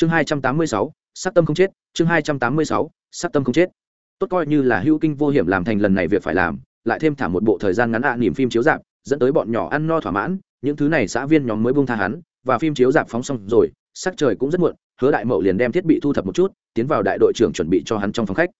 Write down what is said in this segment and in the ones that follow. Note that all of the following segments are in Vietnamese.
chương hai trăm tám mươi sáu sắc tâm không chết. Chương hai trăm tám mươi sáu sắc tâm không chết. Tốt coi như là hữu kinh vô hiểm làm thành lần này việc phải làm lại thêm thả một bộ thời gian ngắn ạ à, niềm phim chiếu dạp dẫn tới bọn nhỏ ăn no thỏa mãn. Những thứ này xã viên nhóm mới buông tha hắn và phim chiếu dạp phóng xong rồi sắc trời cũng rất muộn hứa đại mậu liền đem thiết bị thu thập một chút tiến vào đại đội trưởng chuẩn bị cho hắn trong phòng khách.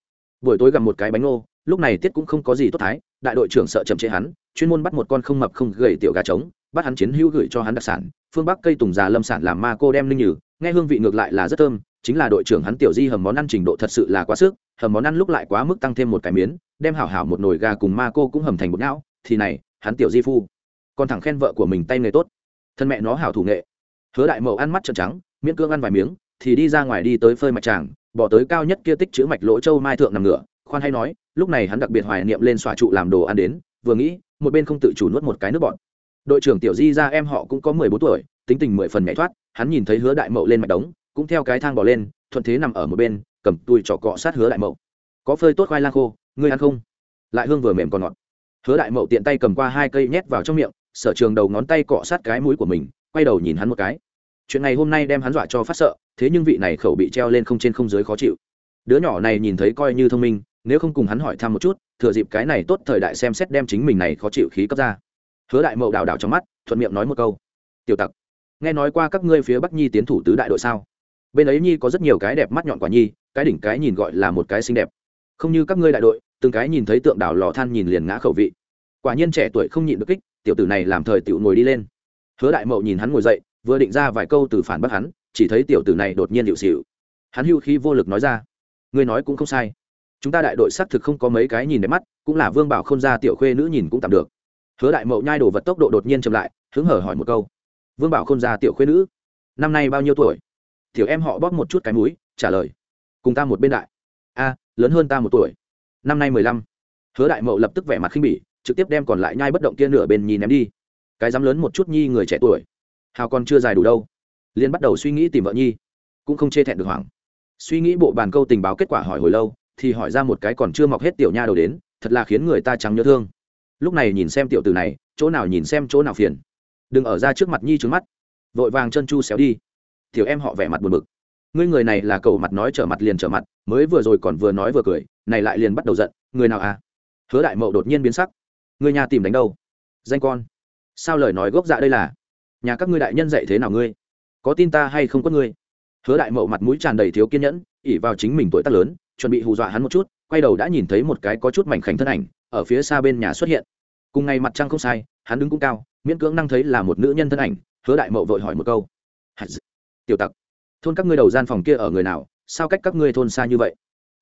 Buổi tối gặp một cái bánh ngô lúc này tiết cũng không có gì tốt thái đại đội trưởng sợ chậm chế hắn chuyên môn bắt một con không mập không gầy tiểu gà trống bắt hắn chiến hữu gửi cho hắn đặc sản, phương bắc cây tùng già lâm sản làm ma cô đem linh nhử, nghe hương vị ngược lại là rất thơm, chính là đội trưởng hắn tiểu di hầm món ăn trình độ thật sự là quá sức, hầm món ăn lúc lại quá mức tăng thêm một cái miến, đem hảo hảo một nồi gà cùng ma cô cũng hầm thành một não, thì này, hắn tiểu di phu, còn thẳng khen vợ của mình tay nghề tốt, thân mẹ nó hảo thủ nghệ. Hứa đại mậu ăn mắt trợn trắng, miễn cương ăn vài miếng, thì đi ra ngoài đi tới phơi mạch tràng, bỏ tới cao nhất kia tích chữ mạch lỗ châu mai thượng nằm ngửa, khoan hay nói, lúc này hắn đặc biệt hoài niệm lên xòa trụ làm đồ ăn đến, vừa nghĩ, một bên không tự chủ nuốt một cái nước bọt đội trưởng tiểu di ra em họ cũng có mười bốn tuổi, tính tình mười phần nhảy thoát, hắn nhìn thấy hứa đại mậu lên mạch đống, cũng theo cái thang bỏ lên, thuận thế nằm ở một bên, cầm tui trỏ cọ sát hứa đại mậu. Có phơi tốt khoai lang khô, ngươi ăn không? Lại hương vừa mềm còn ngọt. Hứa đại mậu tiện tay cầm qua hai cây nhét vào trong miệng, sở trường đầu ngón tay cọ sát cái mũi của mình, quay đầu nhìn hắn một cái. Chuyện này hôm nay đem hắn dọa cho phát sợ, thế nhưng vị này khẩu bị treo lên không trên không dưới khó chịu. Đứa nhỏ này nhìn thấy coi như thông minh, nếu không cùng hắn hỏi thăm một chút, thừa dịp cái này tốt thời đại xem xét đem chính mình này khó chịu khí cấp ra hứa đại mậu đào đào trong mắt, thuận miệng nói một câu. Tiểu tặc, nghe nói qua các ngươi phía bắc nhi tiến thủ tứ đại đội sao? Bên ấy nhi có rất nhiều cái đẹp mắt nhọn quả nhi, cái đỉnh cái nhìn gọi là một cái xinh đẹp. Không như các ngươi đại đội, từng cái nhìn thấy tượng đảo lò than nhìn liền ngã khẩu vị. Quả nhiên trẻ tuổi không nhịn được kích, tiểu tử này làm thời tiểu ngồi đi lên. Hứa đại mậu nhìn hắn ngồi dậy, vừa định ra vài câu từ phản bác hắn, chỉ thấy tiểu tử này đột nhiên hiệu xịu. Hắn hưu khí vô lực nói ra, ngươi nói cũng không sai. Chúng ta đại đội xác thực không có mấy cái nhìn đẹp mắt, cũng là vương bảo không ra tiểu khuê nữ nhìn cũng tạm được hứa đại mậu nhai đồ vật tốc độ đột nhiên chậm lại, hứng hở hỏi một câu. Vương bảo khôn ra tiểu khuê nữ, năm nay bao nhiêu tuổi? Tiểu em họ bóp một chút cái mũi, trả lời. Cùng ta một bên đại. A, lớn hơn ta một tuổi. Năm nay mười lăm. Hứa đại mậu lập tức vẻ mặt khinh bỉ, trực tiếp đem còn lại nhai bất động kia nửa bên nhìn ném đi. Cái dám lớn một chút nhi người trẻ tuổi. Hào còn chưa dài đủ đâu. Liên bắt đầu suy nghĩ tìm vợ nhi. Cũng không chê thẹn được hoảng. Suy nghĩ bộ bàn câu tình báo kết quả hỏi hồi lâu, thì hỏi ra một cái còn chưa mọc hết tiểu nha đầu đến, thật là khiến người ta trắng nhớ thương lúc này nhìn xem tiểu tử này, chỗ nào nhìn xem chỗ nào phiền. Đừng ở ra trước mặt nhi trứng mắt. Vội vàng chân chu xéo đi. Tiểu em họ vẻ mặt buồn bực. Ngươi người này là cầu mặt nói trở mặt liền trở mặt, mới vừa rồi còn vừa nói vừa cười, này lại liền bắt đầu giận, người nào à? Hứa đại mậu đột nhiên biến sắc. Người nhà tìm đánh đâu? Danh con. Sao lời nói gốc dạ đây là? Nhà các ngươi đại nhân dạy thế nào ngươi? Có tin ta hay không có ngươi? Hứa đại mậu mặt mũi tràn đầy thiếu kiên nhẫn ỉ vào chính mình tuổi tác lớn, chuẩn bị hù dọa hắn một chút, quay đầu đã nhìn thấy một cái có chút mảnh khảnh thân ảnh ở phía xa bên nhà xuất hiện. Cùng ngày mặt trăng không sai, hắn đứng cũng cao, miễn cưỡng năng thấy là một nữ nhân thân ảnh, hứa đại mậu vội hỏi một câu. Tiểu tặc, thôn các ngươi đầu gian phòng kia ở người nào, sao cách các ngươi thôn xa như vậy?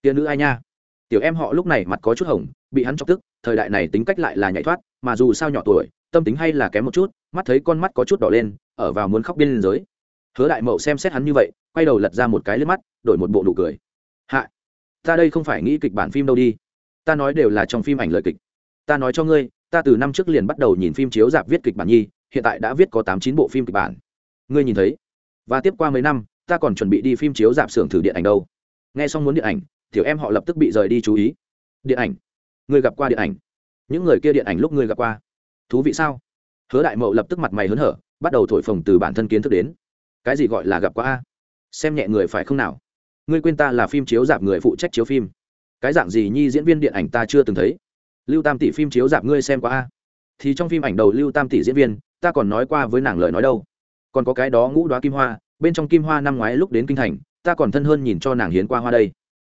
Tiên nữ ai nha? Tiểu em họ lúc này mặt có chút hồng, bị hắn chọc tức, thời đại này tính cách lại là nhảy thoát, mà dù sao nhỏ tuổi, tâm tính hay là kém một chút, mắt thấy con mắt có chút đỏ lên, ở vào muốn khóc biên giới. Hứa đại mậu xem xét hắn như vậy, quay đầu lật ra một cái lên mắt, đổi một bộ nụ cười. Hạ, ta đây không phải nghĩ kịch bản phim đâu đi ta nói đều là trong phim ảnh lời kịch. Ta nói cho ngươi, ta từ năm trước liền bắt đầu nhìn phim chiếu dạp viết kịch bản nhi, hiện tại đã viết có tám chín bộ phim kịch bản. Ngươi nhìn thấy? Và tiếp qua mấy năm, ta còn chuẩn bị đi phim chiếu dạp xưởng thử điện ảnh đâu. Nghe xong muốn điện ảnh, tiểu em họ lập tức bị rời đi chú ý. Điện ảnh? Ngươi gặp qua điện ảnh? Những người kia điện ảnh lúc ngươi gặp qua? Thú vị sao? Hứa đại mậu lập tức mặt mày hớn hở, bắt đầu thổi phồng từ bản thân kiến thức đến. Cái gì gọi là gặp qua a? Xem nhẹ người phải không nào? Ngươi quên ta là phim chiếu dạp người phụ trách chiếu phim cái dạng gì nhi diễn viên điện ảnh ta chưa từng thấy. Lưu tam tỷ phim chiếu dạp ngươi xem qua a? Thì trong phim ảnh đầu lưu tam tỷ diễn viên, ta còn nói qua với nàng lời nói đâu. Còn có cái đó ngũ đoá kim hoa, bên trong kim hoa năm ngoái lúc đến kinh thành, ta còn thân hơn nhìn cho nàng hiến qua hoa đây.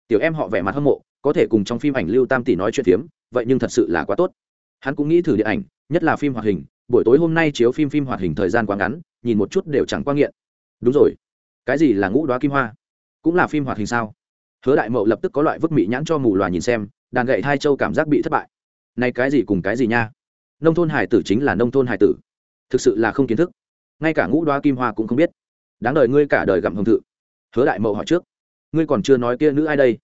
Tiểu em họ vẻ mặt hâm mộ, có thể cùng trong phim ảnh lưu tam tỷ nói chuyện phiếm, vậy nhưng thật sự là quá tốt. Hắn cũng nghĩ thử điện ảnh, nhất là phim hoạt hình, buổi tối hôm nay chiếu phim phim hoạt hình thời gian quá ngắn, nhìn một chút đều chẳng qua nghiện. Đúng rồi. Cái gì là ngũ đoá kim hoa? Cũng là phim hoạt hình sao? Hứa đại mậu lập tức có loại vứt mị nhãn cho mù loà nhìn xem, đàn gậy hai châu cảm giác bị thất bại. Này cái gì cùng cái gì nha? Nông thôn hải tử chính là nông thôn hải tử. Thực sự là không kiến thức. Ngay cả ngũ đoá kim hoa cũng không biết. Đáng đời ngươi cả đời gặm hồng thự. Hứa đại mậu hỏi trước. Ngươi còn chưa nói kia nữ ai đây?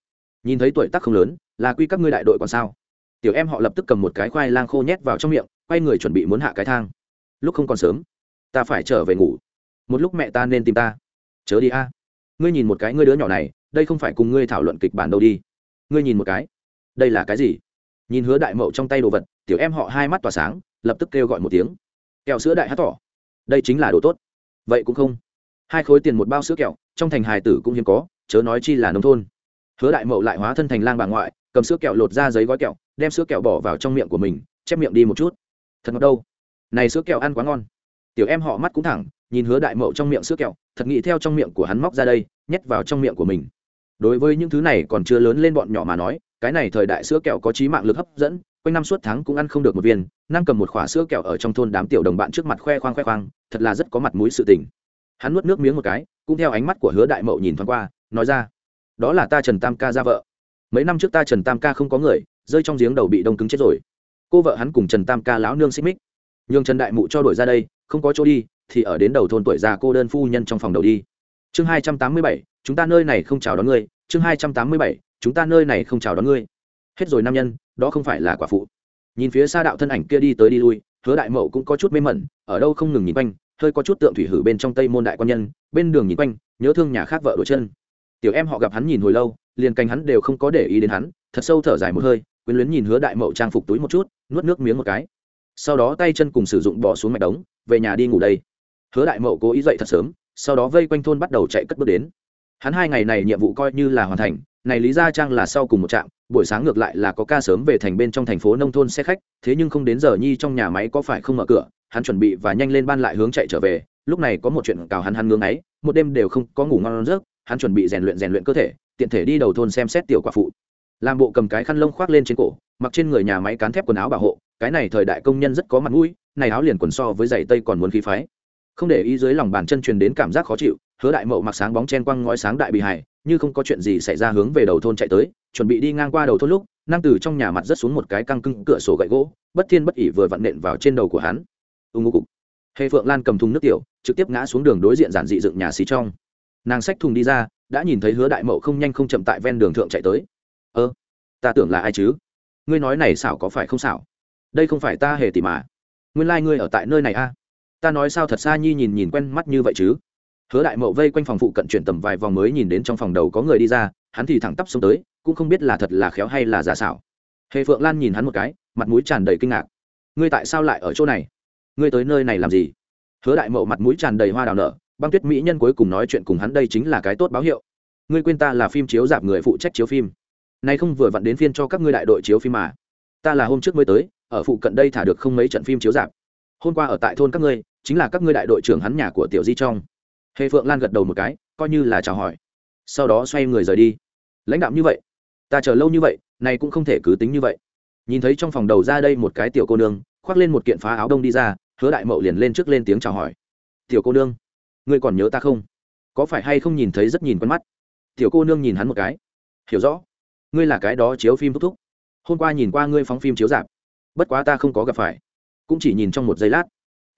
Nhìn thấy tuổi tác không lớn, là quy các ngươi đại đội còn sao? Tiểu em họ lập tức cầm một cái khoai lang khô nhét vào trong miệng, quay người chuẩn bị muốn hạ cái thang. Lúc không còn sớm, ta phải trở về ngủ. Một lúc mẹ ta nên tìm ta. Chớ đi a. Ngươi nhìn một cái ngươi đứa nhỏ này đây không phải cùng ngươi thảo luận kịch bản đâu đi. Ngươi nhìn một cái. Đây là cái gì? Nhìn hứa đại mậu trong tay đồ vật, tiểu em họ hai mắt tỏa sáng, lập tức kêu gọi một tiếng. Kẹo sữa đại hát tỏ. Đây chính là đồ tốt. Vậy cũng không. Hai khối tiền một bao sữa kẹo, trong thành hài tử cũng hiếm có, chớ nói chi là nông thôn. Hứa đại mậu lại hóa thân thành lang bà ngoại, cầm sữa kẹo lột ra giấy gói kẹo, đem sữa kẹo bỏ vào trong miệng của mình, chép miệng đi một chút. Thật ngọt đâu. Này sữa kẹo ăn quá ngon. Tiểu em họ mắt cũng thẳng, nhìn hứa đại mậu trong miệng sữa kẹo, thật nghĩ theo trong miệng của hắn móc ra đây, nhét vào trong miệng của mình đối với những thứ này còn chưa lớn lên bọn nhỏ mà nói, cái này thời đại sữa kẹo có trí mạng lực hấp dẫn, quanh năm suốt tháng cũng ăn không được một viên, năng cầm một khỏa sữa kẹo ở trong thôn đám tiểu đồng bạn trước mặt khoe khoang khoe khoang, thật là rất có mặt mũi sự tình. Hắn nuốt nước miếng một cái, cũng theo ánh mắt của hứa đại mậu nhìn thoáng qua, nói ra, đó là ta trần tam ca ra vợ. Mấy năm trước ta trần tam ca không có người, rơi trong giếng đầu bị đông cứng chết rồi. Cô vợ hắn cùng trần tam ca lão nương xích mích. Nhường trần đại mụ cho đổi ra đây, không có chỗ đi, thì ở đến đầu thôn tuổi già cô đơn phu nhân trong phòng đầu đi. Chương hai trăm tám mươi bảy chúng ta nơi này không chào đón ngươi, chương hai trăm tám mươi bảy, chúng ta nơi này không chào đón ngươi. Hết rồi nam nhân, đó không phải là quả phụ. Nhìn phía xa đạo thân ảnh kia đi tới đi lui, hứa đại mậu cũng có chút mê mẩn, ở đâu không ngừng nhìn quanh, hơi có chút tượng thủy hử bên trong tây môn đại quan nhân, bên đường nhìn quanh, nhớ thương nhà khác vợ đổi chân. Tiểu em họ gặp hắn nhìn hồi lâu, liền canh hắn đều không có để ý đến hắn, thật sâu thở dài một hơi, quyến luyến nhìn hứa đại mậu trang phục túi một chút, nuốt nước miếng một cái. Sau đó tay chân cùng sử dụng bỏ xuống mạch đống, về nhà đi ngủ đây. Hứa đại mậu cố ý dậy thật sớm, sau đó vây quanh thôn bắt đầu chạy cất bước đến hắn hai ngày này nhiệm vụ coi như là hoàn thành, này lý gia trang là sau cùng một trạm, buổi sáng ngược lại là có ca sớm về thành bên trong thành phố nông thôn xe khách, thế nhưng không đến giờ nhi trong nhà máy có phải không mở cửa, hắn chuẩn bị và nhanh lên ban lại hướng chạy trở về, lúc này có một chuyện cào hắn hắn ngưng ấy một đêm đều không có ngủ ngon giấc, hắn chuẩn bị rèn luyện rèn luyện cơ thể, tiện thể đi đầu thôn xem xét tiểu quả phụ. Làm bộ cầm cái khăn lông khoác lên trên cổ, mặc trên người nhà máy cán thép quần áo bảo hộ, cái này thời đại công nhân rất có mặt mũi, này áo liền quần so với giày tây còn muốn khí phái. Không để ý dưới lòng bàn chân truyền đến cảm giác khó chịu hứa đại mậu mặc sáng bóng chen quăng ngói sáng đại bị hài, như không có chuyện gì xảy ra hướng về đầu thôn chạy tới, chuẩn bị đi ngang qua đầu thôn lúc năng từ trong nhà mặt rất xuống một cái căng cưng cửa sổ gậy gỗ, bất thiên bất ỉ vừa vặn nện vào trên đầu của hắn. Ưng ngô cục. Hề phượng lan cầm thùng nước tiểu, trực tiếp ngã xuống đường đối diện giản dị dựng nhà xí trong. Nàng xách thùng đi ra, đã nhìn thấy hứa đại mậu không nhanh không chậm tại ven đường thượng chạy tới. Ơ, ta tưởng là ai chứ? Ngươi nói này xảo có phải không xảo? Đây không phải ta hề tìm mà. Nguyên lai、like、ngươi ở tại nơi này a. À? ta nói sao thật xa nhi nhìn nhìn quen mắt như vậy chứ? Hứa đại mậu vây quanh phòng phụ cận chuyển tầm vài vòng mới nhìn đến trong phòng đầu có người đi ra, hắn thì thẳng tắp xông tới, cũng không biết là thật là khéo hay là giả xảo. Hề phượng lan nhìn hắn một cái, mặt mũi tràn đầy kinh ngạc. Ngươi tại sao lại ở chỗ này? Ngươi tới nơi này làm gì? Hứa đại mậu mặt mũi tràn đầy hoa đào nở, băng tuyết mỹ nhân cuối cùng nói chuyện cùng hắn đây chính là cái tốt báo hiệu. Ngươi quên ta là phim chiếu dạp người phụ trách chiếu phim. Nay không vừa vặn đến phiên cho các ngươi đại đội chiếu phim mà. Ta là hôm trước mới tới, ở phụ cận đây thả được không mấy trận phim chiếu dạp hôm qua ở tại thôn các ngươi, chính là các ngươi đại đội trưởng hắn nhà của tiểu di trong hề phượng lan gật đầu một cái, coi như là chào hỏi. Sau đó xoay người rời đi. Lãnh đạo như vậy, ta chờ lâu như vậy này cũng không thể cứ tính như vậy. Nhìn thấy trong phòng đầu ra đây một cái tiểu cô nương, khoác lên một kiện phá áo đông đi ra, hứa đại mậu liền lên trước lên tiếng chào hỏi. Tiểu cô nương, ngươi còn nhớ ta không? Có phải hay không nhìn thấy rất nhìn quen mắt? Tiểu cô nương nhìn hắn một cái. Hiểu rõ. Ngươi là cái đó chiếu phim thúc thúc. Hôm qua nhìn qua ngươi phóng phim chiếu dạp bất quá ta không có gặp phải. Cũng chỉ nhìn trong một giây lát.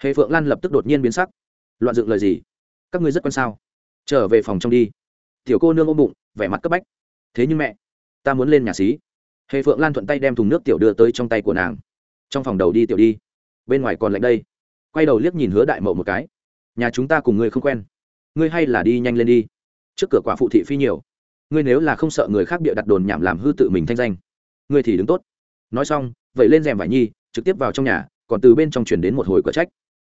Hề phượng lan lập tức đột nhiên biến sắc. Loạn dựng lời gì? Các ngươi rất quan sao? Trở về phòng trong đi. Tiểu cô nương ôm bụng, vẻ mặt cấp bách. Thế nhưng mẹ, ta muốn lên nhà xí. Hệ phượng lan thuận tay đem thùng nước tiểu đưa tới trong tay của nàng. Trong phòng đầu đi tiểu đi, bên ngoài còn lạnh đây. Quay đầu liếc nhìn hứa đại mậu một cái. Nhà chúng ta cùng ngươi không quen, ngươi hay là đi nhanh lên đi. Trước cửa quả phụ thị phi nhiều, ngươi nếu là không sợ người khác bịa đặt đồn nhảm làm hư tự mình thanh danh, ngươi thì đứng tốt. Nói xong vậy lên rèm vải nhi, trực tiếp vào trong nhà, còn từ bên trong chuyển đến một hồi cửa trách.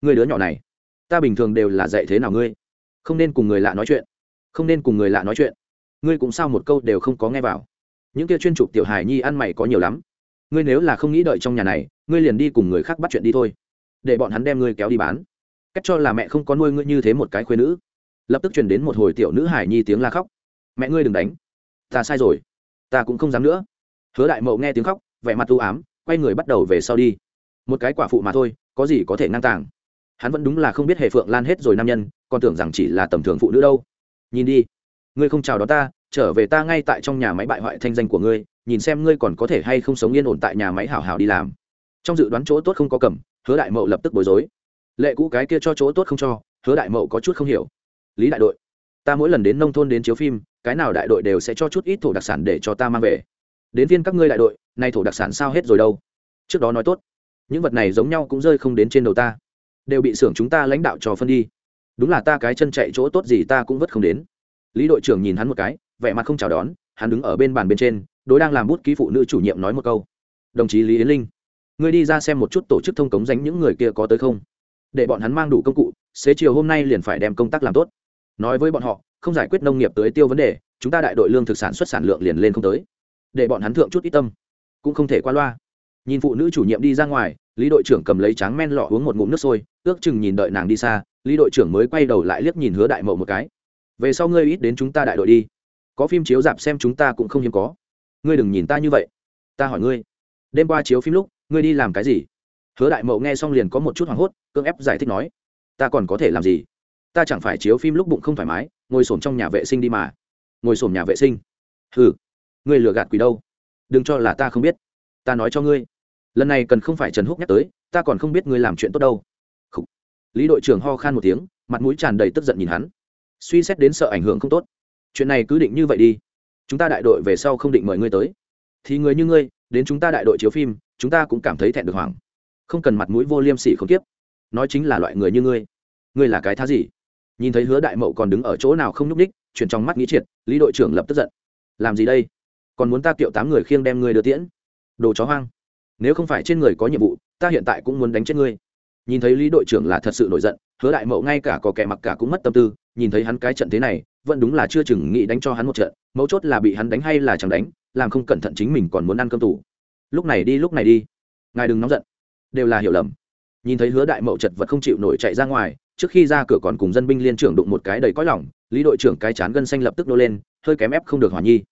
Ngươi đứa nhỏ này, ta bình thường đều là dạy thế nào ngươi? Không nên cùng người lạ nói chuyện. Không nên cùng người lạ nói chuyện. Ngươi cũng sao một câu đều không có nghe vào. Những kia chuyên chụp tiểu hài nhi ăn mày có nhiều lắm. Ngươi nếu là không nghĩ đợi trong nhà này, ngươi liền đi cùng người khác bắt chuyện đi thôi. Để bọn hắn đem ngươi kéo đi bán. Cách cho là mẹ không có nuôi ngươi như thế một cái khuyên nữ. Lập tức truyền đến một hồi tiểu nữ hải nhi tiếng la khóc. Mẹ ngươi đừng đánh. Ta sai rồi. Ta cũng không dám nữa. Hứa đại mậu nghe tiếng khóc, vẻ mặt u ám, quay người bắt đầu về sau đi. Một cái quả phụ mà thôi, có gì có thể ngang tàng. Hắn vẫn đúng là không biết hệ phượng lan hết rồi nam nhân còn tưởng rằng chỉ là tầm thường phụ nữ đâu. Nhìn đi. Ngươi không chào đón ta, trở về ta ngay tại trong nhà máy bại hoại thanh danh của ngươi, nhìn xem ngươi còn có thể hay không sống yên ổn tại nhà máy hảo hảo đi làm. Trong dự đoán chỗ tốt không có cầm, hứa đại mậu lập tức bối rối. Lệ cũ cái kia cho chỗ tốt không cho, hứa đại mậu có chút không hiểu. Lý đại đội, ta mỗi lần đến nông thôn đến chiếu phim, cái nào đại đội đều sẽ cho chút ít thổ đặc sản để cho ta mang về. Đến viên các ngươi đại đội, nay thổ đặc sản sao hết rồi đâu. Trước đó nói tốt, những vật này giống nhau cũng rơi không đến trên đầu ta. Đều bị xưởng chúng ta lãnh đạo cho phân đi đúng là ta cái chân chạy chỗ tốt gì ta cũng vất không đến. Lý đội trưởng nhìn hắn một cái, vẻ mặt không chào đón, hắn đứng ở bên bàn bên trên, đối đang làm bút ký phụ nữ chủ nhiệm nói một câu. Đồng chí lý yến linh, ngươi đi ra xem một chút tổ chức thông cống dành những người kia có tới không? Để bọn hắn mang đủ công cụ, xế chiều hôm nay liền phải đem công tác làm tốt. Nói với bọn họ, không giải quyết nông nghiệp tới tiêu vấn đề, chúng ta đại đội lương thực sản xuất sản lượng liền lên không tới. Để bọn hắn thượng chút ít tâm, cũng không thể qua loa nhìn phụ nữ chủ nhiệm đi ra ngoài, lý đội trưởng cầm lấy tráng men lọ uống một ngụm nước sôi, ước chừng nhìn đợi nàng đi xa, lý đội trưởng mới quay đầu lại liếc nhìn hứa đại mậu một cái. Về sau ngươi ít đến chúng ta đại đội đi. Có phim chiếu dạp xem chúng ta cũng không hiếm có. Ngươi đừng nhìn ta như vậy. Ta hỏi ngươi, đêm qua chiếu phim lúc, ngươi đi làm cái gì? Hứa đại mậu nghe xong liền có một chút hoảng hốt, cưỡng ép giải thích nói, ta còn có thể làm gì? Ta chẳng phải chiếu phim lúc bụng không thoải mái, ngồi s trong nhà vệ sinh đi mà. Ngồi s nhà vệ sinh? Hừ, ngươi lừa gạt quỷ đâu? Đừng cho là ta không biết. Ta nói cho ngươi lần này cần không phải trần húc nhắc tới ta còn không biết ngươi làm chuyện tốt đâu Khủ. lý đội trưởng ho khan một tiếng mặt mũi tràn đầy tức giận nhìn hắn suy xét đến sợ ảnh hưởng không tốt chuyện này cứ định như vậy đi chúng ta đại đội về sau không định mời ngươi tới thì người như ngươi đến chúng ta đại đội chiếu phim chúng ta cũng cảm thấy thẹn được hoảng không cần mặt mũi vô liêm sỉ không tiếp nói chính là loại người như ngươi ngươi là cái thá gì nhìn thấy hứa đại mậu còn đứng ở chỗ nào không nhúc ních chuyển trong mắt nghĩ triệt lý đội trưởng lập tức giận làm gì đây còn muốn ta kiệu tám người khiêng đem ngươi đưa tiễn đồ chó hoang nếu không phải trên người có nhiệm vụ, ta hiện tại cũng muốn đánh chết ngươi. Nhìn thấy lý đội trưởng là thật sự nổi giận, hứa đại mậu ngay cả có kẻ mặc cả cũng mất tâm tư, nhìn thấy hắn cái trận thế này, vẫn đúng là chưa chừng nghĩ đánh cho hắn một trận, mấu chốt là bị hắn đánh hay là chẳng đánh, làm không cẩn thận chính mình còn muốn ăn cơm tủ. Lúc này đi, lúc này đi. Ngài đừng nóng giận. Đều là hiểu lầm. Nhìn thấy hứa đại mậu chật vật không chịu nổi chạy ra ngoài, trước khi ra cửa còn cùng dân binh liên trưởng đụng một cái đầy cõi lỏng lý đội trưởng cái chán gân xanh lập tức nô lên, hơi kém ép không được hòa nhi.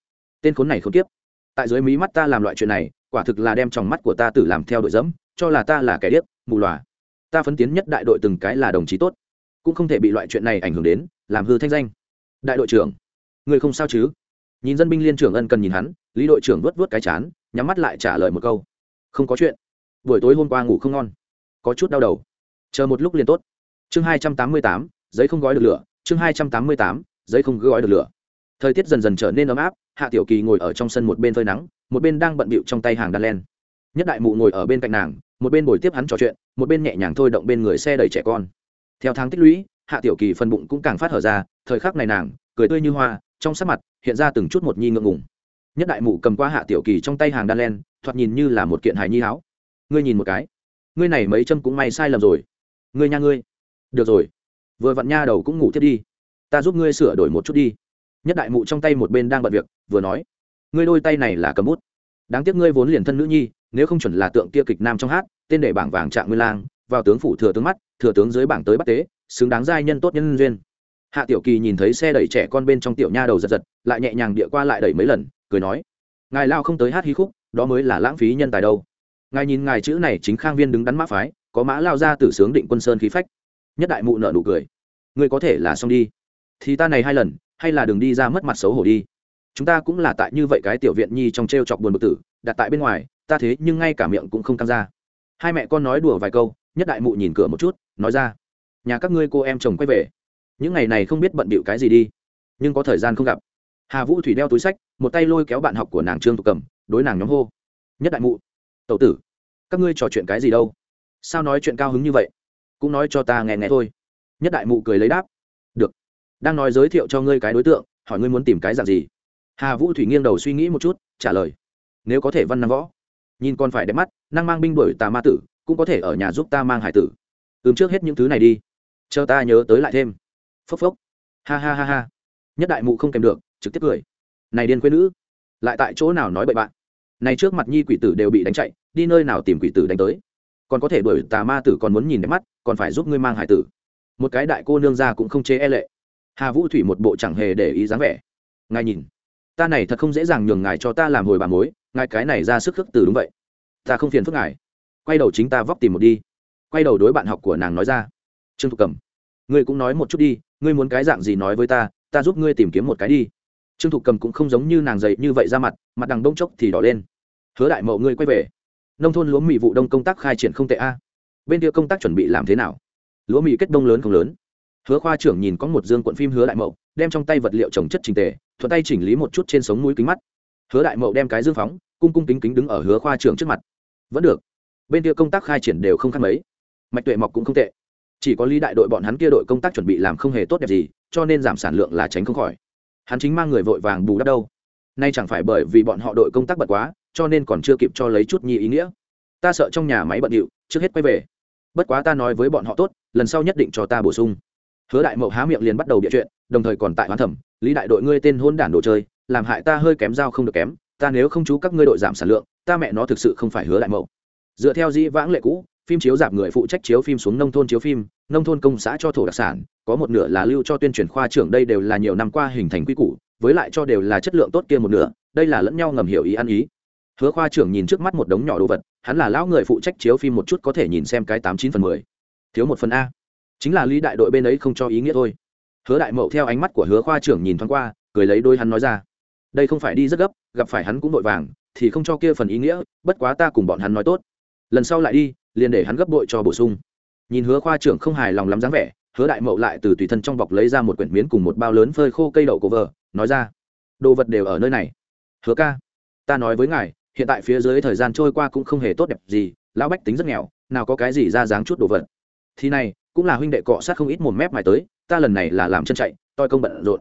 Tên khốn này không tiếp tại dưới mí mắt ta làm loại chuyện này quả thực là đem trong mắt của ta tự làm theo đội dẫm, cho là ta là kẻ điếc, mù lòa. Ta phấn tiến nhất đại đội từng cái là đồng chí tốt. Cũng không thể bị loại chuyện này ảnh hưởng đến, làm hư thanh danh. Đại đội trưởng, người không sao chứ? Nhìn dân binh liên trưởng ân cần nhìn hắn, lý đội trưởng vớt vớt cái chán, nhắm mắt lại trả lời một câu. Không có chuyện. Buổi tối hôm qua ngủ không ngon. Có chút đau đầu. Chờ một lúc liền tốt. Chương hai trăm tám mươi tám, giấy không gói được lửa. Chương hai trăm tám mươi tám, giấy không gói được lửa. Thời tiết dần dần trở nên ấm áp, hạ tiểu kỳ ngồi ở trong sân một bên phơi nắng một bên đang bận bịu trong tay hàng đan len. Nhất đại mụ ngồi ở bên cạnh nàng, một bên bồi tiếp hắn trò chuyện, một bên nhẹ nhàng thôi động bên người xe đẩy trẻ con. Theo tháng tích lũy, hạ tiểu kỳ phần bụng cũng càng phát hở ra, thời khắc này nàng, cười tươi như hoa, trong sắc mặt hiện ra từng chút một nhi ngượng ngùng. Nhất đại mụ cầm qua hạ tiểu kỳ trong tay hàng đan len, thoạt nhìn như là một kiện hài nhi háo ngươi nhìn một cái. Ngươi này mấy châm cũng may sai lầm rồi. Ngươi nha ngươi. Được rồi. Vừa vặn nha đầu cũng ngủ tiếp đi. Ta giúp ngươi sửa đổi một chút đi. Nhất đại mụ trong tay một bên đang bận việc, vừa nói ngươi đôi tay này là cầm bút. Đáng tiếc ngươi vốn liền thân nữ nhi, nếu không chuẩn là tượng kia kịch nam trong hát, tên để bảng vàng trạng nguyên lang, vào tướng phủ thừa tướng mắt, thừa tướng dưới bảng tới bắt tế, xứng đáng giai nhân tốt nhân duyên. Hạ tiểu kỳ nhìn thấy xe đẩy trẻ con bên trong tiểu nha đầu giật giật, lại nhẹ nhàng địa qua lại đẩy mấy lần, cười nói, ngài lao không tới hát hí khúc, đó mới là lãng phí nhân tài đâu. Ngài nhìn ngài chữ này chính khang viên đứng đắn mã phái, có mã lao ra từ sướng định quân sơn khí phách. Nhất đại mụ nợ nụ cười, ngươi có thể là xong đi. Thì ta này hai lần, hay là đừng đi ra mất mặt xấu hổ đi chúng ta cũng là tại như vậy cái tiểu viện nhi trong t r e o chọc buồn bực tử, đặt tại bên ngoài, ta thế nhưng ngay cả miệng cũng không căng ra. Hai mẹ con nói đùa vài câu, nhất đại mụ nhìn cửa một chút, nói ra, nhà các ngươi cô em chồng quay về. Những ngày này không biết bận bịu cái gì đi, nhưng có thời gian không gặp. Hà vũ thủy đeo túi sách, một tay lôi kéo bạn học của nàng trương tục cầm, đối nàng nhóm hô, nhất đại mụ tậu tử, các ngươi trò chuyện cái gì đâu? Sao nói chuyện cao hứng như vậy? Cũng nói cho ta nghe nghe thôi. Nhất đại mụ cười lấy đáp, được, đang nói giới thiệu cho ngươi cái đối tượng, hỏi ngươi muốn tìm cái dạng gì? Hà vũ thủy nghiêng đầu suy nghĩ một chút, trả lời, nếu có thể văn năng võ, nhìn còn phải đẹp mắt, năng mang binh đuổi tà ma tử, cũng có thể ở nhà giúp ta mang hải tử. Ừm, trước hết những thứ này đi. Chờ ta nhớ tới lại thêm. Phốc phốc. Ha ha ha ha. Nhất đại mụ không kèm được, trực tiếp cười. Này điên quê nữ, lại tại chỗ nào nói bậy bạn? Này trước mặt nhi quỷ tử đều bị đánh chạy, đi nơi nào tìm quỷ tử đánh tới? Còn có thể đuổi tà ma tử còn muốn nhìn đẹp mắt, còn phải giúp ngươi mang hải tử. Một cái đại cô nương ra cũng không chế e lệ. Hà vũ thủy một bộ chẳng hề để ý dáng vẻ. Ngài nhìn ta này thật không dễ dàng nhường ngài cho ta làm hồi bà mối, ngài cái này ra sức khước từ đúng vậy. Ta không phiền phức ngài. Quay đầu chính ta vóc tìm một đi. Quay đầu đối bạn học của nàng nói ra. Trương thục cầm, ngươi cũng nói một chút đi, ngươi muốn cái dạng gì nói với ta ta giúp ngươi tìm kiếm một cái đi. Trương thục cầm cũng không giống như nàng dậy như vậy ra mặt mặt đằng đông chốc thì đỏ lên. Hứa đại mậu ngươi quay về. Nông thôn lúa mì vụ đông công tác khai triển không tệ a. Bên kia công tác chuẩn bị làm thế nào? Lúa mì kết đông lớn không lớn. Hứa khoa trưởng nhìn có một dương cuộn phim hứa đại mậu, đem trong tay vật liệu trồng chất trình tề thuận tay chỉnh lý một chút trên sống mũi kính mắt. Hứa đại mậu đem cái dương phóng, cung cung kính kính đứng ở hứa khoa trưởng trước mặt. Vẫn được. Bên kia công tác khai triển đều không khác mấy. Mạch tuệ mọc cũng không tệ. Chỉ có lý đại đội bọn hắn kia đội công tác chuẩn bị làm không hề tốt đẹp gì, cho nên giảm sản lượng là tránh không khỏi. Hắn chính mang người vội vàng bù đắp đâu. Nay chẳng phải bởi vì bọn họ đội công tác bật quá, cho nên còn chưa kịp cho lấy chút nhi ý nghĩa. Ta sợ trong nhà máy bận điệu, trước hết quay về. Bất quá ta nói với bọn họ tốt, lần sau nhất định cho ta bổ sung. Hứa đại mậu há miệng liền bắt đầu địa chuyện, đồng thời còn tại hoán thẩm lý đại đội ngươi tên hôn đản đồ chơi, làm hại ta hơi kém dao không được kém, ta nếu không chú các ngươi đội giảm sản lượng, ta mẹ nó thực sự không phải hứa đại mẫu dựa theo dĩ vãng lệ cũ, phim chiếu giảm người phụ trách chiếu phim xuống nông thôn chiếu phim, nông thôn công xã cho thổ đặc sản, có một nửa là lưu cho tuyên truyền khoa trưởng, đây đều là nhiều năm qua hình thành quy củ, với lại cho đều là chất lượng tốt kia một nửa, đây là lẫn nhau ngầm hiểu ý ăn ý. Hứa khoa trưởng nhìn trước mắt một đống nhỏ đồ vật, hắn là lão người phụ trách chiếu phim một chút có thể nhìn xem cái tám chín phần mười. Thiếu một phần a. Chính là lý đại đội bên ấy không cho ý nghĩa thôi hứa đại mậu theo ánh mắt của hứa khoa trưởng nhìn thoáng qua, cười lấy đôi hắn nói ra. Đây không phải đi rất gấp, gặp phải hắn cũng vội vàng, thì không cho kia phần ý nghĩa, bất quá ta cùng bọn hắn nói tốt. Lần sau lại đi, liền để hắn gấp bội cho bổ sung. Nhìn hứa khoa trưởng không hài lòng lắm dáng vẻ, hứa đại mậu lại từ tùy thân trong bọc lấy ra một quyển miến cùng một bao lớn phơi khô cây đậu của vợ nói ra, đồ vật đều ở nơi này. Hứa ca, ta nói với ngài, hiện tại phía dưới thời gian trôi qua cũng không hề tốt đẹp gì, lão bách tính rất nghèo, nào có cái gì ra dáng chút đồ vật. Thì này, cũng là huynh đệ cọ sát không ít một mép mài tới ta lần này là làm chân chạy, toi công bận rộn.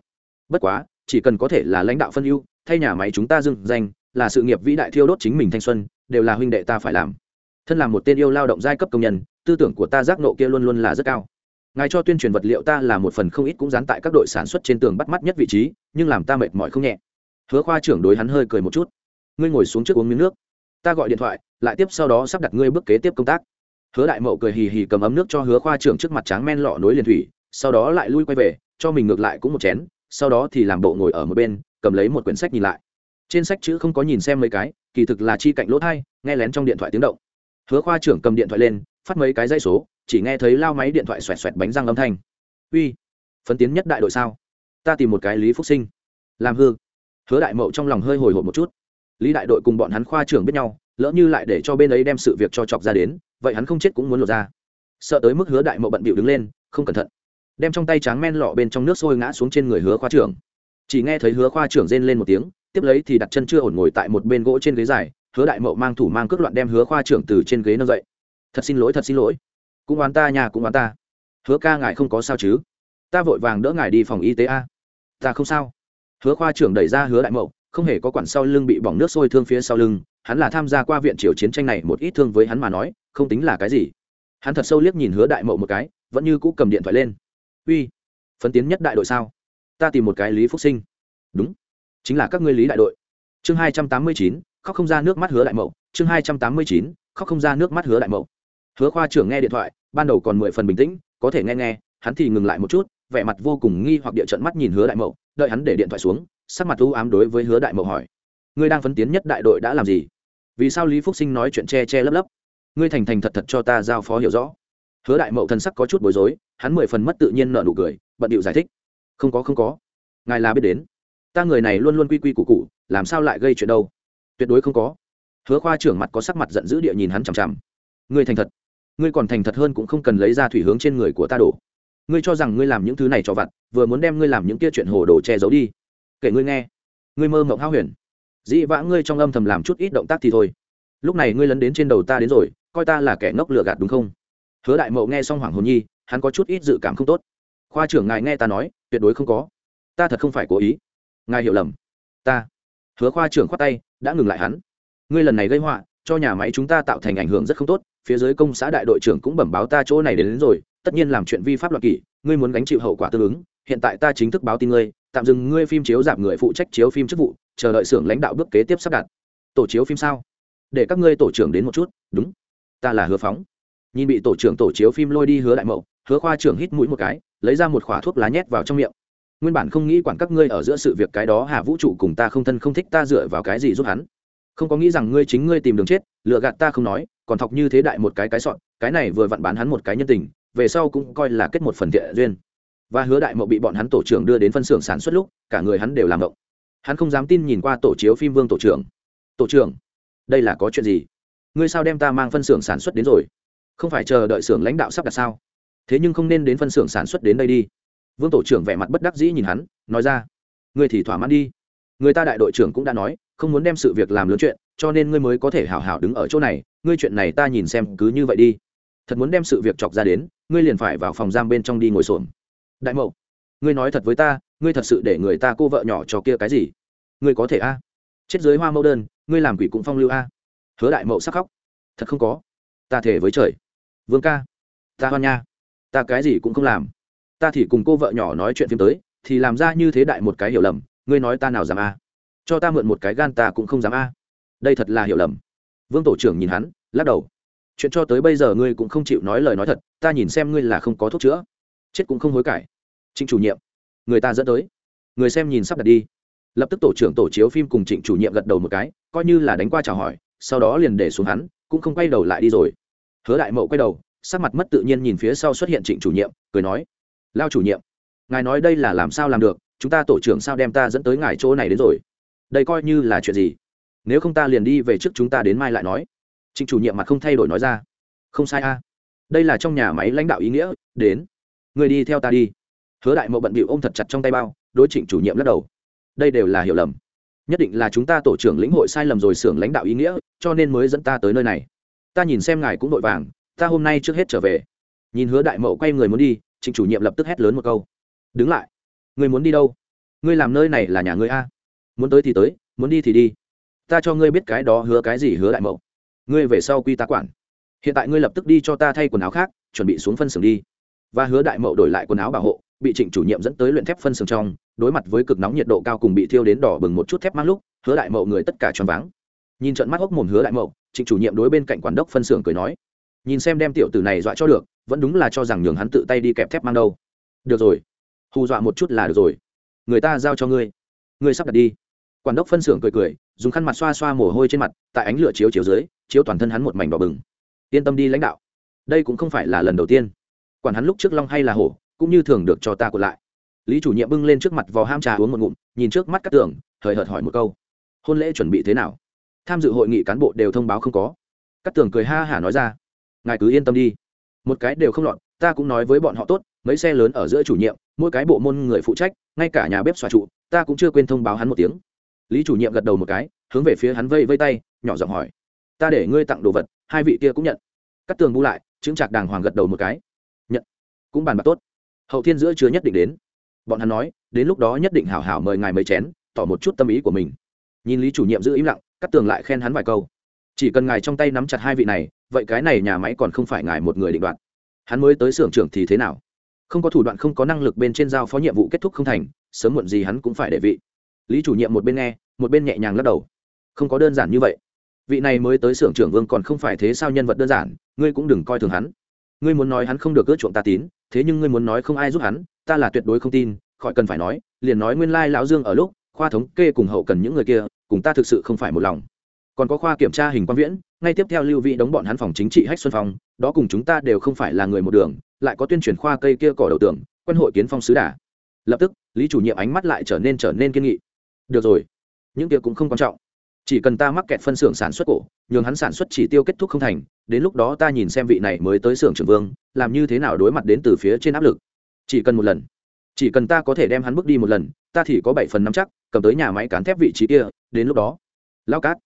Bất quá, chỉ cần có thể là lãnh đạo phân ưu, thay nhà máy chúng ta dưng danh, là sự nghiệp vĩ đại thiêu đốt chính mình thanh xuân, đều là huynh đệ ta phải làm. Thân là một tên yêu lao động giai cấp công nhân, tư tưởng của ta giác nộ kia luôn luôn là rất cao. Ngài cho tuyên truyền vật liệu ta là một phần không ít cũng dán tại các đội sản xuất trên tường bắt mắt nhất vị trí, nhưng làm ta mệt mỏi không nhẹ. Hứa khoa trưởng đối hắn hơi cười một chút. Ngươi ngồi xuống trước uống miếng nước. Ta gọi điện thoại, lại tiếp sau đó sắp đặt ngươi bước kế tiếp công tác. Hứa đại mậu cười hì hì cầm ấm nước cho hứa khoa trưởng trước mặt tráng men lọ nối liền thủy sau đó lại lui quay về, cho mình ngược lại cũng một chén, sau đó thì làm bộ ngồi ở một bên, cầm lấy một quyển sách nhìn lại. Trên sách chữ không có nhìn xem mấy cái, kỳ thực là chi cạnh lỗ thai, nghe lén trong điện thoại tiếng động. Hứa khoa trưởng cầm điện thoại lên, phát mấy cái dây số, chỉ nghe thấy lao máy điện thoại xoẹt xoẹt bánh răng âm thanh. Uy, phấn tiến nhất đại đội sao? Ta tìm một cái lý phúc sinh. Làm hư. Hứa đại mậu trong lòng hơi hồi hộp một chút. Lý đại đội cùng bọn hắn khoa trưởng biết nhau, lỡ như lại để cho bên ấy đem sự việc cho chọc ra đến, vậy hắn không chết cũng muốn lột ra. Sợ tới mức hứa đại mậu bận bịu đứng lên, không cẩn thận đem trong tay tráng men lọ bên trong nước sôi ngã xuống trên người hứa khoa trưởng. Chỉ nghe thấy hứa khoa trưởng rên lên một tiếng, tiếp lấy thì đặt chân chưa ổn ngồi tại một bên gỗ trên ghế dài, hứa đại mậu mang thủ mang cước loạn đem hứa khoa trưởng từ trên ghế nâng dậy. Thật xin lỗi, thật xin lỗi. Cũng oán ta nhà, cũng oán ta. Hứa ca ngài không có sao chứ? Ta vội vàng đỡ ngài đi phòng y tế a. Ta không sao. Hứa khoa trưởng đẩy ra hứa đại mậu, không hề có quản sau lưng bị bỏng nước sôi thương phía sau lưng, hắn là tham gia qua viện triều chiến tranh này một ít thương với hắn mà nói, không tính là cái gì. Hắn thật sâu liếc nhìn hứa đại mậu một cái, vẫn như cũ cầm điện thoại lên uy, phấn tiến nhất đại đội sao? Ta tìm một cái lý phúc sinh. Đúng, chính là các ngươi lý đại đội. Chương hai trăm tám mươi chín, khóc không ra nước mắt hứa đại mậu. Chương hai trăm tám mươi chín, khóc không ra nước mắt hứa đại mậu. Hứa khoa trưởng nghe điện thoại, ban đầu còn mười phần bình tĩnh, có thể nghe nghe, hắn thì ngừng lại một chút, vẻ mặt vô cùng nghi hoặc địa trận mắt nhìn hứa đại mậu, đợi hắn để điện thoại xuống, sắc mặt u ám đối với hứa đại mậu hỏi. Ngươi đang phấn tiến nhất đại đội đã làm gì? Vì sao lý phúc sinh nói chuyện che che lấp lấp? Ngươi thành thành thật thật cho ta giao phó hiểu rõ hứa đại mậu thân sắc có chút bối rối, hắn mười phần mất tự nhiên nợ nụ cười, bận điệu giải thích. Không có không có. Ngài là biết đến. Ta người này luôn luôn quy quy củ cụ làm sao lại gây chuyện đâu? Tuyệt đối không có. Hứa khoa trưởng mặt có sắc mặt giận dữ địa nhìn hắn chằm chằm. Ngươi thành thật. Ngươi còn thành thật hơn cũng không cần lấy ra thủy hướng trên người của ta đổ. Ngươi cho rằng ngươi làm những thứ này cho vặt, vừa muốn đem ngươi làm những kia chuyện hồ đồ che giấu đi. Kể ngươi nghe. Ngươi mơ mộng hao huyền. Dĩ vã ngươi trong âm thầm làm chút ít động tác thì thôi. Lúc này ngươi lấn đến trên đầu ta đến rồi, coi ta là kẻ ngốc lừa gạt đúng không? Hứa đại mậu nghe xong hoàng hồn nhi hắn có chút ít dự cảm không tốt. Khoa trưởng ngài nghe ta nói tuyệt đối không có. Ta thật không phải cố ý. Ngài hiểu lầm. Ta. Hứa khoa trưởng khoát tay đã ngừng lại hắn. Ngươi lần này gây họa cho nhà máy chúng ta tạo thành ảnh hưởng rất không tốt phía dưới công xã đại đội trưởng cũng bẩm báo ta chỗ này đến, đến rồi tất nhiên làm chuyện vi pháp luật kỷ ngươi muốn gánh chịu hậu quả tương ứng hiện tại ta chính thức báo tin ngươi tạm dừng ngươi phim chiếu giảm người phụ trách chiếu phim chức vụ chờ đợi xưởng lãnh đạo bước kế tiếp sắp đặt. Tổ chiếu phim sao? Để các ngươi tổ trưởng đến một chút. Đúng. Ta là hứa phóng nhìn bị tổ trưởng tổ chiếu phim lôi đi hứa đại mậu, hứa khoa trưởng hít mũi một cái, lấy ra một khỏa thuốc lá nhét vào trong miệng. Nguyên bản không nghĩ quản các ngươi ở giữa sự việc cái đó hà vũ trụ cùng ta không thân không thích ta dựa vào cái gì giúp hắn. Không có nghĩ rằng ngươi chính ngươi tìm đường chết lựa gạt ta không nói, còn thọc như thế đại một cái cái sọn, cái này vừa vặn bán hắn một cái nhân tình, về sau cũng coi là kết một phần thiện duyên. Và hứa đại mậu bị bọn hắn tổ trưởng đưa đến phân xưởng sản xuất lúc, cả người hắn đều làm mậu hắn không dám tin nhìn qua tổ chiếu phim vương tổ trưởng. Tổ trưởng, đây là có chuyện gì? Ngươi sao đem ta mang phân xưởng sản xuất đến rồi? Không phải chờ đợi xưởng lãnh đạo sắp đặt sao? Thế nhưng không nên đến phân xưởng sản xuất đến đây đi. Vương tổ trưởng vẻ mặt bất đắc dĩ nhìn hắn, nói ra, ngươi thì thỏa mãn đi. Người ta đại đội trưởng cũng đã nói, không muốn đem sự việc làm lớn chuyện, cho nên ngươi mới có thể hào hào đứng ở chỗ này, ngươi chuyện này ta nhìn xem cứ như vậy đi. Thật muốn đem sự việc chọc ra đến, ngươi liền phải vào phòng giam bên trong đi ngồi xổm. Đại mậu, ngươi nói thật với ta, ngươi thật sự để người ta cô vợ nhỏ cho kia cái gì? Ngươi có thể a? Chết dưới hoa mẫu đơn, ngươi làm quỷ cũng phong lưu a. Hứa đại mậu sắc khóc. Thật không có. Ta thể với trời vương ca. Ta hoan nha. Ta cái gì cũng không làm. Ta thì cùng cô vợ nhỏ nói chuyện phim tới, thì làm ra như thế đại một cái hiểu lầm, ngươi nói ta nào dám a? Cho ta mượn một cái gan ta cũng không dám a. Đây thật là hiểu lầm. Vương tổ trưởng nhìn hắn, lắc đầu. Chuyện cho tới bây giờ ngươi cũng không chịu nói lời nói thật, ta nhìn xem ngươi là không có thuốc chữa. Chết cũng không hối cải. Trịnh chủ nhiệm. Người ta dẫn tới. Người xem nhìn sắp đặt đi. Lập tức tổ trưởng tổ chiếu phim cùng trịnh chủ nhiệm gật đầu một cái, coi như là đánh qua chào hỏi, sau đó liền để xuống hắn, cũng không quay đầu lại đi rồi hứa đại mậu quay đầu, sắc mặt mất tự nhiên nhìn phía sau xuất hiện trịnh chủ nhiệm, cười nói, lao chủ nhiệm, ngài nói đây là làm sao làm được, chúng ta tổ trưởng sao đem ta dẫn tới ngài chỗ này đến rồi? Đây coi như là chuyện gì? Nếu không ta liền đi về trước chúng ta đến mai lại nói. Trịnh chủ nhiệm mặt không thay đổi nói ra, không sai a. Đây là trong nhà máy lãnh đạo ý nghĩa, đến. Người đi theo ta đi. Hứa đại mậu bận bịu ôm thật chặt trong tay bao, đối trịnh chủ nhiệm lắc đầu, đây đều là hiểu lầm. Nhất định là chúng ta tổ trưởng lĩnh hội sai lầm rồi xưởng lãnh đạo ý nghĩa, cho nên mới dẫn ta tới nơi này ta nhìn xem ngài cũng vội vàng, ta hôm nay trước hết trở về. Nhìn hứa đại mậu quay người muốn đi, trịnh chủ nhiệm lập tức hét lớn một câu. Đứng lại. Ngươi muốn đi đâu? Ngươi làm nơi này là nhà ngươi a? Muốn tới thì tới, muốn đi thì đi. Ta cho ngươi biết cái đó hứa cái gì hứa đại mậu. Ngươi về sau quy tá quản. Hiện tại ngươi lập tức đi cho ta thay quần áo khác, chuẩn bị xuống phân xưởng đi. Và hứa đại mậu đổi lại quần áo bảo hộ, bị trịnh chủ nhiệm dẫn tới luyện thép phân xưởng trong, đối mặt với cực nóng nhiệt độ cao cùng bị thiêu đến đỏ bừng một chút thép mang lúc, hứa đại mậu người tất cả choáng váng nhìn trận mắt hốc mồm hứa đại mậu trịnh chủ nhiệm đối bên cạnh quản đốc phân xưởng cười nói nhìn xem đem tiểu tử này dọa cho được vẫn đúng là cho rằng nhường hắn tự tay đi kẹp thép mang đâu. Được rồi hù dọa một chút là được rồi. Người ta giao cho ngươi ngươi sắp đặt đi. Quản đốc phân xưởng cười cười dùng khăn mặt xoa xoa mồ hôi trên mặt tại ánh lửa chiếu chiếu dưới chiếu toàn thân hắn một mảnh đỏ bừng. Yên tâm đi lãnh đạo đây cũng không phải là lần đầu tiên. Quản hắn lúc trước long hay là hổ cũng như thường được cho ta còn lại. Lý chủ nhiệm bưng lên trước mặt vò ham trà uống một ngụm nhìn trước mắt các tường, hời hợt hỏi một câu. Hôn lễ chuẩn bị thế nào? Tham dự hội nghị cán bộ đều thông báo không có. Các tường cười ha hả nói ra, ngài cứ yên tâm đi. Một cái đều không lọt, ta cũng nói với bọn họ tốt, mấy xe lớn ở giữa chủ nhiệm, mỗi cái bộ môn người phụ trách, ngay cả nhà bếp xoa trụ, ta cũng chưa quên thông báo hắn một tiếng. Lý chủ nhiệm gật đầu một cái, hướng về phía hắn vây vây tay, nhỏ giọng hỏi, ta để ngươi tặng đồ vật, hai vị kia cũng nhận. Cắt tường bu lại, chứng trạc đàng hoàng gật đầu một cái, nhận, cũng bàn bạc tốt. Hậu thiên giữa chưa nhất định đến. Bọn hắn nói, đến lúc đó nhất định hảo hảo mời ngài mấy chén, tỏ một chút tâm ý của mình. Nhìn lý chủ nhiệm giữ im lặng cắt tường lại khen hắn vài câu. Chỉ cần ngài trong tay nắm chặt hai vị này, vậy cái này nhà máy còn không phải ngài một người định đoạt. Hắn mới tới xưởng trưởng thì thế nào? Không có thủ đoạn, không có năng lực bên trên giao phó nhiệm vụ kết thúc không thành, sớm muộn gì hắn cũng phải để vị. Lý chủ nhiệm một bên nghe, một bên nhẹ nhàng lắc đầu. Không có đơn giản như vậy. Vị này mới tới xưởng trưởng vương còn không phải thế sao nhân vật đơn giản, ngươi cũng đừng coi thường hắn. Ngươi muốn nói hắn không được ước chuộng ta tín, thế nhưng ngươi muốn nói không ai giúp hắn, ta là tuyệt đối không tin, khỏi cần phải nói, liền nói nguyên lai lão dương ở lúc, khoa thống kê cùng hậu cần những người kia cùng ta thực sự không phải một lòng. Còn có khoa kiểm tra hình quan viễn, ngay tiếp theo lưu vị đóng bọn hắn phòng chính trị hách xuân phong, đó cùng chúng ta đều không phải là người một đường, lại có tuyên truyền khoa cây kia cỏ đầu tường quân hội kiến phong sứ đà. Lập tức, lý chủ nhiệm ánh mắt lại trở nên trở nên kiên nghị. Được rồi, những kia cũng không quan trọng. Chỉ cần ta mắc kẹt phân xưởng sản xuất cổ, nhường hắn sản xuất chỉ tiêu kết thúc không thành, đến lúc đó ta nhìn xem vị này mới tới xưởng trưởng vương, làm như thế nào đối mặt đến từ phía trên áp lực. Chỉ cần một lần. Chỉ cần ta có thể đem hắn bước đi một lần, ta thì có bảy phần năm chắc, cầm tới nhà máy cán thép vị trí kia đến lúc đó lao cát,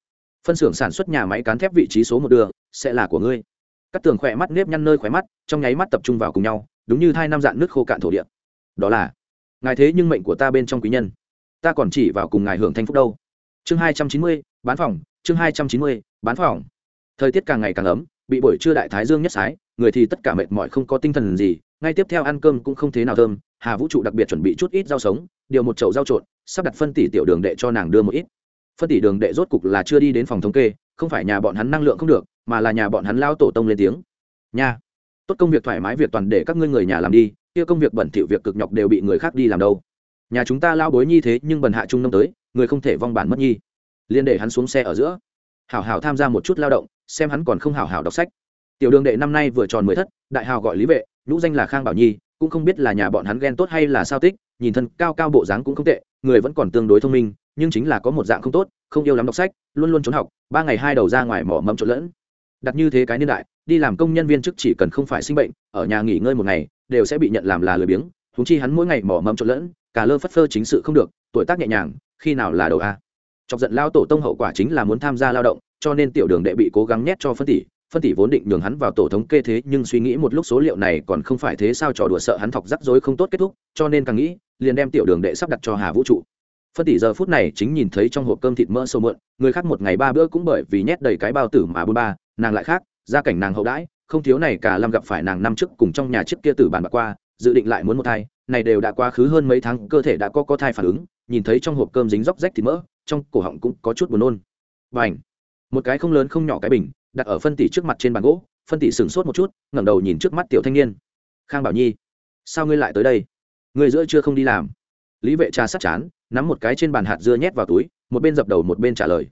phân xưởng sản xuất nhà máy cán thép vị trí số một đường, sẽ là của ngươi. Các tường khỏe mắt nếp nhăn nơi khỏe mắt, trong nháy mắt tập trung vào cùng nhau, đúng như hai năm dạng nước khô cạn thổ địa. Đó là, ngài thế nhưng mệnh của ta bên trong quý nhân. Ta còn chỉ vào cùng ngài hưởng thanh phúc đâu. Chương hai trăm chín mươi, bán phòng, chương hai trăm chín mươi, bán phòng. Thời tiết càng ngày càng ấm, bị buổi trưa đại thái dương nhất sái, người thì tất cả mệt mỏi không có tinh thần gì, ngay tiếp theo ăn cơm cũng không thế nào thơm, hà vũ trụ đặc biệt chuẩn bị chút ít rau sống, điều một chậu rau trộn, sắp đặt phân tỷ tiểu đường đệ cho nàng đưa một ít phân tỷ đường đệ rốt cục là chưa đi đến phòng thống kê, không phải nhà bọn hắn năng lượng không được, mà là nhà bọn hắn lao tổ tông lên tiếng. Nha. Tốt công việc thoải mái việc toàn để các ngươi người nhà làm đi, kia công việc bẩn thỉu việc cực nhọc đều bị người khác đi làm đâu. Nhà chúng ta lao bối nhi thế nhưng bần hạ trung nông tới, người không thể vong bản mất nhi. Liên để hắn xuống xe ở giữa. Hảo hảo tham gia một chút lao động, xem hắn còn không hảo hảo đọc sách. Tiểu đường đệ năm nay vừa tròn mười thất, đại hào gọi lý vệ, nhũ danh là khang bảo nhi, cũng không biết là nhà bọn hắn ghen tốt hay là sao tích, nhìn thân cao cao bộ dáng cũng không tệ, người vẫn còn tương đối thông minh nhưng chính là có một dạng không tốt, không yêu lắm đọc sách, luôn luôn trốn học, ba ngày hai đầu ra ngoài mỏ mẫm trộn lẫn. Đặt như thế cái niên đại, đi làm công nhân viên chức chỉ cần không phải sinh bệnh, ở nhà nghỉ ngơi một ngày, đều sẽ bị nhận làm là lười biếng thúng chi hắn mỗi ngày mỏ mẫm trộn lẫn, cả lơ phất phơ chính sự không được, tuổi tác nhẹ nhàng, khi nào là đầu a. Chọc giận lao tổ tông hậu quả chính là muốn tham gia lao động, cho nên tiểu đường đệ bị cố gắng nhét cho phân tỷ phân tỷ vốn định nhường hắn vào tổ thống kê thế, nhưng suy nghĩ một lúc số liệu này còn không phải thế sao trò đùa sợ hắn thọc rắc rối không tốt kết thúc, cho nên càng nghĩ, liền đem tiểu đường đệ sắp đặt cho hà vũ trụ phân tỷ giờ phút này chính nhìn thấy trong hộp cơm thịt mỡ sâu mượn, người khác một ngày ba bữa cũng bởi vì nhét đầy cái bao tử mà bôn ba, nàng lại khác, gia cảnh nàng hậu đãi, không thiếu này cả lâm gặp phải nàng năm trước cùng trong nhà trước kia tử bàn bạc qua, dự định lại muốn một thai, này đều đã quá khứ hơn mấy tháng, cơ thể đã có có thai phản ứng, nhìn thấy trong hộp cơm dính róc rách thịt mỡ, trong cổ họng cũng có chút buồn nôn. Và ảnh một cái không lớn không nhỏ cái bình, đặt ở phân tỷ trước mặt trên bàn gỗ, phân tỷ sửng sốt một chút, ngẩng đầu nhìn trước mắt tiểu thanh niên. Khang bảo nhi, sao ngươi lại tới đây? Người giữa chưa không đi làm? Lý vệ trà sát chán nắm một cái trên bàn hạt dưa nhét vào túi, một bên dập đầu một bên trả lời.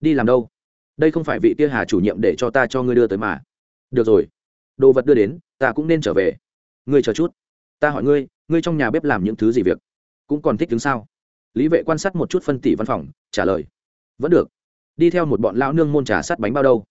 Đi làm đâu? Đây không phải vị kia hà chủ nhiệm để cho ta cho ngươi đưa tới mà. Được rồi. Đồ vật đưa đến, ta cũng nên trở về. Ngươi chờ chút. Ta hỏi ngươi ngươi trong nhà bếp làm những thứ gì việc? Cũng còn thích đứng sao? Lý vệ quan sát một chút phân tỷ văn phòng, trả lời. Vẫn được. Đi theo một bọn lão nương môn trà sắt bánh bao đâu?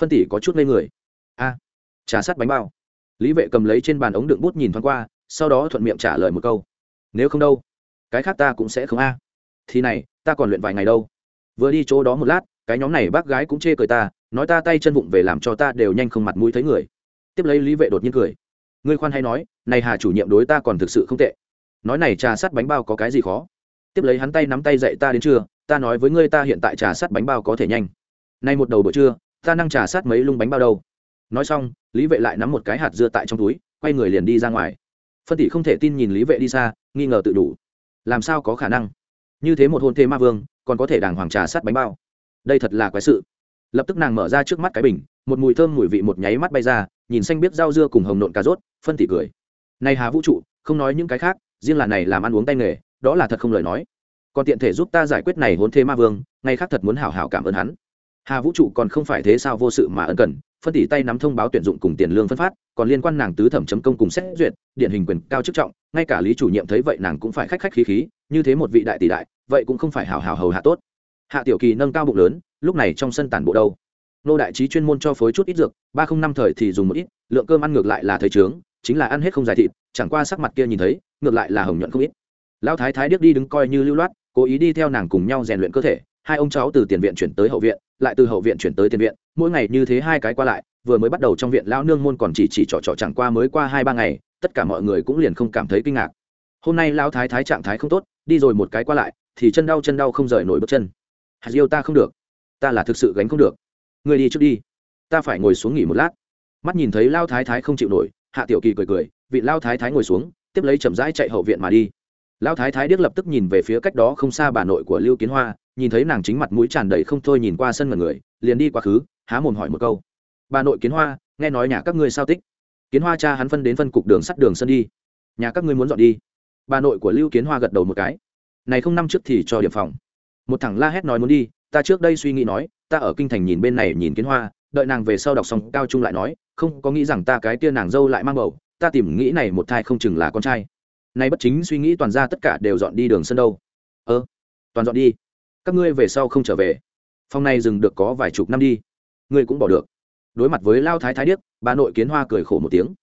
Phân tỷ có chút ngây người. A. Trà sắt bánh bao. Lý vệ cầm lấy trên bàn ống đựng bút nhìn thoáng qua, sau đó thuận miệng trả lời một câu. Nếu không đâu? Cái khác ta cũng sẽ không a. Thì này, ta còn luyện vài ngày đâu. Vừa đi chỗ đó một lát, cái nhóm này bác gái cũng chê cười ta, nói ta tay chân vụng về làm cho ta đều nhanh không mặt mũi thấy người. Tiếp lấy lý vệ đột nhiên cười. Ngươi khoan hay nói, này hà chủ nhiệm đối ta còn thực sự không tệ. Nói này trà sắt bánh bao có cái gì khó? Tiếp lấy hắn tay nắm tay dậy ta đến trưa, ta nói với ngươi ta hiện tại trà sắt bánh bao có thể nhanh. Nay một đầu bữa trưa, ta năng trà sát mấy lung bánh bao đâu. Nói xong, lý vệ lại nắm một cái hạt dưa tại trong túi, quay người liền đi ra ngoài. Phân tỷ không thể tin nhìn lý vệ đi xa, nghi ngờ tự đủ làm sao có khả năng? Như thế một hôn thê ma vương, còn có thể đàng hoàng trà sát bánh bao. Đây thật là quái sự. Lập tức nàng mở ra trước mắt cái bình, một mùi thơm mùi vị một nháy mắt bay ra, nhìn xanh biết rau dưa cùng hồng nộn cà rốt, phân tỉ cười. Này hà vũ trụ, không nói những cái khác, riêng là này làm ăn uống tay nghề, đó là thật không lời nói. Còn tiện thể giúp ta giải quyết này hôn thế ma vương, ngay khác thật muốn hảo hảo cảm ơn hắn. Hà vũ trụ còn không phải thế sao vô sự mà ân cần, phân tỉ tay nắm thông báo tuyển dụng cùng tiền lương phân phát còn liên quan nàng tứ thẩm chấm công cùng xét duyệt, điển hình quyền cao chức trọng, ngay cả lý chủ nhiệm thấy vậy nàng cũng phải khách khách khí khí, như thế một vị đại tỷ đại, vậy cũng không phải hào hào hầu hạ tốt. Hạ tiểu kỳ nâng cao bụng lớn, lúc này trong sân tản bộ đâu? Nô đại trí chuyên môn cho phối chút ít dược, ba không năm thời thì dùng một ít, lượng cơm ăn ngược lại là thấy trướng chính là ăn hết không dài thịt, chẳng qua sắc mặt kia nhìn thấy, ngược lại là hồng nhuận không ít. Lão thái thái điếc đi đứng coi như lưu loát, cố ý đi theo nàng cùng nhau rèn luyện cơ thể, hai ông cháu từ tiền viện chuyển tới hậu viện, lại từ hậu viện chuyển tới tiền viện, mỗi ngày như thế hai cái qua lại vừa mới bắt đầu trong viện lão nương môn còn chỉ chỉ trọ trọ chẳng qua mới qua hai ba ngày, tất cả mọi người cũng liền không cảm thấy kinh ngạc. Hôm nay lão thái thái trạng thái không tốt, đi rồi một cái qua lại, thì chân đau chân đau không rời nổi bước chân. Hạt diêu ta không được. Ta là thực sự gánh không được. Người đi trước đi. Ta phải ngồi xuống nghỉ một lát. Mắt nhìn thấy lao thái thái không chịu nổi, hạ tiểu kỳ cười cười, vị lao thái thái ngồi xuống, tiếp lấy chậm rãi chạy hậu viện mà đi. Lao thái thái điếc lập tức nhìn về phía cách đó không xa bà nội của lưu kiến hoa, nhìn thấy nàng chính mặt mũi tràn đầy không thôi nhìn qua sân mật người, liền đi quá khứ, há mồm hỏi một câu bà nội kiến hoa, nghe nói nhà các ngươi sao tích? Kiến hoa cha hắn phân đến phân cục đường sắt đường sân đi. Nhà các ngươi muốn dọn đi. Bà nội của lưu kiến hoa gật đầu một cái. Này không năm trước thì cho điểm phòng. Một thằng la hét nói muốn đi, ta trước đây suy nghĩ nói, ta ở kinh thành nhìn bên này nhìn kiến hoa, đợi nàng về sau đọc xong cao trung lại nói, không có nghĩ rằng ta cái tia nàng dâu lại mang bầu, ta tìm nghĩ này một thai không chừng là con trai. Nay bất chính suy nghĩ toàn ra tất cả đều dọn đi đường sân đâu. Ơ, toàn dọn đi. Các ngươi về sau không trở về. Phòng này dừng được có vài chục năm đi. Ngươi cũng bỏ được đối mặt với lao thái thái điếc, bà nội kiến hoa cười khổ một tiếng.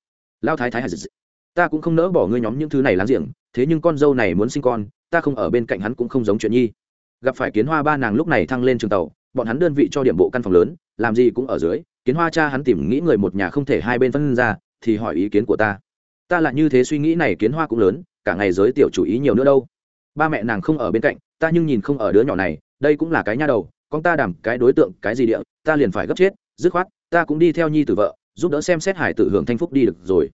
Lao thái thái hà dị ta cũng không nỡ bỏ ngươi nhóm những thứ này láng giềng, thế nhưng con dâu này muốn sinh con, ta không ở bên cạnh hắn cũng không giống chuyện nhi. Gặp phải kiến hoa ba nàng lúc này thăng lên trường tàu, bọn hắn đơn vị cho điểm bộ căn phòng lớn, làm gì cũng ở dưới, kiến hoa cha hắn tìm nghĩ người một nhà không thể hai bên phân ra, thì hỏi ý kiến của ta. Ta lại như thế suy nghĩ này kiến hoa cũng lớn, cả ngày giới tiểu chủ ý nhiều nữa đâu. Ba mẹ nàng không ở bên cạnh, ta nhưng nhìn không ở đứa nhỏ này, đây cũng là cái nha đầu, con ta đảm cái đối tượng, cái gì địa, ta liền phải gấp chết dứt khoát, ta cũng đi theo nhi tử vợ, giúp đỡ xem xét hải tử hưởng thanh phúc đi được rồi.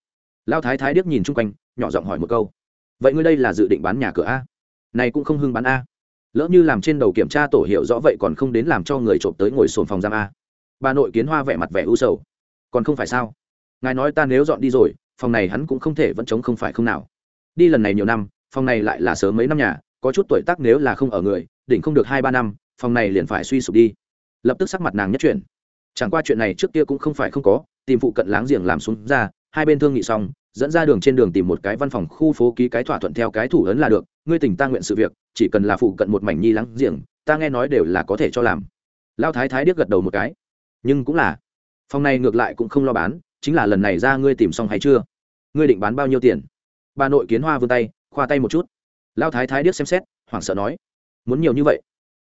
Lao thái thái điếc nhìn chung quanh, nhỏ giọng hỏi một câu. Vậy ngươi đây là dự định bán nhà cửa a? Này cũng không hưng bán a. Lỡ như làm trên đầu kiểm tra tổ hiệu rõ vậy còn không đến làm cho người trộm tới ngồi sồn phòng giam a. Bà nội kiến hoa vẻ mặt vẻ u sầu. Còn không phải sao? Ngài nói ta nếu dọn đi rồi, phòng này hắn cũng không thể vẫn chống không phải không nào. Đi lần này nhiều năm, phòng này lại là sớm mấy năm nhà, có chút tuổi tác nếu là không ở người, đỉnh không được hai ba năm, phòng này liền phải suy sụp đi. Lập tức sắc mặt nàng nhất chuyển chẳng qua chuyện này trước kia cũng không phải không có, tìm phụ cận láng giềng làm xuống ra, hai bên thương nghị xong, dẫn ra đường trên đường tìm một cái văn phòng khu phố ký cái thỏa thuận theo cái thủ ấn là được, ngươi tỉnh ta nguyện sự việc, chỉ cần là phụ cận một mảnh nhi láng giềng, ta nghe nói đều là có thể cho làm. Lao thái thái điếc gật đầu một cái. Nhưng cũng là, phòng này ngược lại cũng không lo bán, chính là lần này ra ngươi tìm xong hay chưa? Ngươi định bán bao nhiêu tiền? Bà nội kiến hoa vươn tay, khoa tay một chút. Lao thái thái điếc xem xét, hoảng sợ nói, muốn nhiều như vậy.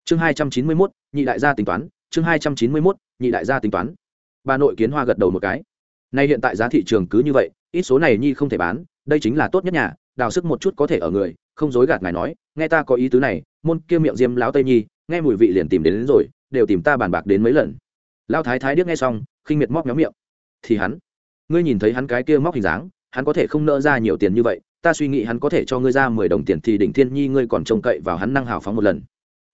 Chương hai trăm chín mươi mốt, nhị đại gia tính toán chương hai trăm chín mươi mốt nhị đại gia tính toán. Bà nội kiến hoa gật đầu một cái. Nay hiện tại giá thị trường cứ như vậy ít số này nhi không thể bán đây chính là tốt nhất nhà đào sức một chút có thể ở người không dối gạt ngài nói nghe ta có ý tứ này môn kia miệng diêm lão tây nhi nghe mùi vị liền tìm đến, đến rồi đều tìm ta bàn bạc đến mấy lần. Lao thái thái điếc nghe xong khinh miệt móc méo miệng. Thì hắn ngươi nhìn thấy hắn cái kia móc hình dáng hắn có thể không nỡ ra nhiều tiền như vậy ta suy nghĩ hắn có thể cho ngươi ra mười đồng tiền thì đỉnh thiên nhi ngươi còn trông cậy vào hắn năng hào phóng một lần.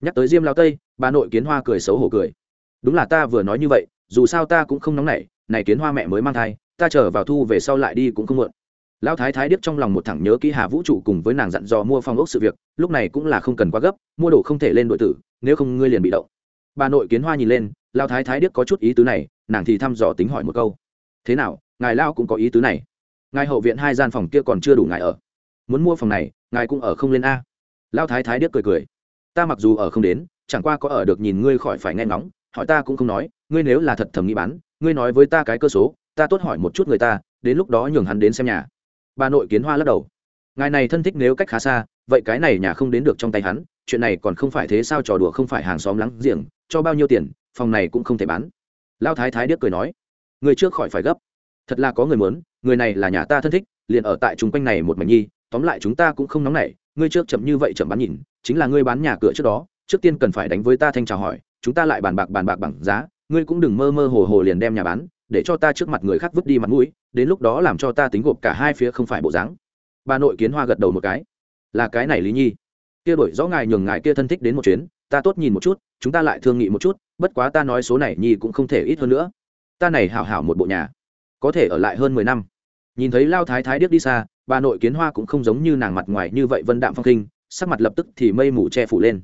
Nhắc tới diêm lao tây bà nội kiến hoa cười xấu hổ cười đúng là ta vừa nói như vậy, dù sao ta cũng không nóng nảy, này kiến hoa mẹ mới mang thai, ta chờ vào thu về sau lại đi cũng không muộn. Lão thái thái điếc trong lòng một thẳng nhớ kỹ hà vũ trụ cùng với nàng dặn dò mua phong ốc sự việc, lúc này cũng là không cần quá gấp, mua đồ không thể lên đội tử, nếu không ngươi liền bị động. Bà nội kiến hoa nhìn lên, lão thái thái điếc có chút ý tứ này, nàng thì thăm dò tính hỏi một câu. Thế nào, ngài lao cũng có ý tứ này? Ngài hậu viện hai gian phòng kia còn chưa đủ ngài ở. Muốn mua phòng này, ngài cũng ở không lên a. Lão thái thái điếc cười cười. Ta mặc dù ở không đến, chẳng qua có ở được nhìn ngươi khỏi phải nghe ngóng hỏi ta cũng không nói, ngươi nếu là thật thầm nghĩ bán, ngươi nói với ta cái cơ số, ta tốt hỏi một chút người ta, đến lúc đó nhường hắn đến xem nhà. Bà nội kiến hoa lắc đầu. Ngài này thân thích nếu cách khá xa, vậy cái này nhà không đến được trong tay hắn, chuyện này còn không phải thế sao trò đùa không phải hàng xóm lắng giềng, cho bao nhiêu tiền, phòng này cũng không thể bán. Lao thái thái điếc cười nói. Người trước khỏi phải gấp. Thật là có người muốn, người này là nhà ta thân thích, liền ở tại chung quanh này một mảnh nhi, tóm lại chúng ta cũng không nóng nảy, ngươi trước chậm như vậy chậm bán nhìn, chính là ngươi bán nhà cửa trước đó, trước tiên cần phải đánh với ta thanh chào hỏi chúng ta lại bàn bạc bàn bạc bằng giá, ngươi cũng đừng mơ mơ hồ hồ liền đem nhà bán, để cho ta trước mặt người khác vứt đi mặt mũi, đến lúc đó làm cho ta tính gộp cả hai phía không phải bộ dáng. Bà nội kiến hoa gật đầu một cái. Là cái này lý nhi. Kia đổi rõ ngài nhường ngài kia thân thích đến một chuyến, ta tốt nhìn một chút, chúng ta lại thương nghị một chút, bất quá ta nói số này nhi cũng không thể ít hơn nữa. Ta này hảo hảo một bộ nhà, có thể ở lại hơn mười năm. Nhìn thấy lao thái thái điếc đi xa, bà nội kiến hoa cũng không giống như nàng mặt ngoài như vậy vân đạm phong kinh sắc mặt lập tức thì mây mù che phủ lên.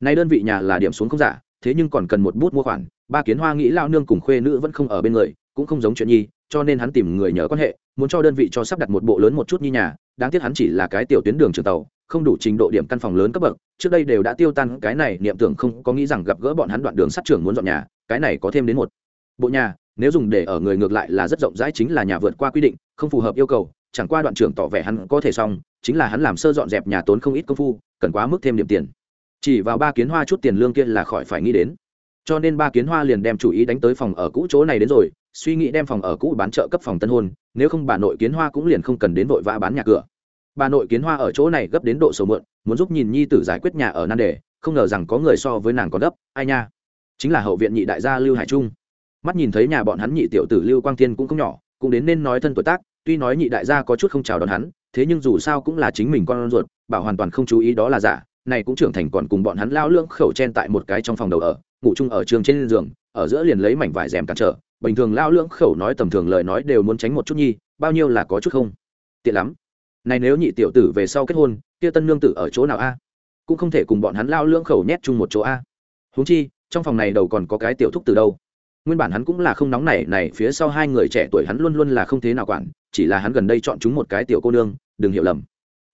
Nay đơn vị nhà là điểm xuống không giả thế nhưng còn cần một bút mua khoản, ba kiến hoa nghĩ lao nương cùng khuê nữ vẫn không ở bên người, cũng không giống chuyện nhi, cho nên hắn tìm người nhờ quan hệ, muốn cho đơn vị cho sắp đặt một bộ lớn một chút như nhà, đáng tiếc hắn chỉ là cái tiểu tuyến đường trường tàu, không đủ trình độ điểm căn phòng lớn cấp bậc, trước đây đều đã tiêu tan, cái này niệm tưởng không có nghĩ rằng gặp gỡ bọn hắn đoạn đường sát trưởng muốn dọn nhà, cái này có thêm đến một. Bộ nhà, nếu dùng để ở người ngược lại là rất rộng rãi chính là nhà vượt qua quy định, không phù hợp yêu cầu, chẳng qua đoạn trưởng tỏ vẻ hắn có thể xong, chính là hắn làm sơ dọn dẹp nhà tốn không ít công phu, cần quá mức thêm điểm tiền chỉ vào ba kiến hoa chút tiền lương kia là khỏi phải nghĩ đến. Cho nên ba kiến hoa liền đem chủ ý đánh tới phòng ở cũ chỗ này đến rồi, suy nghĩ đem phòng ở cũ bán trợ cấp phòng tân hôn, nếu không bà nội kiến hoa cũng liền không cần đến vội vã bán nhà cửa. Bà nội kiến hoa ở chỗ này gấp đến độ sầu mượn, muốn giúp nhìn nhi tử giải quyết nhà ở nan đề, không ngờ rằng có người so với nàng còn gấp, ai nha. Chính là hậu viện nhị đại gia lưu hải trung. Mắt nhìn thấy nhà bọn hắn nhị tiểu tử lưu quang thiên cũng không nhỏ, cũng đến nên nói thân tuổi tác, tuy nói nhị đại gia có chút không chào đón hắn, thế nhưng dù sao cũng là chính mình con ruột, bảo hoàn toàn không chú ý đó là giả này cũng trưởng thành còn cùng bọn hắn lao lưỡng khẩu chen tại một cái trong phòng đầu ở, ngủ chung ở trường trên giường, ở giữa liền lấy mảnh vải rèm cản trở. Bình thường lao lưỡng khẩu nói tầm thường lời nói đều muốn tránh một chút nhi, bao nhiêu là có chút không? Tiện lắm. Này nếu nhị tiểu tử về sau kết hôn, kia tân nương tử ở chỗ nào a? Cũng không thể cùng bọn hắn lao lưỡng khẩu nhét chung một chỗ a. Huống chi, trong phòng này đầu còn có cái tiểu thúc từ đâu. Nguyên bản hắn cũng là không nóng nảy, này phía sau hai người trẻ tuổi hắn luôn luôn là không thế nào quản, chỉ là hắn gần đây chọn chúng một cái tiểu cô nương, đừng hiểu lầm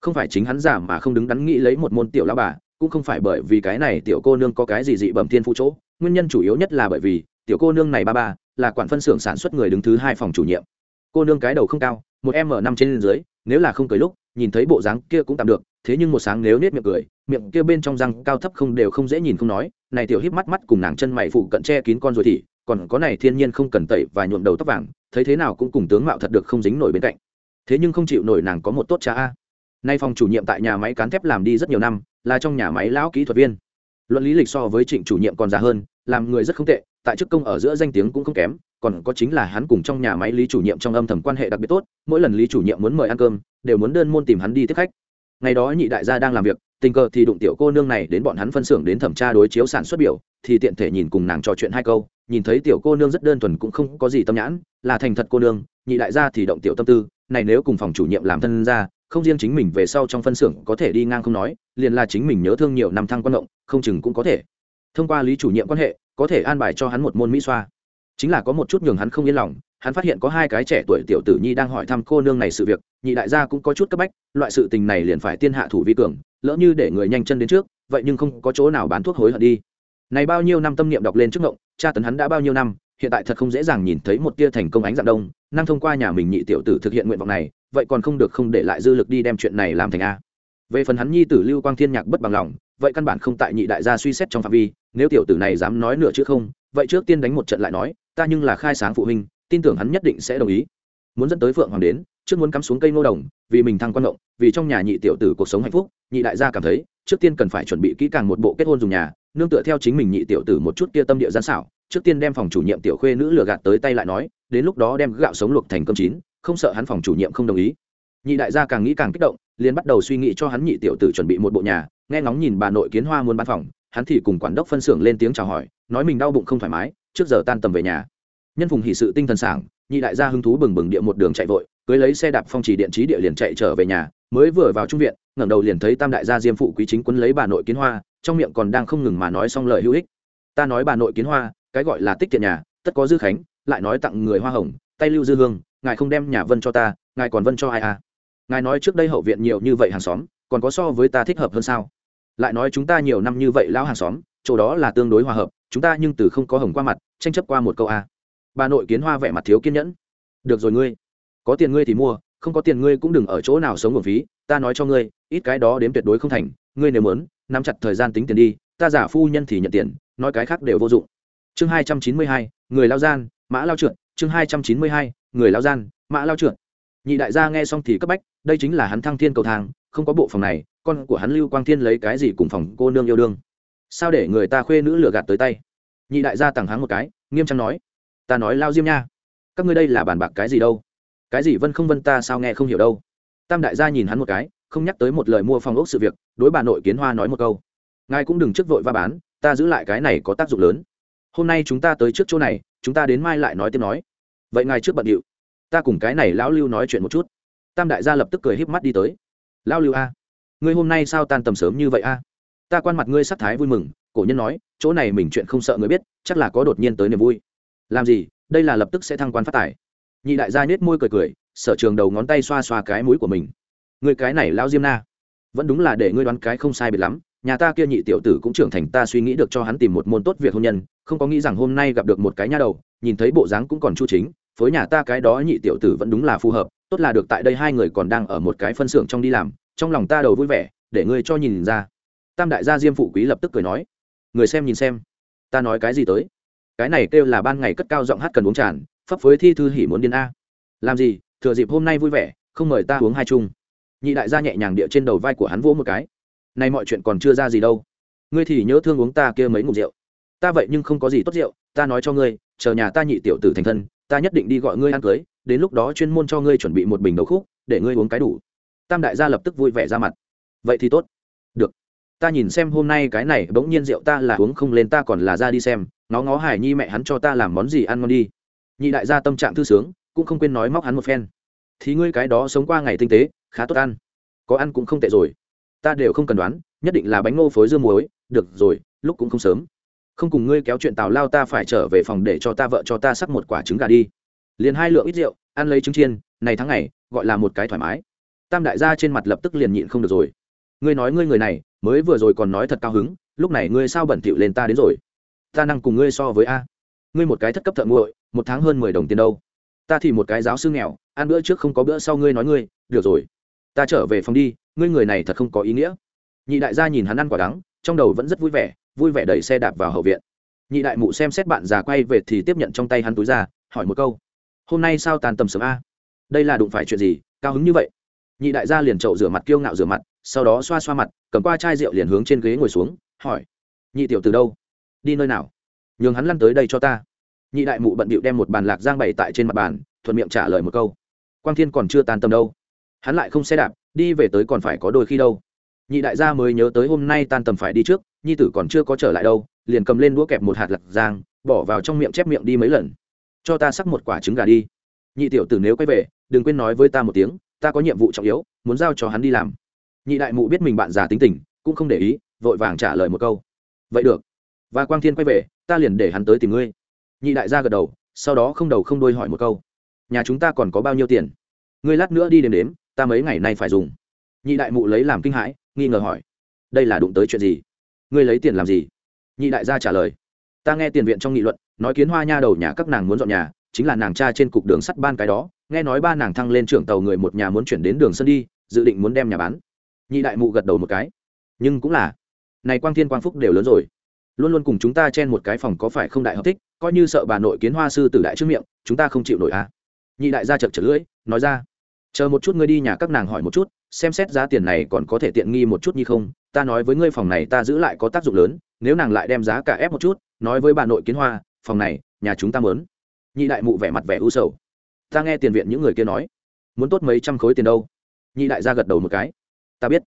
không phải chính hắn giả mà không đứng đắn nghĩ lấy một môn tiểu lao bà, cũng không phải bởi vì cái này tiểu cô nương có cái gì dị bẩm thiên phụ chỗ, nguyên nhân chủ yếu nhất là bởi vì, tiểu cô nương này ba ba, là quản phân xưởng sản xuất người đứng thứ hai phòng chủ nhiệm. Cô nương cái đầu không cao, một m năm trên dưới, nếu là không cười lúc, nhìn thấy bộ dáng kia cũng tạm được, thế nhưng một sáng nếu nết miệng cười, miệng kia bên trong răng cao thấp không đều không dễ nhìn không nói, này tiểu híp mắt mắt cùng nàng chân mày phụ cận che kín con rồi thì, còn có này thiên nhiên không cần tẩy và nhuộm đầu tóc vàng, thấy thế nào cũng cùng tướng mạo thật được không dính nổi bên cạnh. Thế nhưng không chịu nổi nàng có một tốt cha a nay phòng chủ nhiệm tại nhà máy cán thép làm đi rất nhiều năm, là trong nhà máy lão kỹ thuật viên. Luận lý lịch so với trịnh chủ nhiệm còn già hơn, làm người rất không tệ, tại chức công ở giữa danh tiếng cũng không kém, còn có chính là hắn cùng trong nhà máy lý chủ nhiệm trong âm thầm quan hệ đặc biệt tốt, mỗi lần lý chủ nhiệm muốn mời ăn cơm, đều muốn đơn môn tìm hắn đi tiếp khách. Ngày đó nhị đại gia đang làm việc, tình cờ thì đụng tiểu cô nương này đến bọn hắn phân xưởng đến thẩm tra đối chiếu sản xuất biểu, thì tiện thể nhìn cùng nàng trò chuyện hai câu, nhìn thấy tiểu cô nương rất đơn thuần cũng không có gì tâm nhãn, là thành thật cô nương, nhị đại gia thì động tiểu tâm tư, này nếu cùng phòng chủ nhiệm làm thân ra không riêng chính mình về sau trong phân xưởng có thể đi ngang không nói, liền là chính mình nhớ thương nhiều năm thăng quan động, không chừng cũng có thể. Thông qua lý chủ nhiệm quan hệ, có thể an bài cho hắn một môn mỹ xoa. Chính là có một chút nhường hắn không yên lòng, hắn phát hiện có hai cái trẻ tuổi tiểu tử nhi đang hỏi thăm cô nương này sự việc, nhị đại gia cũng có chút cấp bách, loại sự tình này liền phải tiên hạ thủ vi cường, lỡ như để người nhanh chân đến trước, vậy nhưng không có chỗ nào bán thuốc hối hận đi. Này bao nhiêu năm tâm niệm đọc lên trước ngộng cha tấn hắn đã bao nhiêu năm, hiện tại thật không dễ dàng nhìn thấy một tia thành công ánh dạng đông, năng thông qua nhà mình nhị tiểu tử thực hiện nguyện vọng này vậy còn không được không để lại dư lực đi đem chuyện này làm thành a. Về phần hắn nhi tử lưu quang thiên nhạc bất bằng lòng, vậy căn bản không tại nhị đại gia suy xét trong phạm vi, nếu tiểu tử này dám nói nửa chữ không, vậy trước tiên đánh một trận lại nói, ta nhưng là khai sáng phụ huynh, tin tưởng hắn nhất định sẽ đồng ý. Muốn dẫn tới phượng hoàng đến, trước muốn cắm xuống cây ngô đồng, vì mình thăng quan động vì trong nhà nhị tiểu tử cuộc sống hạnh phúc, nhị đại gia cảm thấy, trước tiên cần phải chuẩn bị kỹ càng một bộ kết hôn dùng nhà, nương tựa theo chính mình nhị tiểu tử một chút kia tâm địa gian xảo, trước tiên đem phòng chủ nhiệm tiểu khuê nữ lừa gạt tới tay lại nói, đến lúc đó đem gạo sống luộc thành cơm chín không sợ hắn phòng chủ nhiệm không đồng ý. Nhị đại gia càng nghĩ càng kích động, liền bắt đầu suy nghĩ cho hắn nhị tiểu tử chuẩn bị một bộ nhà, nghe ngóng nhìn bà nội kiến hoa muốn bán phòng, hắn thì cùng quản đốc phân xưởng lên tiếng chào hỏi, nói mình đau bụng không thoải mái, trước giờ tan tầm về nhà. Nhân phùng hỷ sự tinh thần sảng, nhị đại gia hứng thú bừng bừng địa một đường chạy vội, cưới lấy xe đạp phong trì điện trí địa liền chạy trở về nhà, mới vừa vào trung viện, ngẩng đầu liền thấy tam đại gia diêm phụ quý chính quân lấy bà nội kiến hoa, trong miệng còn đang không ngừng mà nói xong lời hữu ích. Ta nói bà nội kiến hoa, cái gọi là tích thiện nhà, tất có dư khánh, lại nói tặng người hoa hồng, tay lưu dư hương ngài không đem nhà vân cho ta, ngài còn vân cho ai à? Ngài nói trước đây hậu viện nhiều như vậy hàng xóm, còn có so với ta thích hợp hơn sao? Lại nói chúng ta nhiều năm như vậy lão hàng xóm, chỗ đó là tương đối hòa hợp, chúng ta nhưng từ không có hồng qua mặt, tranh chấp qua một câu a à. bà nội kiến hoa vẻ mặt thiếu kiên nhẫn. Được rồi ngươi, có tiền ngươi thì mua, không có tiền ngươi cũng đừng ở chỗ nào sống nguồn phí, ta nói cho ngươi, ít cái đó đếm tuyệt đối không thành, ngươi nếu muốn, nắm chặt thời gian tính tiền đi, ta giả phu nhân thì nhận tiền, nói cái khác đều vô dụng. Chương hai trăm chín mươi hai, người lao gian, mã lao trượt, chương hai trăm chín mươi hai người lao gian, mã lao trượt. Nhị đại gia nghe xong thì cấp bách, đây chính là hắn thăng thiên cầu thang, không có bộ phòng này, con của hắn lưu quang thiên lấy cái gì cùng phòng cô nương yêu đương? Sao để người ta khuê nữ lừa gạt tới tay? Nhị đại gia tặng hắn một cái, nghiêm trang nói, ta nói lao diêm nha, các ngươi đây là bàn bạc cái gì đâu? Cái gì vân không vân ta sao nghe không hiểu đâu? Tam đại gia nhìn hắn một cái, không nhắc tới một lời mua phòng ốc sự việc, đối bà nội kiến hoa nói một câu, ngài cũng đừng trước vội va bán, ta giữ lại cái này có tác dụng lớn. Hôm nay chúng ta tới trước chỗ này, chúng ta đến mai lại nói tiếp nói vậy ngài trước bận điệu. Ta cùng cái này lão lưu nói chuyện một chút. Tam đại gia lập tức cười híp mắt đi tới. Lão lưu a, ngươi hôm nay sao tan tầm sớm như vậy a? Ta quan mặt ngươi sắc thái vui mừng, cổ nhân nói, chỗ này mình chuyện không sợ người biết, chắc là có đột nhiên tới niềm vui. Làm gì, đây là lập tức sẽ thăng quan phát tài nhị đại gia nết môi cười cười, sở trường đầu ngón tay xoa xoa cái mũi của mình. Người cái này lao diêm na, vẫn đúng là để ngươi đoán cái không sai biệt lắm. Nhà ta kia nhị tiểu tử cũng trưởng thành, ta suy nghĩ được cho hắn tìm một môn tốt việc hôn nhân, không có nghĩ rằng hôm nay gặp được một cái nha đầu, nhìn thấy bộ dáng cũng còn chu chính phối nhà ta cái đó nhị tiểu tử vẫn đúng là phù hợp, tốt là được tại đây hai người còn đang ở một cái phân xưởng trong đi làm, trong lòng ta đầu vui vẻ, để ngươi cho nhìn ra. Tam đại gia diêm phụ quý lập tức cười nói, người xem nhìn xem, ta nói cái gì tới? Cái này kêu là ban ngày cất cao giọng hát cần uống tràn, phấp phới thi thư hỉ muốn điên a. Làm gì, thừa dịp hôm nay vui vẻ, không mời ta uống hai chung. Nhị đại gia nhẹ nhàng địa trên đầu vai của hắn vỗ một cái. Nay mọi chuyện còn chưa ra gì đâu. Ngươi thì nhớ thương uống ta kia mấy ngụm rượu. Ta vậy nhưng không có gì tốt rượu, ta nói cho ngươi, chờ nhà ta nhị tiểu tử thành thân ta nhất định đi gọi ngươi ăn cưới, đến lúc đó chuyên môn cho ngươi chuẩn bị một bình đầu khúc, để ngươi uống cái đủ. Tam đại gia lập tức vui vẻ ra mặt. Vậy thì tốt. Được. Ta nhìn xem hôm nay cái này, bỗng nhiên rượu ta là uống không lên, ta còn là ra đi xem. Nó ngó hải nhi mẹ hắn cho ta làm món gì ăn ngon đi. Nhị đại gia tâm trạng thư sướng, cũng không quên nói móc hắn một phen. Thì ngươi cái đó sống qua ngày tinh tế, khá tốt ăn. Có ăn cũng không tệ rồi. Ta đều không cần đoán, nhất định là bánh ngô phối dưa muối. Được rồi, lúc cũng không sớm không cùng ngươi kéo chuyện tào lao ta phải trở về phòng để cho ta vợ cho ta sắc một quả trứng gà đi. Liền hai lượng ít rượu, ăn lấy trứng chiên, này tháng ngày, gọi là một cái thoải mái. Tam đại gia trên mặt lập tức liền nhịn không được rồi. Ngươi nói ngươi người này, mới vừa rồi còn nói thật cao hứng, lúc này ngươi sao bẩn thỉu lên ta đến rồi? Ta năng cùng ngươi so với a. Ngươi một cái thất cấp thợ nguội một tháng hơn mười đồng tiền đâu. Ta thì một cái giáo sư nghèo, ăn bữa trước không có bữa sau ngươi nói ngươi, được rồi. Ta trở về phòng đi, ngươi người này thật không có ý nghĩa. Nhị đại gia nhìn hắn ăn quả đắng, trong đầu vẫn rất vui vẻ vui vẻ đẩy xe đạp vào hậu viện. Nhị đại mụ xem xét bạn già quay về thì tiếp nhận trong tay hắn túi ra, hỏi một câu, hôm nay sao tàn tầm sớm a? Đây là đụng phải chuyện gì, cao hứng như vậy? Nhị đại gia liền trậu rửa mặt kiêu ngạo rửa mặt, sau đó xoa xoa mặt, cầm qua chai rượu liền hướng trên ghế ngồi xuống, hỏi, nhị tiểu từ đâu? Đi nơi nào? Nhường hắn lăn tới đây cho ta. Nhị đại mụ bận bịu đem một bàn lạc giang bày tại trên mặt bàn, thuận miệng trả lời một câu, quang thiên còn chưa tan tâm đâu. Hắn lại không xe đạp, đi về tới còn phải có đôi khi đâu. Nhị đại gia mới nhớ tới hôm nay tan tầm phải đi trước nhi tử còn chưa có trở lại đâu, liền cầm lên đũa kẹp một hạt lạc giang, bỏ vào trong miệng chép miệng đi mấy lần. Cho ta sắc một quả trứng gà đi. Nhị tiểu tử nếu quay về, đừng quên nói với ta một tiếng, ta có nhiệm vụ trọng yếu, muốn giao cho hắn đi làm. Nhị đại mụ biết mình bạn già tính tình, cũng không để ý, vội vàng trả lời một câu. Vậy được. Và quang thiên quay về, ta liền để hắn tới tìm ngươi. Nhị đại gia gật đầu, sau đó không đầu không đôi hỏi một câu. Nhà chúng ta còn có bao nhiêu tiền? Ngươi lát nữa đi đếm đếm, ta mấy ngày nay phải dùng. Nhị đại mụ lấy làm kinh hãi, nghi ngờ hỏi. Đây là đụng tới chuyện gì? Ngươi lấy tiền làm gì? Nhị đại gia trả lời. Ta nghe tiền viện trong nghị luận, nói kiến hoa nha đầu nhà các nàng muốn dọn nhà, chính là nàng cha trên cục đường sắt ban cái đó, nghe nói ba nàng thăng lên trưởng tàu người một nhà muốn chuyển đến đường sân đi, dự định muốn đem nhà bán. Nhị đại mụ gật đầu một cái. Nhưng cũng là. Này quang thiên quang phúc đều lớn rồi. Luôn luôn cùng chúng ta chen một cái phòng có phải không đại hợp thích, coi như sợ bà nội kiến hoa sư tử đại trước miệng, chúng ta không chịu nổi à. Nhị đại gia chật chật lưỡi, nói ra. Chờ một chút ngươi đi nhà các nàng hỏi một chút, xem xét giá tiền này còn có thể tiện nghi một chút như không ta nói với ngươi phòng này ta giữ lại có tác dụng lớn, nếu nàng lại đem giá cả ép một chút, nói với bà nội kiến hoa, phòng này, nhà chúng ta mớn. Nhị đại mụ vẻ mặt vẻ u sầu. Ta nghe tiền viện những người kia nói, muốn tốt mấy trăm khối tiền đâu. Nhị đại gia gật đầu một cái. Ta biết.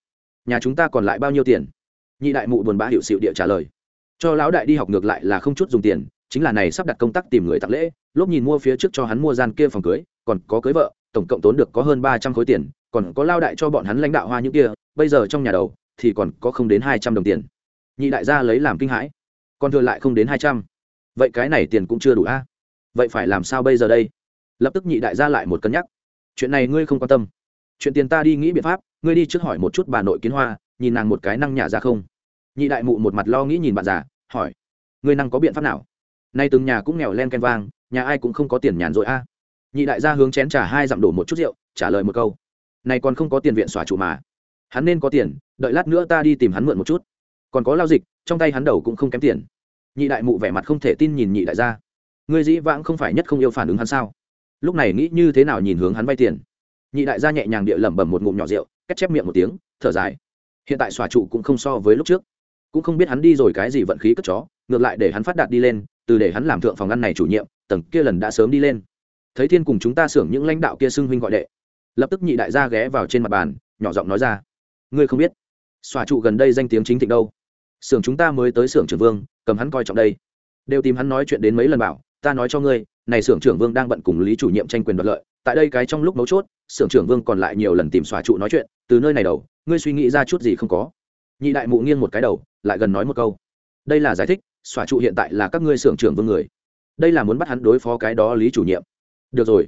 Nhà chúng ta còn lại bao nhiêu tiền? Nhị đại mụ buồn bã hiệu sự địa trả lời. Cho lão đại đi học ngược lại là không chút dùng tiền, chính là này sắp đặt công tác tìm người tặng lễ lốp nhìn mua phía trước cho hắn mua gian kia phòng cưới, còn có cưới vợ, tổng cộng tốn được có hơn ba trăm khối tiền, còn có lao đại cho bọn hắn lãnh đạo hoa những kia, bây giờ trong nhà đầu thì còn có không đến hai trăm đồng tiền. Nhị đại gia lấy làm kinh hãi. Còn thừa lại không đến hai trăm. Vậy cái này tiền cũng chưa đủ a? Vậy phải làm sao bây giờ đây? Lập tức nhị đại gia lại một cân nhắc. Chuyện này ngươi không quan tâm. Chuyện tiền ta đi nghĩ biện pháp, ngươi đi trước hỏi một chút bà nội kiến hoa, nhìn nàng một cái năng nhả ra không? Nhị đại mụ một mặt lo nghĩ nhìn bạn già, hỏi, ngươi năng có biện pháp nào? Nay từng nhà cũng nghèo len ken vang, nhà ai cũng không có tiền nhàn rồi a. Nhị đại gia hướng chén trà hai dặm đổ một chút rượu, trả lời một câu, này còn không có tiền viện xóa chủ mà hắn nên có tiền, đợi lát nữa ta đi tìm hắn mượn một chút. Còn có lao dịch, trong tay hắn đầu cũng không kém tiền. Nhị đại mụ vẻ mặt không thể tin nhìn nhị đại gia. Ngươi dĩ vãng không phải nhất không yêu phản ứng hắn sao? Lúc này nghĩ như thế nào nhìn hướng hắn vay tiền. Nhị đại gia nhẹ nhàng địa lẩm bẩm một ngụm nhỏ rượu cắt chép miệng một tiếng, thở dài. Hiện tại xòa trụ cũng không so với lúc trước. Cũng không biết hắn đi rồi cái gì vận khí cất chó, ngược lại để hắn phát đạt đi lên, từ để hắn làm thượng phòng ngăn này chủ nhiệm, tầng kia lần đã sớm đi lên. Thấy thiên cùng chúng ta xưởng những lãnh đạo kia xưng huynh gọi đệ. Lập tức nhị đại gia ghé vào trên mặt bàn, nhỏ giọng nói ra ngươi không biết. Xòa trụ gần đây danh tiếng chính thịnh đâu. Xưởng chúng ta mới tới xưởng trưởng vương, cầm hắn coi trọng đây. Đều tìm hắn nói chuyện đến mấy lần bảo, ta nói cho ngươi, này xưởng trưởng vương đang bận cùng lý chủ nhiệm tranh quyền đoạt lợi. Tại đây cái trong lúc mấu chốt, xưởng trưởng vương còn lại nhiều lần tìm xòa trụ nói chuyện, từ nơi này đầu, ngươi suy nghĩ ra chút gì không có. Nhị đại mụ nghiêng một cái đầu, lại gần nói một câu. Đây là giải thích, xòa trụ hiện tại là các ngươi xưởng trưởng vương người. Đây là muốn bắt hắn đối phó cái đó lý chủ nhiệm. Được rồi.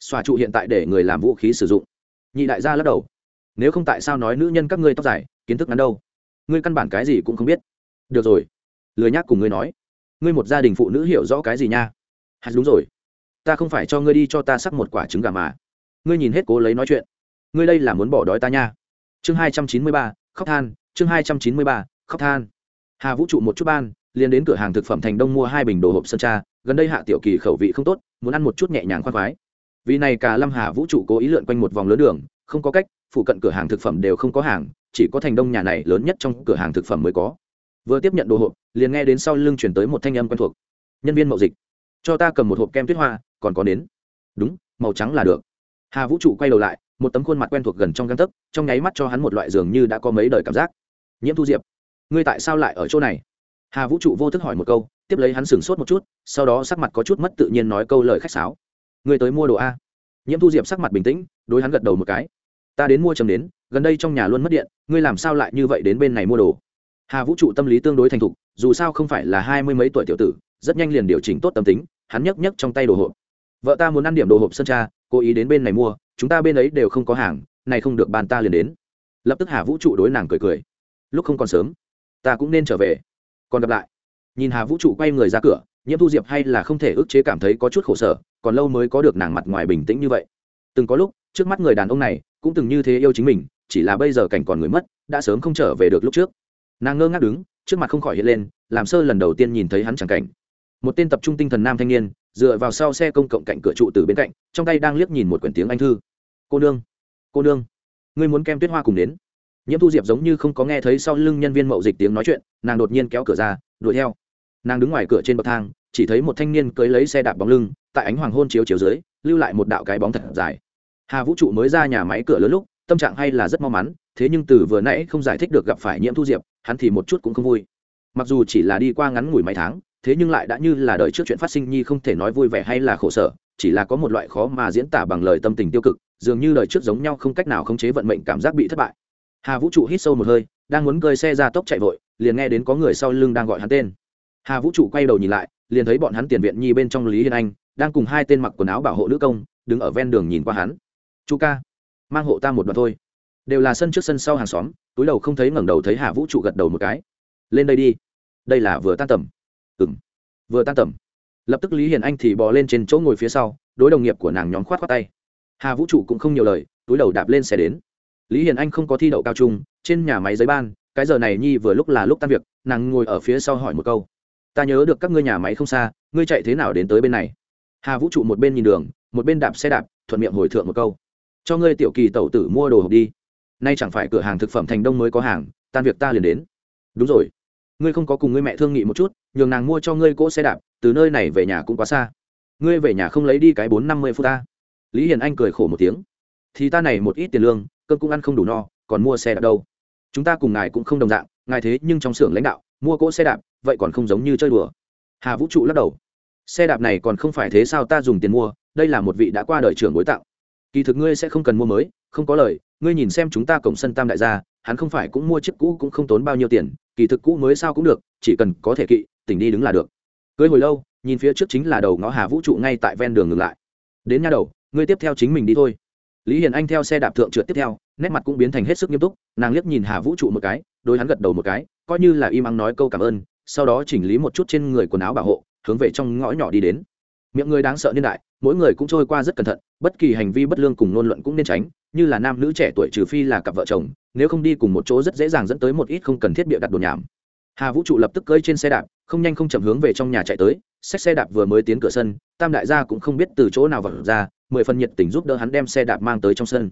Xòa trụ hiện tại để người làm vũ khí sử dụng. Nhị đại gia lắc đầu nếu không tại sao nói nữ nhân các ngươi tóc dài, kiến thức ngắn đâu? Ngươi căn bản cái gì cũng không biết. Được rồi. Lười nhác cùng ngươi nói. Ngươi một gia đình phụ nữ hiểu rõ cái gì nha? Hạt đúng rồi. Ta không phải cho ngươi đi cho ta sắc một quả trứng gà mà. Ngươi nhìn hết cố lấy nói chuyện. Ngươi đây là muốn bỏ đói ta nha. Chương hai trăm chín mươi ba, khóc than. Chương hai trăm chín mươi ba, khóc than. Hà vũ trụ một chút ban, liền đến cửa hàng thực phẩm thành đông mua hai bình đồ hộp sơn tra gần đây hạ tiểu kỳ khẩu vị không tốt, muốn ăn một chút nhẹ nhàng khoan khoái. Vì này cả lâm hà vũ trụ cố ý lượn quanh một vòng lớn đường, không có cách phụ cận cửa hàng thực phẩm đều không có hàng, chỉ có thành đông nhà này lớn nhất trong cửa hàng thực phẩm mới có. Vừa tiếp nhận đồ hộp, liền nghe đến sau lưng chuyển tới một thanh âm quen thuộc. Nhân viên mậu dịch, cho ta cầm một hộp kem tuyết hoa, còn có đến đúng, màu trắng là được. Hà vũ trụ quay đầu lại, một tấm khuôn mặt quen thuộc gần trong găng tấc, trong nháy mắt cho hắn một loại giường như đã có mấy đời cảm giác. Nhiễm thu diệp, ngươi tại sao lại ở chỗ này? Hà vũ trụ vô thức hỏi một câu, tiếp lấy hắn sửng sốt một chút, sau đó sắc mặt có chút mất tự nhiên nói câu lời khách sáo. Ngươi tới mua đồ a? Nhiễm thu diệp sắc mặt bình tĩnh, đối hắn gật đầu một cái ta đến mua chấm đến, gần đây trong nhà luôn mất điện, ngươi làm sao lại như vậy đến bên này mua đồ? Hà vũ trụ tâm lý tương đối thành thục, dù sao không phải là hai mươi mấy tuổi tiểu tử, rất nhanh liền điều chỉnh tốt tâm tính, hắn nhấc nhấc trong tay đồ hộp. Vợ ta muốn ăn điểm đồ hộp sơn tra cố ý đến bên này mua, chúng ta bên ấy đều không có hàng, này không được bàn ta liền đến. Lập tức hà vũ trụ đối nàng cười cười. Lúc không còn sớm, ta cũng nên trở về. Còn gặp lại. Nhìn hà vũ trụ quay người ra cửa, nhiễm thu diệp hay là không thể ức chế cảm thấy có chút khổ sở, còn lâu mới có được nàng mặt ngoài bình tĩnh như vậy. Từng có lúc, trước mắt người đàn ông này cũng từng như thế yêu chính mình, chỉ là bây giờ cảnh còn người mất, đã sớm không trở về được lúc trước. Nàng ngơ ngác đứng, trước mặt không khỏi hiện lên, làm sơ lần đầu tiên nhìn thấy hắn chẳng cảnh. Một tên tập trung tinh thần nam thanh niên, dựa vào sau xe công cộng cạnh cửa trụ từ bên cạnh, trong tay đang liếc nhìn một quyển tiếng anh thư. Cô nương cô nương, ngươi muốn kem tuyết hoa cùng đến. Nhiễm thu diệp giống như không có nghe thấy sau lưng nhân viên mậu dịch tiếng nói chuyện, nàng đột nhiên kéo cửa ra, đuổi theo. Nàng đứng ngoài cửa trên bậc thang, chỉ thấy một thanh niên cưới lấy xe đạp bóng lưng, tại ánh hoàng hôn chiếu chiếu dưới, lưu lại một đạo cái bóng thật dài hà vũ trụ mới ra nhà máy cửa lớn lúc, tâm trạng hay là rất mau mắn, thế nhưng từ vừa nãy không giải thích được gặp phải nhiễm thu diệp, hắn thì một chút cũng không vui. Mặc dù chỉ là đi qua ngắn ngủi mấy tháng, thế nhưng lại đã như là đời trước chuyện phát sinh nhi không thể nói vui vẻ hay là khổ sở, chỉ là có một loại khó mà diễn tả bằng lời tâm tình tiêu cực, dường như đời trước giống nhau không cách nào khống chế vận mệnh cảm giác bị thất bại. Hà vũ trụ hít sâu một hơi, đang muốn cơi xe ra tốc chạy vội, liền nghe đến có người sau lưng đang gọi hắn tên. Hà vũ trụ quay đầu nhìn lại, liền thấy bọn hắn tiền viện nhi bên trong lý hiên anh, đang cùng hai tên mặc quần áo bảo hộ nữ công, đứng ở ven đường nhìn qua hắn chu ca, mang hộ ta một đoạn thôi. Đều là sân trước sân sau hàng xóm, túi đầu không thấy ngẩng đầu thấy hà vũ trụ gật đầu một cái. Lên đây đi. Đây là vừa tan tầm. Ừng vừa tan tầm. Lập tức lý hiền anh thì bò lên trên chỗ ngồi phía sau, đối đồng nghiệp của nàng nhóm khoát khoát tay. Hà vũ trụ cũng không nhiều lời, túi đầu đạp lên xe đến. Lý hiền anh không có thi đậu cao trung, trên nhà máy giấy ban, cái giờ này nhi vừa lúc là lúc tan việc, nàng ngồi ở phía sau hỏi một câu. Ta nhớ được các ngươi nhà máy không xa, ngươi chạy thế nào đến tới bên này? Hà vũ trụ một bên nhìn đường, một bên đạp xe đạp, thuận miệng hồi thượng một câu cho ngươi tiểu kỳ tẩu tử mua đồ hộp đi. Nay chẳng phải cửa hàng thực phẩm thành đông mới có hàng, tan việc ta liền đến. Đúng rồi. Ngươi không có cùng ngươi mẹ thương nghị một chút, nhường nàng mua cho ngươi cỗ xe đạp, từ nơi này về nhà cũng quá xa. Ngươi về nhà không lấy đi cái bốn năm mươi phút ta. Lý hiền anh cười khổ một tiếng. Thì ta này một ít tiền lương, cơm cũng ăn không đủ no, còn mua xe đạp đâu. Chúng ta cùng ngài cũng không đồng dạng, ngài thế nhưng trong xưởng lãnh đạo, mua cỗ xe đạp, vậy còn không giống như chơi đùa. Hà vũ trụ lắc đầu. Xe đạp này còn không phải thế sao ta dùng tiền mua, đây là một vị đã qua đời trưởng bối tặng kỳ thực ngươi sẽ không cần mua mới, không có lời, ngươi nhìn xem chúng ta cổng sân tam đại gia, hắn không phải cũng mua chiếc cũ cũng không tốn bao nhiêu tiền, kỳ thực cũ mới sao cũng được, chỉ cần có thể kỵ, tỉnh đi đứng là được. Cưới hồi lâu, nhìn phía trước chính là đầu ngõ hà vũ trụ ngay tại ven đường ngừng lại. Đến nha đầu, ngươi tiếp theo chính mình đi thôi. Lý hiền anh theo xe đạp thượng trượt tiếp theo, nét mặt cũng biến thành hết sức nghiêm túc, nàng liếc nhìn hà vũ trụ một cái, đôi hắn gật đầu một cái, coi như là im ắng nói câu cảm ơn, sau đó chỉnh lý một chút trên người quần áo bảo hộ, hướng về trong ngõ nhỏ đi đến. Miệng người đáng sợ niên đại mỗi người cũng trôi qua rất cẩn thận, bất kỳ hành vi bất lương cùng ngôn luận cũng nên tránh, như là nam nữ trẻ tuổi trừ phi là cặp vợ chồng, nếu không đi cùng một chỗ rất dễ dàng dẫn tới một ít không cần thiết bịa đặt đồn nhảm. Hà vũ trụ lập tức cơi trên xe đạp, không nhanh không chậm hướng về trong nhà chạy tới, xách xe đạp vừa mới tiến cửa sân, tam đại gia cũng không biết từ chỗ nào vào ra, mười phần nhiệt tình giúp đỡ hắn đem xe đạp mang tới trong sân.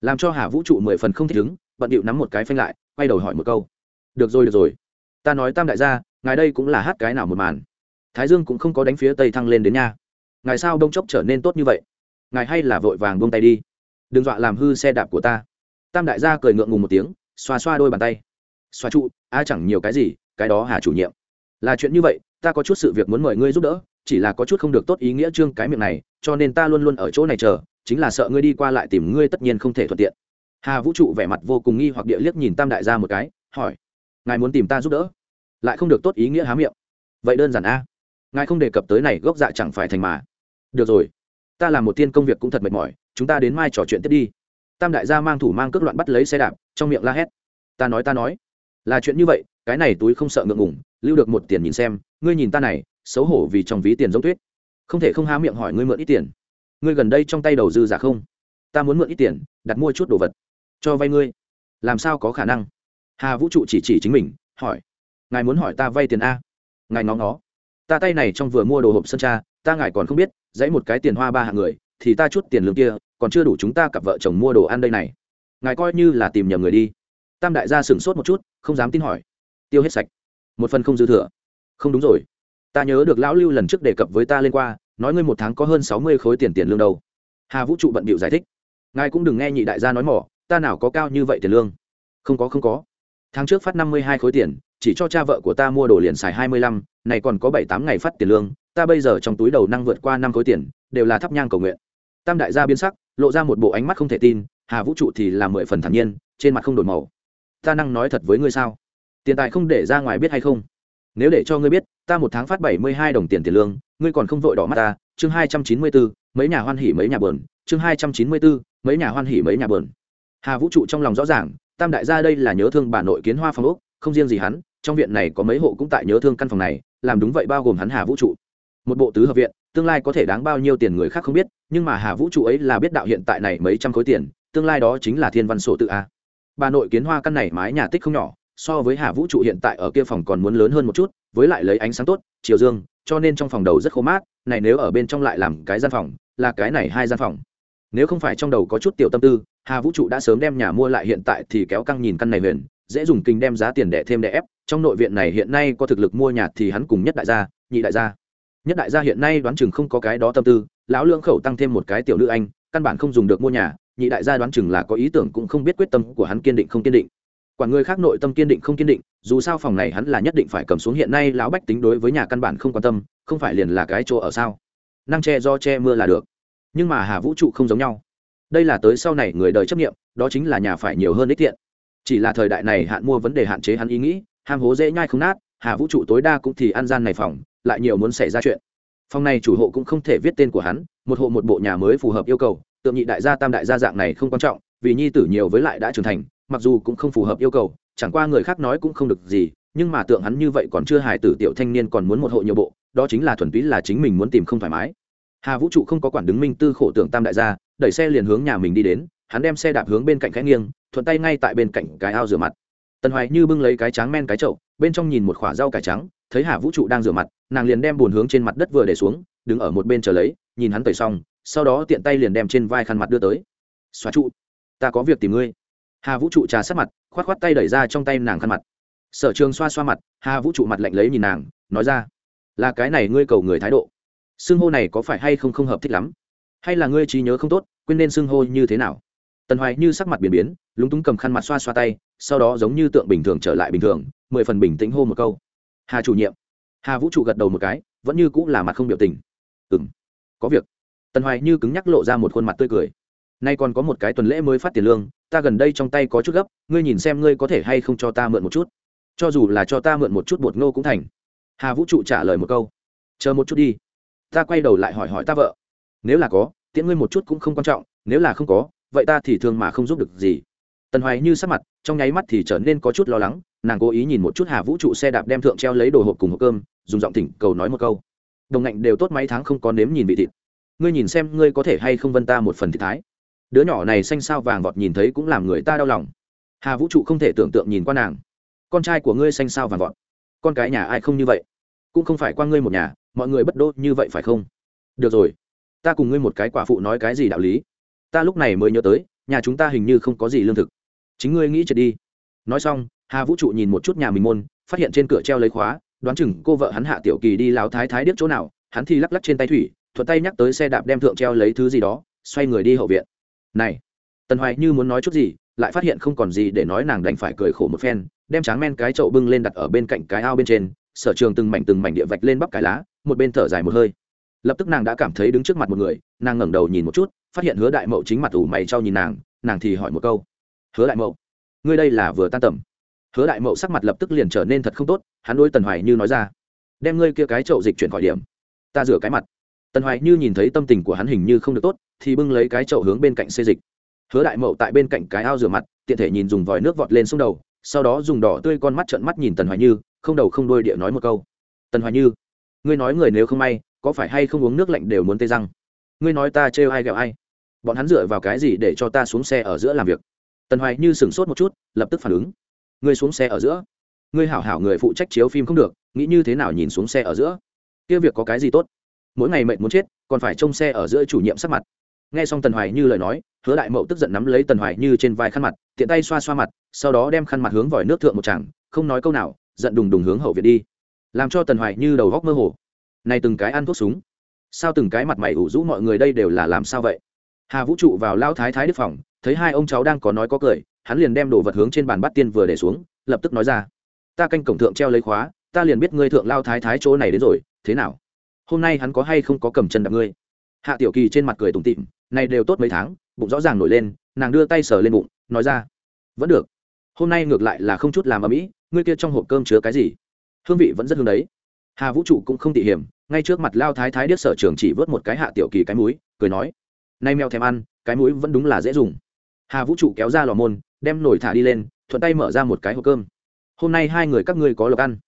Làm cho hà vũ trụ mười phần không thích ứng, bận điệu nắm một cái phanh lại, quay đầu hỏi một câu. Được rồi được rồi. Ta nói tam đại gia, ngài đây cũng là hát cái nào một màn? Thái dương cũng không có đánh phía tây thăng lên đến nha ngài sao đông chốc trở nên tốt như vậy? Ngài hay là vội vàng buông tay đi. Đừng dọa làm hư xe đạp của ta. Tam đại gia cười ngượng ngùng một tiếng, xoa xoa đôi bàn tay. Xoa trụ, a chẳng nhiều cái gì, cái đó hà chủ nhiệm. Là chuyện như vậy, ta có chút sự việc muốn mời ngươi giúp đỡ, chỉ là có chút không được tốt ý nghĩa trương cái miệng này, cho nên ta luôn luôn ở chỗ này chờ, chính là sợ ngươi đi qua lại tìm ngươi tất nhiên không thể thuận tiện. Hà vũ trụ vẻ mặt vô cùng nghi hoặc địa liếc nhìn tam đại gia một cái, hỏi, ngài muốn tìm ta giúp đỡ? Lại không được tốt ý nghĩa há miệng. Vậy đơn giản a, ngài không đề cập tới này gốc dạ chẳng phải thành mà được rồi. Ta làm một tiên công việc cũng thật mệt mỏi, chúng ta đến mai trò chuyện tiếp đi. Tam đại gia mang thủ mang cước loạn bắt lấy xe đạp, trong miệng la hét. Ta nói ta nói. Là chuyện như vậy, cái này túi không sợ ngượng ngủng lưu được một tiền nhìn xem, ngươi nhìn ta này, xấu hổ vì trong ví tiền giống tuyết. Không thể không há miệng hỏi ngươi mượn ít tiền. Ngươi gần đây trong tay đầu dư giả không? Ta muốn mượn ít tiền, đặt mua chút đồ vật. Cho vay ngươi. Làm sao có khả năng? Hà vũ trụ chỉ chỉ chính mình, hỏi. Ngài muốn hỏi ta vay tiền a. Ngài ngó ngó. Ta tay này trong vừa mua đồ hộp sơn tra ta ngài còn không biết, dãy một cái tiền hoa ba hạng người, thì ta chút tiền lương kia, còn chưa đủ chúng ta cặp vợ chồng mua đồ ăn đây này. Ngài coi như là tìm nhầm người đi. Tam đại gia sửng sốt một chút, không dám tin hỏi. Tiêu hết sạch. Một phần không dư thừa. Không đúng rồi. Ta nhớ được lão lưu lần trước đề cập với ta lên qua, nói ngươi một tháng có hơn sáu mươi khối tiền tiền lương đâu. Hà vũ trụ bận bịu giải thích. Ngài cũng đừng nghe nhị đại gia nói mỏ, ta nào có cao như vậy tiền lương? Không có không có. Tháng trước phát năm mươi hai khối tiền, chỉ cho cha vợ của ta mua đồ liền xài hai mươi lăm, này còn có bảy tám ngày phát tiền lương ta bây giờ trong túi đầu năng vượt qua năm khối tiền, đều là thắp nhang cầu nguyện. Tam đại gia biến sắc, lộ ra một bộ ánh mắt không thể tin, hà vũ trụ thì là mười phần thản nhiên, trên mặt không đổi màu. Ta năng nói thật với ngươi sao? Tiền tài không để ra ngoài biết hay không? Nếu để cho ngươi biết, ta một tháng phát bảy mươi hai đồng tiền tiền lương, ngươi còn không vội đỏ mắt ta, chương hai trăm chín mươi bốn mấy nhà hoan hỉ mấy nhà bờn chương hai trăm chín mươi bốn mấy nhà hoan hỉ mấy nhà bờn hà vũ trụ trong lòng rõ ràng, tam đại gia đây là nhớ thương bà nội kiến hoa phong úc không riêng gì hắn, trong viện này có mấy hộ cũng tại nhớ thương căn phòng này, làm đúng vậy bao gồm hắn hà vũ trụ một bộ tứ hợp viện, tương lai có thể đáng bao nhiêu tiền người khác không biết, nhưng mà hà vũ trụ ấy là biết đạo hiện tại này mấy trăm khối tiền, tương lai đó chính là thiên văn sổ tự a. Bà nội kiến hoa căn này mái nhà tích không nhỏ, so với hà vũ trụ hiện tại ở kia phòng còn muốn lớn hơn một chút, với lại lấy ánh sáng tốt, chiều dương, cho nên trong phòng đầu rất khô mát, này nếu ở bên trong lại làm cái gian phòng, là cái này hai gian phòng. Nếu không phải trong đầu có chút tiểu tâm tư, hà vũ trụ đã sớm đem nhà mua lại hiện tại thì kéo căng nhìn căn này huyền, dễ dùng kinh đem giá tiền đẻ thêm đẻ ép, trong nội viện này hiện nay có thực lực mua nhà thì hắn cùng nhất đại gia, nhị đại gia nhất đại gia hiện nay đoán chừng không có cái đó tâm tư, lão lưỡng khẩu tăng thêm một cái tiểu nữ anh, căn bản không dùng được mua nhà, nhị đại gia đoán chừng là có ý tưởng cũng không biết quyết tâm của hắn kiên định không kiên định. Quản người khác nội tâm kiên định không kiên định, dù sao phòng này hắn là nhất định phải cầm xuống, hiện nay lão bách tính đối với nhà căn bản không quan tâm, không phải liền là cái chỗ ở sao? Năng che do che mưa là được. Nhưng mà hà vũ trụ không giống nhau. Đây là tới sau này người đời chấp nghiệm đó chính là nhà phải nhiều hơn ích thiện. Chỉ là thời đại này hạn mua vấn đề hạn chế hắn ý nghĩ, ham hố dễ nhai không nát hà vũ trụ tối đa cũng thì ăn gian này phòng, lại nhiều muốn xảy ra chuyện. Phòng này chủ hộ cũng không thể viết tên của hắn, một hộ một bộ nhà mới phù hợp yêu cầu, tượng nhị đại gia tam đại gia dạng này không quan trọng, vì nhi tử nhiều với lại đã trưởng thành, mặc dù cũng không phù hợp yêu cầu, chẳng qua người khác nói cũng không được gì, nhưng mà tượng hắn như vậy còn chưa hài tử tiểu thanh niên còn muốn một hộ nhiều bộ, đó chính là thuần túy là chính mình muốn tìm không thoải mái. Hà vũ trụ không có quản đứng minh tư khổ tượng tam đại gia, đẩy xe liền hướng nhà mình đi đến, hắn đem xe đạp hướng bên cạnh khẽ nghiêng, thuận tay ngay tại bên cạnh cái ao rửa mặt. Tần hoài như bưng lấy cái tráng men cái chậu bên trong nhìn một khoả rau cải trắng, thấy hà vũ trụ đang rửa mặt, nàng liền đem bồn hướng trên mặt đất vừa để xuống, đứng ở một bên chờ lấy, nhìn hắn tẩy xong, sau đó tiện tay liền đem trên vai khăn mặt đưa tới. Xóa trụ, ta có việc tìm ngươi. Hà vũ trụ trà sát mặt k h o á t k h o á t tay đẩy ra trong tay nàng khăn mặt. Sở trường xoa xoa mặt, hà vũ trụ mặt lạnh lấy nhìn nàng, nói ra, là cái này ngươi cầu người thái độ. Xưng hô này có phải hay không không hợp thích lắm? Hay là ngươi trí nhớ không tốt, quên nên xưng hô như thế nào? Tần hoài như sắc mặt biến biến, lúng túng cầm khăn mặt xoa xoa tay, sau đó giống như tượng bình thường trở lại bình thường mười phần bình tĩnh hô một câu. Hà chủ nhiệm. Hà vũ trụ gật đầu một cái, vẫn như cũng là mặt không biểu tình. Ừ m có việc. Tần hoài như cứng nhắc lộ ra một khuôn mặt tươi cười. Nay còn có một cái tuần lễ mới phát tiền lương, ta gần đây trong tay có chút gấp, ngươi nhìn xem ngươi có thể hay không cho ta mượn một chút. Cho dù là cho ta mượn một chút bột ngô cũng thành. Hà vũ trụ trả lời một câu. Chờ một chút đi. Ta quay đầu lại hỏi hỏi ta vợ. Nếu là có, tiễn ngươi một chút cũng không quan trọng, nếu là không có, vậy ta thì thương mà không giúp được gì. Tần hoài như sắc mặt, trong nháy mắt thì trở nên có chút lo lắng nàng cố ý nhìn một chút hà vũ trụ xe đạp đem thượng treo lấy đồ hộp cùng hộp cơm, dùng giọng thỉnh cầu nói một câu. Đồng ngạnh đều tốt mấy tháng không có nếm nhìn vị thịt. Ngươi nhìn xem ngươi có thể hay không vân ta một phần thịt thái. Đứa nhỏ này xanh sao vàng vọt nhìn thấy cũng làm người ta đau lòng. Hà vũ trụ không thể tưởng tượng nhìn qua nàng. Con trai của ngươi xanh sao vàng vọt. Con cái nhà ai không như vậy? Cũng không phải qua ngươi một nhà, mọi người bất đô như vậy phải không? Được rồi, ta cùng ngươi một cái quả phụ nói cái gì đạo lý? Ta lúc này mới nhớ tới, nhà chúng ta hình như không có gì lương thực. Chính ngươi nghĩ trượt đi. Nói xong hà vũ trụ nhìn một chút nhà mình môn, phát hiện trên cửa treo lấy khóa, đoán chừng cô vợ hắn hạ tiểu kỳ đi lao thái thái điếc chỗ nào, hắn thì lắc lắc trên tay thủy, thuận tay nhắc tới xe đạp đem thượng treo lấy thứ gì đó, xoay người đi hậu viện. Này, tần hoài như muốn nói chút gì, lại phát hiện không còn gì để nói nàng đành phải cười khổ một phen, đem tráng men cái chậu bưng lên đặt ở bên cạnh cái ao bên trên, sở trường từng mảnh từng mảnh địa vạch lên bắp cái lá, một bên thở dài một hơi. Lập tức nàng đã cảm thấy đứng trước mặt một người, nàng ngẩng đầu nhìn một chút, phát hiện hứa đại mậu chính mặt ủ mày trao nhìn nàng nàng thì hỏi một câu. Hứa đại mậu, ngươi đây là vừa tan tầm? Hứa đại mậu sắc mặt lập tức liền trở nên thật không tốt, hắn đôi tần hoài như nói ra, đem ngươi kia cái chậu dịch chuyển khỏi điểm, ta rửa cái mặt. Tần hoài như nhìn thấy tâm tình của hắn hình như không được tốt, thì bưng lấy cái chậu hướng bên cạnh xê dịch. Hứa đại mậu tại bên cạnh cái ao rửa mặt, tiện thể nhìn dùng vòi nước vọt lên xuống đầu, sau đó dùng đỏ tươi con mắt trợn mắt nhìn tần hoài như, không đầu không đôi địa nói một câu, tần hoài như, ngươi nói người nếu không may, có phải hay không uống nước lạnh đều muốn tê răng? Ngươi nói ta trêu ai ghẹo ai? Bọn hắn dựa vào cái gì để cho ta xuống xe ở giữa làm việc? Tần hoài như sửng sốt một chút, lập tức phản ứng ngươi xuống xe ở giữa. Ngươi hảo hảo người phụ trách chiếu phim không được, nghĩ như thế nào nhìn xuống xe ở giữa? Kia việc có cái gì tốt? Mỗi ngày mệt muốn chết, còn phải trông xe ở giữa chủ nhiệm sắc mặt. Nghe xong tần hoài như lời nói, hứa đại mậu tức giận nắm lấy tần hoài như trên vai khăn mặt, tiện tay xoa xoa mặt, sau đó đem khăn mặt hướng vòi nước thượng một chàng không nói câu nào, giận đùng đùng hướng hậu viện đi. Làm cho tần hoài như đầu góc mơ hồ. Này từng cái ăn thuốc súng. Sao từng cái mặt mày ủ rũ mọi người đây đều là làm sao vậy? Hà vũ trụ vào lao thái thái đức phòng, thấy hai ông cháu đang có nói có cười hắn liền đem đồ vật hướng trên bàn bắt tiên vừa để xuống, lập tức nói ra, ta canh cổng thượng treo lấy khóa, ta liền biết ngươi thượng lao thái thái chỗ này đến rồi, thế nào? Hôm nay hắn có hay không có cầm chân đạp ngươi? Hạ tiểu kỳ trên mặt cười tủm tịm này đều tốt mấy tháng, bụng rõ ràng nổi lên, nàng đưa tay sờ lên bụng, nói ra, vẫn được, hôm nay ngược lại là không chút làm ở mỹ ngươi kia trong hộp cơm chứa cái gì? Hương vị vẫn rất hương đấy. Hà vũ trụ cũng không tỉ hiểm, ngay trước mặt lao thái thái điếc sở trường chỉ vớt một cái hạ tiểu kỳ cái múi cười nói, nay mèo thèm ăn, cái múi vẫn đúng là dễ dùng. Hà vũ trụ kéo ra lò môn đem nồi thả đi lên thuận tay mở ra một cái hộp cơm. Hôm nay hai người các ngươi có lộc ăn.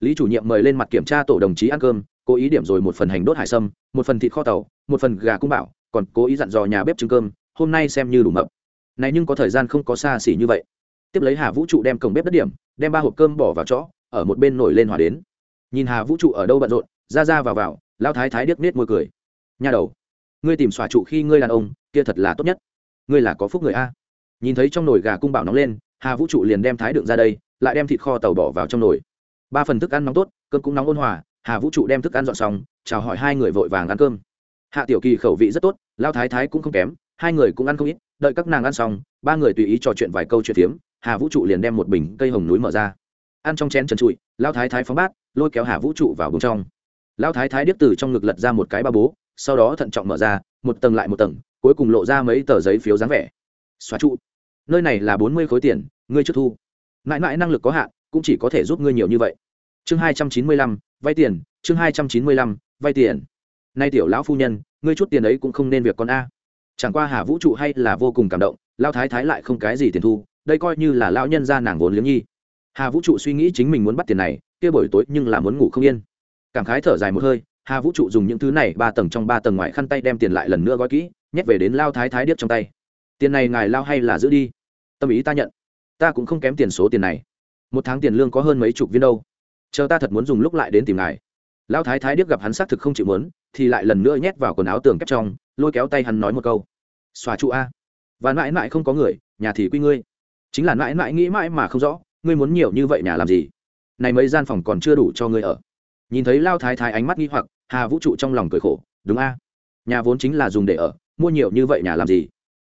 Lý chủ nhiệm mời lên mặt kiểm tra tổ đồng chí ăn cơm cố ý điểm rồi một phần hành đốt hải sâm một phần thịt kho tàu một phần gà cung bảo còn cố ý dặn dò nhà bếp trứng cơm hôm nay xem như đủ mập. Này nhưng có thời gian không có xa xỉ như vậy. Tiếp lấy hà vũ trụ đem cổng bếp đất điểm đem ba hộp cơm bỏ vào chỗ, ở một bên nổi lên hỏa đến. Nhìn hà vũ trụ ở đâu bận rộn ra ra vào vào lao thái thái điếc nết môi cười. Nhà đầu ngươi tìm xòa trụ khi ngươi đàn ông kia thật là tốt nhất. Ngươi là có phúc người a nhìn thấy trong nồi gà cung bảo nóng lên, hà vũ trụ liền đem thái đựng ra đây, lại đem thịt kho tàu bỏ vào trong nồi. Ba phần thức ăn nóng tốt, cơm cũng nóng ôn hòa, hà vũ trụ đem thức ăn dọn xong, chào hỏi hai người vội vàng ăn cơm. Hạ tiểu kỳ khẩu vị rất tốt lao thái thái cũng không kém, hai người cũng ăn không ít, đợi các nàng ăn xong, ba người tùy ý trò chuyện vài câu chuyện phiếm, hà vũ trụ liền đem một bình cây hồng núi mở ra. Ăn trong chén trần trụi lao thái thái phóng bát, lôi kéo hà vũ trụ vào bùng trong. Lao thái thái điếc từ trong ngực lật ra một cái ba bố, sau đó thận trọng mở ra, một tầng lại một tầng, cuối cùng lộ ra mấy tờ giấy phiếu dáng vẻ xóa trụ. Nơi này là bốn mươi khối tiền, ngươi trước thu. Mãi mãi năng lực có hạn, cũng chỉ có thể giúp ngươi nhiều như vậy. Chương hai trăm chín mươi lăm, vay tiền, chương hai trăm chín mươi lăm, vay tiền. Nay tiểu lão phu nhân, ngươi chút tiền ấy cũng không nên việc con a. Chẳng qua hà vũ trụ hay là vô cùng cảm động lao thái thái lại không cái gì tiền thu, đây coi như là lão nhân ra nàng vốn liếng nhi. Hà vũ trụ suy nghĩ chính mình muốn bắt tiền này, kia buổi tối nhưng là muốn ngủ không yên. Cảm khái thở dài một hơi, hà vũ trụ dùng những thứ này ba tầng trong ba tầng ngoài khăn tay đem tiền lại lần nữa gói kỹ, nhét về đến lao thái thái điếc trong tay tiền này ngài lao hay là giữ đi? Tâm ý ta nhận. Ta cũng không kém tiền số tiền này. Một tháng tiền lương có hơn mấy chục viên đâu. Chờ ta thật muốn dùng lúc lại đến tìm ngài. Lão thái thái điếc gặp hắn xác thực không chịu muốn, thì lại lần nữa nhét vào quần áo tường kép trong, lôi kéo tay hắn nói một câu. Xòa trụ a. Và mãi mãi không có người, nhà thì quy ngươi. Chính là mãi mãi nghĩ mãi mà không rõ, ngươi muốn nhiều như vậy nhà làm gì? Này mấy gian phòng còn chưa đủ cho ngươi ở. Nhìn thấy lao thái thái ánh mắt nghi hoặc, hà vũ trụ trong lòng cười khổ, đúng a. Nhà vốn chính là dùng để ở, mua nhiều như vậy nhà làm gì?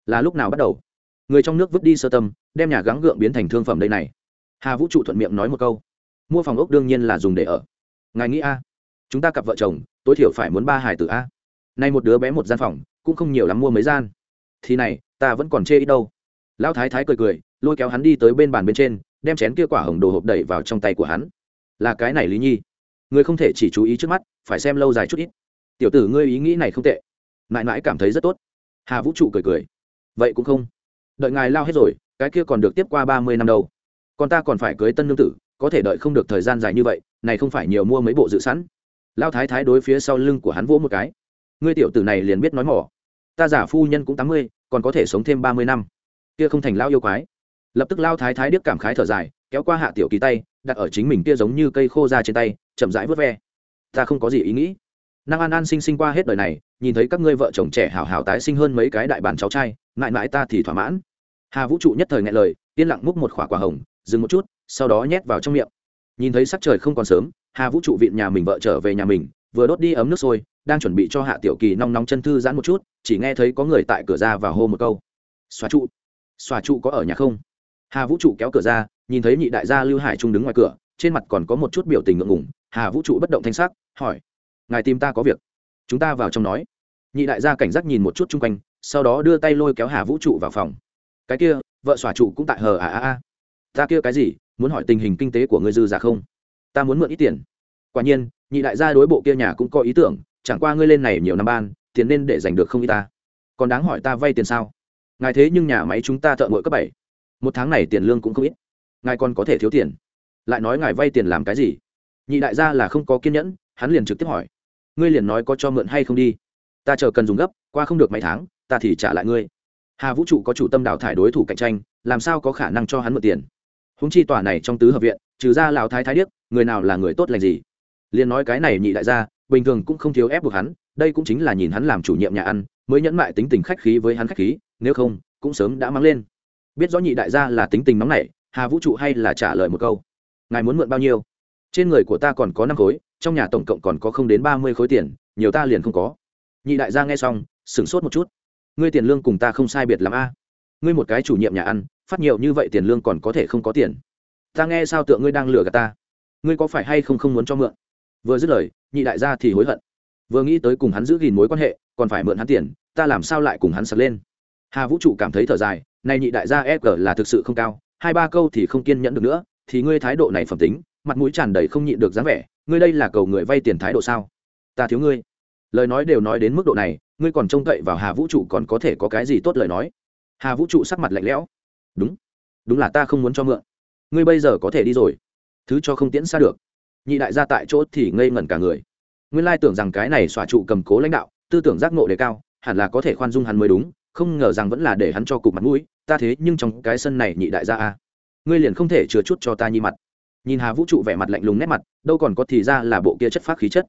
Là lúc nào bắt đầu? Người trong nước vứt đi sơ tâm, đem nhà gắng gượng biến thành thương phẩm đây này. Hà vũ trụ thuận miệng nói một câu. Mua phòng ốc đương nhiên là dùng để ở. Ngài nghĩ a? Chúng ta cặp vợ chồng, tối thiểu phải muốn ba hải tử a. Nay một đứa bé một gian phòng, cũng không nhiều lắm mua mấy gian. Thì này, ta vẫn còn chê ít đâu. Lão thái thái cười cười, lôi kéo hắn đi tới bên bàn bên trên, đem chén kia quả hồng đồ hộp đẩy vào trong tay của hắn. Là cái này lý nhi. Người không thể chỉ chú ý trước mắt, phải xem lâu dài chút ít. Tiểu tử ngươi ý nghĩ này không tệ. Mãi mãi cảm thấy rất tốt. Hà vũ trụ cười cười vậy cũng không. Đợi ngài lao hết rồi, cái kia còn được tiếp qua ba mươi năm đâu. Còn ta còn phải cưới tân nương tử, có thể đợi không được thời gian dài như vậy, này không phải nhiều mua mấy bộ dự sẵn. Lao thái thái đối phía sau lưng của hắn vỗ một cái. Ngươi tiểu tử này liền biết nói mỏ. Ta giả phu nhân cũng tám mươi, còn có thể sống thêm ba mươi năm. Kia không thành lao yêu quái. Lập tức lao thái thái điếc cảm khái thở dài, kéo qua hạ tiểu kỳ tay, đặt ở chính mình kia giống như cây khô ra trên tay, chậm rãi vớt ve. Ta không có gì ý nghĩ năng an an sinh sinh qua hết đời này, nhìn thấy các ngươi vợ chồng trẻ hảo hảo tái sinh hơn mấy cái đại bản cháu trai, mãi mãi ta thì thỏa mãn. Hà vũ trụ nhất thời nghe lời, yên lặng múc một khỏa quả hồng, dừng một chút, sau đó nhét vào trong miệng. Nhìn thấy sắc trời không còn sớm, hà vũ trụ viện nhà mình vợ trở về nhà mình, vừa đốt đi ấm nước sôi, đang chuẩn bị cho hạ tiểu kỳ nong nóng chân thư giãn một chút, chỉ nghe thấy có người tại cửa ra và hô một câu. Xóa trụ xóa trụ có ở nhà không? Hà vũ trụ kéo cửa ra, nhìn thấy nhị đại gia lưu hải trung đứng ngoài cửa, trên mặt còn có một chút biểu tình ngượng ngùng. Hà vũ trụ bất động thanh sắc, hỏi ngài tìm ta có việc. Chúng ta vào trong nói. Nhị đại gia cảnh giác nhìn một chút chung quanh, sau đó đưa tay lôi kéo hà vũ trụ vào phòng. Cái kia, vợ xòa trụ cũng tại hờ à à à. Ta kia cái gì, muốn hỏi tình hình kinh tế của ngươi dư giả không? Ta muốn mượn ít tiền. Quả nhiên, nhị đại gia đối bộ kia nhà cũng có ý tưởng, chẳng qua ngươi lên này nhiều năm ban, tiền nên để giành được không y ta. Còn đáng hỏi ta vay tiền sao? Ngài thế nhưng nhà máy chúng ta thợ ngội cấp bảy. Một tháng này tiền lương cũng không ít. Ngài còn có thể thiếu tiền. Lại nói ngài vay tiền làm cái gì? Nhị đại gia là không có kiên nhẫn, hắn liền trực tiếp hỏi ngươi liền nói có cho mượn hay không đi. Ta chờ cần dùng gấp, qua không được mấy tháng, ta thì trả lại ngươi. Hà vũ trụ có chủ tâm đào thải đối thủ cạnh tranh, làm sao có khả năng cho hắn mượn tiền? Húng chi tòa này trong tứ hợp viện, trừ ra lào thái thái điếc, người nào là người tốt lành gì? Liền nói cái này nhị đại gia, bình thường cũng không thiếu ép buộc hắn, đây cũng chính là nhìn hắn làm chủ nhiệm nhà ăn, mới nhẫn mại tính tình khách khí với hắn khách khí, nếu không, cũng sớm đã mang lên. Biết rõ nhị đại gia là tính tình nóng nảy, hà vũ trụ hay là trả lời một câu? Ngài muốn mượn bao nhiêu? Trên người của ta còn có năm khối trong nhà tổng cộng còn có không đến ba mươi khối tiền, nhiều ta liền không có. Nhị đại gia nghe xong, sửng sốt một chút. Ngươi tiền lương cùng ta không sai biệt l a. Ngươi một cái chủ nhiệm nhà ăn, phát nhiều như vậy tiền lương còn có thể không có tiền. Ta nghe sao tượng ngươi đang lừa gạt ta? Ngươi có phải hay không không muốn cho mượn? Vừa dứt lời, nhị đại gia thì hối hận. Vừa nghĩ tới cùng hắn giữ gìn mối quan hệ, còn phải mượn hắn tiền, ta làm sao lại cùng hắn sật lên? Hà vũ trụ cảm thấy thở dài, này nhị đại gia e g là thực sự không cao, hai ba câu thì không kiên nhẫn được nữa, thì ngươi thái độ này phẩm tính, mặt mũi tràn đầy không nhịn được dáng vẻ ngươi đây là cầu người vay tiền thái độ sao? Ta thiếu ngươi. Lời nói đều nói đến mức độ này, ngươi còn trông cậy vào hà vũ trụ còn có thể có cái gì tốt lời nói? Hà vũ trụ sắc mặt lạnh lẽo. Đúng. Đúng là ta không muốn cho mượn. Ngươi bây giờ có thể đi rồi. Thứ cho không tiễn xa được. Nhị đại gia tại chỗ thì ngây ngẩn cả người. Nguyên lai tưởng rằng cái này xòa trụ cầm cố lãnh đạo, tư tưởng giác ngộ đề cao, hẳn là có thể khoan dung hắn mới đúng, không ngờ rằng vẫn là để hắn cho cục mặt mũi, ta thế nhưng trong cái sân này nhị đại gia a. Ngươi liền không thể chừa chút cho ta nhi mặt nhìn hà vũ trụ vẻ mặt lạnh lùng nét mặt, đâu còn có thì ra là bộ kia chất phát khí chất.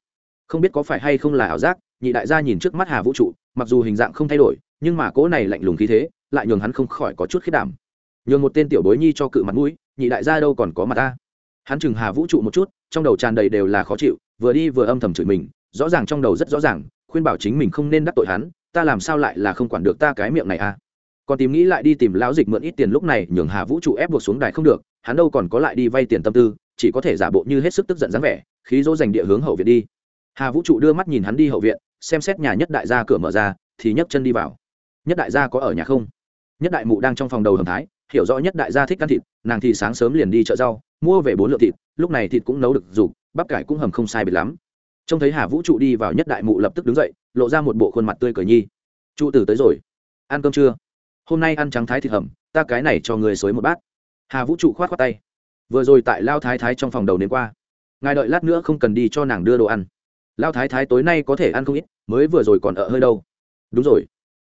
Không biết có phải hay không là ảo giác, nhị đại gia nhìn trước mắt hà vũ trụ, mặc dù hình dạng không thay đổi, nhưng mà cỗ này lạnh lùng khí thế, lại nhường hắn không khỏi có chút khiết đảm. Nhường một tên tiểu bối nhi cho cự mặt mũi, nhị đại gia đâu còn có mặt ta. Hắn chừng hà vũ trụ một chút, trong đầu tràn đầy đều là khó chịu, vừa đi vừa âm thầm chửi mình, rõ ràng trong đầu rất rõ ràng, khuyên bảo chính mình không nên đắc tội hắn, ta làm sao lại là không quản được ta cái miệng này à? Còn tìm nghĩ lại đi tìm lão dịch mượn ít tiền lúc này nhường hà vũ trụ ép buộc xuống đài không được, hắn đâu còn có lại đi vay tiền tâm tư, chỉ có thể giả bộ như hết sức tức giận dáng vẻ, khí dỗ dành địa hướng hậu viện đi. Hà vũ trụ đưa mắt nhìn hắn đi hậu viện, xem xét nhà nhất đại gia cửa mở ra, thì nhấc chân đi vào. Nhất đại gia có ở nhà không? Nhất đại mụ đang trong phòng đầu hầm thái, hiểu rõ nhất đại gia thích ăn thịt, nàng thì sáng sớm liền đi chợ rau, mua về bốn lượng thịt, lúc này thịt cũng nấu được dục bắp cải cũng hầm không sai biệt lắm. Trông thấy hà vũ trụ đi vào, nhất đại mụ lập tức đứng dậy, lộ ra một bộ khuôn mặt tươi cười nhi. Trụ tử tới rồi. Ăn cơm chưa? Hôm nay ăn trắng thái thịt hầm, ta cái này cho người xối một bát. Hà vũ trụ khoát khoát tay. Vừa rồi tại lao thái thái trong phòng đầu đến qua. Ngài đợi lát nữa không cần đi cho nàng đưa đồ ăn. Lao thái thái tối nay có thể ăn không ít, mới vừa rồi còn ở hơi đâu. Đúng rồi.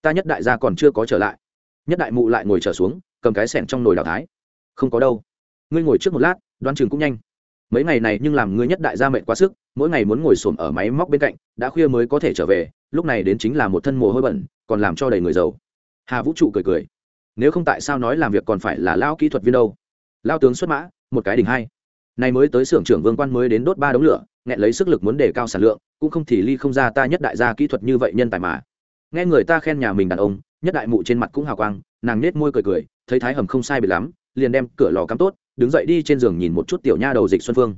Ta nhất đại gia còn chưa có trở lại. Nhất đại mụ lại ngồi trở xuống, cầm cái sẻng trong nồi đào thái. Không có đâu. Ngươi ngồi trước một lát, đoán chừng cũng nhanh. Mấy ngày này nhưng làm ngươi nhất đại gia mệnh quá sức, mỗi ngày muốn ngồi xổm ở máy móc bên cạnh, đã khuya mới có thể trở về, lúc này đến chính là một thân mồ hôi bẩn, còn làm cho đầy người giàu hà vũ trụ cười cười. Nếu không tại sao nói làm việc còn phải là lao kỹ thuật viên đâu? Lao tướng xuất mã, một cái đỉnh hai. Này mới tới xưởng trưởng vương quan mới đến đốt ba đống lửa, nghẹn lấy sức lực muốn đề cao sản lượng, cũng không thì ly không ra ta nhất đại gia kỹ thuật như vậy nhân tài mà. Nghe người ta khen nhà mình đàn ông, nhất đại mụ trên mặt cũng hào quang, nàng nết môi cười cười, thấy thái hầm không sai biệt lắm, liền đem cửa lò cắm tốt, đứng dậy đi trên giường nhìn một chút tiểu nha đầu dịch xuân phương.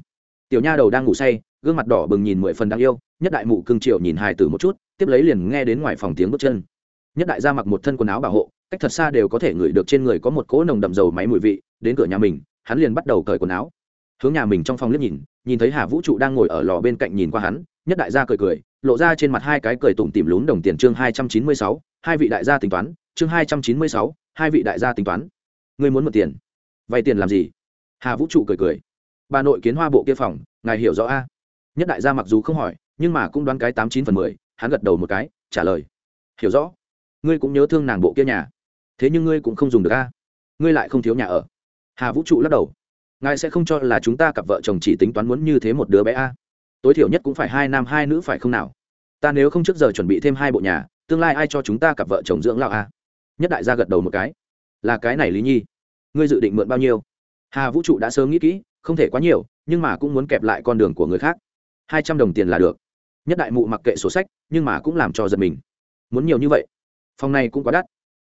Tiểu nha đầu đang ngủ say, gương mặt đỏ bừng nhìn mười phần đáng yêu, nhất đại mụ cưng triệu nhìn hài tử một chút, tiếp lấy liền nghe đến ngoài phòng tiếng bước chân nhất đại gia mặc một thân quần áo bảo hộ, cách thật xa đều có thể ngửi được trên người có một cỗ nồng đậm dầu máy mùi vị, đến cửa nhà mình, hắn liền bắt đầu cởi quần áo. Hướng nhà mình trong phòng liếc nhìn nhìn thấy hà vũ trụ đang ngồi ở lò bên cạnh nhìn qua hắn, nhất đại gia cười cười, lộ ra trên mặt hai cái cười tủm tìm lún đồng tiền chương hai trăm chín mươi sáu, hai vị đại gia tính toán, chương hai trăm chín mươi sáu, hai vị đại gia tính toán. Ngươi muốn mượn tiền? Vay tiền làm gì? Hà vũ trụ cười cười. Bà nội kiến hoa bộ kia phòng, ngài hiểu rõ a? Nhất đại gia mặc dù không hỏi, nhưng mà cũng đoán cái tám chín phần mười, hắn gật đầu một cái, trả lời. Hiểu rõ ngươi cũng nhớ thương nàng bộ kia nhà. Thế nhưng ngươi cũng không dùng được a. Ngươi lại không thiếu nhà ở. Hà vũ trụ lắc đầu. Ngài sẽ không cho là chúng ta cặp vợ chồng chỉ tính toán muốn như thế một đứa bé a. Tối thiểu nhất cũng phải hai nam hai nữ phải không nào? Ta nếu không trước giờ chuẩn bị thêm hai bộ nhà, tương lai ai cho chúng ta cặp vợ chồng dưỡng lão a? Nhất đại gia gật đầu một cái. Là cái này lý nhi. Ngươi dự định mượn bao nhiêu? Hà vũ trụ đã sớm nghĩ kỹ, không thể quá nhiều, nhưng mà cũng muốn kẹp lại con đường của người khác. Hai trăm đồng tiền là được. Nhất đại mụ mặc kệ sổ sách, nhưng mà cũng làm cho giật mình. Muốn nhiều như vậy? Phòng này cũng quá đắt.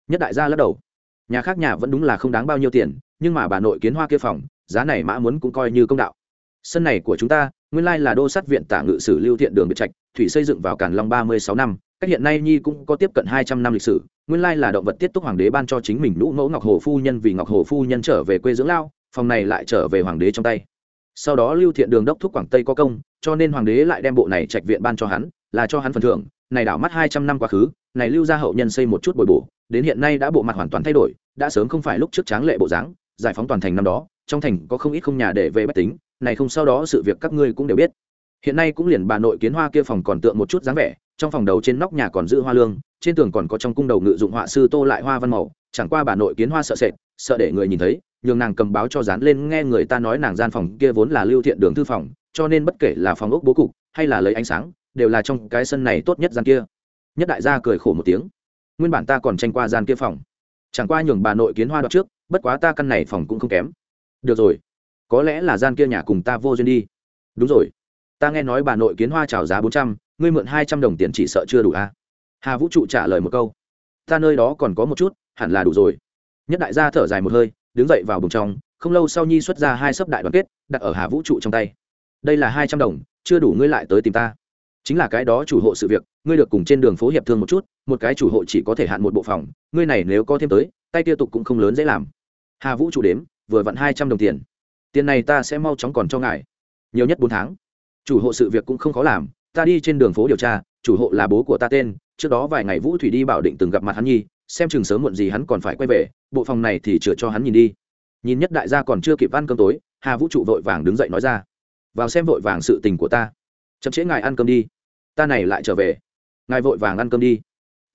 Nhất đại gia lắc đầu. Nhà khác nhà vẫn đúng là không đáng bao nhiêu tiền, nhưng mà bà nội kiến hoa kia phòng, giá này mã muốn cũng coi như công đạo. Sân này của chúng ta, nguyên lai là đô sát viện tả ngự sử lưu thiện đường biệt trạch, thủy xây dựng vào càn long ba mươi sáu năm, cách hiện nay nhi cũng có tiếp cận hai trăm năm lịch sử, nguyên lai là động vật tiết túc hoàng đế ban cho chính mình lũ ngẫu ngọc hồ phu nhân vì ngọc hồ phu nhân trở về quê dưỡng lao, phòng này lại trở về hoàng đế trong tay. Sau đó lưu thiện đường đốc thúc quảng tây có công, cho nên hoàng đế lại đem bộ này trạch viện ban cho hắn, là cho hắn phần thưởng này đảo mắt hai trăm năm quá khứ, này lưu gia hậu nhân xây một chút bồi bổ, đến hiện nay đã bộ mặt hoàn toàn thay đổi, đã sớm không phải lúc trước tráng lệ bộ dáng, giải phóng toàn thành năm đó, trong thành có không ít không nhà để về bách tính, này không sau đó sự việc các ngươi cũng đều biết. Hiện nay cũng liền bà nội kiến hoa kia phòng còn tượng một chút dáng vẻ, trong phòng đầu trên nóc nhà còn giữ hoa lương, trên tường còn có trong cung đầu ngự dụng họa sư tô lại hoa văn màu, chẳng qua bà nội kiến hoa sợ sệt, sợ để người nhìn thấy, nhường nàng cầm báo cho dán lên nghe người ta nói nàng gian phòng kia vốn là lưu thiện đường thư phòng, cho nên bất kể là phòng ốc bố cục, hay là lấy ánh sáng đều là trong cái sân này tốt nhất gian kia. Nhất đại gia cười khổ một tiếng. Nguyên bản ta còn tranh qua gian kia phòng. Chẳng qua nhường bà nội kiến hoa đoạt trước, bất quá ta căn này phòng cũng không kém. Được rồi. Có lẽ là gian kia nhà cùng ta vô duyên đi. Đúng rồi. Ta nghe nói bà nội kiến hoa trào giá bốn trăm, ngươi mượn hai trăm đồng tiền chỉ sợ chưa đủ à? hà vũ trụ trả lời một câu. Ta nơi đó còn có một chút, hẳn là đủ rồi. Nhất đại gia thở dài một hơi, đứng dậy vào bùng trong, không lâu sau nhi xuất ra hai sấp đại đoàn kết, đặt ở hà vũ trụ trong tay. Đây là hai trăm đồng, chưa đủ ngươi lại tới tìm ta chính là cái đó chủ hộ sự việc, ngươi được cùng trên đường phố hiệp thương một chút, một cái chủ hộ chỉ có thể hạn một bộ phòng, ngươi này nếu có thêm tới, tay tiêu tục cũng không lớn dễ làm. Hà vũ trụ đếm, vừa vặn hai trăm đồng tiền. Tiền này ta sẽ mau chóng còn cho ngài. Nhiều nhất bốn tháng. Chủ hộ sự việc cũng không khó làm, ta đi trên đường phố điều tra, chủ hộ là bố của ta tên, trước đó vài ngày vũ thủy đi bảo định từng gặp mặt hắn nhi, xem chừng sớm muộn gì hắn còn phải quay về, bộ phòng này thì chừa cho hắn nhìn đi. Nhìn nhất đại gia còn chưa kịp ăn cơm tối, hà vũ trụ vội vàng đứng dậy nói ra. Vào xem vội vàng sự tình của ta. Chậm trễ ngài ăn cơm đi ta này lại trở về. Ngài vội vàng ăn cơm đi.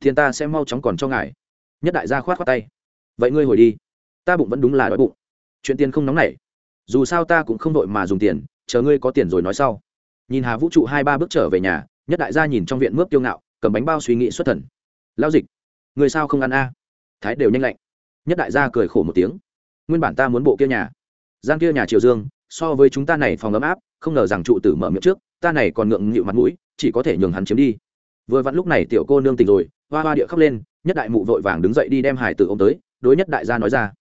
Thiên ta sẽ mau chóng còn cho ngài. Nhất đại gia khoát khoát tay. Vậy ngươi hồi đi. Ta bụng vẫn đúng là đói bụng. Chuyện tiền không nóng nảy. Dù sao ta cũng không đội mà dùng tiền, chờ ngươi có tiền rồi nói sau. Nhìn hà vũ trụ hai ba bước trở về nhà, nhất đại gia nhìn trong viện mướp tiêu ngạo, cầm bánh bao suy nghĩ xuất thần. Lao dịch, người sao không ăn a? Thái đều nhanh lạnh. Nhất đại gia cười khổ một tiếng. Nguyên bản ta muốn bộ kia nhà. Gian kia nhà triều dương, so với chúng ta này phòng ấm áp, không ngờ rằng trụ tử mở miệng trước ta này còn ngượng nghịu mặt mũi, chỉ có thể nhường hắn chiếm đi. Vừa vặn lúc này tiểu cô nương tỉnh rồi, hoa hoa địa khóc lên, nhất đại mụ vội vàng đứng dậy đi đem hải tử ô m tới, đối nhất đại gia nói ra,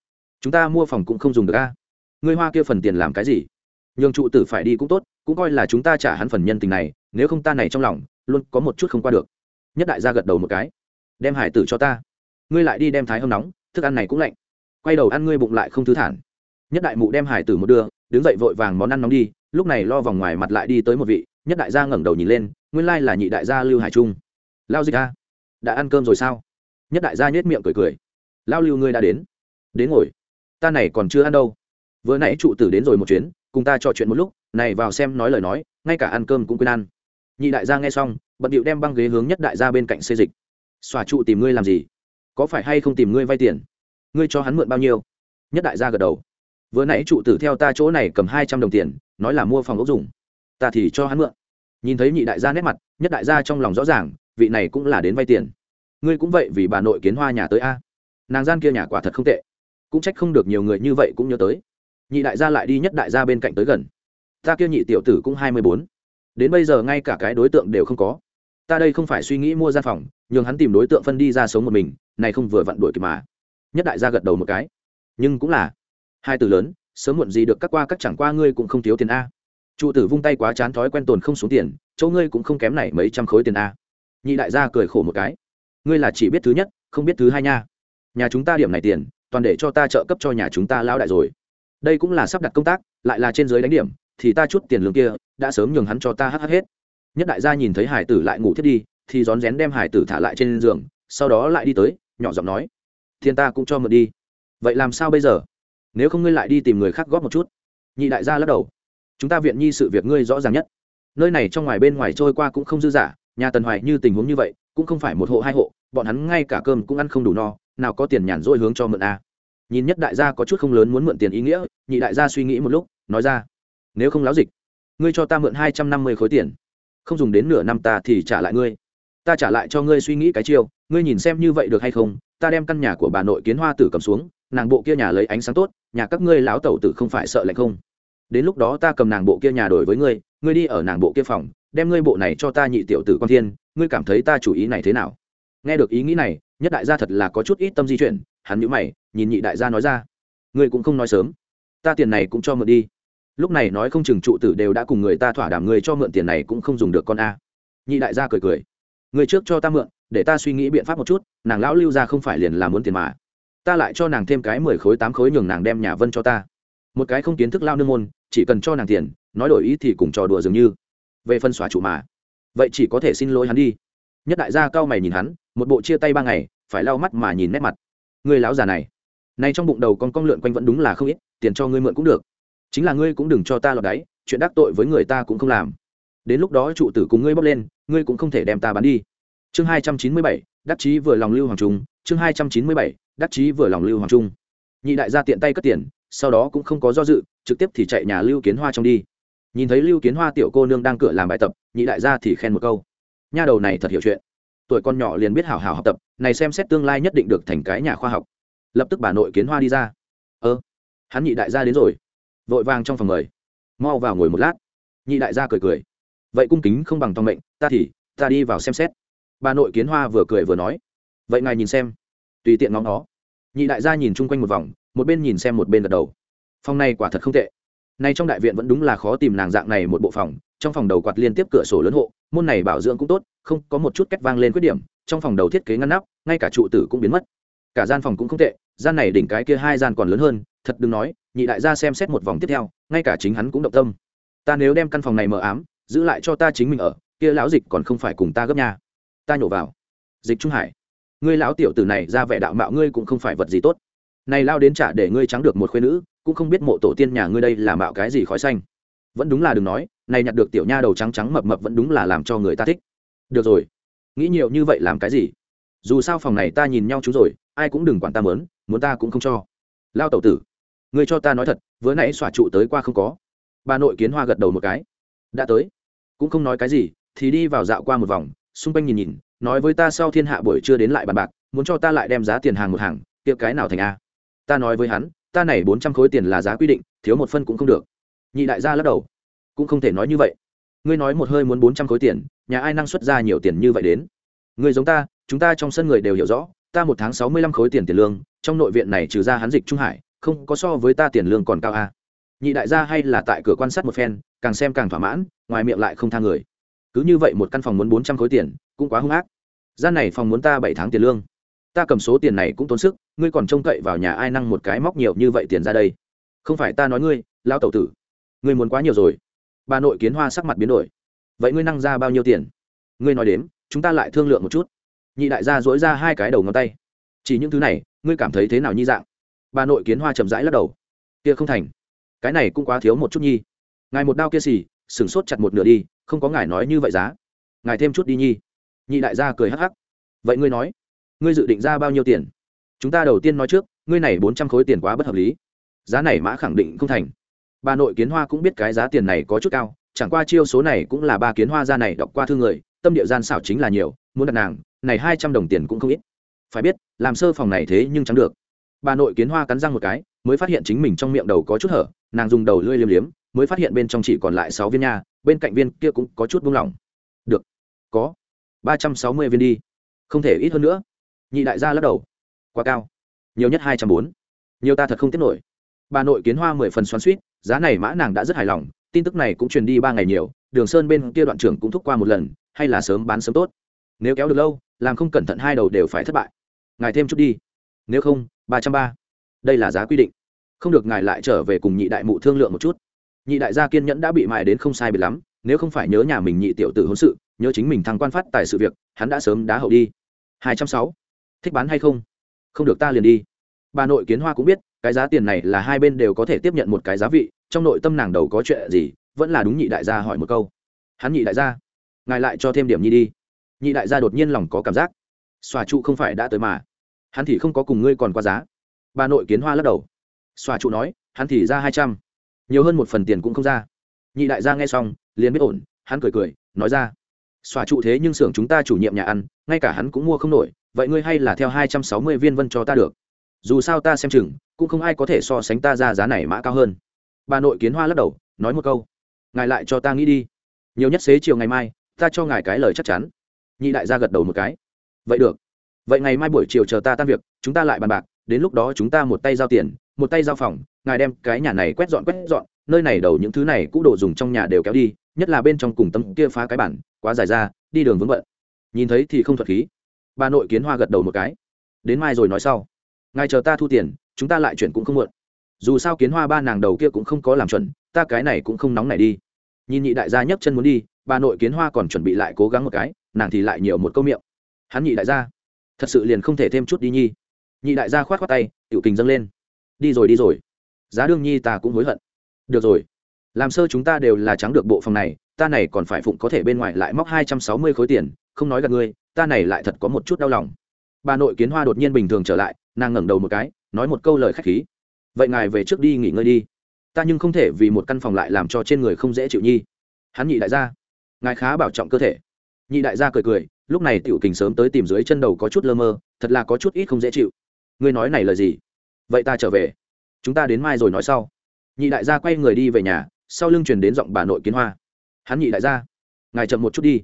chúng ta mua phòng cũng không dùng được a. Ngươi hoa kia phần tiền làm cái gì? Nhường trụ tử phải đi cũng tốt, cũng coi là chúng ta trả hắn phần nhân tình này, nếu không ta này trong lòng, luôn có một chút không qua được. Nhất đại gia gật đầu một cái, đem hải tử cho ta. Ngươi lại đi đem thái hâm nóng, thức ăn này cũng lạnh. Quay đầu ăn ngươi bụng lại không thư thản. Nhất đại mụ đem hải tử một đưa, đứng dậy vội vàng món ăn nóng đi, lúc này lo vòng ngoài mặt lại đi tới một vị nhất đại gia ngẩng đầu nhìn lên, nguyên lai là nhị đại gia lưu hải trung. Lao dịch a, đã ăn cơm rồi sao? Nhất đại gia nhét miệng cười cười. Lao lưu ngươi đã đến. Đến ngồi. Ta này còn chưa ăn đâu. Vừa nãy trụ tử đến rồi một chuyến, cùng ta trò chuyện một lúc, này vào xem nói lời nói, ngay cả ăn cơm cũng quên ăn. Nhị đại gia nghe xong, bận điệu đem băng ghế hướng nhất đại gia bên cạnh xây dịch. Xòa trụ tìm ngươi làm gì? Có phải hay không tìm ngươi vay tiền? Ngươi cho hắn mượn bao nhiêu? Nhất đại gia gật đầu. Vừa nãy trụ tử theo ta chỗ này cầm hai trăm đồng tiền, nói là mua phòng ốc dùng ta thì cho hắn mượn. Nhìn thấy nhị đại gia nét mặt, nhất đại gia trong lòng rõ ràng, vị này cũng là đến vay tiền. Ngươi cũng vậy vì bà nội kiến hoa nhà tới a. Nàng gian kia nhà quả thật không tệ. Cũng trách không được nhiều người như vậy cũng nhớ tới. Nhị đại gia lại đi nhất đại gia bên cạnh tới gần. Ta kia nhị tiểu tử cũng hai mươi bốn. Đến bây giờ ngay cả cái đối tượng đều không có. Ta đây không phải suy nghĩ mua gian phòng, nhường hắn tìm đối tượng phân đi ra sống một mình, này không vừa vặn đuổi kịp mà. Nhất đại gia gật đầu một cái. Nhưng cũng là, hai từ lớn, sớm muộn gì được các qua các chẳng qua ngươi cũng không thiếu tiền a trụ tử vung tay quá chán thói quen tồn không xuống tiền, chỗ ngươi cũng không kém này mấy trăm khối tiền a. Nhị đại gia cười khổ một cái. Ngươi là chỉ biết thứ nhất, không biết thứ hai nha. Nhà chúng ta điểm này tiền, toàn để cho ta trợ cấp cho nhà chúng ta lao đại rồi. Đây cũng là sắp đặt công tác, lại là trên dưới đánh điểm, thì ta chút tiền lương kia, đã sớm nhường hắn cho ta hắc hắc hết. Nhất đại gia nhìn thấy hải tử lại ngủ thiết đi, thì rón rén đem hải tử thả lại trên giường, sau đó lại đi tới, nhỏ giọng nói thiên ta cũng cho mượn đi. Vậy làm sao bây giờ? Nếu không ngươi lại đi tìm người khác góp một chút. Nhị đại gia lắc đầu chúng ta viện nhi sự việc ngươi rõ ràng nhất. Nơi này trong ngoài bên ngoài trôi qua cũng không dư giả, nhà tần hoài như tình huống như vậy, cũng không phải một hộ hai hộ, bọn hắn ngay cả cơm cũng ăn không đủ no, nào có tiền nhàn rỗi hướng cho mượn a. Nhìn nhất đại gia có chút không lớn muốn mượn tiền ý nghĩa, nhị đại gia suy nghĩ một lúc, nói ra, nếu không láo dịch, ngươi cho ta mượn hai trăm năm mươi khối tiền. Không dùng đến nửa năm ta thì trả lại ngươi. Ta trả lại cho ngươi suy nghĩ cái chiêu, ngươi nhìn xem như vậy được hay không? Ta đem căn nhà của bà nội kiến hoa tử cầm xuống, nàng bộ kia nhà lấy ánh sáng tốt, nhà các ngươi láo tẩu tử không phải sợ lạnh không? Đến lúc đó ta cầm nàng bộ kia nhà đổi với ngươi ngươi đi ở nàng bộ kia phòng, đem ngươi bộ này cho ta nhị tiểu tử quan thiên, ngươi cảm thấy ta chủ ý này thế nào? Nghe được ý nghĩ này, nhất đại gia thật là có chút ít tâm di chuyển, hắn nhữ mày, nhìn nhị đại gia nói ra, ngươi cũng không nói sớm, ta tiền này cũng cho mượn đi. Lúc này nói không chừng trụ tử đều đã cùng người ta thỏa đảm người cho mượn tiền này cũng không dùng được con a. Nhị đại gia cười cười người trước cho ta mượn, để ta suy nghĩ biện pháp một chút, nàng lão lưu ra không phải liền là muốn tiền mà, ta lại cho nàng thêm cái mười khối tám khối nhường nàng đem nhà vân cho ta một cái không kiến thức lao nương môn, chỉ cần cho nàng tiền, nói đổi ý thì cùng trò đùa dường như. Về phân xóa chủ mà, vậy chỉ có thể xin lỗi hắn đi. Nhất đại gia cao mày nhìn hắn, một bộ chia tay ba ngày, phải lau mắt mà nhìn nét mặt. Người lão già này nay trong bụng đầu con con lượn quanh vẫn đúng là không ít, tiền cho ngươi mượn cũng được. Chính là ngươi cũng đừng cho ta lọt đáy, chuyện đắc tội với người ta cũng không làm. Đến lúc đó trụ tử cùng ngươi bốc lên, ngươi cũng không thể đem ta bán đi. Chương hai trăm chín mươi bảy, đắc chí vừa lòng lưu hoàng trung, chương hai trăm chín mươi bảy, đắc chí vừa lòng lưu hoàng trung. Nhị đại gia tiện tay cất tiền sau đó cũng không có do dự, trực tiếp thì chạy nhà lưu kiến hoa trong đi. Nhìn thấy lưu kiến hoa tiểu cô nương đang cửa làm bài tập, nhị đại gia thì khen một câu. Nha đầu này thật hiểu chuyện. Tuổi con nhỏ liền biết hảo hảo học tập, này xem xét tương lai nhất định được thành cái nhà khoa học. Lập tức bà nội kiến hoa đi ra. Ơ, hắn nhị đại gia đến rồi. Vội vàng trong phòng mời. Mau vào ngồi một lát. Nhị đại gia cười cười. Vậy cung kính không bằng tòng mệnh, ta thì, ta đi vào xem xét. Bà nội kiến hoa vừa cười vừa nói. Vậy ngài nhìn xem. Tùy tiện ngóng nó. Nhị đại gia nhìn chung quanh một vòng một bên nhìn xem một bên gật đầu. Phòng này quả thật không tệ. Nay trong đại viện vẫn đúng là khó tìm nàng dạng này một bộ phòng, trong phòng đầu quạt liên tiếp cửa sổ lớn hộ, môn này bảo dưỡng cũng tốt, không, có một chút cách vang lên khuyết điểm, trong phòng đầu thiết kế ngăn nắp, ngay cả trụ tử cũng biến mất. Cả gian phòng cũng không tệ, gian này đỉnh cái kia hai gian còn lớn hơn, thật đừng nói, nhị đại gia xem xét một vòng tiếp theo, ngay cả chính hắn cũng động tâm. Ta nếu đem căn phòng này mờ ám, giữ lại cho ta chính mình ở, kia lão dịch còn không phải cùng ta gấp nhà. Ta nhổ vào. Dịch trung hải, ngươi lão tiểu tử này ra vẻ đạo mạo ngươi cũng không phải vật gì tốt này lao đến trả để ngươi trắng được một khuê nữ, cũng không biết mộ tổ tiên nhà ngươi đây là mạo cái gì khói xanh. Vẫn đúng là đừng nói, này nhặt được tiểu nha đầu trắng trắng mập mập vẫn đúng là làm cho người ta thích. Được rồi. Nghĩ nhiều như vậy làm cái gì? Dù sao phòng này ta nhìn nhau chú rồi, ai cũng đừng quản ta mớn, muốn ta cũng không cho. Lao tẩu tử, ngươi cho ta nói thật, vừa nãy xòa trụ tới qua không có. Bà nội kiến hoa gật đầu một cái. Đã tới. Cũng không nói cái gì, thì đi vào dạo qua một vòng, xung quanh nhìn nhìn, nói với ta sau thiên hạ buổi trưa đến lại bàn bạc, muốn cho ta lại đem giá tiền hàng một hàng tiệc cái nào thành a? Ta nói với hắn, ta này bốn trăm khối tiền là giá quy định, thiếu một phân cũng không được. Nhị đại gia lắc đầu. Cũng không thể nói như vậy. Ngươi nói một hơi muốn bốn trăm khối tiền, nhà ai năng xuất ra nhiều tiền như vậy đến? Người giống ta, chúng ta trong sân người đều hiểu rõ, ta một tháng sáu mươi lăm khối tiền tiền lương, trong nội viện này trừ ra hắn dịch trung hải, không có so với ta tiền lương còn cao à. nhị đại gia hay là tại cửa quan sát một phen, càng xem càng thỏa mãn, ngoài miệng lại không tha người. Cứ như vậy một căn phòng muốn bốn trăm khối tiền, cũng quá hung ác. Gian này phòng muốn ta bảy tháng tiền lương. Ta cầm số tiền này cũng tốn sức ngươi còn trông cậy vào nhà ai năng một cái móc nhiều như vậy tiền ra đây? Không phải ta nói ngươi lao tẩu tử. Ngươi muốn quá nhiều rồi. Bà nội kiến hoa sắc mặt biến đổi. Vậy ngươi năng ra bao nhiêu tiền? Ngươi nói đến, chúng ta lại thương lượng một chút. Nhị đại gia dỗi ra hai cái đầu ngón tay. Chỉ những thứ này ngươi cảm thấy thế nào nhi dạng? Bà nội kiến hoa chậm rãi lắc đầu. Kia không thành. Cái này cũng quá thiếu một chút nhi. Ngài một đao kia xì sửng sốt chặt một nửa đi không có ngài nói như vậy giá. Ngài thêm chút đi nhi. Nhị đại gia cười hắc hắc. Vậy ngươi nói ngươi dự định ra bao nhiêu tiền? Chúng ta đầu tiên nói trước, ngươi này bốn trăm khối tiền quá bất hợp lý. Giá này mã khẳng định không thành. Bà nội kiến hoa cũng biết cái giá tiền này có chút cao, chẳng qua chiêu số này cũng là ba kiến hoa gia này đọc qua thương người, tâm địa gian xảo chính là nhiều, muốn đặt nàng, này hai trăm đồng tiền cũng không ít. Phải biết, làm sơ phòng này thế nhưng chẳng được. Bà nội kiến hoa cắn răng một cái, mới phát hiện chính mình trong miệng đầu có chút hở, nàng dùng đầu lưỡi liếm liếm, mới phát hiện bên trong chỉ còn lại sáu viên nha, bên cạnh viên kia cũng có chút buông lỏng. Được. Có. Ba trăm sáu mươi viên đi. Không thể ít hơn nữa. Nhị đại gia lắc đầu quá cao. Nhiều nhất hai trăm bốn. Nhiều ta thật không tiếp nổi. Bà nội kiến hoa mười phần xoắn suýt, giá này mã nàng đã rất hài lòng, tin tức này cũng truyền đi ba ngày nhiều, đường sơn bên kia đoạn trưởng cũng thúc qua một lần, hay là sớm bán sớm tốt. Nếu kéo được lâu, làm không cẩn thận hai đầu đều phải thất bại. Ngài thêm chút đi. Nếu không, ba trăm ba. Đây là giá quy định. Không được ngài lại trở về cùng nhị đại mụ thương lượng một chút. Nhị đại gia kiên nhẫn đã bị mại đến không sai biệt lắm, nếu không phải nhớ nhà mình nhị tiểu tử hôn sự, nhớ chính mình thăng quan phát tài sự việc, hắn đã sớm đá hậu đi. Hai trăm sáu. Thích bán hay không? Không được ta liền đi. Bà nội kiến hoa cũng biết, cái giá tiền này là hai bên đều có thể tiếp nhận một cái giá vị, trong nội tâm nàng đầu có chuyện gì, vẫn là đúng nhị đại gia hỏi một câu. Hắn nhị đại gia, ngài lại cho thêm điểm nhi đi. Nhị đại gia đột nhiên lòng có cảm giác. Xòa trụ không phải đã tới mà. Hắn thì không có cùng ngươi còn qua giá. Bà nội kiến hoa lắc đầu. Xòa trụ nói, hắn thì ra hai trăm. Nhiều hơn một phần tiền cũng không ra. Nhị đại gia nghe xong, liền biết ổn, hắn cười cười, nói ra. Xòa trụ thế nhưng xưởng chúng ta chủ nhiệm nhà ăn, ngay cả hắn cũng mua không nổi vậy ngươi hay là theo hai trăm sáu mươi viên vân cho ta được. Dù sao ta xem chừng, cũng không ai có thể so sánh ta ra giá này mã cao hơn. Bà nội kiến hoa lắc đầu, nói một câu. Ngài lại cho ta nghĩ đi. Nhiều nhất xế chiều ngày mai, ta cho ngài cái lời chắc chắn. Nhị đại gia gật đầu một cái. Vậy được. Vậy ngày mai buổi chiều chờ ta tan việc, chúng ta lại bàn bạc, đến lúc đó chúng ta một tay giao tiền, một tay giao phòng, ngài đem cái nhà này quét dọn quét dọn, nơi này đầu những thứ này cũ đồ dùng trong nhà đều kéo đi, nhất là bên trong cùng tấm kia phá cái bản, quá dài ra, đi đường vững vận nhìn thấy thì không thuật khí bà nội kiến hoa gật đầu một cái. Đến mai rồi nói sau. Ngài chờ ta thu tiền, chúng ta lại chuyển cũng không muộn. Dù sao kiến hoa ba nàng đầu kia cũng không có làm chuẩn, ta cái này cũng không nóng này đi. Nhìn nhị đại gia nhấc chân muốn đi, bà nội kiến hoa còn chuẩn bị lại cố gắng một cái, nàng thì lại nhiều một câu miệng. Hắn nhị đại gia, thật sự liền không thể thêm chút đi nhi. Nhị đại gia khoát khoát tay, tiểu kình dâng lên. Đi rồi đi rồi. Giá đương nhi ta cũng hối hận. Được rồi. Làm sơ chúng ta đều là trắng được bộ phòng này, ta này còn phải phụng có thể bên ngoài lại móc hai trăm sáu mươi khối tiền không nói gặp ngươi, ta này lại thật có một chút đau lòng. Bà nội kiến hoa đột nhiên bình thường trở lại, nàng ngẩng đầu một cái, nói một câu lời khách khí. Vậy ngài về trước đi nghỉ ngơi đi. Ta nhưng không thể vì một căn phòng lại làm cho trên người không dễ chịu nhi. Hắn nhị đại gia. Ngài khá bảo trọng cơ thể. Nhị đại gia cười cười, lúc này tiểu kình sớm tới tìm dưới chân đầu có chút lơ mơ, thật là có chút ít không dễ chịu. Ngươi nói này là gì? Vậy ta trở về. Chúng ta đến mai rồi nói sau. Nhị đại gia quay người đi về nhà, sau lưng truyền đến giọng bà nội kiến hoa. Hắn nhị đại gia, ngài chậm một chút đi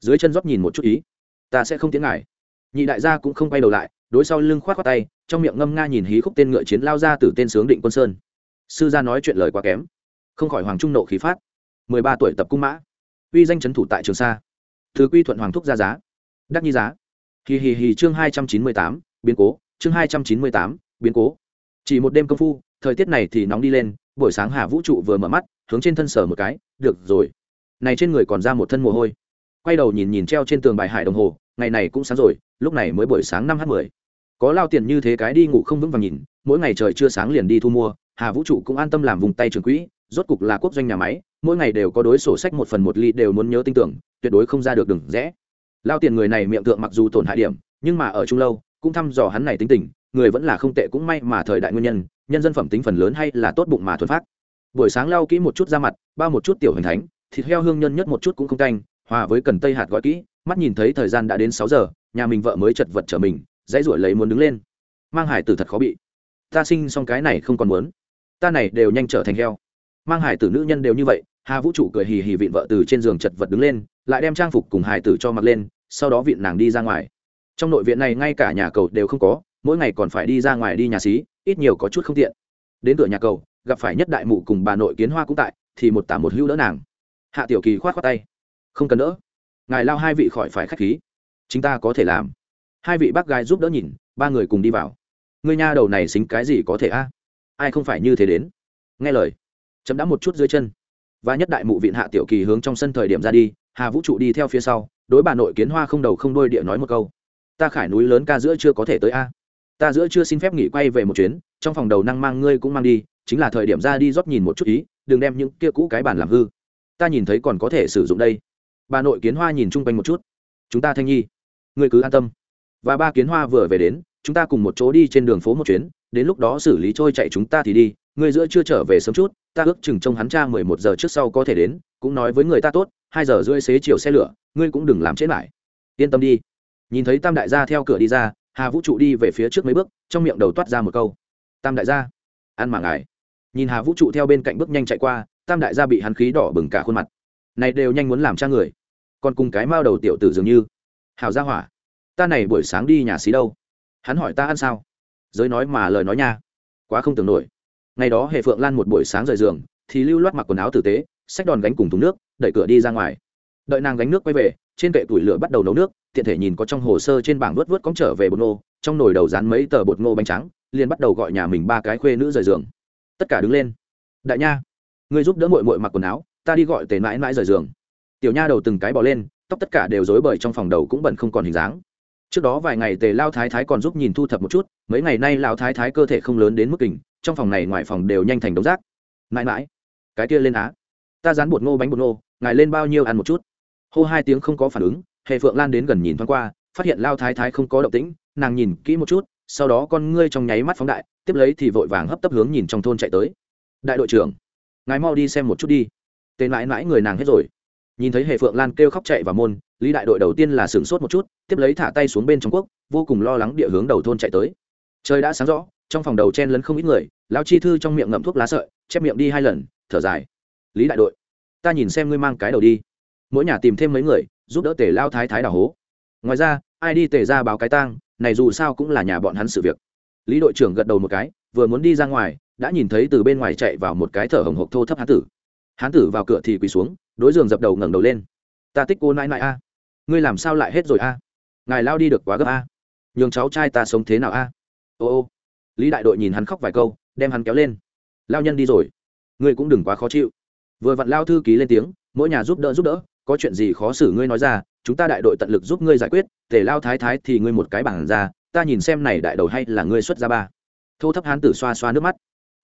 dưới chân rót nhìn một chút ý. Ta sẽ không tiếng ngài. Nhị đại gia cũng không quay đầu lại, đối sau lưng khoát khoát tay, trong miệng ngâm nga nhìn hí khúc tên ngựa chiến lao ra từ tên sướng định quân sơn. Sư gia nói chuyện lời quá kém. Không khỏi hoàng trung nộ khí phát. Mười ba tuổi tập cung mã. Uy danh c thủ tại trường sa. Thứ quy thuận hoàng thúc ra giá. Đắc nhi giá. Hì hì hì chương hai trăm chín mươi tám, biến cố. Chương hai trăm chín mươi tám, biến cố. Chỉ một đêm công phu, thời tiết này thì nóng đi lên, buổi sáng hà vũ trụ vừa mở mắt, hướng trên thân sở một cái, được rồi. Này trên người còn ra một thân mồ hôi quay đầu nhìn nhìn treo trên tường bài hải đồng hồ, ngày này cũng sáng rồi, lúc này mới buổi sáng năm h mười. Có lao tiền như thế cái đi ngủ không vững vàng nhìn, mỗi ngày trời chưa sáng liền đi thu mua, hà vũ trụ cũng an tâm làm vùng tay trường quỹ, rốt cục là quốc doanh nhà máy, mỗi ngày đều có đối sổ sách một phần một ly đều muốn nhớ tin tưởng, tuyệt đối không ra được đừng rẽ. Lao tiền người này miệng tượng mặc dù tổn hại điểm, nhưng mà ở trung lâu, cũng thăm dò hắn này tính tình, người vẫn là không tệ cũng may mà thời đại nguyên nhân nhân dân phẩm tính phần lớn hay là tốt bụng mà thuần phát. Buổi sáng lao kỹ một chút ra mặt ba một chút tiểu hình thánh, thịt heo hương nhân nhất một chút cũng không canh hòa với cần tây hạt gói kỹ, mắt nhìn thấy thời gian đã đến sáu giờ, nhà mình vợ mới chật vật trở mình, dãy ruổi lấy muốn đứng lên. Mang hải tử thật khó bị. Ta sinh xong cái này không còn muốn. Ta này đều nhanh trở thành heo. Mang hải tử nữ nhân đều như vậy, hà vũ trụ cười hì hì vịn vợ từ trên giường chật vật đứng lên, lại đem trang phục cùng hải tử cho mặc lên, sau đó vịn nàng đi ra ngoài. Trong nội viện này ngay cả nhà cầu đều không có, mỗi ngày còn phải đi ra ngoài đi nhà xí, ít nhiều có chút không tiện. Đến cửa nhà cầu, gặp phải nhất đại mụ cùng bà nội kiến hoa cũng tại, thì một tả một hữu đỡ nàng. Hạ tiểu kỳ khoát khoát tay không cần đỡ. Ngài lao hai vị khỏi phải k h á c h khí. Chúng ta có thể làm. Hai vị bác gái giúp đỡ nhìn, ba người cùng đi vào. Người nha đầu này xính cái gì có thể a? Ai không phải như thế đến? Nghe lời. Chấm đã một chút dưới chân. Và nhất đại mụ viện hạ tiểu kỳ hướng trong sân thời điểm ra đi, hà vũ trụ đi theo phía sau, đối bà nội kiến hoa không đầu không đôi địa nói một câu. Ta khải núi lớn ca giữa chưa có thể tới a. Ta giữa chưa xin phép nghỉ quay về một chuyến, trong phòng đầu năng mang ngươi cũng mang đi, chính là thời điểm ra đi rót nhìn một chút ý, đừng đem những kia cũ cái bàn làm hư. Ta nhìn thấy còn có thể sử dụng đây bà nội kiến hoa nhìn chung quanh một chút. Chúng ta thanh nhi người cứ an tâm. Và ba kiến hoa vừa về đến, chúng ta cùng một chỗ đi trên đường phố một chuyến, đến lúc đó xử lý trôi chạy chúng ta thì đi người giữa chưa trở về sớm chút, ta ước chừng trông hắn cha mười một giờ trước sau có thể đến, cũng nói với người ta tốt, hai giờ rưỡi xế chiều xe lửa, ngươi cũng đừng làm chết lại. Yên tâm đi. Nhìn thấy tam đại gia theo cửa đi ra, hà vũ trụ đi về phía trước mấy bước, trong miệng đầu toát ra một câu. Tam đại gia, ăn mà ngài. Nhìn hà vũ trụ theo bên cạnh bước nhanh chạy qua, tam đại gia bị hắn khí đỏ bừng cả khuôn mặt này đều nhanh muốn làm cha người. Còn cùng cái mao đầu tiểu tử dường như. Hào gia hỏa, ta này buổi sáng đi nhà xí đâu? Hắn hỏi ta ăn sao? Giới nói mà lời nói nha. Quá không tưởng nổi. Ngày đó hệ phượng lan một buổi sáng rời giường, thì lưu loát mặc quần áo tử tế, xách đòn gánh cùng thùng nước, đẩy cửa đi ra ngoài. Đợi nàng gánh nước quay về, trên kệ tủi lửa bắt đầu nấu nước, tiện thể nhìn có trong hồ sơ trên bảng vớt vớt cóng trở về bột ngô, trong nồi đầu rán mấy tờ bột ngô bánh trắng, liền bắt đầu gọi nhà mình ba cái khuê nữ rời giường. Tất cả đứng lên. Đại nha người giúp đỡ mội mội mặc quần áo ta đi gọi tề mãi mãi rời giường. Tiểu nha đầu từng cái bỏ lên, tóc tất cả đều rối bời trong phòng đầu cũng bẩn không còn hình dáng. Trước đó vài ngày tề lao thái thái còn giúp nhìn thu thập một chút, mấy ngày nay lao thái thái cơ thể không lớn đến mức kình, trong phòng này ngoài phòng đều nhanh thành đống rác. Mãi mãi, cái kia lên á. Ta dán bột ngô bánh bột ngô, ngài lên bao nhiêu ăn một chút. Hô hai tiếng không có phản ứng hệ phượng lan đến gần nhìn thoáng qua, phát hiện lao thái thái không có động tĩnh, nàng nhìn kỹ một chút, sau đó con ngươi trong nháy mắt phóng đại, tiếp lấy thì vội vàng hấp tấp hướng nhìn trong thôn chạy tới. Đại đội trưởng, ngài mau đi xem một chút đi tên mãi mãi người nàng hết rồi. Nhìn thấy hệ phượng lan kêu khóc chạy vào môn, lý đại đội đầu tiên là sửng sốt một chút, tiếp lấy thả tay xuống bên trong quốc, vô cùng lo lắng địa hướng đầu thôn chạy tới. Trời đã sáng rõ, trong phòng đầu chen lấn không ít người lao chi thư trong miệng ngậm thuốc lá sợi, chép miệng đi hai lần, thở dài. Lý đại đội, ta nhìn xem ngươi mang cái đầu đi. Mỗi nhà tìm thêm mấy người, giúp đỡ tề lao thái thái đào hố. Ngoài ra, ai đi tề ra báo cái tang, này dù sao cũng là nhà bọn hắn sự việc. Lý đội trưởng gật đầu một cái, vừa muốn đi ra ngoài, đã nhìn thấy từ bên ngoài chạy vào một cái thở hồng hộc thô thấp hán tử hán tử vào cửa thì quỳ xuống, đối giường dập đầu ngẩng đầu lên. Ta tích cô nãi nãi a. Ngươi làm sao lại hết rồi a? Ngài lao đi được quá gấp a. Nhường cháu trai ta sống thế nào a? Ô ô. Lý đại đội nhìn hắn khóc vài câu, đem hắn kéo lên. Lao nhân đi rồi. Ngươi cũng đừng quá khó chịu. Vừa vặn lao thư ký lên tiếng, mỗi nhà giúp đỡ giúp đỡ, có chuyện gì khó xử ngươi nói ra, chúng ta đại đội tận lực giúp ngươi giải quyết, tề lao thái thái thì ngươi một cái bảng ra, ta nhìn xem này đại đầu hay là ngươi xuất ra ba. Thô thấp hán tử xoa xoa nước mắt.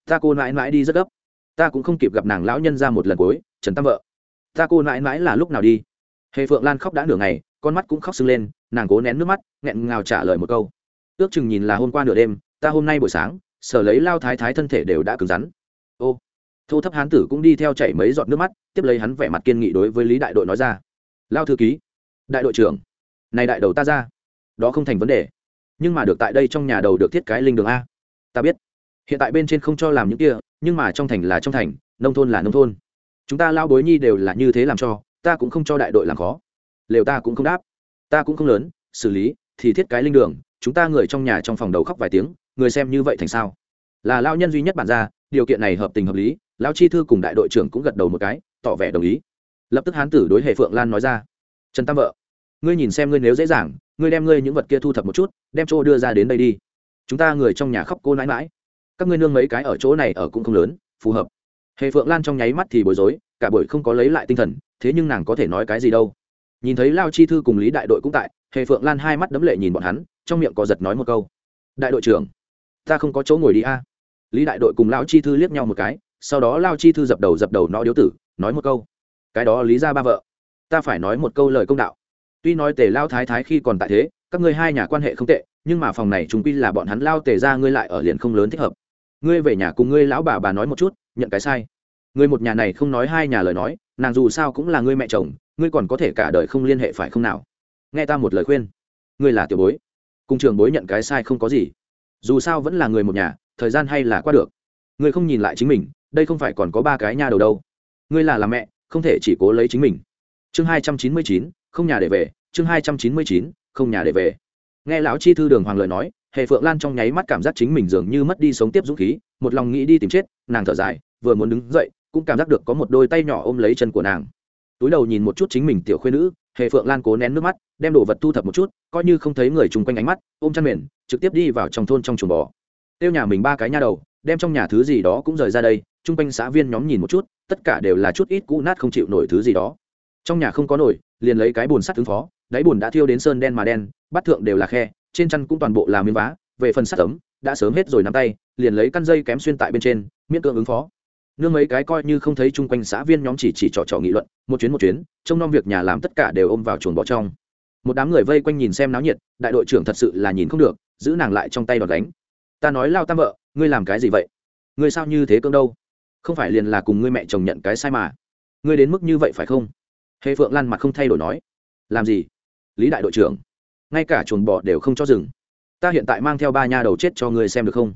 Ta cô mãi mãi đi rất gấp ta cũng không kịp gặp nàng lão nhân ra một lần cuối, trần tam vợ. Ta cô mãi mãi là lúc nào đi? Hề phượng lan khóc đã nửa ngày, con mắt cũng khóc sưng lên, nàng cố nén nước mắt, nghẹn ngào trả lời một câu. Ước chừng nhìn là hôm qua nửa đêm, ta hôm nay buổi sáng, sở lấy lao thái thái thân thể đều đã cứng rắn. Ô, thô thấp hán tử cũng đi theo chảy mấy giọt nước mắt, tiếp lấy hắn vẻ mặt kiên nghị đối với lý đại đội nói ra. Lao thư ký, đại đội trưởng, này đại đầu ta ra, đó không thành vấn đề, nhưng mà được tại đây trong nhà đầu được thiết cái linh đường a. Ta biết hiện tại bên trên không cho làm những kia, nhưng mà trong thành là trong thành, nông thôn là nông thôn. Chúng ta lao bối nhi đều là như thế làm cho, ta cũng không cho đại đội làm khó. Lều ta cũng không đáp. Ta cũng không lớn, xử lý, thì thiết cái linh đường, chúng ta người trong nhà trong phòng đầu khóc vài tiếng, người xem như vậy thành sao? Là lao nhân duy nhất bản ra, điều kiện này hợp tình hợp lý, lao chi thư cùng đại đội trưởng cũng gật đầu một cái, tỏ vẻ đồng ý. Lập tức hán tử đối hệ phượng lan nói ra, trần tam vợ, ngươi nhìn xem ngươi nếu dễ dàng, ngươi đem ngươi những vật kia thu thập một chút, đem chỗ đưa ra đến đây đi. Chúng ta người trong nhà khóc cô nãi mãi các ngươi nương mấy cái ở chỗ này ở cũng không lớn, phù hợp. Hệ phượng lan trong nháy mắt thì bối rối, cả buổi không có lấy lại tinh thần, thế nhưng nàng có thể nói cái gì đâu. Nhìn thấy lao chi thư cùng lý đại đội cũng tại hệ phượng lan hai mắt đấm lệ nhìn bọn hắn, trong miệng có giật nói một câu. Đại đội trưởng, ta không có chỗ ngồi đi a. Lý đại đội cùng lao chi thư liếc nhau một cái, sau đó lao chi thư dập đầu dập đầu nó điếu tử, nói một câu. Cái đó lý ra ba vợ, ta phải nói một câu lời công đạo. Tuy nói tề lao thái thái khi còn tại thế, các ngươi hai nhà quan hệ không tệ, nhưng mà phòng này chúng quy là bọn hắn lao tề ra ngươi lại ở liền không lớn thích hợp ngươi về nhà cùng ngươi lão bà bà nói một chút, nhận cái sai. Ngươi một nhà này không nói hai nhà lời nói, nàng dù sao cũng là ngươi mẹ chồng, ngươi còn có thể cả đời không liên hệ phải không nào? Nghe ta một lời khuyên. Ngươi là tiểu bối. Cùng trường bối nhận cái sai không có gì. Dù sao vẫn là người một nhà, thời gian hay là qua được. Ngươi không nhìn lại chính mình, đây không phải còn có ba cái nha đầu đâu. Ngươi là làm mẹ, không thể chỉ cố lấy chính mình. Chương hai trăm chín mươi chín, không nhà để về, chương hai trăm chín mươi chín, không nhà để về. Nghe lão chi thư đường hoàng lời nói hệ phượng lan trong nháy mắt cảm giác chính mình dường như mất đi sống tiếp dũng khí, một lòng nghĩ đi tìm chết, nàng thở dài, vừa muốn đứng dậy, cũng cảm giác được có một đôi tay nhỏ ôm lấy chân của nàng. Túi đầu nhìn một chút chính mình tiểu khuyên nữ hệ phượng lan cố nén nước mắt, đem đồ vật thu thập một chút, coi như không thấy người chung quanh ánh mắt, ôm chăn mền, trực tiếp đi vào trong thôn trong chuồng bò. Tiêu nhà mình ba cái nha đầu, đem trong nhà thứ gì đó cũng rời ra đây, chung quanh xã viên nhóm nhìn một chút, tất cả đều là chút ít cũ nát không chịu nổi thứ gì đó. Trong nhà không có nổi, liền lấy cái bồn sắt ứng phó, đáy bùn đã thiêu đến sơn đen mà đen bắt thượng đều là khe trên chăn cũng toàn bộ là miếng vá, về phần sắt tấm đã sớm hết rồi nắm tay, liền lấy căn dây kém xuyên tại bên trên, miễn cưỡng ứng phó. Nương mấy cái coi như không thấy chung quanh xã viên nhóm chỉ chỉ trò trò nghị luận, một chuyến một chuyến, trông nom việc nhà làm tất cả đều ôm vào chuồng bỏ trong. Một đám người vây quanh nhìn xem náo nhiệt, đại đội trưởng thật sự là nhìn không được, giữ nàng lại trong tay đòn đánh. Ta nói lao tam vợ, ngươi làm cái gì vậy? Ngươi sao như thế cương đâu? Không phải liền là cùng ngươi mẹ chồng nhận cái sai mà. Ngươi đến mức như vậy phải không? Hệ phượng lan mặt không thay đổi nói. Làm gì? Lý đại đội trưởng ngay cả chuồng bò đều không cho dừng ta hiện tại mang theo ba nha đầu chết cho ngươi xem được không?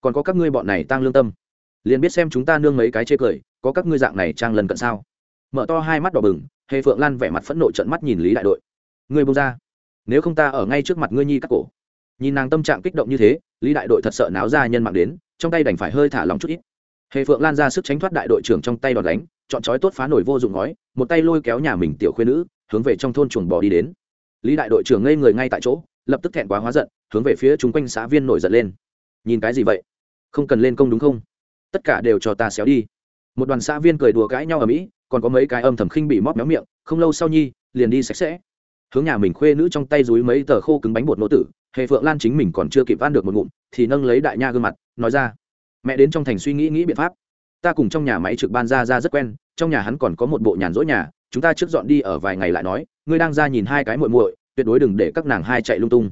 Còn có các ngươi bọn này tăng lương tâm. Liền biết xem chúng ta nương mấy cái chê cười, có các ngươi dạng này trang lần cận sao? Mở to hai mắt đỏ bừng, hề phượng lan vẻ mặt phẫn nộ trận mắt nhìn lý đại đội. Ngươi bông ra. Nếu không ta ở ngay trước mặt ngươi nhi các cổ. Nhìn nàng tâm trạng kích động như thế, lý đại đội thật sợ náo ra nhân mạng đến, trong tay đành phải hơi thả lòng chút ít. Hề phượng lan ra sức tránh thoát đại đội trưởng trong tay đòn đánh, chọn chói tốt phá nổi vô dụng ngói, một tay lôi kéo nhà mình tiểu khuyên nữ, hướng về trong thôn chuồng bò đi đến lý đại đội trưởng ngây người ngay tại chỗ, lập tức thẹn quá hóa giận, hướng về phía chung quanh xã viên nổi giận lên. Nhìn cái gì vậy? Không cần lên công đúng không? Tất cả đều cho ta xéo đi. Một đoàn xã viên cười đùa cãi nhau ở mỹ, còn có mấy cái âm thầm khinh bị móp méo miệng, không lâu sau nhi, liền đi sạch sẽ. Hướng nhà mình khuê nữ trong tay dúi mấy tờ khô cứng bánh bột nỗ tử, hề phượng lan chính mình còn chưa kịp ăn được một ngụm, thì nâng lấy đại nha gương mặt, nói ra. Mẹ đến trong thành suy nghĩ nghĩ biện pháp. Ta cùng trong nhà máy trực ban ra ra rất quen trong nhà hắn còn có một bộ nhàn rỗi nhà, chúng ta trước dọn đi ở vài ngày lại nói, ngươi đang ra nhìn hai cái muội muội, tuyệt đối đừng để các nàng hai chạy lung tung.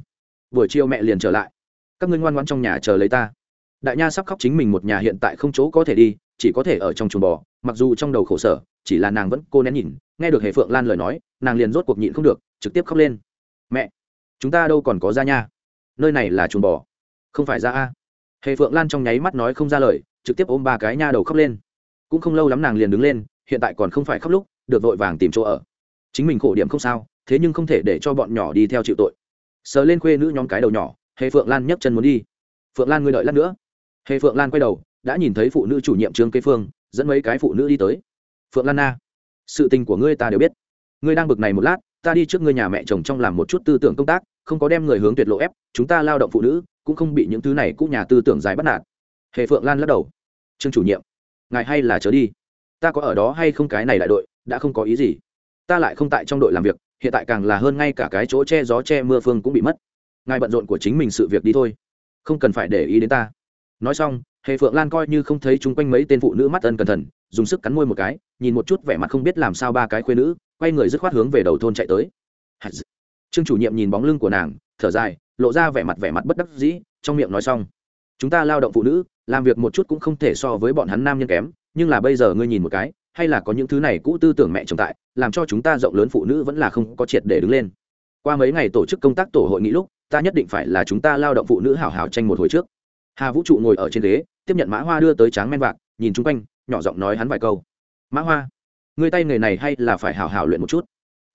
Buổi chiều mẹ liền trở lại. Các ngươi ngoan ngoãn trong nhà chờ lấy ta. Đại nha sắp khóc chính mình một nhà hiện tại không chỗ có thể đi, chỉ có thể ở trong chuồng bò, mặc dù trong đầu khổ sở, chỉ là nàng vẫn cô nén nhìn, nghe được hề phượng lan lời nói, nàng liền rốt cuộc nhịn không được, trực tiếp khóc lên. Mẹ, chúng ta đâu còn có ra nha? Nơi này là chuồng bò. Không phải ra a. Hề phượng lan trong nháy mắt nói không ra lời, trực tiếp ôm ba cái nha đầu khóc lên. Cũng không lâu lắm nàng liền đứng lên hiện tại còn không phải khóc lúc, được vội vàng tìm chỗ ở. Chính mình khổ điểm không sao, thế nhưng không thể để cho bọn nhỏ đi theo chịu tội. Sờ lên khuê nữ nhóm cái đầu nhỏ, hề phượng lan nhấc chân muốn đi. Phượng lan ngươi đợi lát nữa. Hề phượng lan quay đầu, đã nhìn thấy phụ nữ chủ nhiệm trương cây phương, dẫn mấy cái phụ nữ đi tới. Phượng lan na, sự tình của ngươi ta đều biết. Ngươi đang bực này một lát, ta đi trước ngươi nhà mẹ chồng trong làm một chút tư tưởng công tác, không có đem người hướng tuyệt lộ ép, chúng ta lao động phụ nữ, cũng không bị những thứ này cũ nhà tư tưởng dài bắt nạt. Hề phượng lan lắc đầu. Trương chủ nhiệm, ngài hay là chớ đi ta có ở đó hay không cái này đại đội, đã không có ý gì. Ta lại không tại trong đội làm việc, hiện tại càng là hơn ngay cả cái chỗ che gió che mưa phương cũng bị mất. Ngài bận rộn của chính mình sự việc đi thôi. Không cần phải để ý đến ta. Nói xong, hề phượng lan coi như không thấy chung quanh mấy tên phụ nữ mắt ân cẩn thận, dùng sức cắn môi một cái, nhìn một chút vẻ mặt không biết làm sao ba cái khuê nữ, quay người dứt khoát hướng về đầu thôn chạy tới. Trương chủ nhiệm nhìn bóng lưng của nàng, thở dài, lộ ra vẻ mặt vẻ mặt bất đắc dĩ, trong miệng nói xong. Chúng ta lao động phụ nữ, làm việc một chút cũng không thể so với bọn hắn nam nhân kém nhưng là bây giờ ngươi nhìn một cái, hay là có những thứ này cũ tư tưởng mẹ chồng tại, làm cho chúng ta rộng lớn phụ nữ vẫn là không có triệt để đứng lên. Qua mấy ngày tổ chức công tác tổ hội nghị lúc, ta nhất định phải là chúng ta lao động phụ nữ hảo hảo tranh một hồi trước. Hà vũ trụ ngồi ở trên ghế, tiếp nhận mã hoa đưa tới tráng men vạc, nhìn chung quanh, nhỏ giọng nói hắn vài câu. Mã hoa, ngươi tay nghề này hay là phải hảo hảo luyện một chút.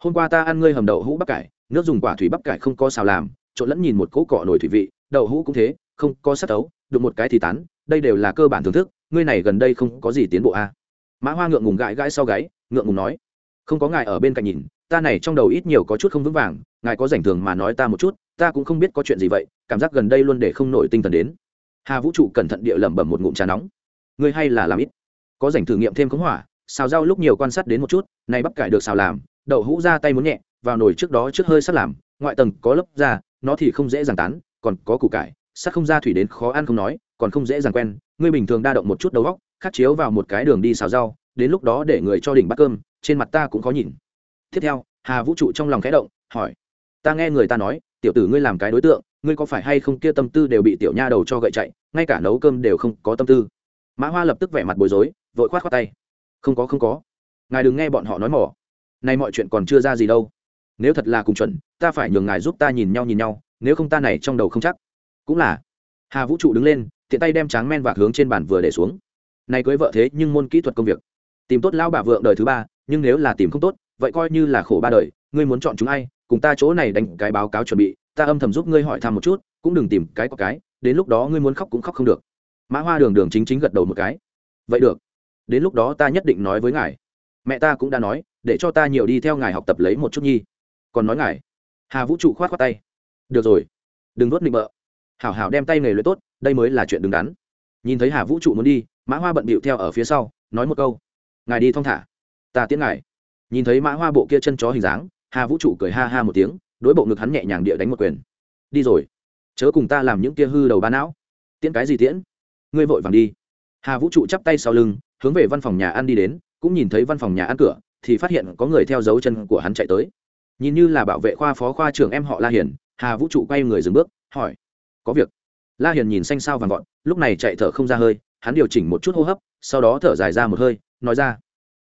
Hôm qua ta ăn ngươi hầm đậu hũ bắp cải, nước dùng quả thủy bắp cải không có xào làm, trộn lẫn nhìn một cỗ cỏ nổi thủy vị, đậu hũ cũng thế, không có sắc tấu, đụng một cái thì tán đây đều là cơ bản thưởng thức, ngươi này gần đây không có gì tiến bộ a à. mã hoa ngượng ngùng gãi gãi sau gáy, ngượng ngùng nói, không có ngài ở bên cạnh nhìn, ta này trong đầu ít nhiều có chút không vững vàng, ngài có rảnh thường mà nói ta một chút, ta cũng không biết có chuyện gì vậy, cảm giác gần đây luôn để không nổi tinh thần đến hà vũ trụ cẩn thận địa lẩm bẩm một ngụm trà nóng, ngươi hay là làm ít, có rảnh thử nghiệm thêm khống hỏa, xào rau lúc nhiều quan sát đến một chút, này bắp cải được xào làm, đậu hũ ra tay muốn nhẹ, vào nồi trước đó trước hơi sắt làm, ngoại tầng có lớp da, nó thì không dễ dàng tán, còn có củ cải, sắt không ra thủy đến khó ăn không nói còn không dễ dàng quen, ngươi bình thường đa động một chút đầu góc khát chiếu vào một cái đường đi xào rau, đến lúc đó để người cho đỉnh bắt cơm, trên mặt ta cũng khó nhìn. Tiếp theo, hà vũ trụ trong lòng khẽ động, hỏi, ta nghe người ta nói, tiểu tử ngươi làm cái đối tượng, ngươi có phải hay không kia tâm tư đều bị tiểu nha đầu cho gậy chạy, ngay cả nấu cơm đều không có tâm tư. Mã hoa lập tức vẻ mặt bối rối, vội khoát khoát tay, không có không có. Ngài đừng nghe bọn họ nói mỏ. Nay mọi chuyện còn chưa ra gì đâu. Nếu thật là cùng chuẩn, ta phải nhường ngài giúp ta nhìn nhau nhìn nhau, nếu không ta này trong đầu không chắc. Cũng là, hà vũ trụ đứng lên tiện tay đem tráng men vạc hướng trên bàn vừa để xuống. Này cưới vợ thế nhưng môn kỹ thuật công việc. Tìm tốt lao bà vượng đời thứ ba, nhưng nếu là tìm không tốt, vậy coi như là khổ ba đời, ngươi muốn chọn chúng ai, cùng ta chỗ này đánh cái báo cáo chuẩn bị, ta âm thầm giúp ngươi hỏi thăm một chút, cũng đừng tìm cái có cái, đến lúc đó ngươi muốn khóc cũng khóc không được. Mã hoa đường đường chính chính gật đầu một cái. Vậy được, đến lúc đó ta nhất định nói với ngài. Mẹ ta cũng đã nói, để cho ta nhiều đi theo ngài học tập lấy một chút nhi. Còn nói ngài. Hà vũ trụ khoát khoát tay. Được rồi, đừng nuốt nịnh bợ. Hảo hảo đem tay nghề luyện tốt đây mới là chuyện đứng đắn. Nhìn thấy hà vũ trụ muốn đi, mã hoa bận bịu theo ở phía sau, nói một câu. Ngài đi thong thả. Ta tiễn ngài. Nhìn thấy mã hoa bộ kia chân chó hình dáng, hà vũ trụ cười ha ha một tiếng, đối bộ ngực hắn nhẹ nhàng địa đánh một quyền. Đi rồi. Chớ cùng ta làm những kia hư đầu ba não. Tiễn cái gì tiễn? Ngươi vội vàng đi. Hà vũ trụ chắp tay sau lưng, hướng về văn phòng nhà ăn đi đến, cũng nhìn thấy văn phòng nhà ăn cửa, thì phát hiện có người theo dấu chân của hắn chạy tới. Nhìn như là bảo vệ khoa phó khoa trưởng em họ la Hiển. hà vũ trụ quay người dừng bước, hỏi, có việc? La hiền nhìn xanh sao vàng vọt, lúc này chạy thở không ra hơi, hắn điều chỉnh một chút hô hấp, sau đó thở dài ra một hơi, nói ra,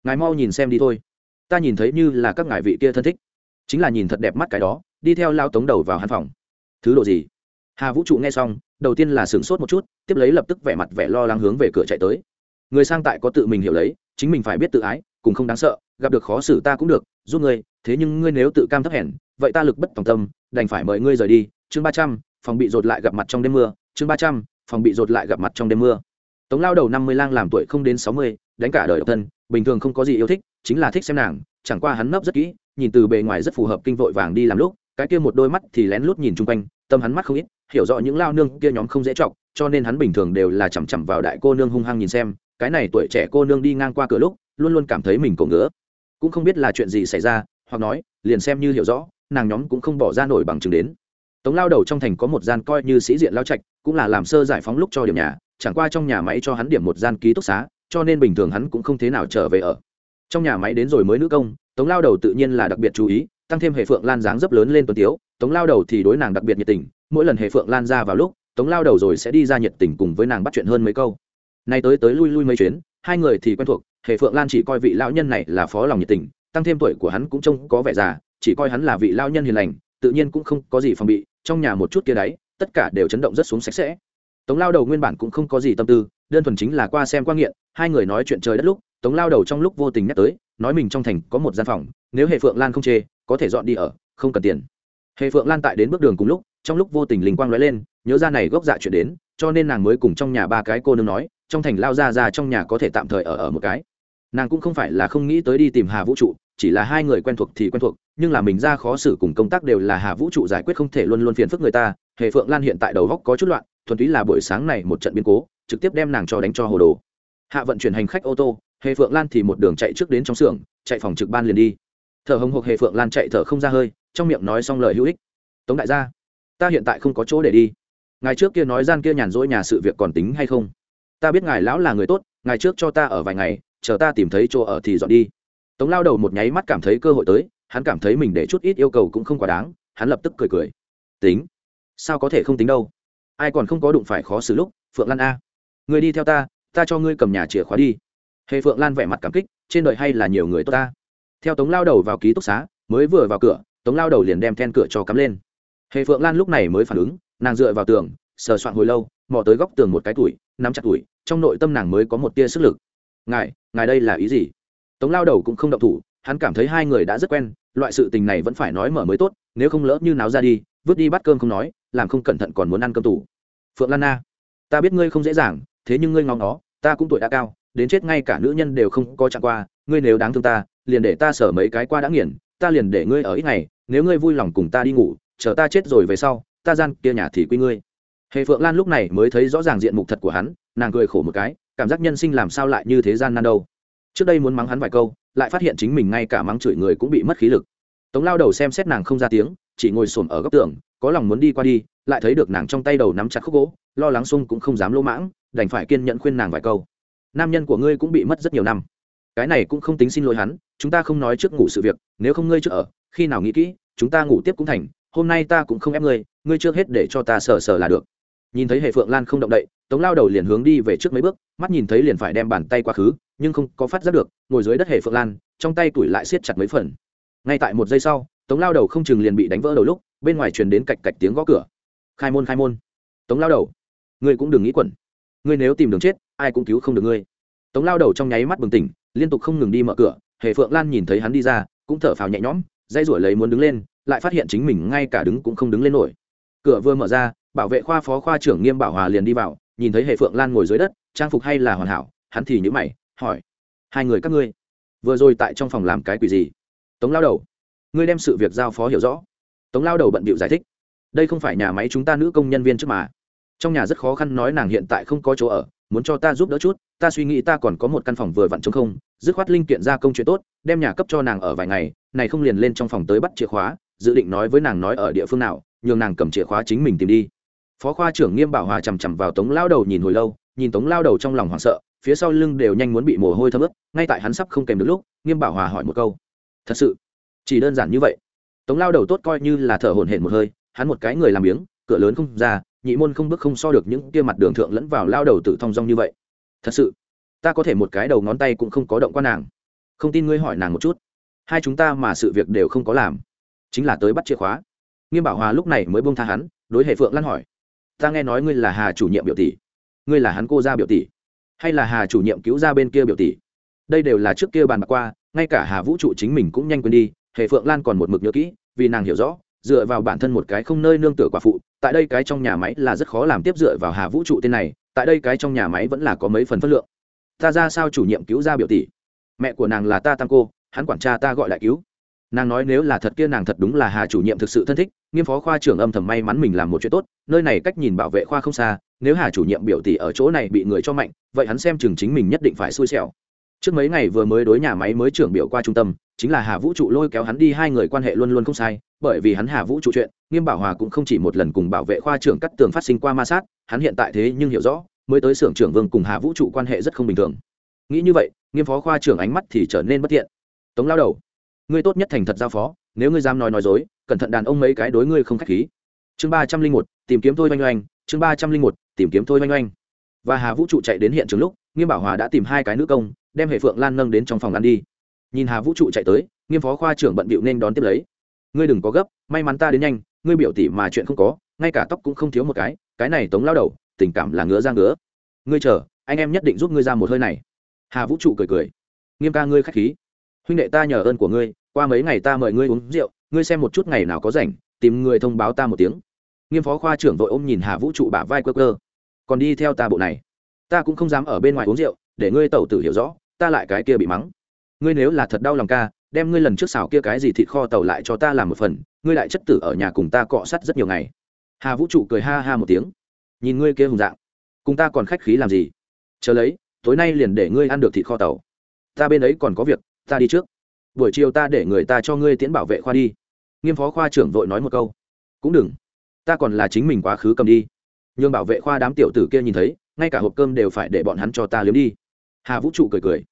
ngài mau nhìn xem đi thôi. Ta nhìn thấy như là các ngài vị kia thân thích. Chính là nhìn thật đẹp mắt cái đó, đi theo lao tống đầu vào hắn phòng. Thứ độ gì? Hà vũ trụ nghe xong, đầu tiên là sửng sốt một chút, tiếp lấy lập tức vẻ mặt vẻ lo lắng hướng về cửa chạy tới. Người sang tại có tự mình hiểu lấy, chính mình phải biết tự ái, cùng không đáng sợ, gặp được khó xử ta cũng được, giúp ngươi, thế nhưng ngươi nếu tự cam thấp hèn, vậy ta lực bất tòng tâm, đành phải mời ngươi rời đi. Chương ba trăm, phòng bị rột lại gặp mặt trong đêm mưa chương ba trăm, phòng bị rột lại gặp mặt trong đêm mưa. Tống lao đầu năm mươi lang làm tuổi không đến sáu mươi, đánh cả đời độc thân, bình thường không có gì yêu thích, chính là thích xem nàng, chẳng qua hắn nấp rất kỹ, nhìn từ bề ngoài rất phù hợp kinh vội vàng đi làm lúc, cái kia một đôi mắt thì lén lút nhìn chung quanh, tâm hắn mắt không ít, hiểu rõ những lao nương kia nhóm không dễ chọc, cho nên hắn bình thường đều là chằm chằm vào đại cô nương hung hăng nhìn xem, cái này tuổi trẻ cô nương đi ngang qua cửa lúc, luôn luôn cảm thấy mình cổ ngứa. Cũng không biết là chuyện gì xảy ra, hoặc nói, liền xem như hiểu rõ, nàng nhóm cũng không bỏ ra nổi bằng chứng đến. Tống lao đầu trong thành có một gian coi như sĩ diện lao trạch cũng là làm sơ giải phóng lúc cho điểm nhà, chẳng qua trong nhà máy cho hắn điểm một gian ký túc xá, cho nên bình thường hắn cũng không thế nào trở về ở. Trong nhà máy đến rồi mới nữ công, tống lao đầu tự nhiên là đặc biệt chú ý, tăng thêm hệ phượng lan dáng dấp lớn lên tuần tiếu, tống lao đầu thì đối nàng đặc biệt nhiệt tình, mỗi lần hệ phượng lan ra vào lúc, tống lao đầu rồi sẽ đi ra nhiệt tình cùng với nàng bắt chuyện hơn mấy câu. Nay tới tới lui lui mấy chuyến, hai người thì quen thuộc hệ phượng lan chỉ coi vị lão nhân này là phó lòng nhiệt tình, tăng thêm tuổi của hắn cũng trông có vẻ già, chỉ coi hắn là vị lão nhân hiền lành, tự nhiên cũng không có gì phòng bị, trong nhà một chút kia đấy tất cả đều chấn động rất xuống sạch sẽ. Tống lao đầu nguyên bản cũng không có gì tâm tư, đơn thuần chính là qua xem qua nghiện, hai người nói chuyện trời đất lúc, tống lao đầu trong lúc vô tình nhắc tới, nói mình trong thành có một gian phòng, nếu hệ phượng lan không chê, có thể dọn đi ở, không cần tiền. Hệ phượng lan tại đến bước đường cùng lúc, trong lúc vô tình linh quang lóe lên, nhớ ra này gốc dạ chuyện đến, cho nên nàng mới cùng trong nhà ba cái cô nương nói, trong thành lao ra ra trong nhà có thể tạm thời ở ở một cái nàng cũng không phải là không nghĩ tới đi tìm hà vũ trụ, chỉ là hai người quen thuộc thì quen thuộc, nhưng là mình ra khó xử cùng công tác đều là hà vũ trụ giải quyết không thể luôn luôn phiền phức người ta. Hệ phượng lan hiện tại đầu góc có chút loạn, thuần túy là buổi sáng này một trận biến cố, trực tiếp đem nàng cho đánh cho hồ đồ. Hạ vận chuyển hành khách ô tô hệ phượng lan thì một đường chạy trước đến trong xưởng, chạy phòng trực ban liền đi. Thở hồng hộc hệ phượng lan chạy thở không ra hơi, trong miệng nói xong lời hữu ích. Tống đại gia, ta hiện tại không có chỗ để đi. Ngài trước kia nói gian kia nhàn rỗi nhà sự việc còn tính hay không? Ta biết ngài lão là người tốt, ngài trước cho ta ở vài ngày chờ ta tìm thấy chỗ ở thì dọn đi. Tống lao đầu một nháy mắt cảm thấy cơ hội tới, hắn cảm thấy mình để chút ít yêu cầu cũng không quá đáng, hắn lập tức cười cười. Tính. Sao có thể không tính đâu? Ai còn không có đụng phải khó xử lúc, phượng lan a. Người đi theo ta ta cho ngươi cầm nhà chìa khóa đi. Hệ phượng lan vẻ mặt cảm kích, trên đời hay là nhiều người tốt ta. Theo tống lao đầu vào ký túc xá, mới vừa vào cửa, tống lao đầu liền đem then cửa cho cắm lên. Hệ phượng lan lúc này mới phản ứng, nàng dựa vào tường, sờ soạn hồi lâu, mò tới góc tường một cái tuổi nắm chặt tuổi trong nội tâm nàng mới có một tia sức lực ngài ngài đây là ý gì? Tống lao đầu cũng không động thủ, hắn cảm thấy hai người đã rất quen, loại sự tình này vẫn phải nói mở mới tốt, nếu không lỡ như náo ra đi, vứt đi bắt cơm không nói, làm không cẩn thận còn muốn ăn cơm tủ. Phượng lan na, ta biết ngươi không dễ dàng, thế nhưng ngươi ngóng nó ta cũng tuổi đã cao, đến chết ngay cả nữ nhân đều không có chạm qua, ngươi nếu đáng thương ta, liền để ta sở mấy cái qua đã nghiền, ta liền để ngươi ở ít ngày, nếu ngươi vui lòng cùng ta đi ngủ, chờ ta chết rồi về sau, ta gian kia nhà thì quy ngươi. Hệ phượng lan lúc này mới thấy rõ ràng diện mục thật của hắn, nàng cười khổ một cái cảm giác nhân sinh làm sao lại như thế gian nan đâu? Trước đây muốn mắng hắn vài câu, lại phát hiện chính mình ngay cả mắng chửi người cũng bị mất khí lực. Tống lao đầu xem xét nàng không ra tiếng, chỉ ngồi xổm ở góc tường, có lòng muốn đi qua đi, lại thấy được nàng trong tay đầu nắm chặt khúc gỗ, lo lắng xung cũng không dám lỗ mãng, đành phải kiên nhẫn khuyên nàng vài câu. Nam nhân của ngươi cũng bị mất rất nhiều năm. Cái này cũng không tính xin lỗi hắn, chúng ta không nói trước ngủ sự việc, nếu không ngươi trước ở, khi nào nghĩ kỹ, chúng ta ngủ tiếp cũng thành, hôm nay ta cũng không ép ngươi ngươi trước hết để cho ta sờ sờ là được nhìn thấy hệ phượng lan không động đậy, tống lao đầu liền hướng đi về trước mấy bước, mắt nhìn thấy liền phải đem bàn tay quá khứ, nhưng không có phát giác được, ngồi dưới đất hệ phượng lan, trong tay tuổi lại siết chặt mấy phần. Ngay tại một giây sau, tống lao đầu không chừng liền bị đánh vỡ đầu lúc, bên ngoài truyền đến cạch cạch tiếng gõ cửa. Khai môn khai môn. Tống lao đầu, ngươi cũng đừng nghĩ quẩn. Ngươi nếu tìm đường chết, ai cũng cứu không được ngươi. Tống lao đầu trong nháy mắt bừng tỉnh, liên tục không ngừng đi mở cửa hệ phượng lan nhìn thấy hắn đi ra, cũng thở phào nhẹ nhõm dây rủi lấy muốn đứng lên, lại phát hiện chính mình ngay cả đứng cũng không đứng lên nổi. Cửa vừa mở ra bảo vệ khoa phó khoa trưởng nghiêm bảo hòa liền đi vào, nhìn thấy hệ phượng lan ngồi dưới đất, trang phục hay là hoàn hảo, hắn thì nhữ mày, hỏi, hai người các ngươi, vừa rồi tại trong phòng làm cái quỷ gì? Tống lao đầu, ngươi đem sự việc giao phó hiểu rõ. Tống lao đầu bận bịu giải thích, đây không phải nhà máy chúng ta nữ công nhân viên trước mà. Trong nhà rất khó khăn nói nàng hiện tại không có chỗ ở, muốn cho ta giúp đỡ chút, ta suy nghĩ ta còn có một căn phòng vừa vặn chống không, dứt khoát linh kiện ra công chuyện tốt, đem nhà cấp cho nàng ở vài ngày, này không liền lên trong phòng tới bắt chìa khóa, dự định nói với nàng nói ở địa phương nào, nhường nàng cầm chìa khóa chính mình tìm đi phó khoa trưởng nghiêm bảo hòa chằm chằm vào tống lao đầu nhìn hồi lâu, nhìn tống lao đầu trong lòng hoảng sợ, phía sau lưng đều nhanh muốn bị mồ hôi thấm ướt, ngay tại hắn sắp không kèm được lúc, nghiêm bảo hòa hỏi một câu. Thật sự, chỉ đơn giản như vậy? Tống lao đầu tốt coi như là thở hổn hển một hơi, hắn một cái người làm biếng, cửa lớn không ra, nhị môn không bước không so được những kia mặt đường thượng lẫn vào lao đầu tự thong dong như vậy. Thật sự, ta có thể một cái đầu ngón tay cũng không có động qua nàng. Không tin ngươi hỏi nàng một chút. Hai chúng ta mà sự việc đều không có làm, chính là tới bắt chìa khóa. Nghiêm bảo hòa lúc này mới buông tha hắn, đối hệ phượng lan hỏi ta nghe nói ngươi là hà chủ nhiệm biểu tỷ. Ngươi là hắn cô ra biểu tỷ. Hay là hà chủ nhiệm cứu ra bên kia biểu tỷ. Đây đều là trước kia bàn bạc qua, ngay cả hà vũ trụ chính mình cũng nhanh quên đi hệ phượng lan còn một mực nhớ kỹ, vì nàng hiểu rõ, dựa vào bản thân một cái không nơi nương tựa quả phụ, tại đây cái trong nhà máy là rất khó làm tiếp dựa vào hà vũ trụ tên này, tại đây cái trong nhà máy vẫn là có mấy phần phất lượng. Ta ra sao chủ nhiệm cứu ra biểu tỷ? Mẹ của nàng là ta tam cô, hắn quản cha ta gọi lại cứu nàng nói nếu là thật kia nàng thật đúng là hà chủ nhiệm thực sự thân thích, nghiêm phó khoa trưởng âm thầm may mắn mình làm một chuyện tốt, nơi này cách nhìn bảo vệ khoa không xa, nếu hà chủ nhiệm biểu tỷ ở chỗ này bị người cho mạnh, vậy hắn xem chừng chính mình nhất định phải xui xẻo. Trước mấy ngày vừa mới đối nhà máy mới trưởng biểu qua trung tâm, chính là hà vũ trụ lôi kéo hắn đi hai người quan hệ luôn luôn không sai, bởi vì hắn hà vũ trụ chuyện, nghiêm bảo hòa cũng không chỉ một lần cùng bảo vệ khoa trưởng cắt tường phát sinh qua ma sát, hắn hiện tại thế nhưng hiểu rõ, mới tới xưởng trưởng vương cùng hà vũ trụ quan hệ rất không bình thường. Nghĩ như vậy, nghiêm phó khoa trưởng ánh mắt thì trở nên bất thiện. Tống lao đầu ngươi tốt nhất thành thật giao phó, nếu ngươi dám nói nói dối, cẩn thận đàn ông mấy cái đối ngươi không k h á c h khí. Chương ba trăm linh một, tìm kiếm thôi oanh oanh, chương ba trăm linh một, tìm kiếm thôi oanh oanh. Và hà vũ trụ chạy đến hiện trường lúc, nghiêm bảo hòa đã tìm hai cái nữ công, đem hệ phượng lan nâng đến trong phòng ăn đi. Nhìn hà vũ trụ chạy tới, nghiêm phó khoa trưởng bận bịu nên đón tiếp lấy. Ngươi đừng có gấp, may mắn ta đến nhanh, ngươi biểu tỉ mà chuyện không có, ngay cả tóc cũng không thiếu một cái cái này tống lao đầu, tình cảm là ngứa ra ngứa. Ngươi chờ, anh em nhất định giúp ngươi ra một hơi này. Hà vũ trụ cười cười. Nghiêm ca ngươi k h á c h khí. Huynh đệ ta nhờ ơn của ngươi qua mấy ngày ta mời ngươi uống rượu, ngươi xem một chút ngày nào có rảnh, tìm người thông báo ta một tiếng. Nghiêm phó khoa trưởng vội ôm nhìn hà vũ trụ bả vai cơ cơ còn đi theo ta bộ này. Ta cũng không dám ở bên ngoài uống rượu, để ngươi tẩu tử hiểu rõ, ta lại cái kia bị mắng. Ngươi nếu là thật đau lòng ca, đem ngươi lần trước xào kia cái gì thịt kho tàu lại cho ta làm một phần, ngươi lại chất tử ở nhà cùng ta cọ sắt rất nhiều ngày. Hà vũ trụ cười ha ha một tiếng. Nhìn ngươi kia hùng dạng, cùng ta còn khách khí làm gì? Chờ lấy, tối nay liền để ngươi ăn được thịt kho tàu. Ta bên ấy còn có việc, ta đi trước buổi chiều ta để người ta cho ngươi tiễn bảo vệ khoa đi. Nghiêm phó khoa trưởng vội nói một câu. Cũng đừng. Ta còn là chính mình quá khứ cầm đi. Nhường bảo vệ khoa đám tiểu tử kia nhìn thấy, ngay cả hộp cơm đều phải để bọn hắn cho ta liếm đi. Hà vũ trụ cười cười.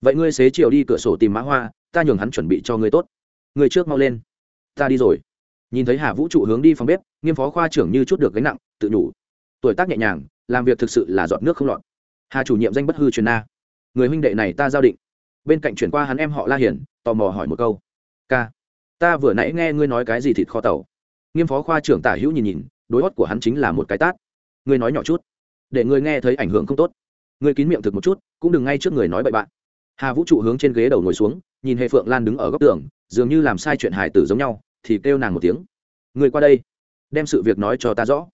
Vậy ngươi xế chiều đi cửa sổ tìm mã hoa, ta nhường hắn chuẩn bị cho ngươi tốt. Ngươi trước mau lên. Ta đi rồi. Nhìn thấy hà vũ trụ hướng đi phòng bếp, nghiêm phó khoa trưởng như chút được gánh nặng, tự nhủ. Tuổi tác nhẹ nhàng, làm việc thực sự là giọt nước không lọt. Hà chủ nhiệm danh bất hư truyền na người huynh đệ này ta giao định. Bên cạnh chuyển qua hắn em họ la hiển tò mò hỏi một câu. Ca, ta vừa nãy nghe ngươi nói cái gì thịt kho tàu? Nghiêm phó khoa trưởng tả hữu nhìn nhìn, đối hót của hắn chính là một cái tát. Ngươi nói nhỏ chút, để ngươi nghe thấy ảnh hưởng không tốt. Ngươi kín miệng thực một chút, cũng đừng ngay trước người nói bậy bạn. Hà vũ trụ hướng trên ghế đầu ngồi xuống, nhìn hề phượng lan đứng ở góc tường, dường như làm sai chuyện hải tử giống nhau, thì kêu nàng một tiếng. Người qua đây, đem sự việc nói cho ta rõ.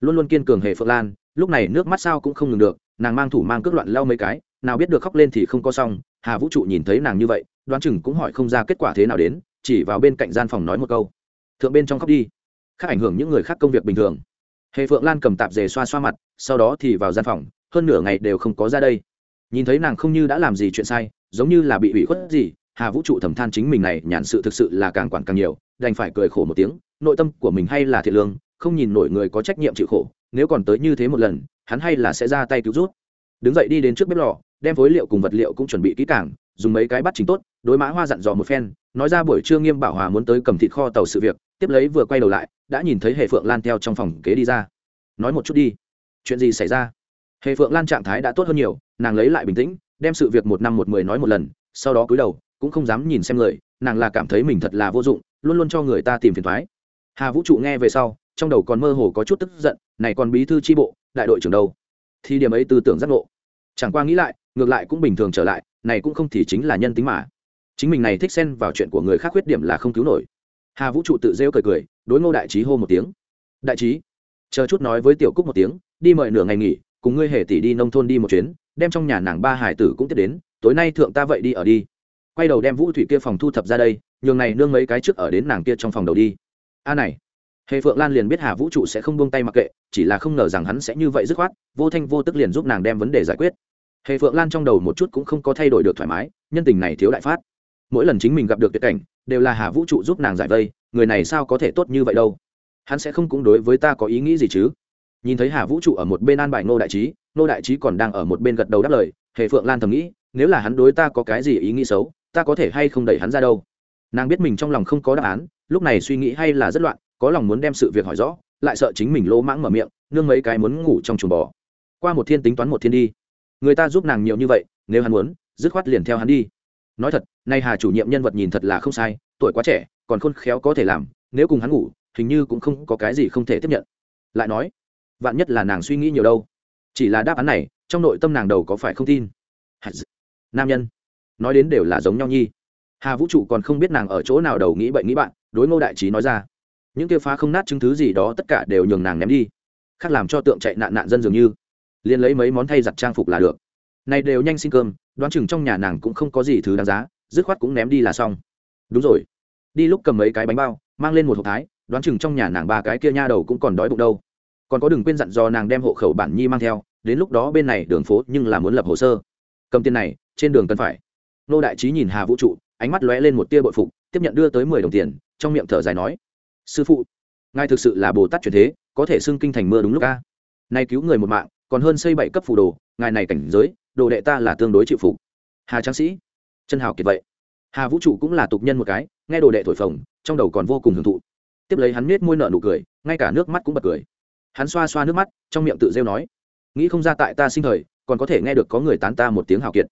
Luôn luôn kiên cường hề phượng lan, lúc này nước mắt sao cũng không ngừng được, nàng mang thủ mang cước loạn lau mấy cái, nào biết được khóc lên thì không có xong, hà vũ trụ nhìn thấy nàng như vậy đoán chừng cũng hỏi không ra kết quả thế nào đến, chỉ vào bên cạnh gian phòng nói một câu. Thượng bên trong khóc đi. Khác ảnh hưởng những người khác công việc bình thường. Hề phượng lan cầm tạp dề xoa xoa mặt, sau đó thì vào gian phòng, hơn nửa ngày đều không có ra đây. Nhìn thấy nàng không như đã làm gì chuyện sai, giống như là bị ủy khuất gì, hà vũ trụ thầm than chính mình này, nhàn sự thực sự là càng quản càng nhiều, đành phải cười khổ một tiếng, nội tâm của mình hay là thiệt lương, không nhìn nổi người có trách nhiệm chịu khổ, nếu còn tới như thế một lần, hắn hay là sẽ ra tay cứu rút. Đứng dậy đi đến trước bếp lò, đem phối liệu cùng vật liệu cũng chuẩn bị kỹ càng, dùng mấy cái bắt chính tốt đối mã hoa dặn dò một phen, nói ra buổi trưa nghiêm bảo hòa muốn tới cầm thịt kho tàu sự việc, tiếp lấy vừa quay đầu lại, đã nhìn thấy hệ phượng lan theo trong phòng kế đi ra. Nói một chút đi, chuyện gì xảy ra? Hệ phượng lan trạng thái đã tốt hơn nhiều, nàng lấy lại bình tĩnh, đem sự việc một năm một mười nói một lần, sau đó cúi đầu, cũng không dám nhìn xem người, nàng là cảm thấy mình thật là vô dụng, luôn luôn cho người ta tìm phiền thoái hà vũ trụ nghe về sau, trong đầu còn mơ hồ có chút tức giận, này còn bí thư tri bộ, đại đội trưởng đâu? Thì điểm ấy tư tưởng giác ngộ. Chẳng qua nghĩ lại, ngược lại cũng bình thường trở lại, này cũng không thì chính là nhân tính mà chính mình này thích xen vào chuyện của người khác khuyết điểm là không cứu nổi. Hà vũ trụ tự rêu cười cười, đối ngô đại trí hô một tiếng. Đại trí, chờ chút nói với tiểu cúc một tiếng, đi mời nửa ngày nghỉ, cùng ngươi hề tỷ đi nông thôn đi một chuyến, đem trong nhà nàng ba hải tử cũng tiếp đến, tối nay thượng ta vậy đi ở đi. Quay đầu đem vũ thủy kia phòng thu thập ra đây, nhường này nương mấy cái trước ở đến nàng kia trong phòng đầu đi. A này, hề phượng lan liền biết hà vũ trụ sẽ không buông tay mặc kệ, chỉ là không ngờ rằng hắn sẽ như vậy dứt khoát, vô thanh vô tức liền giúp nàng đem vấn đề giải quyết. Hề phượng lan trong đầu một chút cũng không có thay đổi được thoải mái, nhân tình này thiếu đại phát mỗi lần chính mình gặp được tuyệt cảnh, đều là hà vũ trụ giúp nàng giải vây, người này sao có thể tốt như vậy đâu? Hắn sẽ không cũng đối với ta có ý nghĩ gì chứ? Nhìn thấy hà vũ trụ ở một bên an bài Nô đại trí Nô đại trí còn đang ở một bên gật đầu đáp lời, hề phượng lan thầm nghĩ, nếu là hắn đối ta có cái gì ý nghĩ xấu, ta có thể hay không đẩy hắn ra đâu? Nàng biết mình trong lòng không có đáp án, lúc này suy nghĩ hay là rất loạn, có lòng muốn đem sự việc hỏi rõ, lại sợ chính mình lỗ mãng mở miệng, nương mấy cái muốn ngủ trong chuồng bò. Qua một thiên tính toán một thiên đi. Người ta giúp nàng nhiều như vậy, nếu hắn muốn, dứt khoát liền theo hắn đi nói thật, nay hà chủ nhiệm nhân vật nhìn thật là không sai, tuổi quá trẻ, còn khôn khéo có thể làm, nếu cùng hắn ngủ, hình như cũng không có cái gì không thể tiếp nhận. Lại nói, vạn nhất là nàng suy nghĩ nhiều đâu. Chỉ là đáp án này, trong nội tâm nàng đầu có phải không tin? Nam nhân, nói đến đều là giống nhau nhi. Hà vũ trụ còn không biết nàng ở chỗ nào đầu nghĩ bệnh nghĩ bạn, đối ngô đại trí nói ra. Những kia phá không nát chứng thứ gì đó tất cả đều nhường nàng ném đi. Khác làm cho tượng chạy nạn nạn dân dường như. Liền lấy mấy món thay giặt trang phục là được. Này đều nhanh xin cơm đoán chừng trong nhà nàng cũng không có gì thứ đáng giá, dứt khoát cũng ném đi là xong. Đúng rồi. Đi lúc cầm mấy cái bánh bao, mang lên một hộp thái, đoán chừng trong nhà nàng ba cái kia nha đầu cũng còn đói bụng đâu. Còn có đừng quên dặn dò nàng đem hộ khẩu bản nhi mang theo, đến lúc đó bên này đường phố nhưng là muốn lập hồ sơ. Cầm tiền này, trên đường cần phải. Nô đại trí nhìn hà vũ trụ, ánh mắt lóe lên một tia bội phục, tiếp nhận đưa tới mười đồng tiền, trong miệng thở dài nói, sư phụ, ngài thực sự là bồ tát truyền thế, có thể xưng kinh thành mưa đúng lúc ca nay cứu người một mạng, còn hơn xây bảy cấp phù đồ, ngài này cảnh giới đồ đệ ta là tương đối chịu phục. Hà tráng sĩ, chân hào kiệt vậy. Hà vũ trụ cũng là tục nhân một cái, nghe đồ đệ thổi phồng, trong đầu còn vô cùng hưởng thụ. Tiếp lấy hắn nết môi nợ nụ cười, ngay cả nước mắt cũng bật cười. Hắn xoa xoa nước mắt, trong miệng tự rêu nói, nghĩ không ra tại ta sinh thời, còn có thể nghe được có người tán ta một tiếng hào kiệt.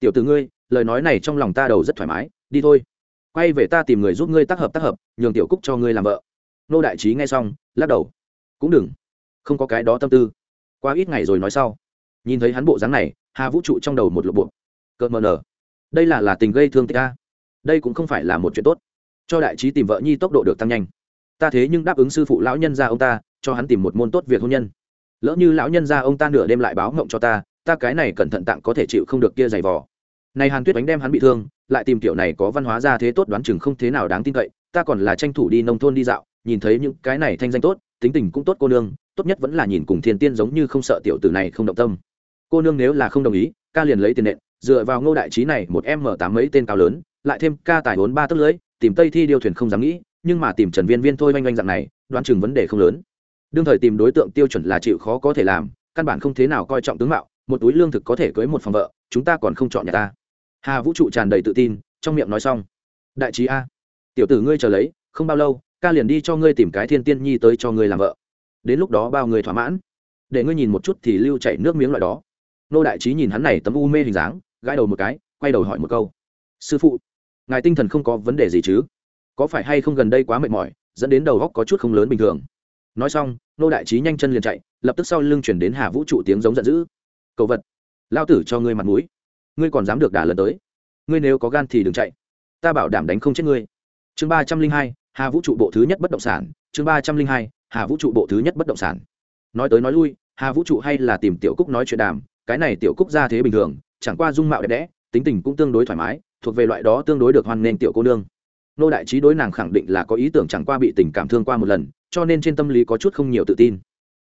Tiểu từ ngươi, lời nói này trong lòng ta đầu rất thoải mái, đi thôi. Quay về ta tìm người giúp ngươi tác hợp tác hợp, nhường tiểu cúc cho ngươi làm vợ. Nô đại trí nghe xong, lắc đầu, cũng đừng, không có cái đó tâm tư. Qua ít ngày rồi nói sau nhìn thấy hắn bộ dáng này, hà vũ trụ trong đầu một lộp bộ cợt mờ nở. Đây là là tình gây thương tích ta đây cũng không phải là một chuyện tốt. Cho đại trí tìm vợ nhi tốc độ được tăng nhanh. Ta thế nhưng đáp ứng sư phụ lão nhân ra ông ta, cho hắn tìm một môn tốt việc hôn nhân. Lỡ như lão nhân ra ông ta nửa đêm lại báo mộng cho ta ta cái này cẩn thận tặng có thể chịu không được kia giày vò. Này hàn tuyết đánh đem hắn bị thương, lại tìm kiểu này có văn hóa ra thế tốt đoán chừng không thế nào đáng tin cậy, ta còn là tranh thủ đi nông thôn đi dạo, nhìn thấy những cái này thanh danh tốt, tính tình cũng tốt cô nương, tốt nhất vẫn là nhìn cùng thiên tiên giống như không sợ tiểu tử này không động tâm cô nương nếu là không đồng ý, ca liền lấy tiền nện, dựa vào ngô đại trí này một m tám mấy tên cao lớn, lại thêm ca tài vốn ba tấc lưới, tìm tây thi điều thuyền không dám nghĩ, nhưng mà tìm trần viên viên thôi oanh oanh dạng này, đoán chừng vấn đề không lớn. Đương thời tìm đối tượng tiêu chuẩn là chịu khó có thể làm, căn bản không thế nào coi trọng tướng mạo, một túi lương thực có thể cưới một phòng vợ, chúng ta còn không chọn nhà ta. Hà vũ trụ tràn đầy tự tin, trong miệng nói xong. Đại trí a, tiểu tử ngươi chờ lấy, không bao lâu, ca liền đi cho ngươi tìm cái thiên tiên nhi tới cho ngươi làm vợ. Đến lúc đó bao người thỏa mãn. Để ngươi nhìn một chút thì lưu chảy nước miếng loại đó nô đại trí nhìn hắn này tấm u mê hình dáng, gãi đầu một cái, quay đầu hỏi một câu. Sư phụ, ngài tinh thần không có vấn đề gì chứ? Có phải hay không gần đây quá mệt mỏi, dẫn đến đầu góc có chút không lớn bình thường? Nói xong, nô đại trí nhanh chân liền chạy, lập tức sau lưng chuyển đến hà vũ trụ tiếng giống giận dữ. Cậu vật, lao tử cho ngươi mặt mũi. Ngươi còn dám được đả lần tới. Ngươi nếu có gan thì đừng chạy. Ta bảo đảm đánh không chết ngươi. Chương ba trăm linh hai, hà vũ trụ bộ thứ nhất bất động sản. Chương ba trăm linh hai, hà vũ trụ bộ thứ nhất bất động sản. Nói tới nói lui, hà vũ trụ hay là tìm tiểu cúc nói chuyện đàm cái này tiểu cúc ra thế bình thường, chẳng qua dung mạo đẹp đẽ, tính tình cũng tương đối thoải mái, thuộc về loại đó tương đối được hoan nghênh tiểu cô nương. Nô đại trí đối nàng khẳng định là có ý tưởng chẳng qua bị tình cảm thương qua một lần, cho nên trên tâm lý có chút không nhiều tự tin.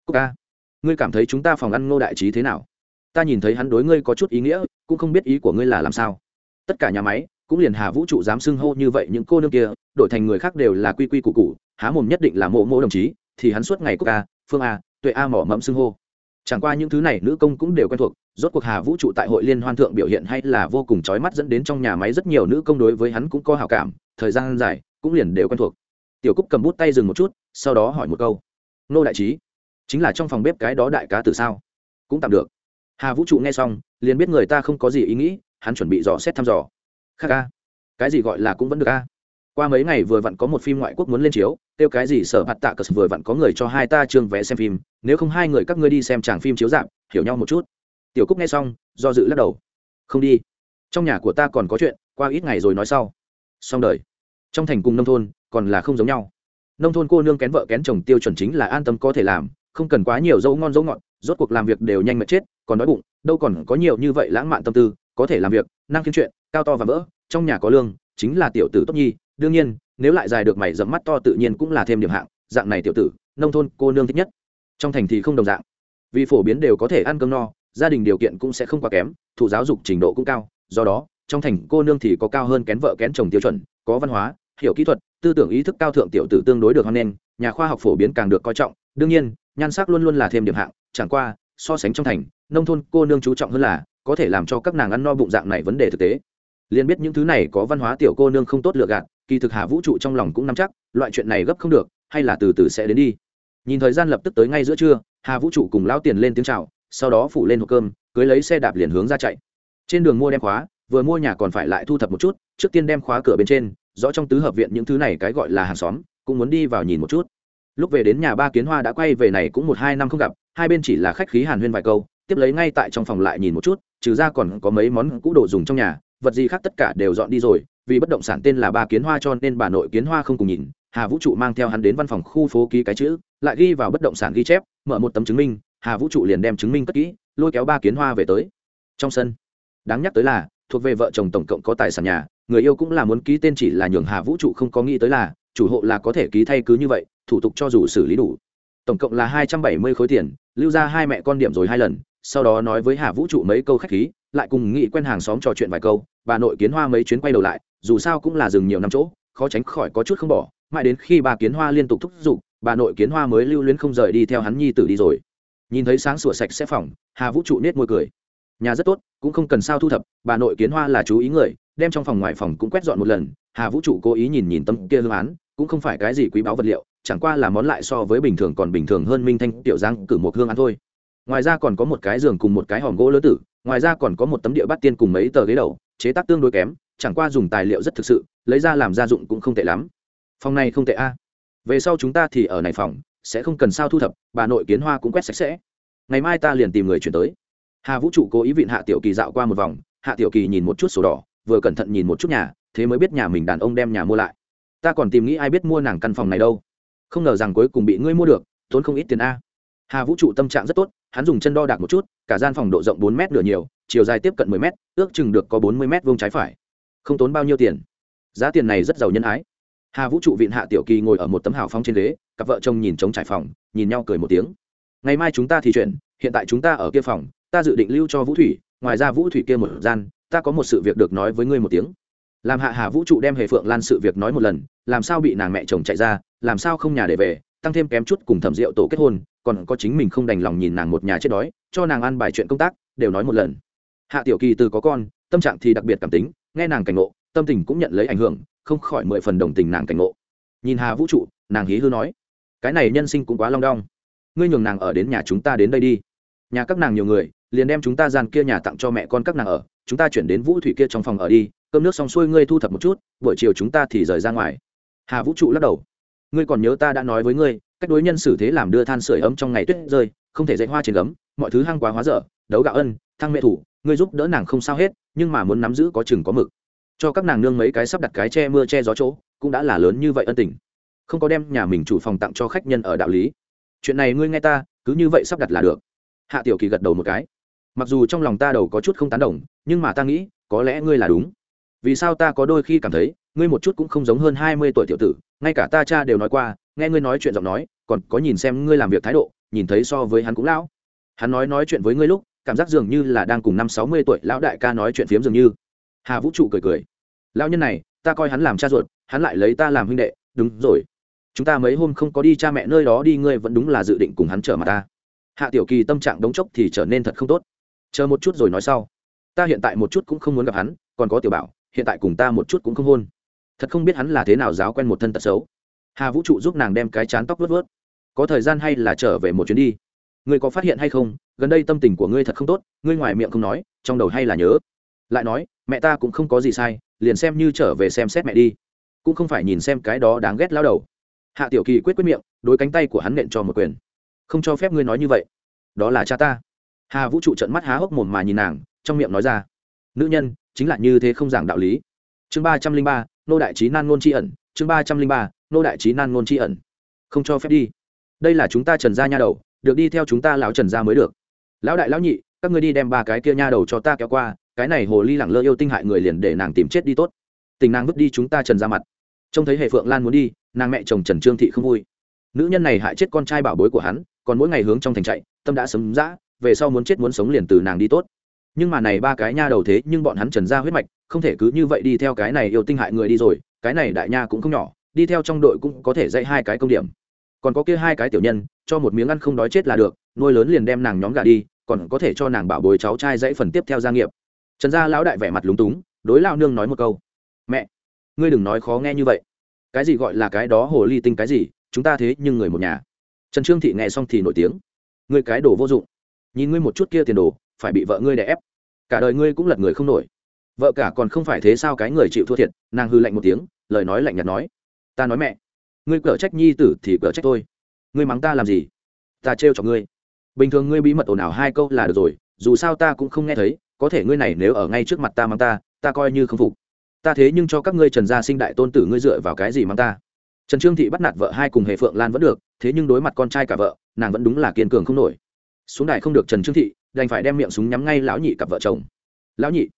Cúc ca, ngươi cảm thấy chúng ta phòng ăn ngô đại trí thế nào? Ta nhìn thấy hắn đối ngươi có chút ý nghĩa, cũng không biết ý của ngươi là làm sao. Tất cả nhà máy, cũng liền hà vũ trụ dám xưng hô như vậy những cô nương kia, đổi thành người khác đều là quy quy củ cụ há mồm nhất định là mộ mộ đồng chí, thì hắn suốt ngày cúc a phương a, tuệ a mỏ mẫm xưng hô chẳng qua những thứ này nữ công cũng đều quen thuộc, rốt cuộc hà vũ trụ tại hội liên hoan thượng biểu hiện hay là vô cùng trói mắt dẫn đến trong nhà máy rất nhiều nữ công đối với hắn cũng có hào cảm, thời gian dài cũng liền đều quen thuộc. Tiểu cúc cầm bút tay dừng một chút, sau đó hỏi một câu. Nô đại trí, chính là trong phòng bếp cái đó đại cá từ sao? Cũng tạm được. Hà vũ trụ nghe xong, liền biết người ta không có gì ý nghĩ, hắn chuẩn bị dò xét thăm dò. Khác a, cái gì gọi là cũng vẫn được a? Qua mấy ngày vừa vặn có một phim ngoại quốc muốn lên chiếu, kêu cái gì sở hạt tạ cờ vừa vặn có người cho hai ta trương vé xem phim, nếu không hai người các ngươi đi xem chàng phim chiếu dạp hiểu nhau một chút. Tiểu cúc nghe xong, do dự lắc đầu. Không đi. Trong nhà của ta còn có chuyện, qua ít ngày rồi nói sau. Xong đời. Trong thành cùng nông thôn, còn là không giống nhau. Nông thôn cô nương kén vợ kén chồng tiêu chuẩn chính là an tâm có thể làm, không cần quá nhiều dấu ngon dấu ngọt, rốt cuộc làm việc đều nhanh mệt chết, còn đói bụng, đâu còn có nhiều như vậy lãng mạn tâm tư, có thể làm việc, năng kiếm chuyện, cao to và vỡ, trong nhà có lương chính là tiểu tử tốt nhi, đương nhiên, nếu lại dài được mày dẫm mắt to tự nhiên cũng là thêm điểm hạng, dạng này tiểu tử, nông thôn cô nương thích nhất. Trong thành thì không đồng dạng. Vì phổ biến đều có thể ăn cơm no, gia đình điều kiện cũng sẽ không quá kém thủ giáo dục trình độ cũng cao, do đó, trong thành cô nương thì có cao hơn kén vợ kén chồng tiêu chuẩn, có văn hóa, hiểu kỹ thuật, tư tưởng ý thức cao thượng tiểu tử tương đối được hoan nghênh, nhà khoa học phổ biến càng được coi trọng, đương nhiên, nhan sắc luôn luôn là thêm điểm hạng, chẳng qua, so sánh trong thành, nông thôn cô nương chú trọng hơn là, có thể làm cho các nàng ăn no bụng dạng này vấn đề thực tế liền biết những thứ này có văn hóa tiểu cô nương không tốt lựa gạt, kỳ thực hà vũ trụ trong lòng cũng nắm chắc, loại chuyện này gấp không được, hay là từ từ sẽ đến đi. Nhìn thời gian lập tức tới ngay giữa trưa, hà vũ trụ cùng lao tiền lên tiếng c h à o sau đó phủ lên hộp cơm, cưới lấy xe đạp liền hướng ra chạy. Trên đường mua đem khóa, vừa mua nhà còn phải lại thu thập một chút, trước tiên đem khóa cửa bên trên, rõ trong tứ hợp viện những thứ này cái gọi là hàng xóm, cũng muốn đi vào nhìn một chút. Lúc về đến nhà ba kiến hoa đã quay về này cũng một hai năm không gặp, hai bên chỉ là khách khí hàn huyên vài câu, tiếp lấy ngay tại trong phòng lại nhìn một chút, trừ ra còn có mấy món cũ đồ dùng trong nhà vật gì khác tất cả đều dọn đi rồi, vì bất động sản tên là ba kiến hoa cho nên bà nội kiến hoa không cùng nhìn, hà vũ trụ mang theo hắn đến văn phòng khu phố ký cái chữ, lại ghi vào bất động sản ghi chép, mở một tấm chứng minh, hà vũ trụ liền đem chứng minh cất kỹ, lôi kéo ba kiến hoa về tới. Trong sân, đáng nhắc tới là, thuộc về vợ chồng tổng cộng có tài sản nhà, người yêu cũng là muốn ký tên chỉ là nhường hà vũ trụ không có nghĩ tới là, chủ hộ là có thể ký thay cứ như vậy, thủ tục cho dù xử lý đủ. Tổng cộng là hai trăm bảy mươi khối tiền, lưu ra hai mẹ con điểm rồi hai lần, sau đó nói với hà vũ trụ mấy câu khách khí lại cùng nghị quen hàng xóm trò chuyện vài câu, bà nội kiến hoa mấy chuyến quay đầu lại, dù sao cũng là dừng nhiều năm chỗ, khó tránh khỏi có chút không bỏ. Mãi đến khi bà kiến hoa liên tục thúc giục, bà nội kiến hoa mới lưu luyến không rời đi theo hắn nhi tử đi rồi. Nhìn thấy sáng sủa sạch sẽ phòng, hà vũ trụ nết môi cười. Nhà rất tốt, cũng không cần sao thu thập, bà nội kiến hoa là chú ý người, đem trong phòng ngoài phòng cũng quét dọn một lần. Hà vũ trụ cố ý nhìn nhìn tâm kia hương án, cũng không phải cái gì quý báu vật liệu, chẳng qua là món lại so với bình thường còn bình thường hơn minh thanh tiểu giang cử một hương án thôi. Ngoài ra còn có một cái giường cùng một cái hòm gỗ lớn tử ngoài ra còn có một tấm địa bát tiên cùng mấy tờ ghế đầu, chế tác tương đối kém, chẳng qua dùng tài liệu rất thực sự, lấy ra làm gia dụng cũng không tệ lắm. Phòng này không tệ a. Về sau chúng ta thì ở này phòng, sẽ không cần sao thu thập, bà nội kiến hoa cũng quét sạch sẽ. Ngày mai ta liền tìm người chuyển tới. Hà vũ trụ cố ý vịn hạ tiểu kỳ dạo qua một vòng, hạ tiểu kỳ nhìn một chút sổ đỏ, vừa cẩn thận nhìn một chút nhà, thế mới biết nhà mình đàn ông đem nhà mua lại. Ta còn tìm nghĩ ai biết mua nàng căn phòng này đâu. Không ngờ rằng cuối cùng bị ngươi mua được, tốn không ít tiền a hà vũ trụ tâm trạng rất tốt, hắn dùng chân đo đạc một chút, cả gian phòng độ rộng bốn m nửa nhiều, chiều dài tiếp cận mười m ước chừng được có bốn mươi m vông trái phải. Không tốn bao nhiêu tiền. Giá tiền này rất giàu nhân ái. Hà vũ trụ vịn hạ tiểu kỳ ngồi ở một tấm hào phong trên ghế, cặp vợ chồng nhìn trống trải phòng, nhìn nhau cười một tiếng. Ngày mai chúng ta thì chuyển, hiện tại chúng ta ở kia phòng, ta dự định lưu cho vũ thủy, ngoài ra vũ thủy kia một gian, ta có một sự việc được nói với ngươi một tiếng. Làm hạ hà vũ trụ đem hề phượng lan sự việc nói một lần, làm sao bị nàng mẹ chồng chạy ra, làm sao không nhà để về tăng thêm kém chút cùng thẩm rượu tổ kết hôn, còn có chính mình không đành lòng nhìn nàng một nhà chết đói, cho nàng ăn bài chuyện công tác, đều nói một lần. Hạ tiểu kỳ từ có con, tâm trạng thì đặc biệt cảm tính, nghe nàng cảnh ngộ, tâm tình cũng nhận lấy ảnh hưởng, không khỏi mười phần đồng tình nàng cảnh ngộ. Nhìn hà vũ trụ, nàng hí hư nói, cái này nhân sinh cũng quá long đong. Ngươi nhường nàng ở đến nhà chúng ta đến đây đi. Nhà các nàng nhiều người, liền đem chúng ta gian kia nhà tặng cho mẹ con các nàng ở, chúng ta chuyển đến vũ thủy kia trong phòng ở đi, cơm nước xong xuôi ngươi thu thập một chút, buổi chiều chúng ta thì rời ra ngoài. Hà vũ trụ lắc đầu ngươi còn nhớ ta đã nói với ngươi, cách đối nhân xử thế làm đưa than sửa ấm trong ngày tuyết rơi, không thể dạy hoa trên gấm, mọi thứ hăng quá hóa dở, đấu gạo ân, thăng mẹ thủ, ngươi giúp đỡ nàng không sao hết, nhưng mà muốn nắm giữ có chừng có mực. Cho các nàng nương mấy cái sắp đặt cái che mưa che gió chỗ, cũng đã là lớn như vậy ân tình. Không có đem nhà mình chủ phòng tặng cho khách nhân ở đạo lý. Chuyện này ngươi nghe ta, cứ như vậy sắp đặt là được. Hạ tiểu kỳ gật đầu một cái. Mặc dù trong lòng ta đầu có chút không tán đồng, nhưng mà ta nghĩ, có lẽ ngươi là đúng. Vì sao ta có đôi khi cảm thấy, ngươi một chút cũng không giống hơn hai mươi tuổi tiểu tử ngay cả ta cha đều nói qua, nghe ngươi nói chuyện giọng nói, còn có nhìn xem ngươi làm việc thái độ, nhìn thấy so với hắn cũng lão. Hắn nói nói chuyện với ngươi lúc, cảm giác dường như là đang cùng năm sáu mươi tuổi lão đại ca nói chuyện phiếm dường như. Hà vũ trụ cười cười. Lão nhân này, ta coi hắn làm cha ruột, hắn lại lấy ta làm huynh đệ, đúng rồi. Chúng ta mấy hôm không có đi cha mẹ nơi đó đi, ngươi vẫn đúng là dự định cùng hắn trở mặt ta. Hạ tiểu kỳ tâm trạng đống chốc thì trở nên thật không tốt. Chờ một chút rồi nói sau. Ta hiện tại một chút cũng không muốn gặp hắn, còn có tiểu bảo, hiện tại cùng ta một chút cũng không hôn thật không biết hắn là thế nào giáo quen một thân tật xấu. Hà vũ trụ giúp nàng đem cái chán tóc vớt vớt có thời gian hay là trở về một chuyến đi? Ngươi có phát hiện hay không? Gần đây tâm tình của ngươi thật không tốt, ngươi ngoài miệng không nói, trong đầu hay là nhớ. Lại nói, mẹ ta cũng không có gì sai, liền xem như trở về xem xét mẹ đi. Cũng không phải nhìn xem cái đó đáng ghét lao đầu. Hạ tiểu kỳ quyết quyết miệng, đối cánh tay của hắn nện cho một quyền. Không cho phép ngươi nói như vậy. Đó là cha ta. Hà vũ trụ trận mắt há hốc mồm mà nhìn nàng, trong miệng nói ra. Nữ nhân, chính là như thế không giảng đạo lý. Chương ba trăm linh ba nô đại trí nan ngôn tri ẩn, chương ba trăm linh ba, nô đại trí nan ngôn tri ẩn. Không cho phép đi. Đây là chúng ta trần gia nha đầu, được đi theo chúng ta lão trần gia mới được. Lão đại lão nhị, các ngươi đi đem ba cái kia nha đầu cho ta kéo qua, cái này hồ ly lẳng lơ yêu tinh hại người liền để nàng tìm chết đi tốt. Tình nàng vứt đi chúng ta trần ra mặt. Trông thấy hệ phượng lan muốn đi, nàng mẹ chồng trần trương thị không vui. Nữ nhân này hại chết con trai bảo bối của hắn, còn mỗi ngày hướng trong thành chạy, tâm đã sấm dã, về sau muốn chết muốn sống liền từ nàng đi tốt. Nhưng mà này ba cái nha đầu thế nhưng bọn hắn trần ra huyết mạch không thể cứ như vậy đi theo cái này yêu tinh hại người đi rồi, cái này đại nha cũng không nhỏ, đi theo trong đội cũng có thể dạy hai cái công điểm. Còn có kia hai cái tiểu nhân, cho một miếng ăn không đói chết là được, nuôi lớn liền đem nàng nhóm gà đi, còn có thể cho nàng bảo bồi cháu trai dãy phần tiếp theo gia nghiệp. Trần gia lão đại vẻ mặt lúng túng, đối lao nương nói một câu. Mẹ, ngươi đừng nói khó nghe như vậy. Cái gì gọi là cái đó hồ ly tinh cái gì, chúng ta thế nhưng người một nhà. Trần trương thị nghe xong thì nổi tiếng. Ngươi cái đồ vô dụng. Nhìn ngươi một chút kia tiền đồ, phải bị vợ ngươi đè ép. Cả đời ngươi cũng lật người không nổi vợ cả còn không phải thế sao cái người chịu thua thiệt, nàng hư lạnh một tiếng, lời nói lạnh nhạt nói, ta nói mẹ, ngươi cở trách nhi tử thì cở trách tôi. Ngươi mắng ta làm gì? Ta trêu cho ngươi. Bình thường ngươi bí mật ồn ào hai câu là được rồi, dù sao ta cũng không nghe thấy, có thể ngươi này nếu ở ngay trước mặt ta mắng ta ta coi như không phục. Ta thế nhưng cho các ngươi trần gia sinh đại tôn tử ngươi dựa vào cái gì mắng ta? Trần trương thị bắt nạt vợ hai cùng hề phượng lan vẫn được, thế nhưng đối mặt con trai cả vợ, nàng vẫn đúng là kiên cường không nổi. Xuống đài không được trần trương thị, đành phải đem miệng súng nhắm ngay lão nhị cặp vợ chồng. Lão nhị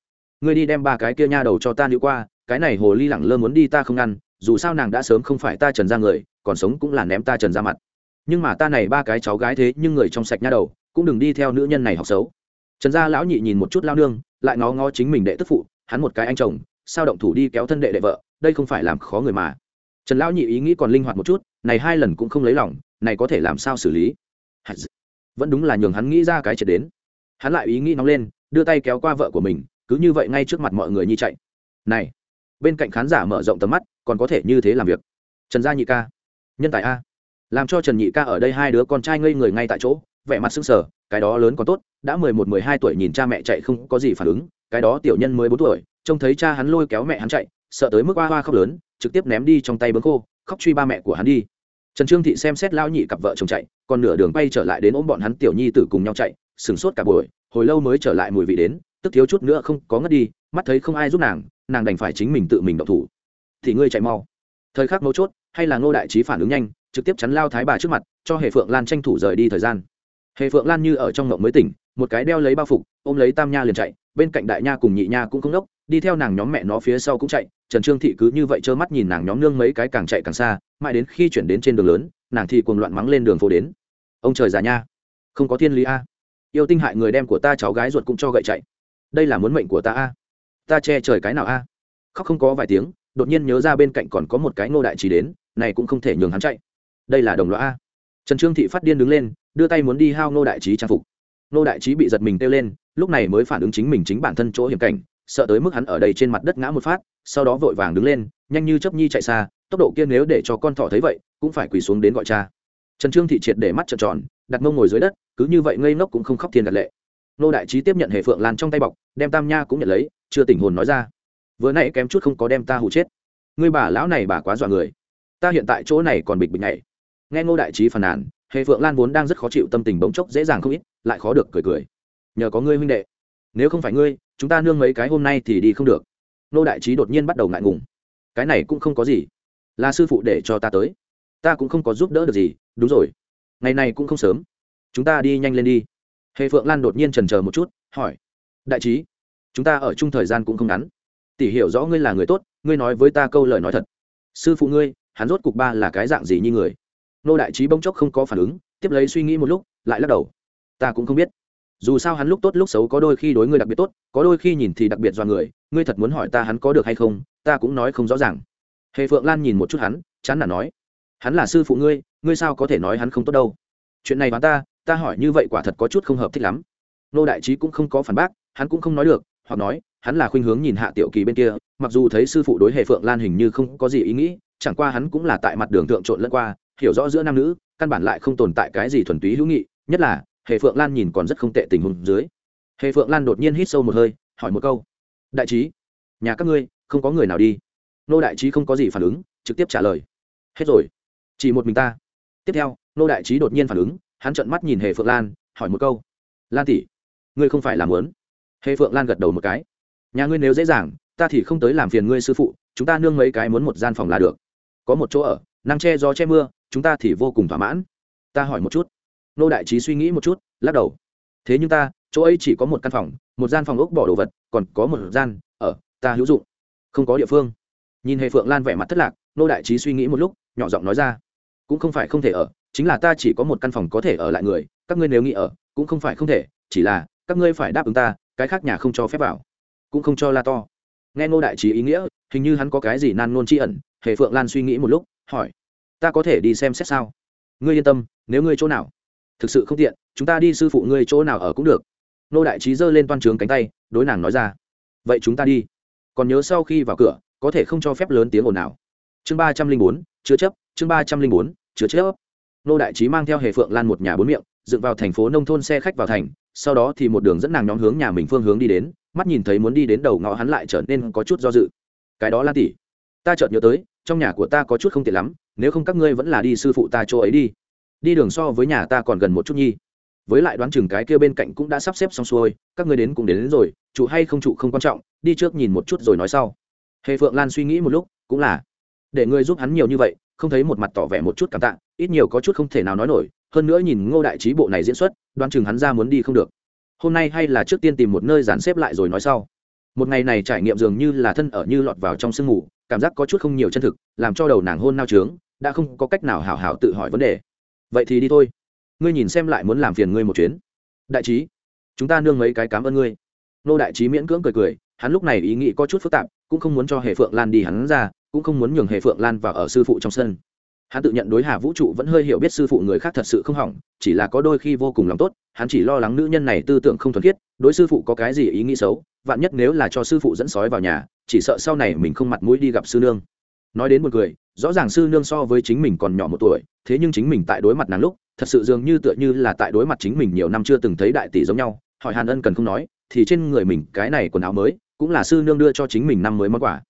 ngươi đi đem ba cái kia nha đầu cho ta nữ qua, cái này hồ ly lẳng lơ muốn đi ta không ngăn dù sao nàng đã sớm không phải ta trần ra người, còn sống cũng là ném ta trần ra mặt. Nhưng mà ta này ba cái cháu gái thế nhưng người trong sạch nha đầu, cũng đừng đi theo nữ nhân này học xấu. Trần gia lão nhị nhìn một chút lao nương, lại ngó ngó chính mình đệ tức phụ, hắn một cái anh chồng, sao động thủ đi kéo thân đệ đệ vợ, đây không phải làm khó người mà. Trần lão nhị ý nghĩ còn linh hoạt một chút, này hai lần cũng không lấy lòng, này có thể làm sao xử lý? Vẫn đúng là nhường hắn nghĩ ra cái chuyện đến. Hắn lại ý nghĩ nóng lên, đưa tay kéo qua vợ của mình cứ như vậy ngay trước mặt mọi người nhi chạy. Này, bên cạnh khán giả mở rộng tầm mắt, còn có thể như thế làm việc. Trần gia nhị ca, nhân tài a. Làm cho trần nhị ca ở đây hai đứa con trai ngây người ngay tại chỗ, vẻ mặt sưng sờ, cái đó lớn còn tốt, đã mười một, mười hai tuổi nhìn cha mẹ chạy không có gì phản ứng, cái đó tiểu nhân mới bốn tuổi, trông thấy cha hắn lôi kéo mẹ hắn chạy, sợ tới mức hoa hoa khóc lớn, trực tiếp ném đi trong tay bướm khô, khóc truy ba mẹ của hắn đi. Trần trương thị xem xét lao nhị cặp vợ chồng chạy, còn nửa đường bay trở lại đến ôm bọn hắn tiểu nhi tử cùng nhau chạy, sửng sốt cả buổi, hồi lâu mới trở lại mùi vị đến tức thiếu chút nữa không có ngất đi, mắt thấy không ai giúp nàng nàng đành phải chính mình tự mình động thủ. Thì ngươi chạy mau. Thời khắc mấu chốt, hay là ngô đại trí phản ứng nhanh, trực tiếp chắn lao thái bà trước mặt, cho hề phượng lan tranh thủ rời đi thời gian. Hề phượng lan như ở trong ngộng mới tỉnh, một cái đeo lấy bao phục, ôm lấy tam nha liền chạy, bên cạnh đại nha cùng nhị nha cũng không đốc, đi theo nàng nhóm mẹ nó phía sau cũng chạy, trần trương thị cứ như vậy trơ mắt nhìn nàng nhóm nương mấy cái càng chạy càng xa, mãi đến khi chuyển đến trên đường lớn, nàng thì cuồng loạn mắng lên đường phố đến. Ông trời già nha, không có thiên lý a. Yêu tinh hại người đem của ta cháu gái ruột cũng cho gậy chạy đây là muốn mệnh của ta a. Ta che trời cái nào a? Khóc không có vài tiếng, đột nhiên nhớ ra bên cạnh còn có một cái ngô đại trí đến, này cũng không thể nhường hắn chạy. Đây là đồng loại a. Trần trương thị phát điên đứng lên, đưa tay muốn đi hao ngô đại trí trang phục. Ngô đại trí bị giật mình kêu lên, lúc này mới phản ứng chính mình chính bản thân chỗ hiểm cảnh, sợ tới mức hắn ở đây trên mặt đất ngã một phát, sau đó vội vàng đứng lên, nhanh như chấp nhi chạy xa, tốc độ kia nếu để cho con thỏ thấy vậy, cũng phải quỳ xuống đến gọi cha. Trần trương thị triệt để mắt trợn tròn, đặt mông ngồi dưới đất, cứ như vậy ngây ngốc cũng không khóc thiên đặt lệ nô đại trí tiếp nhận hệ phượng lan trong tay bọc, đem tam nha cũng nhận lấy, chưa tỉnh hồn nói ra. Vừa nãy kém chút không có đem ta hụ chết. Ngươi bà lão này bà quá dọa người. Ta hiện tại chỗ này còn bịch bịch nhảy. nghe ngô đại trí phàn nàn hệ phượng lan vốn đang rất khó chịu tâm tình bỗng chốc dễ dàng không ít, lại khó được cười cười. Nhờ có ngươi huynh đệ. Nếu không phải ngươi, chúng ta nương mấy cái hôm nay thì đi không được. Nô đại trí đột nhiên bắt đầu ngại ngùng. Cái này cũng không có gì. Là sư phụ để cho ta tới. Ta cũng không có giúp đỡ được gì. Đúng rồi. Ngày này cũng không sớm. Chúng ta đi nhanh lên đi. Hề phượng lan đột nhiên trần c một chút, hỏi, đại trí, chúng ta ở chung thời gian cũng không ngắn. Tỷ hiểu rõ ngươi là người tốt, ngươi nói với ta câu lời nói thật. Sư phụ ngươi, hắn rốt cục ba là cái dạng gì như người? Nô đại trí bỗng chốc không có phản ứng, tiếp lấy suy nghĩ một lúc, lại lắc đầu. Ta cũng không biết. Dù sao hắn lúc tốt lúc xấu có đôi khi đối ngươi đặc biệt tốt, có đôi khi nhìn thì đặc biệt do người, ngươi thật muốn hỏi ta hắn có được hay không, ta cũng nói không rõ ràng. Hề phượng lan nhìn một chút hắn, chán là nói, hắn là sư phụ ngươi ngươi sao có thể nói hắn không tốt đâu? Chuyện này bán ta ta hỏi như vậy quả thật có chút không hợp thích lắm. Nô đại trí cũng không có phản bác, hắn cũng không nói được, hoặc nói, hắn là khuynh hướng nhìn hạ tiểu kỳ bên kia, mặc dù thấy sư phụ đối hệ phượng lan hình như không có gì ý nghĩ, chẳng qua hắn cũng là tại mặt đường thượng trộn lẫn qua, hiểu rõ giữa nam nữ, căn bản lại không tồn tại cái gì thuần túy hữu nghị, nhất là, hệ phượng lan nhìn còn rất không tệ tình hùng dưới. Hệ phượng lan đột nhiên hít sâu một hơi, hỏi một câu, đại trí, nhà các ngươi, không có người nào đi? Nô đại trí không có gì phản ứng, trực tiếp trả lời, hết rồi, chỉ một mình ta. Tiếp theo, nô đại trí đột nhiên phản ứng hắn trợn mắt nhìn hề phượng lan, hỏi một câu. Lan tỷ, ngươi không phải làm lớn hề phượng lan gật đầu một cái. Nhà ngươi nếu dễ dàng, ta thì không tới làm phiền ngươi sư phụ, chúng ta nương mấy cái muốn một gian phòng là được. Có một chỗ ở, năng che gió che mưa, chúng ta thì vô cùng thỏa mãn. Ta hỏi một chút. Nô đại trí suy nghĩ một chút, lắc đầu. Thế nhưng ta, chỗ ấy chỉ có một căn phòng, một gian phòng ốc bỏ đồ vật, còn có một gian ở, ta hữu dụng. Không có địa phương. Nhìn hề phượng lan vẻ mặt thất lạc, nô đại trí suy nghĩ một lúc, nhỏ giọng nói ra cũng không phải không thể ở, chính là ta chỉ có một căn phòng có thể ở lại người, các ngươi nếu nghĩ ở, cũng không phải không thể, chỉ là, các ngươi phải đáp ứng ta, cái khác nhà không cho phép vào, cũng không cho la to. Nghe ngô đại trí ý nghĩa, hình như hắn có cái gì nan nôn tri ẩn, hề phượng lan suy nghĩ một lúc, hỏi, ta có thể đi xem xét sao? Ngươi yên tâm, nếu ngươi chỗ nào thực sự không tiện, chúng ta đi sư phụ ngươi chỗ nào ở cũng được. Nô đại trí giơ lên toan trướng cánh tay, đối nàng nói ra, vậy chúng ta đi. Còn nhớ sau khi vào cửa, có thể không cho phép lớn tiếng ồn nào chương ba trăm linh bốn, chứa chấp, chương ba trăm linh bốn chứa chấp nô đại trí mang theo hề phượng lan một nhà bốn miệng dựng vào thành phố nông thôn xe khách vào thành sau đó thì một đường dẫn nàng nhóm hướng nhà mình phương hướng đi đến mắt nhìn thấy muốn đi đến đầu ngõ hắn lại trở nên có chút do dự. Cái đó lan tỉ ta chợt nhớ tới trong nhà của ta có chút không tiện lắm nếu không các ngươi vẫn là đi sư phụ ta chỗ ấy đi. Đi đường so với nhà ta còn gần một chút nhi. Với lại đoán chừng cái kia bên cạnh cũng đã sắp xếp xong xuôi các ngươi đến cũng đến, đến rồi trụ hay không trụ không quan trọng đi trước nhìn một chút rồi nói sau. Hề phượng lan suy nghĩ một lúc cũng là để ngươi giúp hắn nhiều như vậy không thấy một mặt tỏ vẻ một chút cảm tạ, ít nhiều có chút không thể nào nói nổi, hơn nữa nhìn ngô đại trí bộ này diễn xuất, đoán chừng hắn ra muốn đi không được. Hôm nay hay là trước tiên tìm một nơi dàn xếp lại rồi nói sau. Một ngày này trải nghiệm dường như là thân ở như lọt vào trong sương mù, cảm giác có chút không nhiều chân thực, làm cho đầu nàng hôn nao trướng, đã không có cách nào hảo hảo tự hỏi vấn đề. Vậy thì đi thôi. Ngươi nhìn xem lại muốn làm phiền ngươi một chuyến. Đại trí, chúng ta nương mấy cái cám ơn ngươi. Nô đại trí miễn cưỡng cười cười, hắn lúc này ý nghĩ có chút phức tạp, cũng không muốn cho hệ phượng lan đi hắn ra cũng không muốn nhường hề phượng lan vào ở sư phụ trong sân. Hắn tự nhận đối hà vũ trụ vẫn hơi hiểu biết sư phụ người khác thật sự không hỏng, chỉ là có đôi khi vô cùng lòng tốt, hắn chỉ lo lắng nữ nhân này tư tưởng không thuần khiết, đối sư phụ có cái gì ý nghĩ xấu, vạn nhất nếu là cho sư phụ dẫn sói vào nhà, chỉ sợ sau này mình không mặt mũi đi gặp sư nương. Nói đến một người rõ ràng sư nương so với chính mình còn nhỏ một tuổi, thế nhưng chính mình tại đối mặt nàng lúc, thật sự dường như tựa như là tại đối mặt chính mình nhiều năm chưa từng thấy đại tỷ giống nhau, hỏi hàn ân cần không nói, thì trên người mình cái này quần áo mới, cũng là sư nương đưa cho chính mình năm mới món quà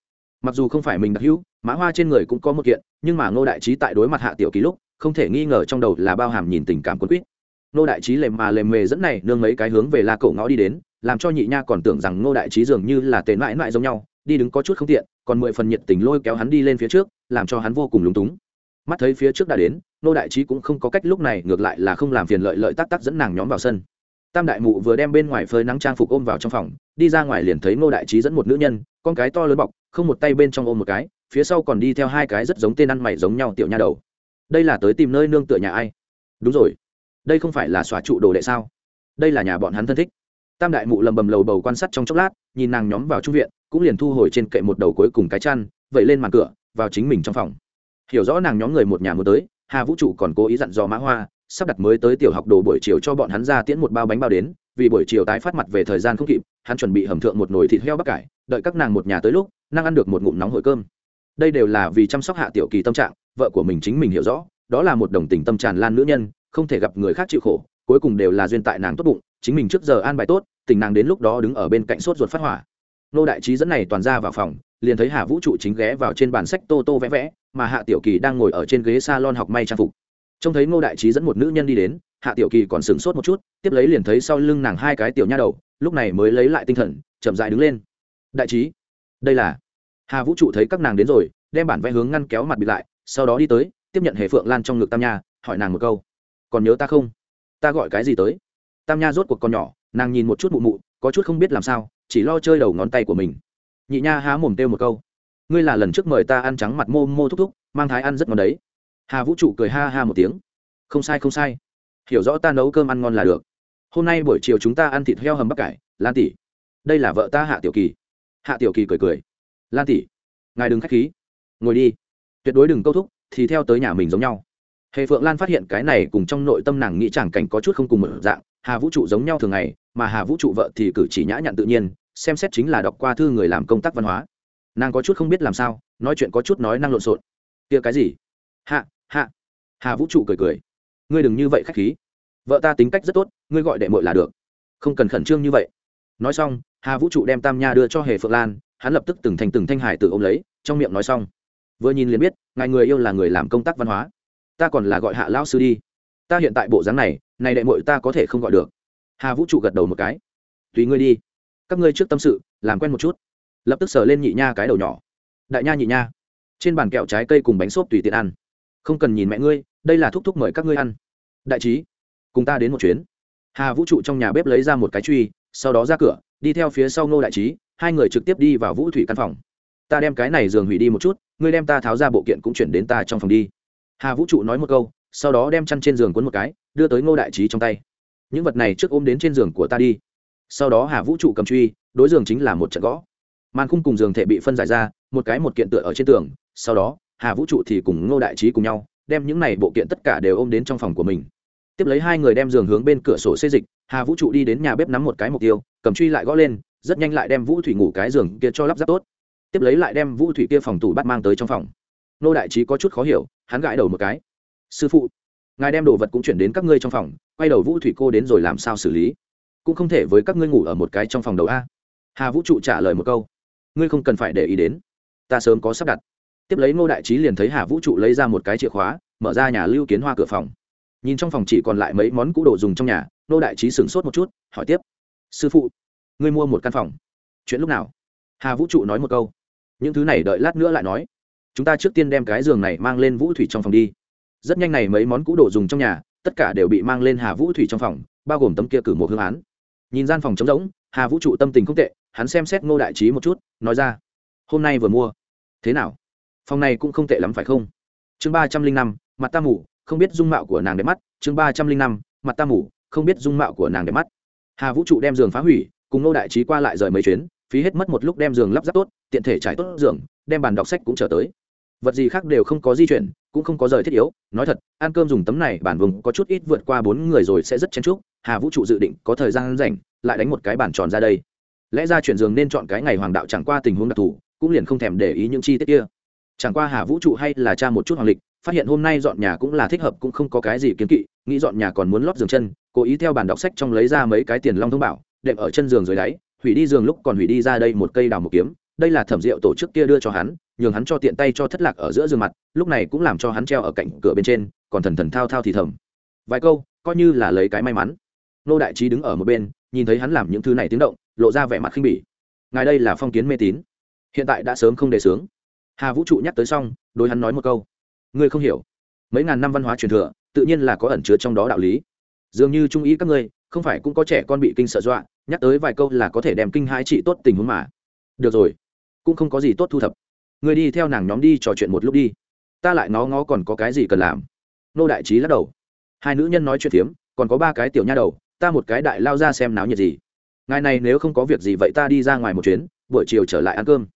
mặc dù không phải mình đặc hữu, mã hoa trên người cũng có một kiện, nhưng mà ngô đại trí tại đối mặt hạ tiểu ký lúc, không thể nghi ngờ trong đầu là bao hàm nhìn tình cảm quân quýt. Ngô đại trí lềm mà lềm mề dẫn này nương mấy cái hướng về la cậu ngõ đi đến, làm cho nhị nha còn tưởng rằng ngô đại trí dường như là tệ mãi mãi giống nhau, đi đứng có chút không tiện, còn mười phần nhiệt tình lôi kéo hắn đi lên phía trước, làm cho hắn vô cùng lúng túng. Mắt thấy phía trước đã đến, ngô đại trí cũng không có cách lúc này, ngược lại là không làm phiền lợi lợi tắc tắc dẫn nàng nhóm vào sân. Tam đại mụ vừa đem bên ngoài phơi nắng trang phục ôm vào trong phòng, đi ra ngoài liền thấy ngô đại trí dẫn một nữ nhân con cái to lớn bọc, không một tay bên trong ôm một cái, phía sau còn đi theo hai cái rất giống tên ăn mày giống nhau tiểu nha đầu. Đây là tới tìm nơi nương tựa nhà ai? Đúng rồi. Đây không phải là xóa trụ đồ đệ sao? Đây là nhà bọn hắn thân thích. Tam đại mụ lầm bầm lầu bầu quan sát trong chốc lát, nhìn nàng nhóm vào trung viện, cũng liền thu hồi trên kệ một đầu cuối cùng cái chăn vậy lên màn cửa, vào chính mình trong phòng. Hiểu rõ nàng nhóm người một nhà mới tới, hà vũ trụ còn cố ý dặn dò mã hoa, sắp đặt mới tới tiểu học đồ buổi chiều cho bọn hắn ra tiễn một bao bánh bao đến, vì buổi chiều tái phát mặt về thời gian không kịp, hắn chuẩn bị hầm thượng một nồi thịt heo bắc cải đợi các nàng một nhà tới lúc năng ăn được một ngụm nóng hổi cơm. Đây đều là vì chăm sóc hạ tiểu kỳ tâm trạng, vợ của mình chính mình hiểu rõ, đó là một đồng tình tâm tràn lan nữ nhân, không thể gặp người khác chịu khổ, cuối cùng đều là duyên tại nàng tốt bụng, chính mình trước giờ an bài tốt, tình nàng đến lúc đó đứng ở bên cạnh sốt ruột phát hỏa. Nô đại trí dẫn này toàn ra vào phòng, liền thấy hà vũ trụ chính ghé vào trên bàn sách tô tô vẽ vẽ, mà hạ tiểu kỳ đang ngồi ở trên ghế salon học may trang phục. Trông thấy ngô đại trí dẫn một nữ nhân đi đến, hạ tiểu kỳ còn sửng sốt một chút, tiếp lấy liền thấy sau lưng nàng hai cái tiểu nha đầu, lúc này mới lấy lại tinh thần, chậm dại đứng lên đại trí, đây là hà vũ trụ thấy các nàng đến rồi, đem bản vẽ hướng ngăn kéo mặt bịt lại, sau đó đi tới, tiếp nhận hề phượng lan trong ngực tam nha, hỏi nàng một câu. Còn nhớ ta không? Ta gọi cái gì tới? Tam nha rốt cuộc con nhỏ, nàng nhìn một chút mụ mụ, có chút không biết làm sao, chỉ lo chơi đầu ngón tay của mình. Nhị nha há mồm têu một câu. Ngươi là lần trước mời ta ăn trắng mặt mô mô thúc thúc, mang thái ăn rất ngon đấy. Hà vũ trụ cười ha ha một tiếng. Không sai không sai. Hiểu rõ ta nấu cơm ăn ngon là được. Hôm nay buổi chiều chúng ta ăn thịt heo hầm bắp cải, lan tỷ. Đây là vợ ta hạ tiểu kỳ hạ tiểu kỳ cười cười. Lan tỷ, ngài đừng k h á c h khí. Ngồi đi. Tuyệt đối đừng câu thúc, thì theo tới nhà mình giống nhau. Hệ phượng lan phát hiện cái này cùng trong nội tâm nàng nghĩ chẳng cảnh có chút không cùng một dạng, hà vũ trụ giống nhau thường ngày, mà hà vũ trụ vợ thì cử chỉ nhã nhặn tự nhiên, xem xét chính là đọc qua thư người làm công tác văn hóa. Nàng có chút không biết làm sao, nói chuyện có chút nói năng lộn xộn. Kia cái gì? Hạ hạ. Hà vũ trụ cười cười. Ngươi đừng như vậy khách khí. Vợ ta tính cách rất tốt, ngươi gọi đệ mội là được. Không cần khẩn trương như vậy. Nói xong hà vũ trụ đem tam nha đưa cho hề phượng lan, hắn lập tức từng thành từng thanh hải tự ôm lấy, trong miệng nói xong. Vừa nhìn liền biết, ngài người yêu là người làm công tác văn hóa. Ta còn là gọi hạ lão sư đi. Ta hiện tại bộ dáng này này đệ mội ta có thể không gọi được. Hà vũ trụ gật đầu một cái. Tùy ngươi đi. Các ngươi trước tâm sự, làm quen một chút. Lập tức sờ lên nhị nha cái đầu nhỏ. Đại nha nhị nha. Trên bàn kẹo trái cây cùng bánh xốp tùy tiện ăn. Không cần nhìn mẹ ngươi, đây là thúc thúc mời các ngươi ăn. Đại trí, cùng ta đến một chuyến. Hà vũ trụ trong nhà bếp lấy ra một cái truy, sau đó ra cửa đi theo phía sau ngô đại trí, hai người trực tiếp đi vào vũ thủy căn phòng. Ta đem cái này giường hủy đi một chút, ngươi đem ta tháo ra bộ kiện cũng chuyển đến ta trong phòng đi. Hà vũ trụ nói một câu, sau đó đem chăn trên giường cuốn một cái, đưa tới ngô đại trí trong tay. Những vật này trước ôm đến trên giường của ta đi. Sau đó hà vũ trụ cầm truy, đối giường chính là một trận gõ. Màn khung cùng giường thể bị phân giải ra, một cái một kiện tựa ở trên tường, sau đó hà vũ trụ thì cùng ngô đại trí cùng nhau, đem những này bộ kiện tất cả đều ôm đến trong phòng của mình tiếp lấy hai người đem giường hướng bên cửa sổ xê dịch, hà vũ trụ đi đến nhà bếp nắm một cái mục tiêu, cầm truy lại gõ lên, rất nhanh lại đem vũ thủy ngủ cái giường kia cho lắp ráp tốt. Tiếp lấy lại đem vũ thủy kia phòng tủ bắt mang tới trong phòng. Nô đại trí có chút khó hiểu, hắn gãi đầu một cái. Sư phụ, ngài đem đồ vật cũng chuyển đến các ngươi trong phòng, quay đầu vũ thủy cô đến rồi làm sao xử lý? Cũng không thể với các ngươi ngủ ở một cái trong phòng đầu a. Hà vũ trụ trả lời một câu. Ngươi không cần phải để ý đến, ta sớm có sắp đặt. Tiếp lấy ngô đại trí liền thấy hà vũ trụ lấy ra một cái chìa khóa, mở ra nhà lưu kiến hoa cửa phòng nhìn trong phòng chỉ còn lại mấy món cũ đồ dùng trong nhà ngô đại trí sửng sốt một chút, hỏi tiếp. Sư phụ, ngươi mua một căn phòng. Chuyện lúc nào? Hà vũ trụ nói một câu. Những thứ này đợi lát nữa lại nói. Chúng ta trước tiên đem cái giường này mang lên vũ thủy trong phòng đi. Rất nhanh này mấy món cũ đồ dùng trong nhà, tất cả đều bị mang lên hà vũ thủy trong phòng, bao gồm tấm kia cử một hương án. Nhìn gian phòng trống rỗng, hà vũ trụ tâm tình không tệ, hắn xem xét ngô đại trí một chút, nói ra, hôm nay vừa mua. Thế nào? Phòng này cũng không tệ lắm phải không? Chương ba trăm linh năm, mặt ta mủ không biết dung mạo của nàng đẹp mắt, chương ba trăm linh năm, mặt ta mủ không biết dung mạo của nàng đẹp mắt. Hà vũ trụ đem giường phá hủy, cùng nô đại trí qua lại rời mấy chuyến, phí hết mất một lúc đem giường lắp ráp tốt, tiện thể trải tốt giường, đem bàn đọc sách cũng trở tới. Vật gì khác đều không có di chuyển, cũng không có rời thiết yếu, nói thật, ăn cơm dùng tấm này, bản vùng có chút ít vượt qua bốn người rồi sẽ rất chen chúc, hà vũ trụ dự định có thời gian rảnh, lại đánh một cái bản tròn ra đây. Lẽ ra chuyển giường nên chọn cái ngày hoàng đạo chẳng qua tình huống đặc thù, cũng liền không thèm để ý những chi tiết kia. Chẳng qua hà vũ trụ hay là cha một chút hoàng lịch phát hiện hôm nay dọn nhà cũng là thích hợp, cũng không có cái gì kiến kỵ, nghĩ dọn nhà còn muốn lót giường chân, cố ý theo bản đọc sách trong lấy ra mấy cái tiền long thông bảo, đệm ở chân giường dưới đáy, hủy đi giường lúc còn hủy đi ra đây một cây đào một kiếm, đây là thẩm rượu tổ chức kia đưa cho hắn, nhường hắn cho tiện tay cho thất lạc ở giữa giường mặt, lúc này cũng làm cho hắn treo ở cạnh cửa bên trên, còn thần thần thao thao thì thầm. Vài câu, coi như là lấy cái may mắn. Nô đại trí đứng ở một bên, nhìn thấy hắn làm những thứ này tiếng động, lộ ra vẻ mặt khinh bỉ. Ngài đây là phong kiến mê tín. Hiện tại đã sớm không đề sướng. Hà vũ trụ nhắc tới xong, đối hắn nói một câu ngươi không hiểu. Mấy ngàn năm văn hóa truyền thừa, tự nhiên là có ẩn chứa trong đó đạo lý. Dường như trung ý các ngươi, không phải cũng có trẻ con bị kinh sợ dọa, nhắc tới vài câu là có thể đem kinh hãi trị tốt tình huống mà. Được rồi, cũng không có gì tốt thu thập. Người đi theo nàng nhóm đi trò chuyện một lúc đi. Ta lại ngó ngó còn có cái gì cần làm. Nô đại trí lắc đầu. Hai nữ nhân nói chuyện phiếm, còn có ba cái tiểu nha đầu, ta một cái đại lao ra xem náo nhiệt gì. Ngày này nếu không có việc gì vậy ta đi ra ngoài một chuyến, buổi chiều trở lại ăn cơm.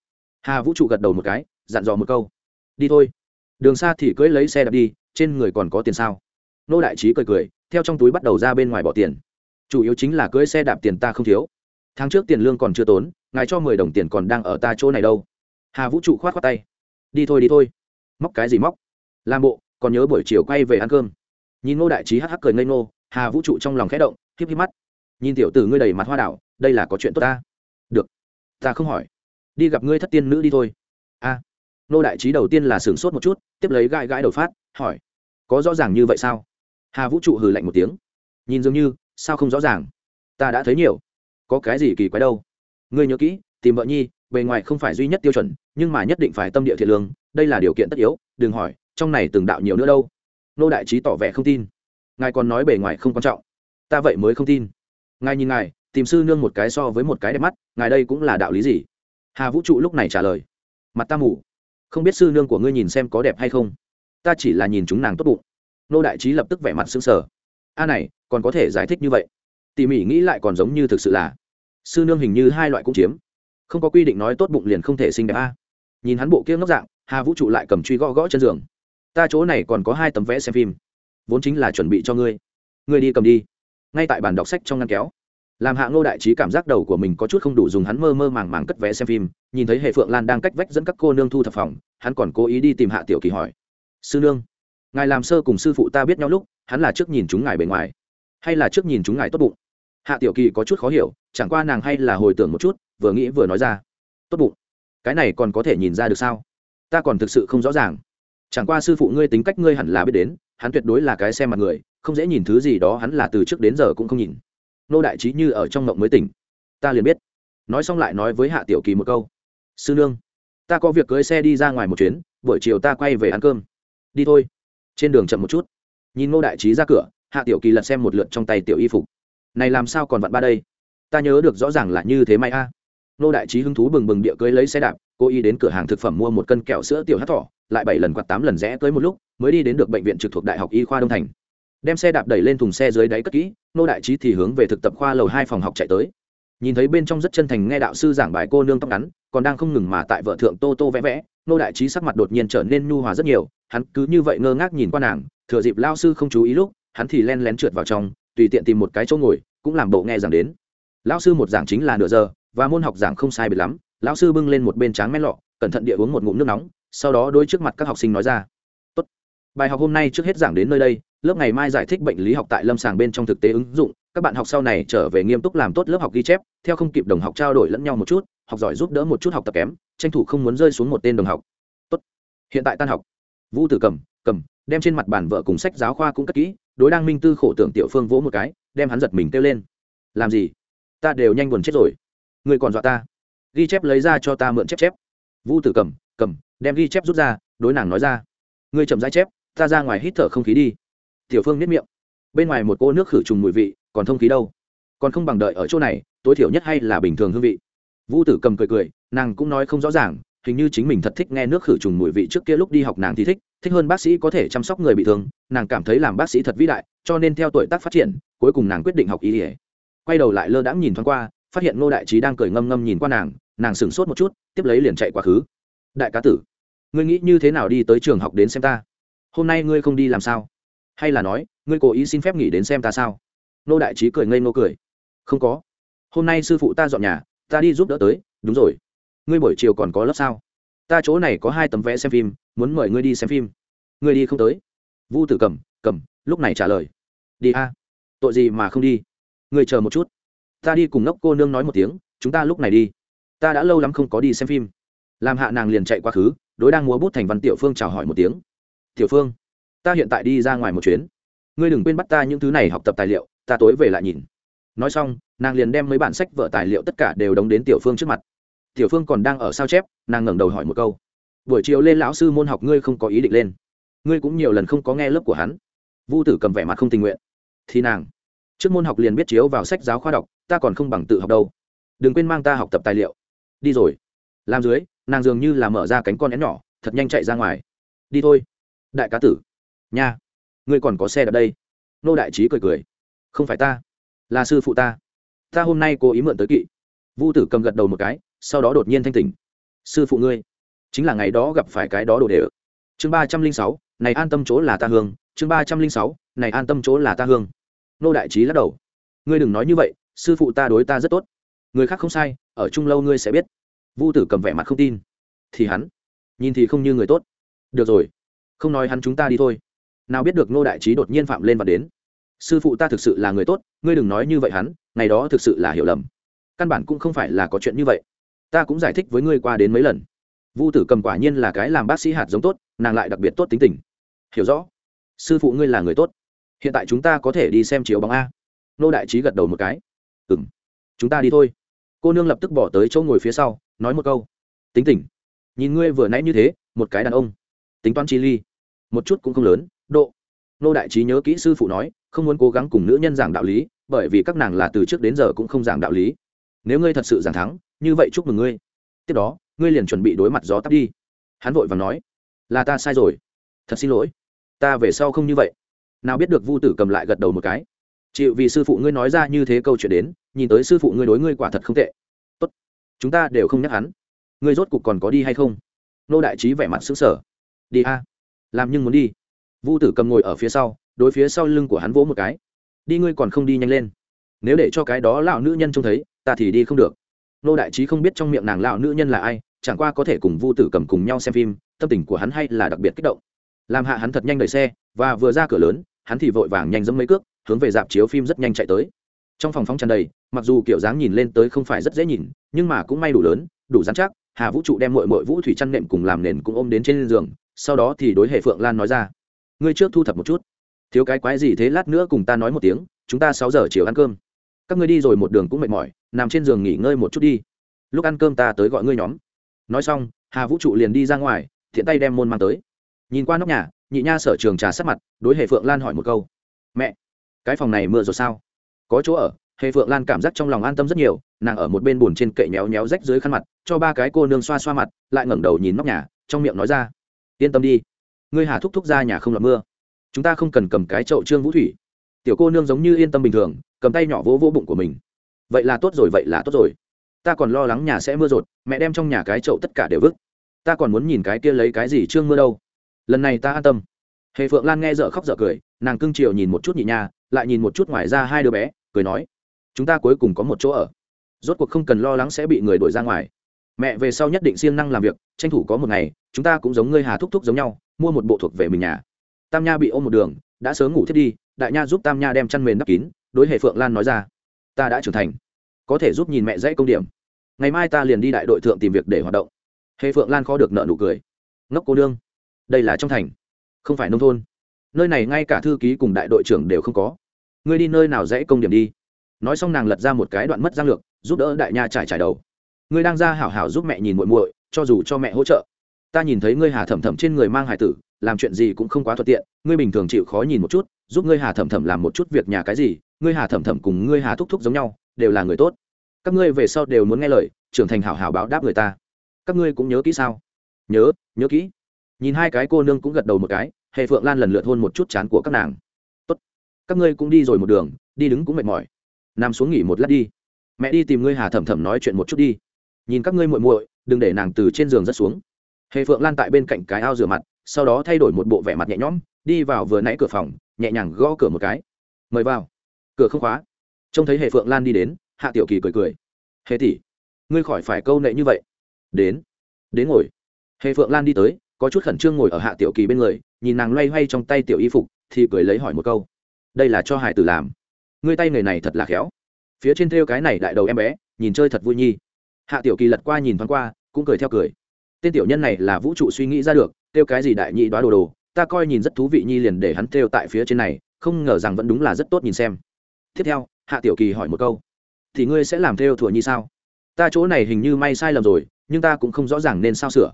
Hà vũ trụ gật đầu một cái, dặn dò một câu. Đi thôi đường xa thì cưỡi lấy xe đạp đi, trên người còn có tiền sao? Nô đại trí cười cười, theo trong túi bắt đầu ra bên ngoài bỏ tiền. Chủ yếu chính là cưỡi xe đạp tiền ta không thiếu. Tháng trước tiền lương còn chưa tốn, ngài cho mười đồng tiền còn đang ở ta chỗ này đâu. Hà vũ trụ khoát khoát tay. Đi thôi đi thôi. Móc cái gì móc? Làm bộ, còn nhớ buổi chiều quay về ăn cơm. Nhìn ngô đại trí hắc hắc cười ngây ngô, hà vũ trụ trong lòng khẽ động, híp híp mắt. Nhìn tiểu tử ngươi đầy mặt hoa đảo, đây là có chuyện tốt ta. Được. Ta không hỏi. Đi gặp ngươi thất tiên nữ đi thôi. A. à nô đại trí đầu tiên là sửng sốt một chút, tiếp lấy gãi gãi đầu phát, hỏi, có rõ ràng như vậy sao? Hà vũ trụ hừ lạnh một tiếng, nhìn dường như, sao không rõ ràng? Ta đã thấy nhiều. Có cái gì kỳ quái đâu? Ngươi nhớ kỹ, tìm vợ nhi, bề ngoài không phải duy nhất tiêu chuẩn, nhưng mà nhất định phải tâm địa thiện lương, đây là điều kiện tất yếu, đừng hỏi, trong này từng đạo nhiều nữa đâu. Nô đại trí tỏ vẻ không tin. Ngài còn nói bề ngoài không quan trọng. Ta vậy mới không tin. Ngài nhìn ngài, tìm sư nương một cái so với một cái đẹp mắt, ngài đây cũng là đạo lý gì? Hà vũ trụ lúc này trả lời, mặt ta mù không biết sư nương của ngươi nhìn xem có đẹp hay không? Ta chỉ là nhìn chúng nàng tốt bụng. Nô đại trí lập tức vẻ mặt xứng sở a này, còn có thể giải thích như vậy? Tỉ mỉ nghĩ lại còn giống như thực sự là. Sư nương hình như hai loại cũng chiếm. Không có quy định nói tốt bụng liền không thể sinh đẹp a. Nhìn hắn bộ kia ngốc dạng, hà vũ trụ lại cầm truy gõ gõ chân giường. Ta chỗ này còn có hai tấm vẽ xem phim, vốn chính là chuẩn bị cho ngươi. Ngươi đi cầm đi. Ngay tại bàn đọc sách trong ngăn kéo làm hạ ngô đại trí cảm giác đầu của mình có chút không đủ dùng hắn mơ mơ màng màng cất vé xem phim, nhìn thấy hệ phượng lan đang cách vách dẫn các cô nương thu thập phòng, hắn còn cố ý đi tìm hạ tiểu kỳ hỏi, sư nương, ngài làm sơ cùng sư phụ ta biết nhau lúc, hắn là trước nhìn chúng ngài bề ngoài, hay là trước nhìn chúng ngài tốt bụng? Hạ tiểu kỳ có chút khó hiểu, chẳng qua nàng hay là hồi tưởng một chút, vừa nghĩ vừa nói ra, tốt bụng, cái này còn có thể nhìn ra được sao? Ta còn thực sự không rõ ràng. Chẳng qua sư phụ ngươi tính cách ngươi hẳn là biết đến, hắn tuyệt đối là cái xem mặt người, không dễ nhìn thứ gì đó hắn là từ trước đến giờ cũng không nhìn nô đại trí như ở trong mộng mới tỉnh. Ta liền biết. Nói xong lại nói với hạ tiểu kỳ một câu. Sư nương, ta có việc cưới xe đi ra ngoài một chuyến, buổi chiều ta quay về ăn cơm. Đi thôi. Trên đường chậm một chút. Nhìn nô đại trí ra cửa, hạ tiểu kỳ lật xem một lượt trong tay tiểu y phục. Này làm sao còn vặn ba đây? Ta nhớ được rõ ràng là như thế may a. Nô đại trí hứng thú bừng bừng địa cưới lấy xe đạp cô y đến cửa hàng thực phẩm mua một cân kẹo sữa tiểu hát thỏ, lại bảy lần quạt tám lần rẽ tới một lúc, mới đi đến được bệnh viện trực thuộc đại học y khoa đông thành đem xe đạp đẩy lên thùng xe dưới đáy cất kỹ nô đại trí thì hướng về thực tập khoa lầu hai phòng học chạy tới. Nhìn thấy bên trong rất chân thành nghe đạo sư giảng bài cô nương tóc ngắn, còn đang không ngừng mà tại vợ thượng tô tô vẽ vẽ nô đại trí sắc mặt đột nhiên trở nên nhu hòa rất nhiều, hắn cứ như vậy ngơ ngác nhìn qua nàng, thừa dịp lao sư không chú ý lúc, hắn thì len lén trượt vào trong, tùy tiện tìm một cái chỗ ngồi, cũng làm bộ nghe giảng đến. Lão sư một giảng chính là nửa giờ, và môn học giảng không sai biệt lắm, lão sư bưng lên một bên tráng men lọ, cẩn thận địa uống một ngụm nước nóng, sau đó đôi trước mặt các học sinh nói ra bài học hôm nay trước hết giảng đến nơi đây, lớp ngày mai giải thích bệnh lý học tại lâm sàng bên trong thực tế ứng dụng, các bạn học sau này trở về nghiêm túc làm tốt lớp học ghi chép, theo không kịp đồng học trao đổi lẫn nhau một chút, học giỏi giúp đỡ một chút học tập kém, tranh thủ không muốn rơi xuống một tên đồng học. Tốt. hiện tại tan học. Vũ tử cầm cầm, đem trên mặt bàn vợ cùng sách giáo khoa cũng cất kỹ, đối đang minh tư khổ tưởng tiểu phương vỗ một cái, đem hắn giật mình kêu lên. Làm gì? Ta đều nhanh buồn chết rồi. Người còn dọa ta. Ghi chép lấy ra cho ta mượn chép chép. Vũ tử cầm cầm, đem ghi chép rút ra, đối nàng nói ra. Ngươi chậm rãi chép ta ra ngoài hít thở không khí đi. Tiểu phương nếp miệng. Bên ngoài một cô nước khử trùng mùi vị, còn thông khí đâu? Còn không bằng đợi ở chỗ này, tối thiểu nhất hay là bình thường hương vị. Vũ tử cầm cười cười, nàng cũng nói không rõ ràng, hình như chính mình thật thích nghe nước khử trùng mùi vị trước kia lúc đi học nàng thì thích thích hơn bác sĩ có thể chăm sóc người bị thương, nàng cảm thấy làm bác sĩ thật vĩ đại, cho nên theo tuổi tác phát triển, cuối cùng nàng quyết định học y ỉa quay đầu lại lơ đãng nhìn thoáng qua, phát hiện ngô đại trí đang cười ngâm ngâm nhìn qua nàng nàng sửng sốt một chút, tiếp lấy liền chạy quá khứ. Đại cá tử, ngươi nghĩ như thế nào đi tới trường học đến xem ta? Hôm nay ngươi không đi làm sao? Hay là nói, ngươi cố ý xin phép nghỉ đến xem ta sao? Nô đại trí cười ngây nô cười. Không có. Hôm nay sư phụ ta dọn nhà, ta đi giúp đỡ tới, đúng rồi. Ngươi buổi chiều còn có lớp sao? Ta chỗ này có hai tấm vé xem phim, muốn mời ngươi đi xem phim. Ngươi đi không tới. Vu tử cầm cầm, lúc này trả lời. Đi a. Tội gì mà không đi? Ngươi chờ một chút. Ta đi cùng ngốc cô nương nói một tiếng, chúng ta lúc này đi. Ta đã lâu lắm không có đi xem phim. Làm hạ nàng liền chạy quá khứ, đối đang múa bút thành văn tiểu phương chào hỏi một tiếng tiểu phương, ta hiện tại đi ra ngoài một chuyến. Ngươi đừng quên bắt ta những thứ này học tập tài liệu, ta tối về lại nhìn. Nói xong, nàng liền đem mấy bản sách vở tài liệu tất cả đều đóng đến tiểu phương trước mặt. Tiểu phương còn đang ở sao chép, nàng ngẩng đầu hỏi một câu. Buổi chiều lên lão sư môn học ngươi không có ý định lên. Ngươi cũng nhiều lần không có nghe lớp của hắn. Vu tử cầm vẻ mặt không tình nguyện. Thì nàng, trước môn học liền biết chiếu vào sách giáo khoa đọc, ta còn không bằng tự học đâu. Đừng quên mang ta học tập tài liệu. Đi rồi. Làm dưới, nàng dường như là mở ra cánh con én nhỏ, thật nhanh chạy ra ngoài. Đi thôi đại cá tử. Nha, ngươi còn có xe ở đây. Nô đại trí cười cười. Không phải ta, là sư phụ ta. Ta hôm nay cố ý mượn tới kỵ. Vu tử cầm gật đầu một cái, sau đó đột nhiên thanh tỉnh. Sư phụ ngươi, chính là ngày đó gặp phải cái đó đồ đề ự chương ba trăm linh sáu, này an tâm chỗ là ta hương. Chương ba trăm linh sáu, này an tâm chỗ là ta hương. Nô đại trí lắc đầu. Ngươi đừng nói như vậy, sư phụ ta đối ta rất tốt. Người khác không sai, ở chung lâu ngươi sẽ biết. Vu tử cầm vẻ mặt không tin. Thì hắn, nhìn thì không như người tốt. Được rồi không nói hắn chúng ta đi thôi. Nào biết được nô đại trí đột nhiên phạm lên và đến. Sư phụ ta thực sự là người tốt, ngươi đừng nói như vậy hắn, ngày đó thực sự là hiểu lầm. Căn bản cũng không phải là có chuyện như vậy. Ta cũng giải thích với ngươi qua đến mấy lần. Vu tử cầm quả nhiên là cái làm bác sĩ hạt giống tốt, nàng lại đặc biệt tốt tính tình. Hiểu rõ. Sư phụ ngươi là người tốt. Hiện tại chúng ta có thể đi xem chiếu bóng a. Nô đại trí gật đầu một cái. Ừ m chúng ta đi thôi. Cô nương lập tức bỏ tới chỗ ngồi phía sau, nói một câu. Tính tình. Nhìn ngươi vừa nãy như thế, một cái đàn ông. Tính toán chi ly một chút cũng không lớn. Độ. Nô đại trí nhớ kỹ sư phụ nói, không muốn cố gắng cùng nữ nhân giảng đạo lý, bởi vì các nàng là từ trước đến giờ cũng không giảng đạo lý. Nếu ngươi thật sự giảng thắng, như vậy chúc mừng ngươi. Tiếp đó, ngươi liền chuẩn bị đối mặt gió tắt đi. Hắn vội và nói, là ta sai rồi. Thật xin lỗi. Ta về sau không như vậy. Nào biết được vu tử cầm lại gật đầu một cái. Chịu vì sư phụ ngươi nói ra như thế câu chuyện đến, nhìn tới sư phụ ngươi đối ngươi quả thật không tệ. Tốt. Chúng ta đều không nhắc hắn. Ngươi rốt cục còn có đi hay không? Nô đại trí vẻ mặt xứng sở đi a làm nhưng muốn đi. Vu tử cầm ngồi ở phía sau, đối phía sau lưng của hắn vỗ một cái. Đi ngươi còn không đi nhanh lên. Nếu để cho cái đó lão nữ nhân trông thấy, ta thì đi không được. Nô đại trí không biết trong miệng nàng lão nữ nhân là ai, chẳng qua có thể cùng vu tử cầm cùng nhau xem phim, tâm tình của hắn hay là đặc biệt kích động. Làm hạ hắn thật nhanh đẩy xe, và vừa ra cửa lớn, hắn thì vội vàng nhanh dẫm mấy cước, hướng về dạp chiếu phim rất nhanh chạy tới. Trong phòng phóng tràn đầy, mặc dù kiểu dáng nhìn lên tới không phải rất dễ nhìn, nhưng mà cũng may đủ lớn, đủ dán chắc, hà vũ trụ đem mội mội vũ thủy chăn nệm cùng làm nền cũng ôm đến trên giường sau đó thì đối hệ phượng lan nói ra, ngươi trước thu thập một chút. Thiếu cái quái gì thế lát nữa cùng ta nói một tiếng, chúng ta sáu giờ chiều ăn cơm. Các ngươi đi rồi một đường cũng mệt mỏi, nằm trên giường nghỉ ngơi một chút đi. Lúc ăn cơm ta tới gọi ngươi nhóm. Nói xong, hà vũ trụ liền đi ra ngoài, thiện tay đem môn mang tới. Nhìn qua nóc nhà, nhị nha sở trường trà sát mặt, đối hệ phượng lan hỏi một câu, mẹ, cái phòng này mưa rồi sao? Có chỗ ở. Hệ phượng lan cảm giác trong lòng an tâm rất nhiều, nàng ở một bên bùn trên cậy méo méo rách dưới khăn mặt, cho ba cái cô nương xoa xoa mặt, lại ngẩng đầu nhìn nóc nhà, trong miệng nói ra yên tâm đi. Ngươi hà thúc thúc ra nhà không lọt mưa. Chúng ta không cần cầm cái chậu trương vũ thủy. Tiểu cô nương giống như yên tâm bình thường, cầm tay nhỏ vỗ vỗ bụng của mình. Vậy là tốt rồi, vậy là tốt rồi. Ta còn lo lắng nhà sẽ mưa rột, mẹ đem trong nhà cái chậu tất cả đều vứt. Ta còn muốn nhìn cái kia lấy cái gì trương mưa đâu. Lần này ta an tâm. Hề phượng lan nghe dở khóc dở cười, nàng cưng chiều nhìn một chút nhị nha, lại nhìn một chút ngoài ra hai đứa bé, cười nói, chúng ta cuối cùng có một chỗ ở. Rốt cuộc không cần lo lắng sẽ bị người đuổi ra ngoài. Mẹ về sau nhất định siêng năng làm việc, tranh thủ có một ngày chúng ta cũng giống ngươi hà thúc thúc giống nhau, mua một bộ thuộc về mình nhà. Tam nha bị ôm một đường, đã sớm ngủ thiết đi, đại nha giúp tam nha đem chăn mền đắp kín, đối hệ phượng lan nói ra, ta đã trưởng thành, có thể giúp nhìn mẹ dãy công điểm. Ngày mai ta liền đi đại đội thượng tìm việc để hoạt động. Hệ phượng lan khó được nợ nụ cười, ngốc cô đương đây là trong thành, không phải nông thôn. Nơi này ngay cả thư ký cùng đại đội trưởng đều không có. Ngươi đi nơi nào dãy công điểm đi? Nói xong nàng lật ra một cái đoạn mất giang lược, giúp đỡ đại nha trải trải đầu. Ngươi đang ra hảo hảo giúp mẹ nhìn muội muội, cho dù cho mẹ hỗ trợ ta nhìn thấy ngươi hà thẩm thẩm trên người mang hải tử, làm chuyện gì cũng không quá thuận tiện, ngươi bình thường chịu khó nhìn một chút, giúp ngươi hà thẩm thẩm làm một chút việc nhà cái gì, ngươi hà thẩm thẩm cùng ngươi hà thúc thúc giống nhau, đều là người tốt. Các ngươi về sau đều muốn nghe lời, trưởng thành hảo hảo báo đáp người ta. Các ngươi cũng nhớ kỹ sao? Nhớ nhớ kỹ. Nhìn hai cái cô nương cũng gật đầu một cái hệ phượng lan lần lượt hôn một chút chán của các nàng. Tốt, các ngươi cũng đi rồi một đường, đi đứng cũng mệt mỏi. Nằm xuống nghỉ một lát đi. Mẹ đi tìm ngươi hà thẩm thẩm nói chuyện một chút đi. Nhìn các ngươi muội muội, đừng để nàng từ trên giường rất xuống. Hề phượng lan tại bên cạnh cái ao rửa mặt, sau đó thay đổi một bộ vẻ mặt nhẹ nhõm, đi vào vừa nãy cửa phòng, nhẹ nhàng gõ cửa một cái. Mời vào. Cửa không khóa. Trông thấy Hề phượng lan đi đến, hạ tiểu kỳ cười cười. Hề tỷ, ngươi khỏi phải câu nệ như vậy. Đến đến ngồi. Hề phượng lan đi tới, có chút khẩn trương ngồi ở hạ tiểu kỳ bên người, nhìn nàng loay hoay trong tay tiểu y phục, thì cười lấy hỏi một câu. Đây là cho hải tử làm. Ngươi tay người này thật là khéo. Phía trên thêu cái này đại đầu em bé, nhìn chơi thật vui nhi. Hạ tiểu kỳ lật qua nhìn thoáng qua, cũng cười theo cười tên tiểu nhân này là vũ trụ suy nghĩ ra được, kêu cái gì đại nhị đoá đồ đồ, ta coi nhìn rất thú vị nhi liền để hắn thêu tại phía trên này, không ngờ rằng vẫn đúng là rất tốt nhìn xem. Tiếp theo, hạ tiểu kỳ hỏi một câu, thì ngươi sẽ làm thêu thùa nhi sao? Ta chỗ này hình như may sai lầm rồi, nhưng ta cũng không rõ ràng nên sao sửa.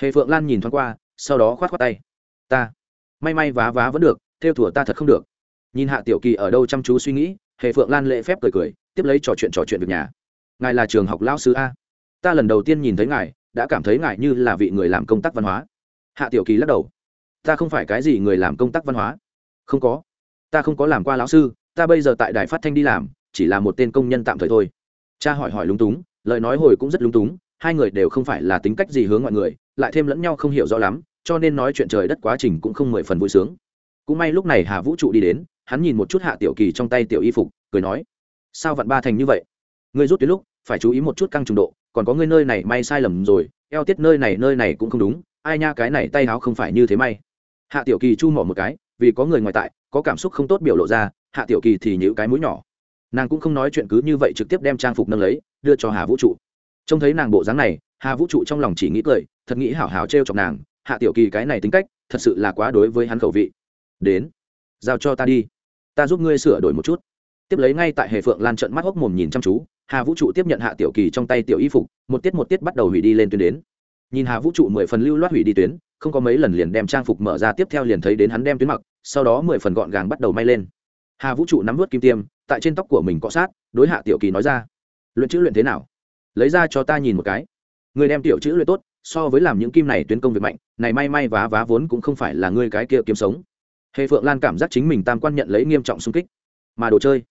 Hề phượng lan nhìn thoáng qua, sau đó khoát khoát tay, ta, may may vá vá vẫn được, theo thùa ta thật không được. Nhìn hạ tiểu kỳ ở đâu chăm chú suy nghĩ, hề phượng lan lễ phép cười cười, tiếp lấy trò chuyện trò chuyện việc nhà. Ngài là trường học lão sư a. Ta lần đầu tiên nhìn thấy ngài đã cảm thấy ngài như là vị người làm công tác văn hóa. Hạ tiểu kỳ lắc đầu. Ta không phải cái gì người làm công tác văn hóa. Không có. Ta không có làm qua lão sư, ta bây giờ tại đài phát thanh đi làm, chỉ là một tên công nhân tạm thời thôi. Cha hỏi hỏi lúng túng, lời nói hồi cũng rất lúng túng, hai người đều không phải là tính cách gì hướng mọi người, lại thêm lẫn nhau không hiểu rõ lắm, cho nên nói chuyện trời đất quá trình cũng không mười phần vui sướng. Cũng may lúc này hà vũ trụ đi đến, hắn nhìn một chút hạ tiểu kỳ trong tay tiểu y phục, cười nói, sao vặn ba thành như vậy? Ngươi rút tuyến lúc, phải chú ý một chút căng trùng độ còn có ngươi nơi này may sai lầm rồi, eo tiết nơi này nơi này cũng không đúng, ai nha, cái này tay áo không phải như thế may. Hạ tiểu kỳ chu mỏ một cái, vì có người ngoài tại, có cảm xúc không tốt biểu lộ ra, hạ tiểu kỳ thì nhữ cái mũi nhỏ. Nàng cũng không nói chuyện cứ như vậy trực tiếp đem trang phục nâng lấy, đưa cho hà vũ trụ. Trông thấy nàng bộ dáng này, hà vũ trụ trong lòng chỉ nghĩ cười, thật nghĩ hảo hảo t r e o chọc nàng, hạ tiểu kỳ cái này tính cách, thật sự là quá đối với hắn khẩu vị. Đến, giao cho ta đi, ta giúp ngươi sửa đổi một chút. Tiếp lấy ngay tại hệ phượng lan trận mắt hốc mồm nhìn chăm chú hà vũ trụ tiếp nhận hạ tiểu kỳ trong tay tiểu y phục, một tiết một tiết bắt đầu hủy đi lên tuyến đến. Nhìn hà vũ trụ mười phần lưu loát hủy đi tuyến, không có mấy lần liền đem trang phục mở ra tiếp theo liền thấy đến hắn đem tuyến mặc, sau đó mười phần gọn gàng bắt đầu may lên. Hà vũ trụ nắm vớt kim tiêm, tại trên tóc của mình cọ sát, đối hạ tiểu kỳ nói ra, luyện chữ luyện thế nào? Lấy ra cho ta nhìn một cái. Người đem tiểu chữ luyện tốt, so với làm những kim này tuyến công việc mạnh, này may may vá vá vốn cũng không phải là ngươi cái kia kiếm sống. Hệ phượng lan cảm giác chính mình tam quan nhận lấy nghiêm trọng xung kích. Mà đồ chơi?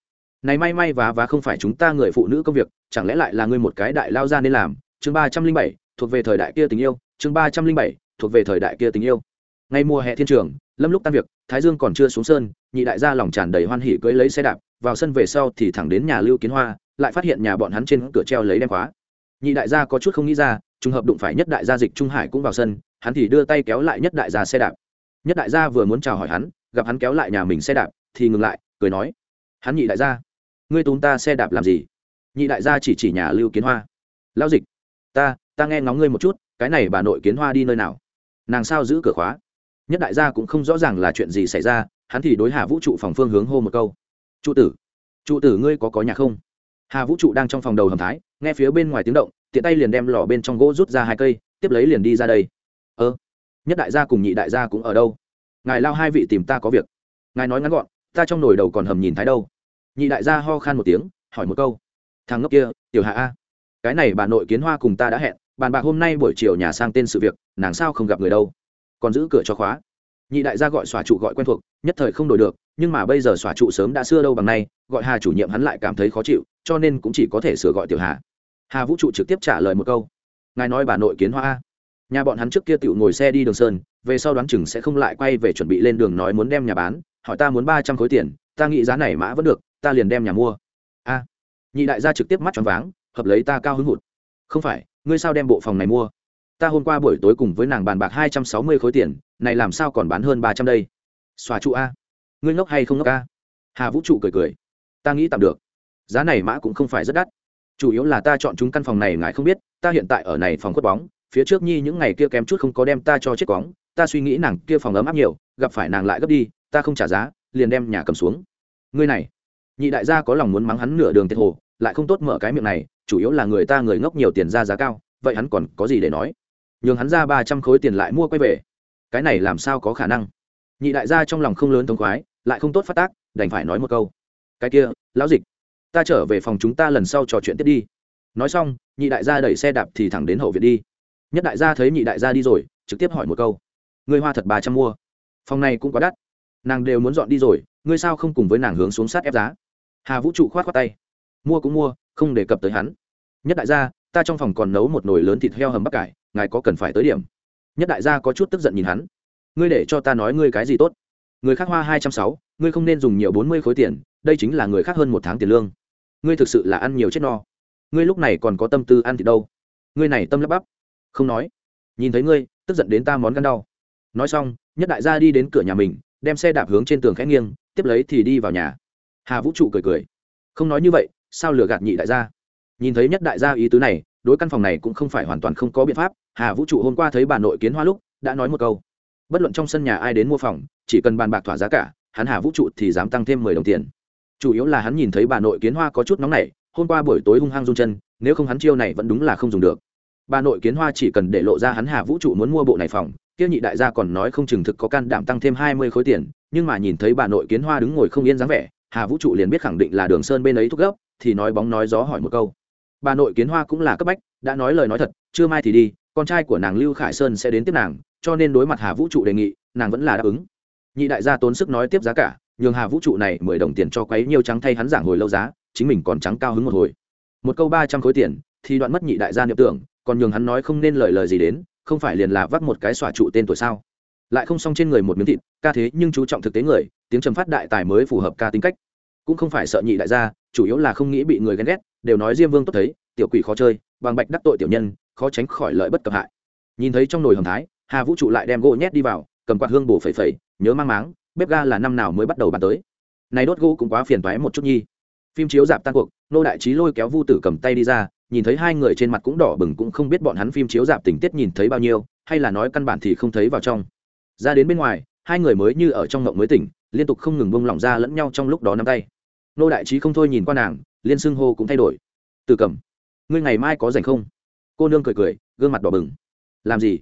Này may may vá vá không phải chúng ta người phụ nữ công việc, chẳng lẽ lại là ngươi một cái đại lao ra nên làm? Chương ba trăm linh bảy, thuộc về thời đại kia tình yêu. Chương ba trăm linh bảy, thuộc về thời đại kia tình yêu. Ngay mùa hè thiên trường, lâm lúc tan việc, thái dương còn chưa xuống sơn, nhị đại gia lòng tràn đầy hoan hỉ cưỡi lấy xe đạp, vào sân về sau thì thẳng đến nhà lưu kiến hoa, lại phát hiện nhà bọn hắn trên cửa treo lấy đem khóa. Nhị đại gia có chút không nghĩ ra, trùng hợp đụng phải nhất đại gia dịch trung hải cũng vào sân, hắn thì đưa tay kéo lại nhất đại gia xe đạp. Nhất đại gia vừa muốn chào hỏi hắn, gặp hắn kéo lại nhà mình xe đạp, thì ngừng lại, cười nói, hắn nhị đại gia ngươi túm ta xe đạp làm gì? Nhị đại gia chỉ chỉ nhà lưu kiến hoa. Lao dịch, ta ta nghe ngóng ngươi một chút, cái này bà nội kiến hoa đi nơi nào? Nàng sao giữ cửa khóa? Nhất đại gia cũng không rõ ràng là chuyện gì xảy ra, hắn thì đối hà vũ trụ phòng phương hướng hô một câu. Trụ tử trụ tử ngươi có có nhà không? Hà vũ trụ đang trong phòng đầu hầm thái, nghe phía bên ngoài tiếng động, tiện tay liền đem lò bên trong gỗ rút ra hai cây, tiếp lấy liền đi ra đây. Ơ, nhất đại gia cùng nhị đại gia cũng ở đâu? Ngài lao hai vị tìm ta có việc. Ngài nói ngắn gọn, ta trong nồi đầu còn hầm nhìn thái đâu? Nhị đại gia ho khan một tiếng hỏi một câu thằng ngốc kia tiểu hạ a cái này bà nội kiến hoa cùng ta đã hẹn bàn bạc hôm nay buổi chiều nhà sang tên sự việc nàng sao không gặp người đâu? Còn giữ cửa cho khóa. Nhị đại gia gọi xòa trụ gọi quen thuộc nhất thời không đổi được nhưng mà bây giờ xòa trụ sớm đã xưa đâu bằng nay gọi hà chủ nhiệm hắn lại cảm thấy khó chịu cho nên cũng chỉ có thể sửa gọi tiểu hà. Hà vũ trụ trực tiếp trả lời một câu ngài nói bà nội kiến hoa a, nhà bọn hắn trước kia tự ngồi xe đi đường sơn về sau đoán chừng sẽ không lại quay về chuẩn bị lên đường nói muốn đem nhà bán hỏi ta muốn ba trăm khối tiền ta nghĩ giá này mã vẫn được ta liền đem nhà mua. A. Nhị đại gia trực tiếp mắt tròn váng, hợp lấy ta cao hứng hụt. Không phải, ngươi sao đem bộ phòng này mua? Ta hôm qua buổi tối cùng với nàng bàn bạc hai trăm sáu mươi khối tiền, này làm sao còn bán hơn ba trăm đây? Xòa trụ a. Ngươi ngốc hay không ngốc a? Hà vũ trụ cười cười. Ta nghĩ tạm được. Giá này mã cũng không phải rất đắt. Chủ yếu là ta chọn chúng căn phòng này ngài không biết, ta hiện tại ở này phòng khuất bóng, phía trước nhi những ngày kia kém chút không có đem ta cho chết quóng, ta suy nghĩ nàng kia phòng ấm áp nhiều, gặp phải nàng lại gấp đi, ta không trả giá, liền đem nhà cầm xuống. Ngươi này nhị đại gia có lòng muốn mắng hắn nửa đường tiệt hồ, lại không tốt mở cái miệng này, chủ yếu là người ta người ngốc nhiều tiền ra giá cao, vậy hắn còn có gì để nói? Nhường hắn ra ba trăm khối tiền lại mua quay về. Cái này làm sao có khả năng? Nhị đại gia trong lòng không lớn thống khoái, lại không tốt phát tác, đành phải nói một câu. Cái kia, lão dịch, ta trở về phòng chúng ta lần sau trò chuyện tiếp đi. Nói xong, nhị đại gia đẩy xe đạp thì thẳng đến hậu viện đi. Nhất đại gia thấy nhị đại gia đi rồi, trực tiếp hỏi một câu. Ngươi hoa thật ba trăm mua. Phòng này cũng quá đắt. Nàng đều muốn dọn đi rồi, ngươi sao không cùng với nàng hướng xuống sát ép giá? Hà vũ trụ khoát t tay. Mua cũng mua, không đề cập tới hắn. Nhất đại gia, ta trong phòng còn nấu một nồi lớn thịt heo hầm bắp cải, ngài có cần phải tới điểm. Nhất đại gia có chút tức giận nhìn hắn. Ngươi để cho ta nói ngươi cái gì tốt? Người khác hoa hai trăm sáu, ngươi không nên dùng nhiều bốn mươi khối tiền, đây chính là người khác hơn một tháng tiền lương. Ngươi thực sự là ăn nhiều chết no. Ngươi lúc này còn có tâm tư ăn thì đâu? Ngươi này tâm lắp bắp. Không nói. Nhìn thấy ngươi, tức giận đến ta món gan đau. Nói xong, nhất đại gia đi đến cửa nhà mình, đem xe đạp hướng trên tường khẽ nghiêng, tiếp lấy thì đi vào nhà hà vũ trụ cười cười. Không nói như vậy, sao lừa gạt nhị đại gia? Nhìn thấy nhất đại gia ý tứ này, đối căn phòng này cũng không phải hoàn toàn không có biện pháp. Hà vũ trụ hôm qua thấy bà nội kiến hoa lúc, đã nói một câu. Bất luận trong sân nhà ai đến mua phòng, chỉ cần bàn bạc thỏa giá cả, hắn hà vũ trụ thì dám tăng thêm mười đồng tiền. Chủ yếu là hắn nhìn thấy bà nội kiến hoa có chút nóng nảy, hôm qua buổi tối hung hăng run chân, nếu không hắn chiêu này vẫn đúng là không dùng được. Bà nội kiến hoa chỉ cần để lộ ra hắn hà vũ trụ muốn mua bộ này phòng tiêu nhị đại gia còn nói không chừng thực có can đảm tăng thêm hai mươi khối tiền, nhưng mà nhìn thấy bà nội kiến hoa đứng ngồi không yên dáng vẻ hà vũ trụ liền biết khẳng định là đường sơn bên ấy thúc gấp thì nói bóng nói gió hỏi một câu. Bà nội kiến hoa cũng là cấp bách, đã nói lời nói thật chưa mai thì đi, con trai của nàng lưu khải sơn sẽ đến tiếp nàng, cho nên đối mặt hà vũ trụ đề nghị, nàng vẫn là đáp ứng. Nhị đại gia tốn sức nói tiếp giá cả, nhường hà vũ trụ này mười đồng tiền cho quấy nhiều trắng thay hắn giảng hồi lâu giá, chính mình còn trắng cao hứng một hồi. Một câu ba trăm khối tiền, thì đoạn mất nhị đại gia niệm tưởng, còn nhường hắn nói không nên lời lời gì đến, không phải liền là vắt một cái xòa trụ tên tuổi sao? Lại không xong trên người một miếng thịt, ca thế nhưng chú trọng thực tế người tiếng trầm phát đại tài mới phù hợp ca tính cách. Cũng không phải sợ nhị đại gia, chủ yếu là không nghĩ bị người ghen ghét, đều nói diêm vương tốt thấy, tiểu quỷ khó chơi, bằng bạch đắc tội tiểu nhân, khó tránh khỏi lợi bất cập hại. Nhìn thấy trong nồi hầm thái, hà vũ trụ lại đem gỗ nhét đi vào, cầm quạt hương bổ phẩy phẩy, nhớ mang máng, bếp ga là năm nào mới bắt đầu bàn tới. Này đốt gỗ cũng quá phiền toái một chút nhi. Phim chiếu dạp tan cuộc, nô đại trí lôi kéo vu tử cầm tay đi ra, nhìn thấy hai người trên mặt cũng đỏ bừng cũng không biết bọn hắn phim chiếu dạp tình tiết nhìn thấy bao nhiêu, hay là nói căn bản thì không thấy vào trong. Ra đến bên ngoài, hai người mới như ở trong ngộng mới tỉnh liên tục không ngừng bông lỏng ra lẫn nhau trong lúc đó nắm tay. Nô đại trí không thôi nhìn qua nàng, liên xưng hô cũng thay đổi. Từ cầm, ngươi ngày mai có rảnh không? Cô nương cười cười, gương mặt đỏ bừng. Làm gì?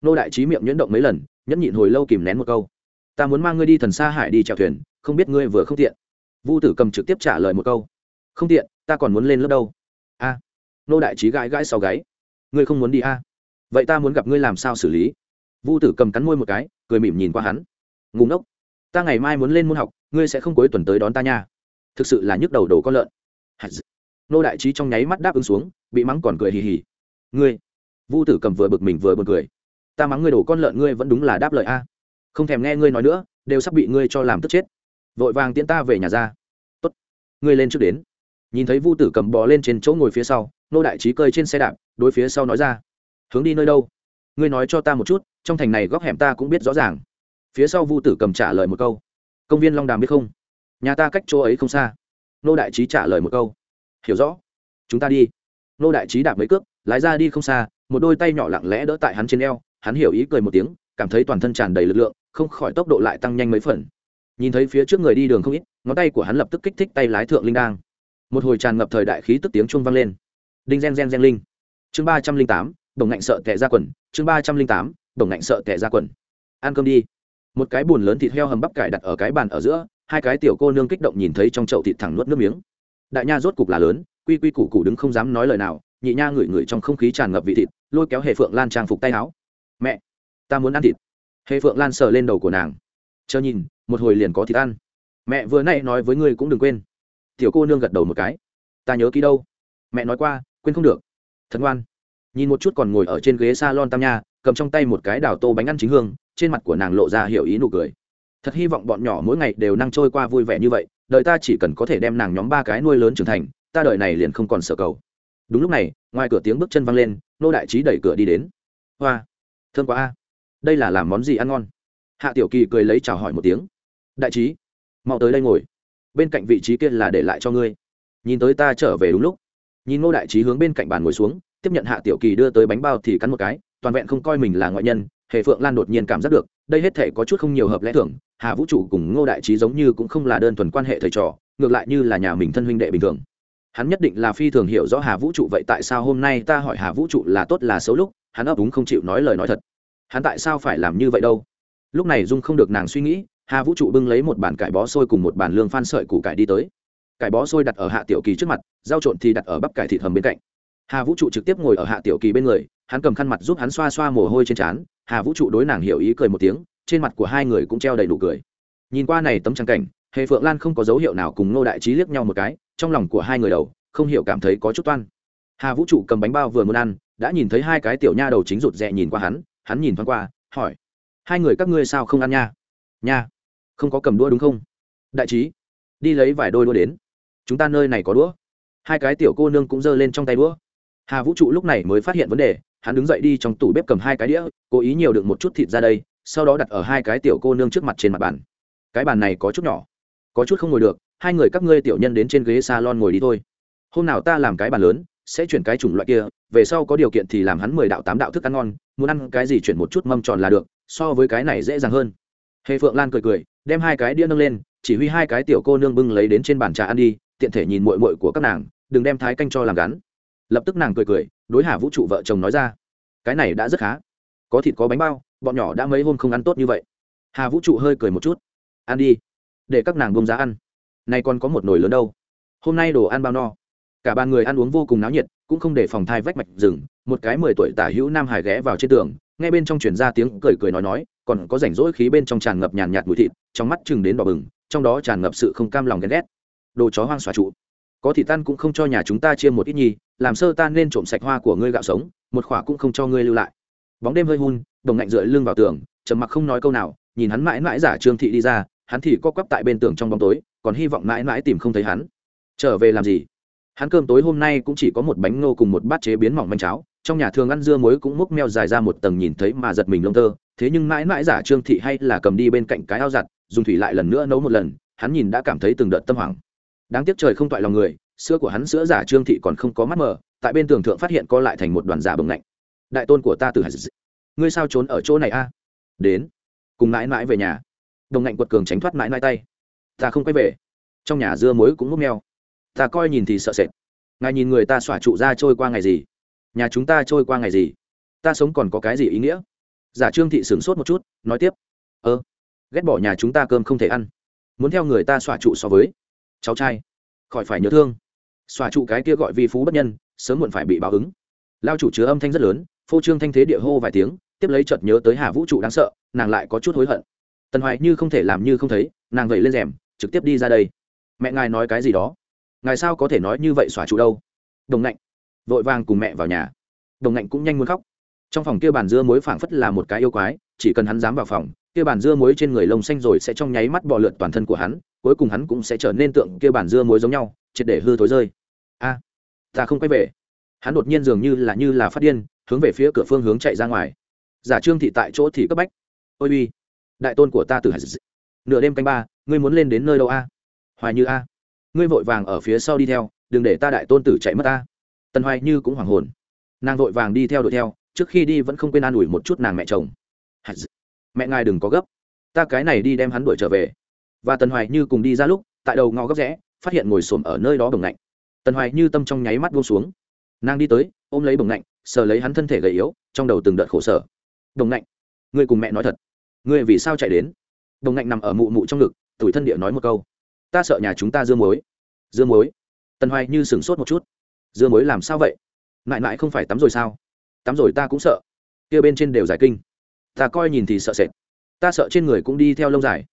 Nô đại trí miệng nhuyễn động mấy lần, nhẫn nhịn hồi lâu kìm nén một câu. Ta muốn mang ngươi đi thần xa hải đi chèo thuyền, không biết ngươi vừa không tiện. Vu tử cầm trực tiếp trả lời một câu. Không tiện, ta còn muốn lên lớp đâu. A. Nô đại trí gãi gãi sau gáy. Ngươi không muốn đi a? Vậy ta muốn gặp ngươi làm sao xử lý? Vu tử cầm cắn môi một cái, cười mỉm nhìn qua hắn. Ngủ ngốc ta ngày mai muốn lên môn học, ngươi sẽ không cuối tuần tới đón ta nha. Thực sự là nhức đầu đồ con lợn. Nô đại trí trong nháy mắt đáp ứng xuống, bị mắng còn cười hì hì. Ngươi. Vu tử cầm vừa bực mình vừa b u ồ n cười. Ta mắng ngươi đổ con lợn, ngươi vẫn đúng là đáp lời a. Không thèm nghe ngươi nói nữa, đều sắp bị ngươi cho làm tức chết. Vội vàng tiễn ta về nhà ra. Tốt. Ngươi lên trước đến. Nhìn thấy vu tử cầm bò lên trên chỗ ngồi phía sau, nô đại trí cơi trên xe đạp, đối phía sau nói ra. Hướng đi nơi đâu? Ngươi nói cho ta một chút, trong thành này góc hẻm ta cũng biết rõ ràng phía sau vu tử cầm trả lời một câu. Công viên long đàm biết không? Nhà ta cách chỗ ấy không xa. Nô đại trí trả lời một câu. Hiểu rõ. Chúng ta đi. Nô đại trí đạp mấy cước, lái ra đi không xa, một đôi tay nhỏ lặng lẽ đỡ tại hắn trên eo, hắn hiểu ý cười một tiếng, cảm thấy toàn thân tràn đầy lực lượng, không khỏi tốc độ lại tăng nhanh mấy phần. Nhìn thấy phía trước người đi đường không ít, ngón tay của hắn lập tức kích thích tay lái thượng linh đang một hồi tràn ngập thời đại khí tức tiếng chuông vang lên. Đinh gen gen gen linh. Chương ba trăm linh tám đồng ngạnh sợ tệ ra quần. Chương ba trăm linh tám đồng ngạnh sợ tệ ra quần. Ăn cơm đi một cái bùn lớn thịt heo hầm bắp cải đặt ở cái bàn ở giữa, hai cái tiểu cô nương kích động nhìn thấy trong chậu thịt thẳng nuốt nước miếng. Đại nha rốt cục là lớn, quy quy củ củ đứng không dám nói lời nào, nhị nha ngửi ngửi trong không khí tràn ngập vị thịt, lôi kéo hệ phượng lan trang phục tay áo. Mẹ, ta muốn ăn thịt. Hệ phượng lan sờ lên đầu của nàng. Chờ nhìn, một hồi liền có thịt ăn. Mẹ, vừa nay nói với ngươi cũng đừng quên. Tiểu cô nương gật đầu một cái. Ta nhớ ký đâu. Mẹ nói qua, quên không được. Thật ngoan. Nhìn một chút còn ngồi ở trên ghế s a lon tam nha, cầm trong tay một cái đào tô bánh ăn chính hương trên mặt của nàng lộ ra hiểu ý nụ cười. Thật hy vọng bọn nhỏ mỗi ngày đều năng trôi qua vui vẻ như vậy đợi ta chỉ cần có thể đem nàng nhóm ba cái nuôi lớn trưởng thành, ta đợi này liền không còn sợ cầu. Đúng lúc này, ngoài cửa tiếng bước chân văng lên, nô đại trí đẩy cửa đi đến. Hoa thương quá a. Đây là làm món gì ăn ngon? Hạ tiểu kỳ cười lấy chào hỏi một tiếng. Đại trí, mau tới đây ngồi. Bên cạnh vị trí kia là để lại cho ngươi. Nhìn tới ta trở về đúng lúc. Nhìn ngô đại trí hướng bên cạnh bàn ngồi xuống, tiếp nhận hạ tiểu kỳ đưa tới bánh bao thì cắn một cái, toàn vẹn không coi mình là ngoại nhân hề phượng lan đột nhiên cảm giác được, đây hết thể có chút không nhiều hợp lẽ thường, hà vũ trụ cùng ngô đại trí giống như cũng không là đơn thuần quan hệ thầy trò, ngược lại như là nhà mình thân huynh đệ bình thường. Hắn nhất định là phi thường hiểu rõ hà vũ trụ, vậy tại sao hôm nay ta hỏi hà vũ trụ là tốt là xấu lúc, hắn ấp úng không chịu nói lời nói thật. Hắn tại sao phải làm như vậy đâu? Lúc này dung không được nàng suy nghĩ, hà vũ trụ bưng lấy một bàn cải bó sôi cùng một bàn lương phan sợi củ cải đi tới. Cải bó sôi đặt ở hạ tiểu kỳ trước mặt, rau trộn thì đặt ở bắp cải thịt hầm bên cạnh. Hà vũ trụ trực tiếp ngồi ở hạ tiểu kỳ bên người, hắn cầm khăn mặt giúp hắn xoa xoa mồ hôi trên trán hà vũ trụ đối nàng hiểu ý cười một tiếng, trên mặt của hai người cũng treo đầy đủ cười. Nhìn qua này tấm trang cảnh, hề phượng lan không có dấu hiệu nào cùng ngô đại trí liếc nhau một cái, trong lòng của hai người đầu, không hiểu cảm thấy có chút toan. Hà vũ trụ cầm bánh bao vừa muốn ăn, đã nhìn thấy hai cái tiểu nha đầu chính rụt rè nhìn qua hắn hắn nhìn thoáng qua, hỏi, hai người các ngươi sao không ăn nha? Nha, không có cầm đũa đúng không? Đại trí, đi lấy vài đôi đũa đến. Chúng ta nơi này có đũa. Hai cái tiểu cô nương cũng giơ lên trong tay đũa. Hà vũ trụ lúc này mới phát hiện vấn đề hắn đứng dậy đi trong tủ bếp cầm hai cái đĩa, cố ý nhiều đựng một chút thịt ra đây, sau đó đặt ở hai cái tiểu cô nương trước mặt trên mặt bàn. Cái bàn này có chút nhỏ, có chút không ngồi được, hai người các ngươi tiểu nhân đến trên ghế salon ngồi đi thôi. Hôm nào ta làm cái bàn lớn, sẽ chuyển cái chủng loại kia, về sau có điều kiện thì làm hắn mười đạo tám đạo thức ăn ngon, muốn ăn cái gì chuyển một chút mâm tròn là được, so với cái này dễ dàng hơn. Hề phượng lan cười cười, đem hai cái đĩa nâng lên, chỉ huy hai cái tiểu cô nương bưng lấy đến trên bàn trà ăn đi, tiện thể nhìn mội mội của các nàng, đừng đem thái canh cho làm gắn. Lập tức nàng cười cười đối hà vũ trụ vợ chồng nói ra, cái này đã rất khá. Có thịt có bánh bao, bọn nhỏ đã mấy hôm không ăn tốt như vậy. Hà vũ trụ hơi cười một chút, ăn đi, để các nàng bông giá ăn. Nay còn có một nồi lớn đâu. Hôm nay đồ ăn bao no. Cả ba người ăn uống vô cùng náo nhiệt, cũng không để phòng thai vách mạch rừng, một cái mười tuổi tả hữu nam hải ghé vào trên tường, nghe bên trong chuyển ra tiếng cười cười nói nói, còn có rảnh rỗi khí bên trong tràn ngập nhàn nhạt mùi thịt, trong mắt chừng đến đỏ bừng, trong đó tràn ngập sự không cam lòng ghen ghét. Đồ chó hoang xòa trụ có thì tan cũng không cho nhà chúng ta chia một ít nhi làm sơ ta nên trộm sạch hoa của ngươi gạo sống, một khỏa cũng không cho ngươi lưu lại. Bóng đêm hơi hun, đồng ngạnh dựa lưng vào tường, trầm mặc không nói câu nào, nhìn hắn mãi mãi giả trương thị đi ra, hắn thì co quắp tại bên tường trong bóng tối, còn hy vọng mãi mãi tìm không thấy hắn. Trở về làm gì? Hắn cơm tối hôm nay cũng chỉ có một bánh ngô cùng một bát chế biến mỏng manh cháo, trong nhà thường ăn dưa muối cũng múc meo dài ra một tầng nhìn thấy mà giật mình lông tơ, thế nhưng mãi mãi giả trương thị hay là cầm đi bên cạnh cái ao giặt, dùng thủy lại lần nữa nấu một lần, hắn nhìn đã cảm thấy từng đợt tâm hoảng đáng tiếc trời không toại lòng người, sữa của hắn sữa giả trương thị còn không có mắt mờ, tại bên tường thượng phát hiện co lại thành một đoàn giả bồng lạnh. Đại tôn của ta từ hải ngươi sao trốn ở chỗ này a? Đến, cùng mãi mãi về nhà. Đồng ngạnh quật cường tránh thoát mãi mãi tay. Ta không quay về. Trong nhà dưa muối cũng múc meo ta coi nhìn thì sợ sệt. Ngài nhìn người ta xỏa trụ ra trôi qua ngày gì? Nhà chúng ta trôi qua ngày gì? Ta sống còn có cái gì ý nghĩa? Giả trương thị sửng sốt một chút, nói tiếp. Ơ, ghét bỏ nhà chúng ta cơm không thể ăn. Muốn theo người ta xỏa trụ so với cháu trai. Khỏi phải nhớ thương. Xòa trụ cái kia gọi vi phú bất nhân, sớm muộn phải bị báo ứng. Lao chủ chứa âm thanh rất lớn, phô trương thanh thế địa hô vài tiếng, tiếp lấy chợt nhớ tới hà vũ trụ đáng sợ, nàng lại có chút hối hận. Tần hoài như không thể làm như không thấy, nàng vậy lên rèm, trực tiếp đi ra đây. Mẹ ngài nói cái gì đó? Ngài sao có thể nói như vậy xòa trụ đâu? Đồng ngạnh vội vàng cùng mẹ vào nhà. Đồng ngạnh cũng nhanh muốn khóc. Trong phòng kia bàn dưa muối phảng phất là một cái yêu quái, chỉ cần hắn dám vào phòng, kia bàn dưa muối trên người lông xanh rồi sẽ trong nháy mắt bò lượt toàn thân của hắn cuối cùng hắn cũng sẽ trở nên tượng kia bản dưa muối giống nhau, triệt để hư thối rơi. A, ta không quay về. Hắn đột nhiên dường như là như là phát điên, hướng về phía cửa phương hướng chạy ra ngoài. Giả trương thị tại chỗ thì cấp bách. Ôi uy, đại tôn của ta từ hải nửa đêm canh ba, ngươi muốn lên đến nơi đâu a? Hoài như a. Ngươi vội vàng ở phía sau đi theo, đừng để ta đại tôn tử chạy mất ta tần hoài như cũng hoảng hồn. Nàng vội vàng đi theo đuổi theo, trước khi đi vẫn không quên an ủi một chút nàng mẹ chồng. Mẹ ngài đừng có gấp. Ta cái này đi đem hắn đuổi trở về và tần hoài như cùng đi ra lúc, tại đầu ngõ góc rẽ, phát hiện ngồi xổm ở nơi đó bồng lạnh tần hoài như tâm trong nháy mắt buông xuống. Nàng đi tới, ôm lấy bồng lạnh sờ lấy hắn thân thể gầy yếu, trong đầu từng đợt khổ sở. Đồng lạnh ngươi cùng mẹ nói thật. Ngươi vì sao chạy đến? Đồng lạnh nằm ở mụ mụ trong ngực, tủi thân địa nói một câu. Ta sợ nhà chúng ta dưa muối. Dưa muối? Tần hoài như sửng sốt một chút. Dưa muối làm sao vậy? Mãi mãi không phải tắm rồi sao? Tắm rồi ta cũng sợ. Kia bên trên đều giải kinh. Ta coi nhìn thì sợ sệt. Ta sợ trên người cũng đi theo lông dài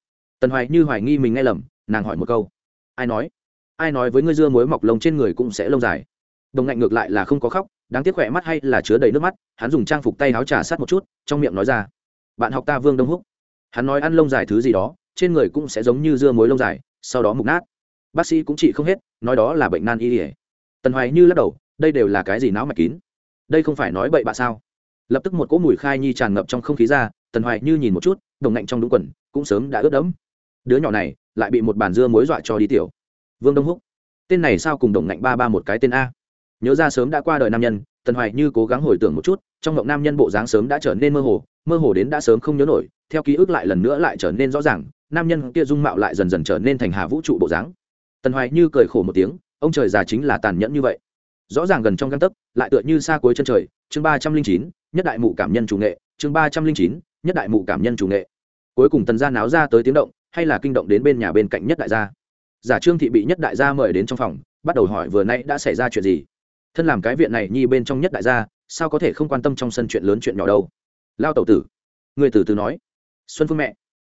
tần hoài như hoài nghi mình nghe lầm, nàng hỏi một câu. Ai nói? Ai nói với ngươi dưa muối mọc lông trên người cũng sẽ lông dài? Đồng ngạnh ngược lại là không có khóc, đáng tiếc khỏe mắt hay là chứa đầy nước mắt, hắn dùng trang phục tay áo trà sát một chút, trong miệng nói ra. Bạn học ta vương đông húc. Hắn nói ăn lông dài thứ gì đó, trên người cũng sẽ giống như dưa muối lông dài, sau đó mục nát. Bác sĩ cũng trị không hết, nói đó là bệnh nan y ỉa tần hoài như lắc đầu, đây đều là cái gì não mạch kín? Đây không phải nói bậy bạ sao? Lập tức một cỗ mùi khai nhi tràn ngập trong không khí ra, tần hoài như nhìn một chút, đồng ngạnh trong đúng quần, cũng sớm đã ướt đẫm đứa nhỏ này lại bị một bàn dưa muối dọa cho đi tiểu. Vương đông húc, tên này sao cùng đồng ngạnh ba ba một cái tên a? Nhớ ra sớm đã qua đời nam nhân, tần hoài như cố gắng hồi tưởng một chút, trong mộng nam nhân bộ dáng sớm đã trở nên mơ hồ mơ hồ đến đã sớm không nhớ nổi, theo ký ức lại lần nữa lại trở nên rõ ràng, nam nhân kia dung mạo lại dần dần trở nên thành hà vũ trụ bộ dáng. Tần hoài như cười khổ một tiếng, ông trời già chính là tàn nhẫn như vậy. Rõ ràng gần trong găng tấc, lại tựa như xa cuối chân trời, chương ba trăm linh chín, nhất đại mụ cảm nhân chủ nghệ, chương ba trăm linh chín, nhất đại mụ cảm nhân chủ nghệ. Cuối cùng tần gia náo ra tới tiếng động hay là kinh động đến bên nhà bên cạnh nhất đại gia? Giả trương thị bị nhất đại gia mời đến trong phòng, bắt đầu hỏi vừa nay đã xảy ra chuyện gì? Thân làm cái viện này nhi bên trong nhất đại gia, sao có thể không quan tâm trong sân chuyện lớn chuyện nhỏ đâu? Lao tẩu tử, người từ từ nói. Xuân phương mẹ,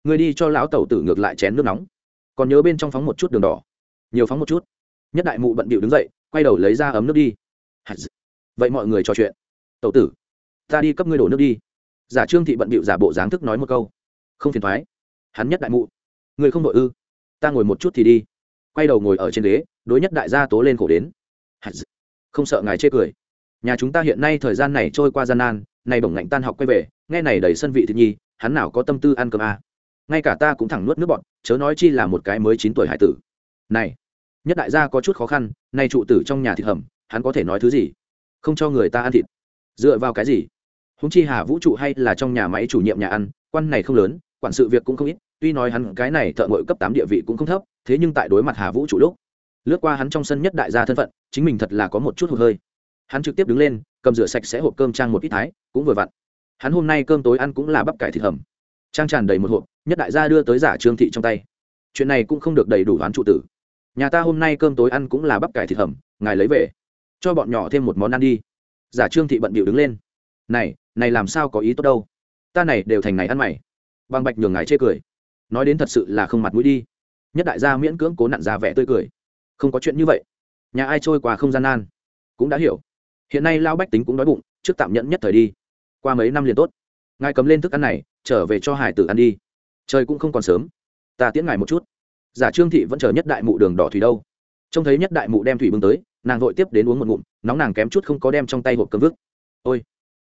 người đi cho lão tẩu tử ngược lại chén nước nóng. Còn nhớ bên trong phóng một chút đường đỏ. Nhiều phóng một chút. Nhất đại mụ bận bịu đứng dậy, quay đầu lấy ra ấm nước đi. Vậy mọi người trò chuyện. Tẩu tử, ta đi cấp ngươi đổ nước đi. Giả trương thị bận bịu giả bộ dáng thức nói một câu. Không phiền thoái. Hắn nhất đại mụ người không đội ư? Ta ngồi một chút thì đi. Quay đầu ngồi ở trên ghế, đối nhất đại gia tố lên khổ đến. Không sợ ngài chê cười. Nhà chúng ta hiện nay thời gian này trôi qua gian nan, nay bổng ngạnh tan học quay về, nghe này đầy sân vị thị nhi hắn nào có tâm tư ăn cơm à. ngay cả ta cũng thẳng nuốt nước bọn chớ nói chi là một cái mới chín tuổi hải tử. Này, nhất đại gia có chút khó khăn, nay trụ tử trong nhà thịt hầm, hắn có thể nói thứ gì? Không cho người ta ăn thịt. Dựa vào cái gì? Húng chi hà vũ trụ hay là trong nhà máy chủ nhiệm nhà ăn, quan này không lớn, quản sự việc cũng không ít tuy nói hắn cái này thợ ngội cấp tám địa vị cũng không thấp, thế nhưng tại đối mặt hà vũ trụ lúc, lướt qua hắn trong sân nhất đại gia thân phận, chính mình thật là có một chút hụt hơi. Hắn trực tiếp đứng lên, cầm rửa sạch sẽ hộp cơm trang một ít thái, cũng vừa vặn. Hắn hôm nay cơm tối ăn cũng là bắp cải thịt hầm. Trang tràn đầy một hộp, nhất đại gia đưa tới giả trương thị trong tay. Chuyện này cũng không được đầy đủ đoán trụ tử. Nhà ta hôm nay cơm tối ăn cũng là bắp cải thịt hầm, ngài lấy về. Cho bọn nhỏ thêm một món ăn đi. Giả trương thị bận bịu đứng lên. Này này làm sao có ý tốt đâu? Ta này đều thành này ăn mày. Bằng bạch nhường ngài chê cười nói đến thật sự là không mặt mũi đi. Nhất đại gia miễn cưỡng cố nặn ra vẻ tươi cười. Không có chuyện như vậy. Nhà ai trôi qua không gian nan. Cũng đã hiểu. Hiện nay lao bách tính cũng đói bụng, trước tạm nhẫn nhất thời đi. Qua mấy năm liền tốt. Ngài cầm lên thức ăn này, trở về cho hải tử ăn đi. Trời cũng không còn sớm. Ta tiễn ngài một chút. Giả trương thị vẫn chờ nhất đại mụ đường đỏ thủy đâu. Trông thấy nhất đại mụ đem thủy bưng tới, nàng vội tiếp đến uống một ngụm, nóng nàng kém chút không có đem trong tay hộp cơm vứt. Ôi,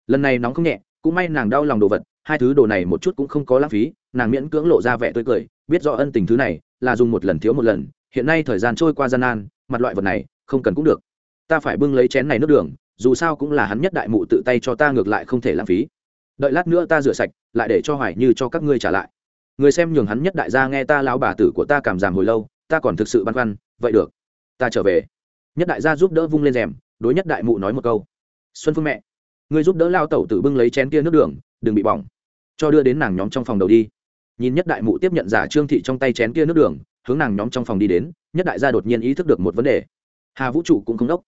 lần này nóng không nhẹ, cũng may nàng đau lòng đồ vật, hai thứ đồ này một chút cũng không có lãng phí nàng miễn cưỡng lộ ra vẻ tươi cười, biết rõ ân tình thứ này, là dùng một lần thiếu một lần, hiện nay thời gian trôi qua gian nan, mặt loại vật này, không cần cũng được. Ta phải bưng lấy chén này nước đường, dù sao cũng là hắn nhất đại mụ tự tay cho ta ngược lại không thể lãng phí. Đợi lát nữa ta rửa sạch, lại để cho hoài như cho các ngươi trả lại. Người xem nhường hắn nhất đại gia nghe ta lão bà tử của ta cảm giảm hồi lâu, ta còn thực sự băn khoăn, vậy được, ta trở về. Nhất đại gia giúp đỡ vung lên rèm, đối nhất đại mụ nói một câu. Xuân phương mẹ, ngươi giúp đỡ lao tẩu tử bưng lấy chén kia nước đường, đừng bị bỏng. Cho đưa đến nàng nhóm trong phòng đầu đi nhìn nhất đại mụ tiếp nhận giả trương thị trong tay chén kia nước đường, hướng nàng nhóm trong phòng đi đến, nhất đại gia đột nhiên ý thức được một vấn đề. Hà vũ trụ cũng không đốc.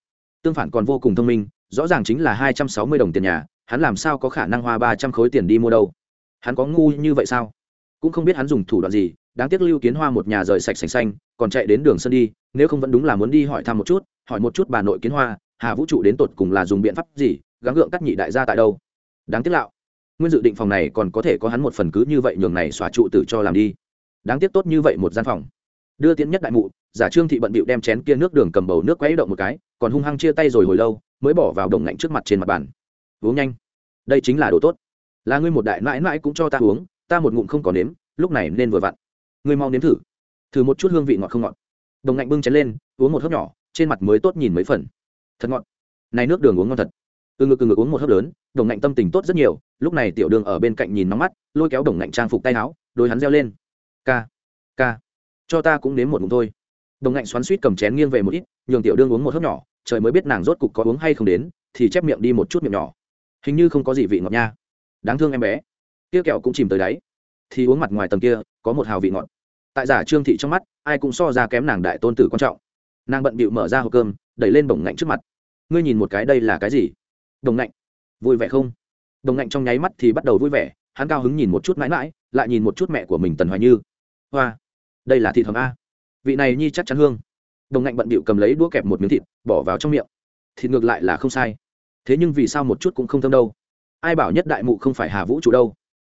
Tương phản còn vô cùng thông minh, rõ ràng chính là hai trăm sáu mươi đồng tiền nhà, hắn làm sao có khả năng hoa ba trăm khối tiền đi mua đâu? Hắn có ngu như vậy sao? Cũng không biết hắn dùng thủ đoạn gì, đáng tiếc lưu kiến hoa một nhà rời sạch sành xanh, còn chạy đến đường sân đi, nếu không vẫn đúng là muốn đi hỏi thăm một chút, hỏi một chút bà nội kiến hoa, hà vũ trụ đến tột cùng là dùng biện pháp gì, gắng gượng cắt nhị đại gia tại đâu? Đáng tiếc lạo nguyên dự định phòng này còn có thể có hắn một phần cứ như vậy nhường này xóa trụ tử cho làm đi. Đáng tiếc tốt như vậy một gian phòng. Đưa tiến nhất đại mụ, giả trương thị bận bịu đem chén kia nước đường cầm bầu nước quấy động một cái, còn hung hăng chia tay rồi hồi lâu, mới bỏ vào đồng ngạnh trước mặt trên mặt bàn. Uống nhanh. Đây chính là đồ tốt. Là ngươi một đại mãi mãi cũng cho ta uống, ta một ngụm không có nếm, lúc này nên vừa vặn. Ngươi mau nếm thử. Thử một chút hương vị ngọt không ngọt. Đồng ngạnh bưng chén lên, uống một hớp nhỏ, trên mặt mới tốt nhìn mấy phần. Thật ngọt. Này nước đường uống ngon thật từ ngực từ ngực uống một hớp lớn, đồng ngạnh tâm tình tốt rất nhiều, lúc này tiểu đường ở bên cạnh nhìn nóng mắt, lôi kéo đồng ngạnh trang phục tay áo, đôi hắn reo lên, ca ca, cho ta cũng nếm một ngụm thôi. Đồng ngạnh xoắn suýt cầm chén nghiêng về một ít, nhường tiểu đương uống một hớp nhỏ, trời mới biết nàng rốt cục có uống hay không đến, thì chép miệng đi một chút miệng nhỏ. Hình như không có gì vị ngọt nha. Đáng thương em bé. Kia kẹo cũng chìm tới đáy. Thì uống mặt ngoài tầng kia, có một hào vị ngọt. Tại giả trương thị trong mắt, ai cũng so ra kém nàng đại tôn tử quan trọng. Nàng bận bịu mở ra hộp cơm, đẩy lên bổng ngạnh trước mặt. Ngươi nhìn một cái đây là cái gì? Đồng ngạnh vui vẻ không? Đồng ngạnh trong nháy mắt thì bắt đầu vui vẻ, hắn cao hứng nhìn một chút mãi mãi, lại nhìn một chút mẹ của mình tần hoài như. Hoa, đây là thịt hầm a. Vị này nhi chắc chắn hương. Đồng ngạnh bận bịu cầm lấy đũa kẹp một miếng thịt, bỏ vào trong miệng. Thịt ngược lại là không sai. Thế nhưng vì sao một chút cũng không thơm đâu? Ai bảo nhất đại mụ không phải hà vũ trụ đâu?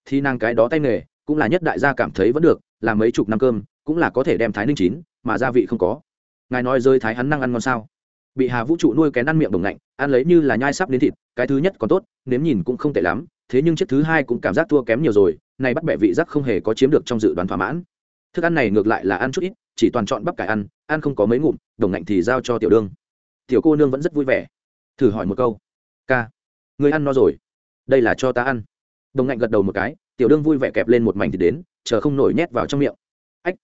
Thì nàng cái đó tay nghề, cũng là nhất đại gia cảm thấy vẫn được làm mấy chục năm cơm, cũng là có thể đem thái ninh chín, mà gia vị không có. Ngài nói rơi thái hắn năng ăn ngon sao? Bị hà vũ trụ nuôi kén ăn miệng đồng lạnh ăn lấy như là nhai sắp đến thịt, cái thứ nhất còn tốt, nếm nhìn cũng không tệ lắm, thế nhưng chiếc thứ hai cũng cảm giác thua kém nhiều rồi, này bắt bẻ vị giác không hề có chiếm được trong dự đoán thỏa mãn. Thức ăn này ngược lại là ăn chút ít, chỉ toàn chọn bắp cải ăn ăn không có mấy ngụm, đồng lạnh thì giao cho tiểu đương. Tiểu cô nương vẫn rất vui vẻ. Thử hỏi một câu. Ca người ăn no rồi? Đây là cho ta ăn. Đồng lạnh gật đầu một cái, tiểu đương vui vẻ kẹp lên một mảnh thịt đến, chờ không nổi nhét vào trong miệng. Ách,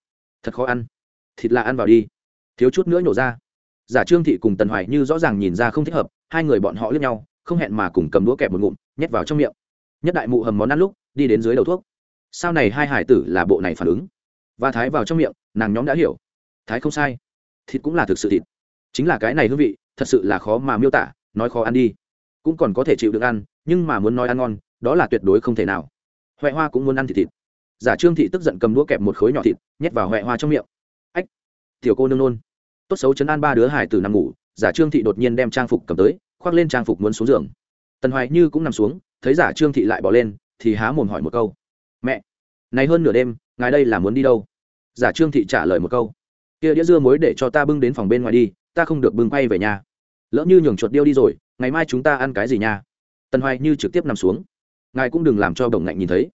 thật khó ăn. Thịt là ăn vào đi. Thiếu chút nữa nhổ ra giả trương thị cùng tần hoài như rõ ràng nhìn ra không thích hợp, hai người bọn họ lướt nhau, không hẹn mà cùng cầm đũa kẹp một ngụm, nhét vào trong miệng. Nhất đại mụ hầm món ăn lúc, đi đến dưới đầu thuốc. Sau này hai hải tử là bộ này phản ứng. Và thái vào trong miệng, nàng nhóm đã hiểu. Thái không sai. Thịt cũng là thực sự thịt. Chính là cái này hương vị, thật sự là khó mà miêu tả, nói khó ăn đi. Cũng còn có thể chịu được ăn, nhưng mà muốn nói ăn ngon, đó là tuyệt đối không thể nào. Huệ hoa cũng muốn ăn thịt thịt. Giả trương thị tức giận cầm đũa kẹp một khối nhỏ thịt, nhét vào huệ hoa trong miệng. Ách, tiểu cô nương nôn tốt xấu chấn an ba đứa hải tử nằm ngủ, giả trương thị đột nhiên đem trang phục cầm tới, khoác lên trang phục muốn xuống giường. Tần hoài như cũng nằm xuống, thấy giả trương thị lại bỏ lên, thì há mồm hỏi một câu. Mẹ, này hơn nửa đêm, ngài đây là muốn đi đâu? Giả trương thị trả lời một câu. Kia đĩa dưa muối để cho ta bưng đến phòng bên ngoài đi, ta không được bưng quay về nhà. Lỡ như nhường chuột điêu đi rồi, ngày mai chúng ta ăn cái gì nha? Tần hoài như trực tiếp nằm xuống. Ngài cũng đừng làm cho Đồng ngạnh nhìn thấy,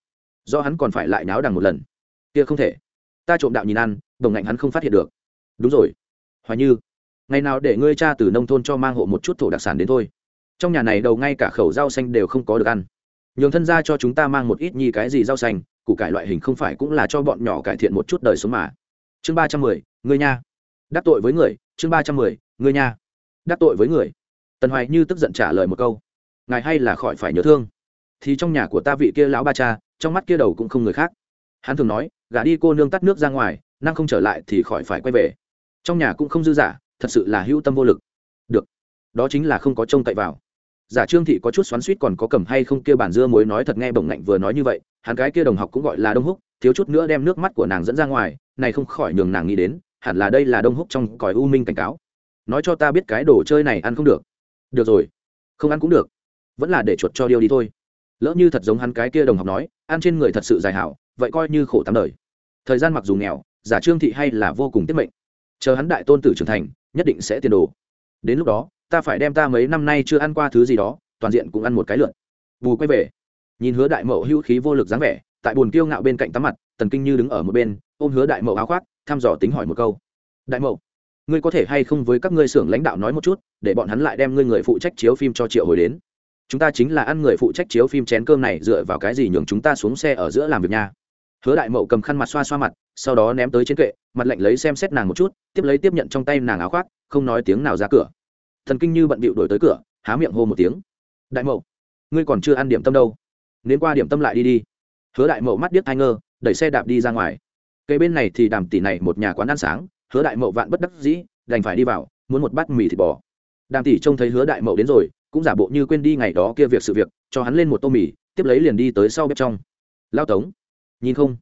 do hắn còn phải lại náo đằng một lần. Kia không thể, ta trộm đạo nhìn ăn, Đồng ngạnh hắn không phát hiện được. Đúng rồi hoài như, ngày nào để ngươi cha từ nông thôn cho mang hộ một chút thổ đặc sản đến thôi. Trong nhà này đầu ngay cả khẩu rau xanh đều không có được ăn. Nhường thân ra cho chúng ta mang một ít nhi cái gì rau xanh, củ cải loại hình không phải cũng là cho bọn nhỏ cải thiện một chút đời sống mà. Chương ba trăm mười, ngươi nha. Đắc tội với người, chương ba trăm mười, ngươi nha. Đắc tội với người. Tần hoài như tức giận trả lời một câu. Ngài hay là khỏi phải nhớ thương. Thì trong nhà của ta vị kia lão ba cha, trong mắt kia đầu cũng không người khác. Hắn thường nói, gả đi cô nương tắt nước ra ngoài, năng không trở lại thì khỏi phải quay về trong nhà cũng không dư giả, thật sự là hữu tâm vô lực. Được, đó chính là không có trông cậy vào. Giả trương thị có chút xoắn suýt còn có cầm hay không kia bản dưa muối nói thật nghe bổng ngạnh vừa nói như vậy, hắn cái kia đồng học cũng gọi là đông húc, thiếu chút nữa đem nước mắt của nàng dẫn ra ngoài, này không khỏi nhường nàng nghĩ đến, hẳn là đây là đông húc trong còi u minh cảnh cáo. Nói cho ta biết cái đồ chơi này ăn không được. Được rồi, không ăn cũng được, vẫn là để chuột cho điêu đi thôi. Lỡ như thật giống hắn cái kia đồng học nói, ăn trên người thật sự dài hảo, vậy coi như khổ tám đời. Thời gian mặc dù nghèo, giả trương thị hay là vô cùng tiết mệnh chờ hắn đại tôn tử trưởng thành, nhất định sẽ tiền đồ. Đến lúc đó, ta phải đem ta mấy năm nay chưa ăn qua thứ gì đó, toàn diện cũng ăn một cái lượn. Bù quay về, nhìn hứa đại mậu hữu khí vô lực dáng vẻ, tại bồn kiêu ngạo bên cạnh tắm mặt, tần kinh như đứng ở một bên, ôm hứa đại mậu áo khoác, thăm dò tính hỏi một câu. Đại mậu, ngươi có thể hay không với các ngươi xưởng lãnh đạo nói một chút, để bọn hắn lại đem ngươi người phụ trách chiếu phim cho triệu hồi đến. Chúng ta chính là ăn người phụ trách chiếu phim chén cơm này dựa vào cái gì nhường chúng ta xuống xe ở giữa làm việc nha hứa đại mậu cầm khăn mặt xoa xoa mặt, sau đó ném tới trên kệ, mặt lạnh lấy xem xét nàng một chút, tiếp lấy tiếp nhận trong tay nàng áo khoác, không nói tiếng nào ra cửa. Thần kinh như bận bịu đổi tới cửa, há miệng hô một tiếng. Đại mậu, ngươi còn chưa ăn điểm tâm đâu. Nên qua điểm tâm lại đi đi. Hứa đại mậu mắt điếc thai ngơ, đẩy xe đạp đi ra ngoài. Cây bên này thì đàm tỷ này một nhà quán ăn sáng, hứa đại mậu vạn bất đắc dĩ, đành phải đi vào, muốn một bát mì thịt bò. Đàm tỷ trông thấy hứa đại mậu đến rồi, cũng giả bộ như quên đi ngày đó kia việc sự việc, cho hắn lên một tô mì, tiếp lấy liền đi tới sau bếp trong. Lao tống nhìn không?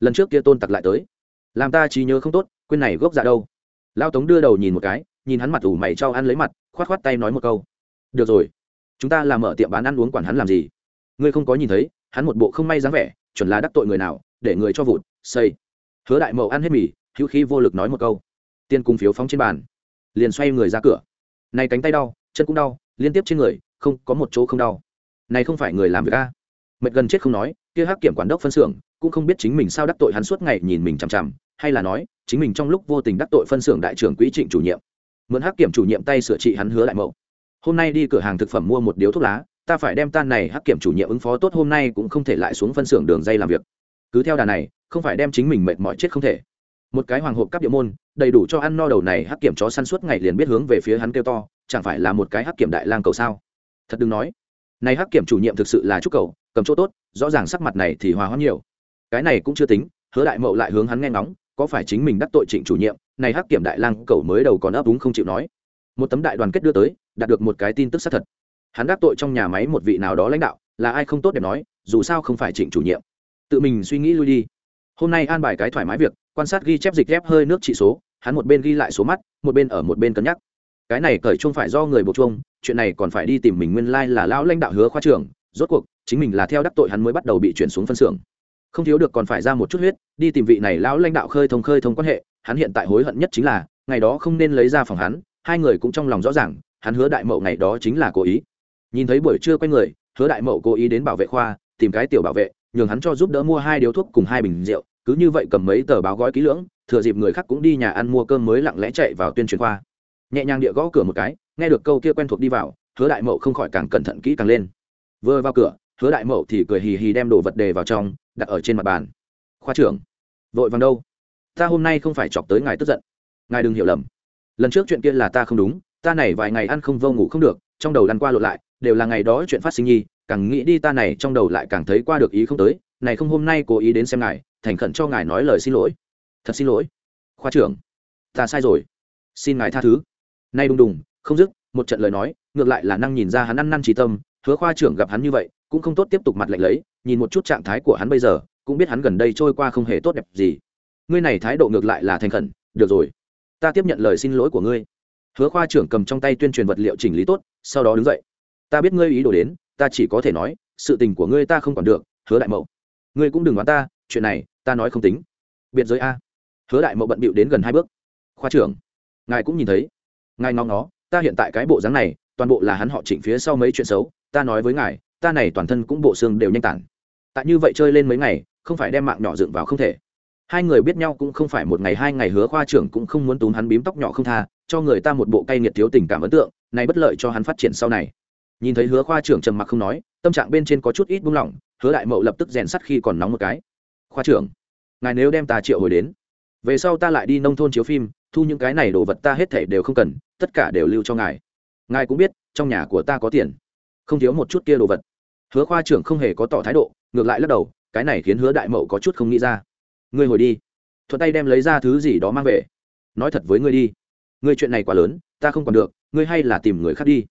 Lần trước kia tôn tặc lại tới. Làm ta trí nhớ không tốt, quên này gốc dạ đâu. Lao tống đưa đầu nhìn một cái, nhìn hắn mặt ủ mày cho ăn lấy mặt, khoát khoát tay nói một câu. Được rồi, chúng ta làm mở tiệm bán ăn uống quản hắn làm gì? Ngươi không có nhìn thấy, hắn một bộ không may dáng vẻ, chuẩn là đắc tội người nào, để người cho vụt, xây. Hứa đại mậu ăn hết mì, hữu khí vô lực nói một câu. Tiên cùng phiếu phóng trên bàn. Liền xoay người ra cửa. Này cánh tay đau, chân cũng đau, liên tiếp trên người, không có một chỗ không đau. Này không phải người làm việc a. Mệt gần chết không nói, kia hắc kiểm quản đốc phân xưởng cũng không biết chính mình sao đắc tội hắn suốt ngày nhìn mình chằm chằm, hay là nói, chính mình trong lúc vô tình đắc tội phân xưởng đại trưởng quỹ trịnh chủ nhiệm. Mượn hắc kiểm chủ nhiệm tay sửa trị hắn hứa lại mậu. Hôm nay đi cửa hàng thực phẩm mua một điếu thuốc lá, ta phải đem tan này hắc kiểm chủ nhiệm ứng phó tốt hôm nay cũng không thể lại xuống phân xưởng đường dây làm việc. Cứ theo đà này, không phải đem chính mình mệt mỏi chết không thể. Một cái hoàng hộp cấp địa môn, đầy đủ cho ăn no đầu này hắc kiểm chó săn suốt ngày liền biết hướng về phía hắn kêu to, chẳng phải là một cái hắc kiểm đại lang cầu sao? Thật đừng nói. Này hắc kiểm chủ nhiệm thực sự là chúc cầu, cầm chỗ tốt, rõ ràng sắc mặt này thì hòa hoãn nhiều cái này cũng chưa tính, hứa đại mậu lại hướng hắn nghe ngóng, có phải chính mình đắc tội trịnh chủ nhiệm, này hắc kiểm đại lang cầu mới đầu còn ấp úng không chịu nói. Một tấm đại đoàn kết đưa tới, đạt được một cái tin tức xác thật. Hắn đắc tội trong nhà máy một vị nào đó lãnh đạo, là ai không tốt đẹp nói, dù sao không phải trịnh chủ nhiệm. Tự mình suy nghĩ lui đi. Hôm nay an bài cái thoải mái việc, quan sát ghi chép dịch ghép hơi nước trị số, hắn một bên ghi lại số mắt, một bên ở một bên cân nhắc. Cái này cởi chung phải do người buộc chung chuyện này còn phải đi tìm mình nguyên lai là lão lãnh đạo hứa khoa trưởng, rốt cuộc, chính mình là theo đắc tội hắn mới bắt đầu bị chuyển xuống phân xưởng không thiếu được còn phải ra một chút huyết, đi tìm vị này lão lãnh đạo khơi thông khơi thông quan hệ, hắn hiện tại hối hận nhất chính là, ngày đó không nên lấy ra phòng hắn, hai người cũng trong lòng rõ ràng, hắn hứa đại mậu ngày đó chính là cố ý. Nhìn thấy buổi trưa quay người, hứa đại mậu cố ý đến bảo vệ khoa, tìm cái tiểu bảo vệ, nhường hắn cho giúp đỡ mua hai điếu thuốc cùng hai bình rượu, cứ như vậy cầm mấy tờ báo gói kỹ lưỡng, thừa dịp người khác cũng đi nhà ăn mua cơm mới lặng lẽ chạy vào tuyên truyền khoa. Nhẹ nhàng địa gõ cửa một cái, nghe được câu kia quen thuộc đi vào, hứa đại mậu không khỏi càng cẩn thận kỹ càng lên. Vừa vào cửa, hứa đại mậu thì cười hì hì đem đồ vật đề vào trong đặt ở trên mặt bàn. Khoa trưởng, vội vàng đâu? Ta hôm nay không phải chọc tới ngài tức giận. Ngài đừng hiểu lầm. Lần trước chuyện kia là ta không đúng, ta này vài ngày ăn không vô ngủ không được, trong đầu lăn qua lộn lại, đều là ngày đó chuyện phát sinh nhi, càng nghĩ đi ta này trong đầu lại càng thấy qua được ý không tới. Này không hôm nay cố ý đến xem ngài, thành khẩn cho ngài nói lời xin lỗi. Thật xin lỗi. Khoa trưởng, ta sai rồi. Xin ngài tha thứ. Nay đùng đùng, không dứt, một trận lời nói, ngược lại là năng nhìn ra hắn ăn năn trí tâm, hứa khoa trưởng gặp hắn như vậy cũng không tốt tiếp tục mặt lạnh lấy, nhìn một chút trạng thái của hắn bây giờ, cũng biết hắn gần đây trôi qua không hề tốt đẹp gì. Ngươi này thái độ ngược lại là thành khẩn, được rồi. Ta tiếp nhận lời xin lỗi của ngươi. Hứa khoa trưởng cầm trong tay tuyên truyền vật liệu chỉnh lý tốt, sau đó đứng dậy. Ta biết ngươi ý đồ đến, ta chỉ có thể nói, sự tình của ngươi ta không còn được, hứa đại mậu. Ngươi cũng đừng đoán ta, chuyện này, ta nói không tính. Biệt giới a. Hứa đại mậu bận bịu đến gần hai bước. Khoa trưởng, ngài cũng nhìn thấy. Ngài ngóng nó ta hiện tại cái bộ dáng này, toàn bộ là hắn họ chỉnh phía sau mấy chuyện xấu, ta nói với ngài ta này toàn thân cũng bộ xương đều nhanh tản. Tại như vậy chơi lên mấy ngày, không phải đem mạng nhỏ dựng vào không thể. Hai người biết nhau cũng không phải một ngày hai ngày, hứa khoa trưởng cũng không muốn túm hắn bím tóc nhỏ không tha, cho người ta một bộ cay nghiệt thiếu tình cảm ấn tượng, này bất lợi cho hắn phát triển sau này. Nhìn thấy hứa khoa trưởng trầm mặc không nói, tâm trạng bên trên có chút ít buông lỏng, hứa đại mậu lập tức rèn sắt khi còn nóng một cái. Khoa trưởng, ngài nếu đem ta triệu hồi đến, về sau ta lại đi nông thôn chiếu phim, thu những cái này đồ vật ta hết thể đều không cần, tất cả đều lưu cho ngài. Ngài cũng biết, trong nhà của ta có tiền không thiếu một chút kia đồ vật. Hứa khoa trưởng không hề có tỏ thái độ, ngược lại lắc đầu, cái này khiến hứa đại mậu có chút không nghĩ ra. Ngươi hồi đi. Thuận tay đem lấy ra thứ gì đó mang về. Nói thật với ngươi đi. Ngươi chuyện này quá lớn, ta không còn được, ngươi hay là tìm người khác đi.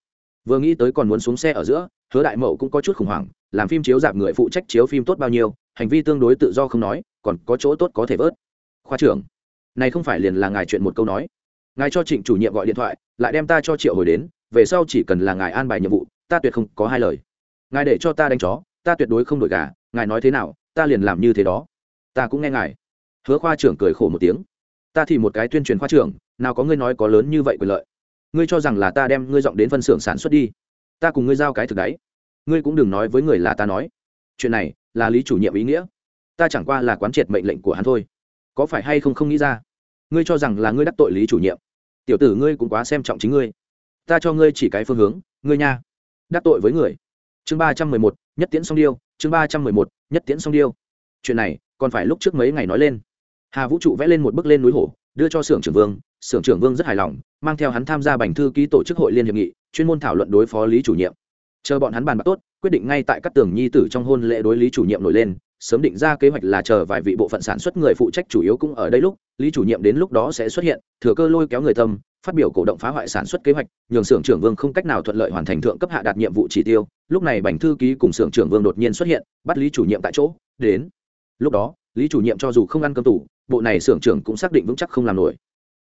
Vừa nghĩ tới còn muốn xuống xe ở giữa, hứa đại mậu cũng có chút khủng hoảng, làm phim chiếu dạp người phụ trách chiếu phim tốt bao nhiêu, hành vi tương đối tự do không nói, còn có chỗ tốt có thể vớt. Khoa trưởng, này không phải liền là ngài chuyện một câu nói. Ngài cho trịnh chủ nhiệm gọi điện thoại, lại đem ta cho triệu hồi đến, về sau chỉ cần là ngài an bài nhiệm vụ ta tuyệt không có hai lời. Ngài để cho ta đánh chó, ta tuyệt đối không đổi gà, ngài nói thế nào, ta liền làm như thế đó. Ta cũng nghe ngài. Hứa khoa trưởng cười khổ một tiếng. Ta thì một cái tuyên truyền khoa trưởng, nào có ngươi nói có lớn như vậy quyền lợi. Ngươi cho rằng là ta đem ngươi dọn đến phân xưởng sản xuất đi. Ta cùng ngươi giao cái thực đấy. Ngươi cũng đừng nói với người là ta nói. Chuyện này là lý chủ nhiệm ý nghĩa. Ta chẳng qua là quán triệt mệnh lệnh của hắn thôi. Có phải hay không không nghĩ ra? Ngươi cho rằng là ngươi đắc tội lý chủ nhiệm. Tiểu tử ngươi cũng quá xem trọng chính ngươi. Ta cho ngươi chỉ cái phương hướng, ngươi nha đắc tội với người. Chương ba trăm mười một, nhất tiễn song điêu, chương ba trăm mười một, nhất tiễn song điêu. Chuyện này, còn phải lúc trước mấy ngày nói lên. Hà vũ trụ vẽ lên một bức lên núi hổ, đưa cho xưởng trưởng vương. Xưởng trưởng vương rất hài lòng, mang theo hắn tham gia bành thư ký tổ chức hội liên hiệp nghị, chuyên môn thảo luận đối phó lý chủ nhiệm. Chờ bọn hắn bàn bạc tốt, quyết định ngay tại các tường nhi tử trong hôn lễ đối lý chủ nhiệm nổi lên. Sớm định ra kế hoạch là chờ vài vị bộ phận sản xuất người phụ trách chủ yếu cũng ở đây lúc, lý chủ nhiệm đến lúc đó sẽ xuất hiện, thừa cơ lôi kéo người tâm phát biểu cổ động phá hoại sản xuất kế hoạch, nhường xưởng trưởng vương không cách nào thuận lợi hoàn thành thượng cấp hạ đạt nhiệm vụ chỉ tiêu. Lúc này bành thư ký cùng xưởng trưởng vương đột nhiên xuất hiện, bắt lý chủ nhiệm tại chỗ, đến. Lúc đó, lý chủ nhiệm cho dù không ăn cơm tủ, bộ này xưởng trưởng cũng xác định vững chắc không làm nổi.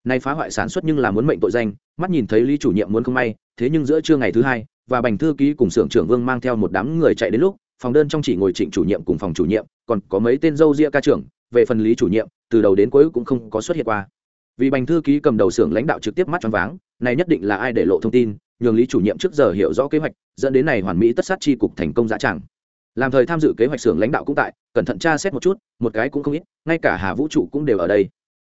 Nay phá hoại sản xuất nhưng là muốn mệnh tội danh, mắt nhìn thấy lý chủ nhiệm muốn không may, thế nhưng giữa trưa ngày thứ hai, và bành thư ký cùng xưởng trưởng vương mang theo một đám người chạy đến lúc, phòng đơn trong chỉ ngồi trịnh chủ nhiệm cùng phòng chủ nhiệm, còn có mấy tên dâu ria ca trưởng, về phần lý chủ nhiệm, từ đầu đến cuối cũng không có xuất hiện qua vì bành thư ký cầm đầu xưởng lãnh đạo trực tiếp mắt choáng váng, này nhất định là ai để lộ thông tin, nhường lý chủ nhiệm trước giờ hiểu rõ kế hoạch, dẫn đến này hoàn mỹ tất sát chi cục thành công dã tràng. Làm thời tham dự kế hoạch xưởng lãnh đạo cũng tại, cẩn thận tra xét một chút, một cái cũng không ít, ngay cả hà vũ trụ cũng đều ở đây.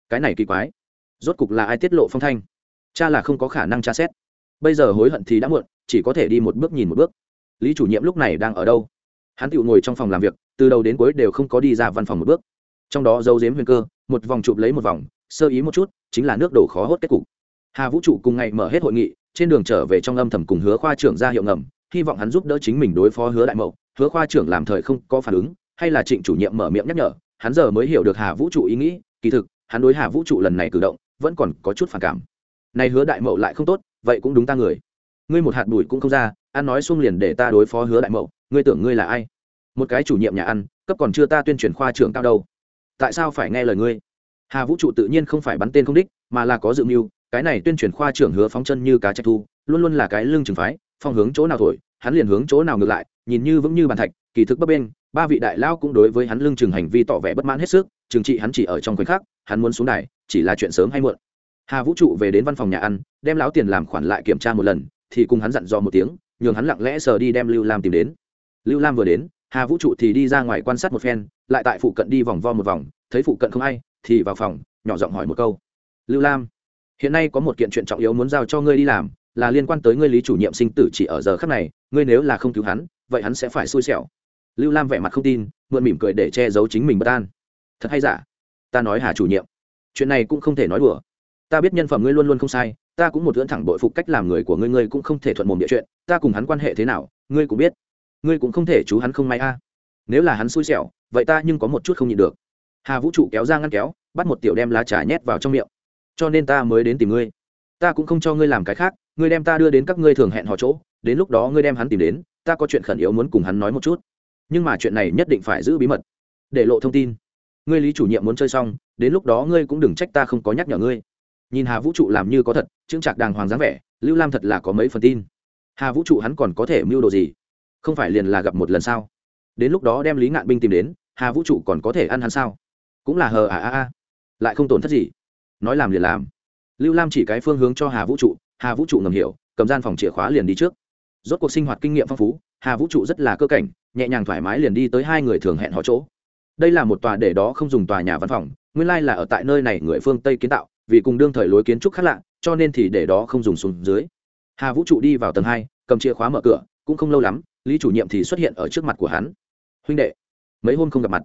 Cái này kỳ quái. Rốt cục là ai tiết lộ phong thanh? Cha là không có khả năng tra xét. Bây giờ hối hận thì đã muộn, chỉ có thể đi một bước nhìn một bước. Lý chủ nhiệm lúc này đang ở đâu? Hắn tự ngồi trong phòng làm việc, từ đầu đến cuối đều không có đi ra văn phòng một bước. Trong đó dấu dếm huyền cơ, một vòng chụp lấy một vòng sơ ý một chút, chính là nước đổ khó hốt kết cục. Hà vũ trụ cùng ngày mở hết hội nghị, trên đường trở về trong âm thầm cùng hứa khoa trưởng ra hiệu ngầm, hy vọng hắn giúp đỡ chính mình đối phó hứa đại mậu. Hứa khoa trưởng làm thời không có phản ứng, hay là trịnh chủ nhiệm mở miệng nhắc nhở, hắn giờ mới hiểu được hà vũ trụ ý nghĩ, kỳ thực, hắn đối hà vũ trụ lần này cử động, vẫn còn có chút phản cảm. Này hứa đại mậu lại không tốt, vậy cũng đúng ta người. Ngươi một hạt bụi cũng không ra, ăn nói xung liền để ta đối phó hứa đại mậu, ngươi tưởng ngươi là ai? Một cái chủ nhiệm nhà ăn, cấp còn chưa ta tuyên truyền khoa trưởng cao đâu. Tại sao phải nghe lời ngươi? Hà vũ trụ tự nhiên không phải bắn tên không đích, mà là có dự mưu, cái này tuyên truyền khoa trưởng hứa phóng chân như cá trạch thu, luôn luôn là cái lưng trường phái, phong hướng chỗ nào thổi, hắn liền hướng chỗ nào ngược lại, nhìn như vững như bàn thạch, kỳ thực bấp bên ba vị đại lao cũng đối với hắn lưng trường hành vi tỏ vẻ bất mãn hết sức, trừng trị hắn chỉ ở trong khoảnh khắc, hắn muốn xuống đài, chỉ là chuyện sớm hay muộn. Hà vũ trụ về đến văn phòng nhà ăn, đem láo tiền làm khoản lại kiểm tra một lần, thì cùng hắn dặn dò một tiếng, nhường hắn lặng lẽ sờ đi đem lưu lam tìm đến. Lưu lam vừa đến, hà vũ trụ thì đi ra ngoài quan sát một phen, lại tại phụ cận đi vòng vo một vòng, thấy phụ cận không ai thì vào phòng, nhỏ giọng hỏi một câu. Lưu lam, hiện nay có một kiện chuyện trọng yếu muốn giao cho ngươi đi làm, là liên quan tới ngươi lý chủ nhiệm sinh tử chỉ ở giờ khắc này, ngươi nếu là không cứu hắn, vậy hắn sẽ phải xui xẻo. Lưu lam vẻ mặt không tin, mượn mỉm cười để che giấu chính mình bất an. Thật hay giả? Ta nói hà chủ nhiệm, chuyện này cũng không thể nói đùa. Ta biết nhân phẩm ngươi luôn luôn không sai, ta cũng một lưỡn thẳng bội phục cách làm người của ngươi ngươi cũng không thể thuận mồm địa chuyện, ta cùng hắn quan hệ thế nào, ngươi cũng biết. Ngươi cũng không thể chú hắn không may a. Nếu là hắn xui xẻo, vậy ta nhưng có một chút không nhịn được hà vũ trụ kéo ra ngăn kéo, bắt một tiểu đem lá trà nhét vào trong miệng. Cho nên ta mới đến tìm ngươi. Ta cũng không cho ngươi làm cái khác, ngươi đem ta đưa đến các ngươi thường hẹn họ chỗ, đến lúc đó ngươi đem hắn tìm đến, ta có chuyện khẩn yếu muốn cùng hắn nói một chút. Nhưng mà chuyện này nhất định phải giữ bí mật. Để lộ thông tin. Ngươi lý chủ nhiệm muốn chơi xong, đến lúc đó ngươi cũng đừng trách ta không có nhắc nhở ngươi. Nhìn hà vũ trụ làm như có thật, chững chạc đàng hoàng dáng vẻ, lưu lam thật là có mấy phần tin. Hà vũ trụ hắn còn có thể mưu đồ gì? Không phải liền là gặp một lần sao? Đến lúc đó đem lý ngạn binh tìm đến, hà vũ trụ còn có thể ăn hắn sao? Cũng là hờ à à à. Lại không tổn thất gì. Nói làm liền làm. Lưu lam chỉ cái phương hướng cho hà vũ trụ, hà vũ trụ ngầm hiểu, cầm gian phòng chìa khóa liền đi trước. Rốt cuộc sinh hoạt kinh nghiệm phong phú, hà vũ trụ rất là cơ cảnh, nhẹ nhàng thoải mái liền đi tới hai người thường hẹn họ chỗ. Đây là một tòa để đó không dùng tòa nhà văn phòng, nguyên lai là ở tại nơi này người phương tây kiến tạo, vì cùng đương thời lối kiến trúc khác lạ, cho nên thì để đó không dùng xuống dưới. Hà vũ trụ đi vào tầng hai, cầm chìa khóa mở cửa, cũng không lâu lắm, lý chủ nhiệm thì xuất hiện ở trước mặt của hắn. Huynh đệ, mấy hôm không gặp mặt?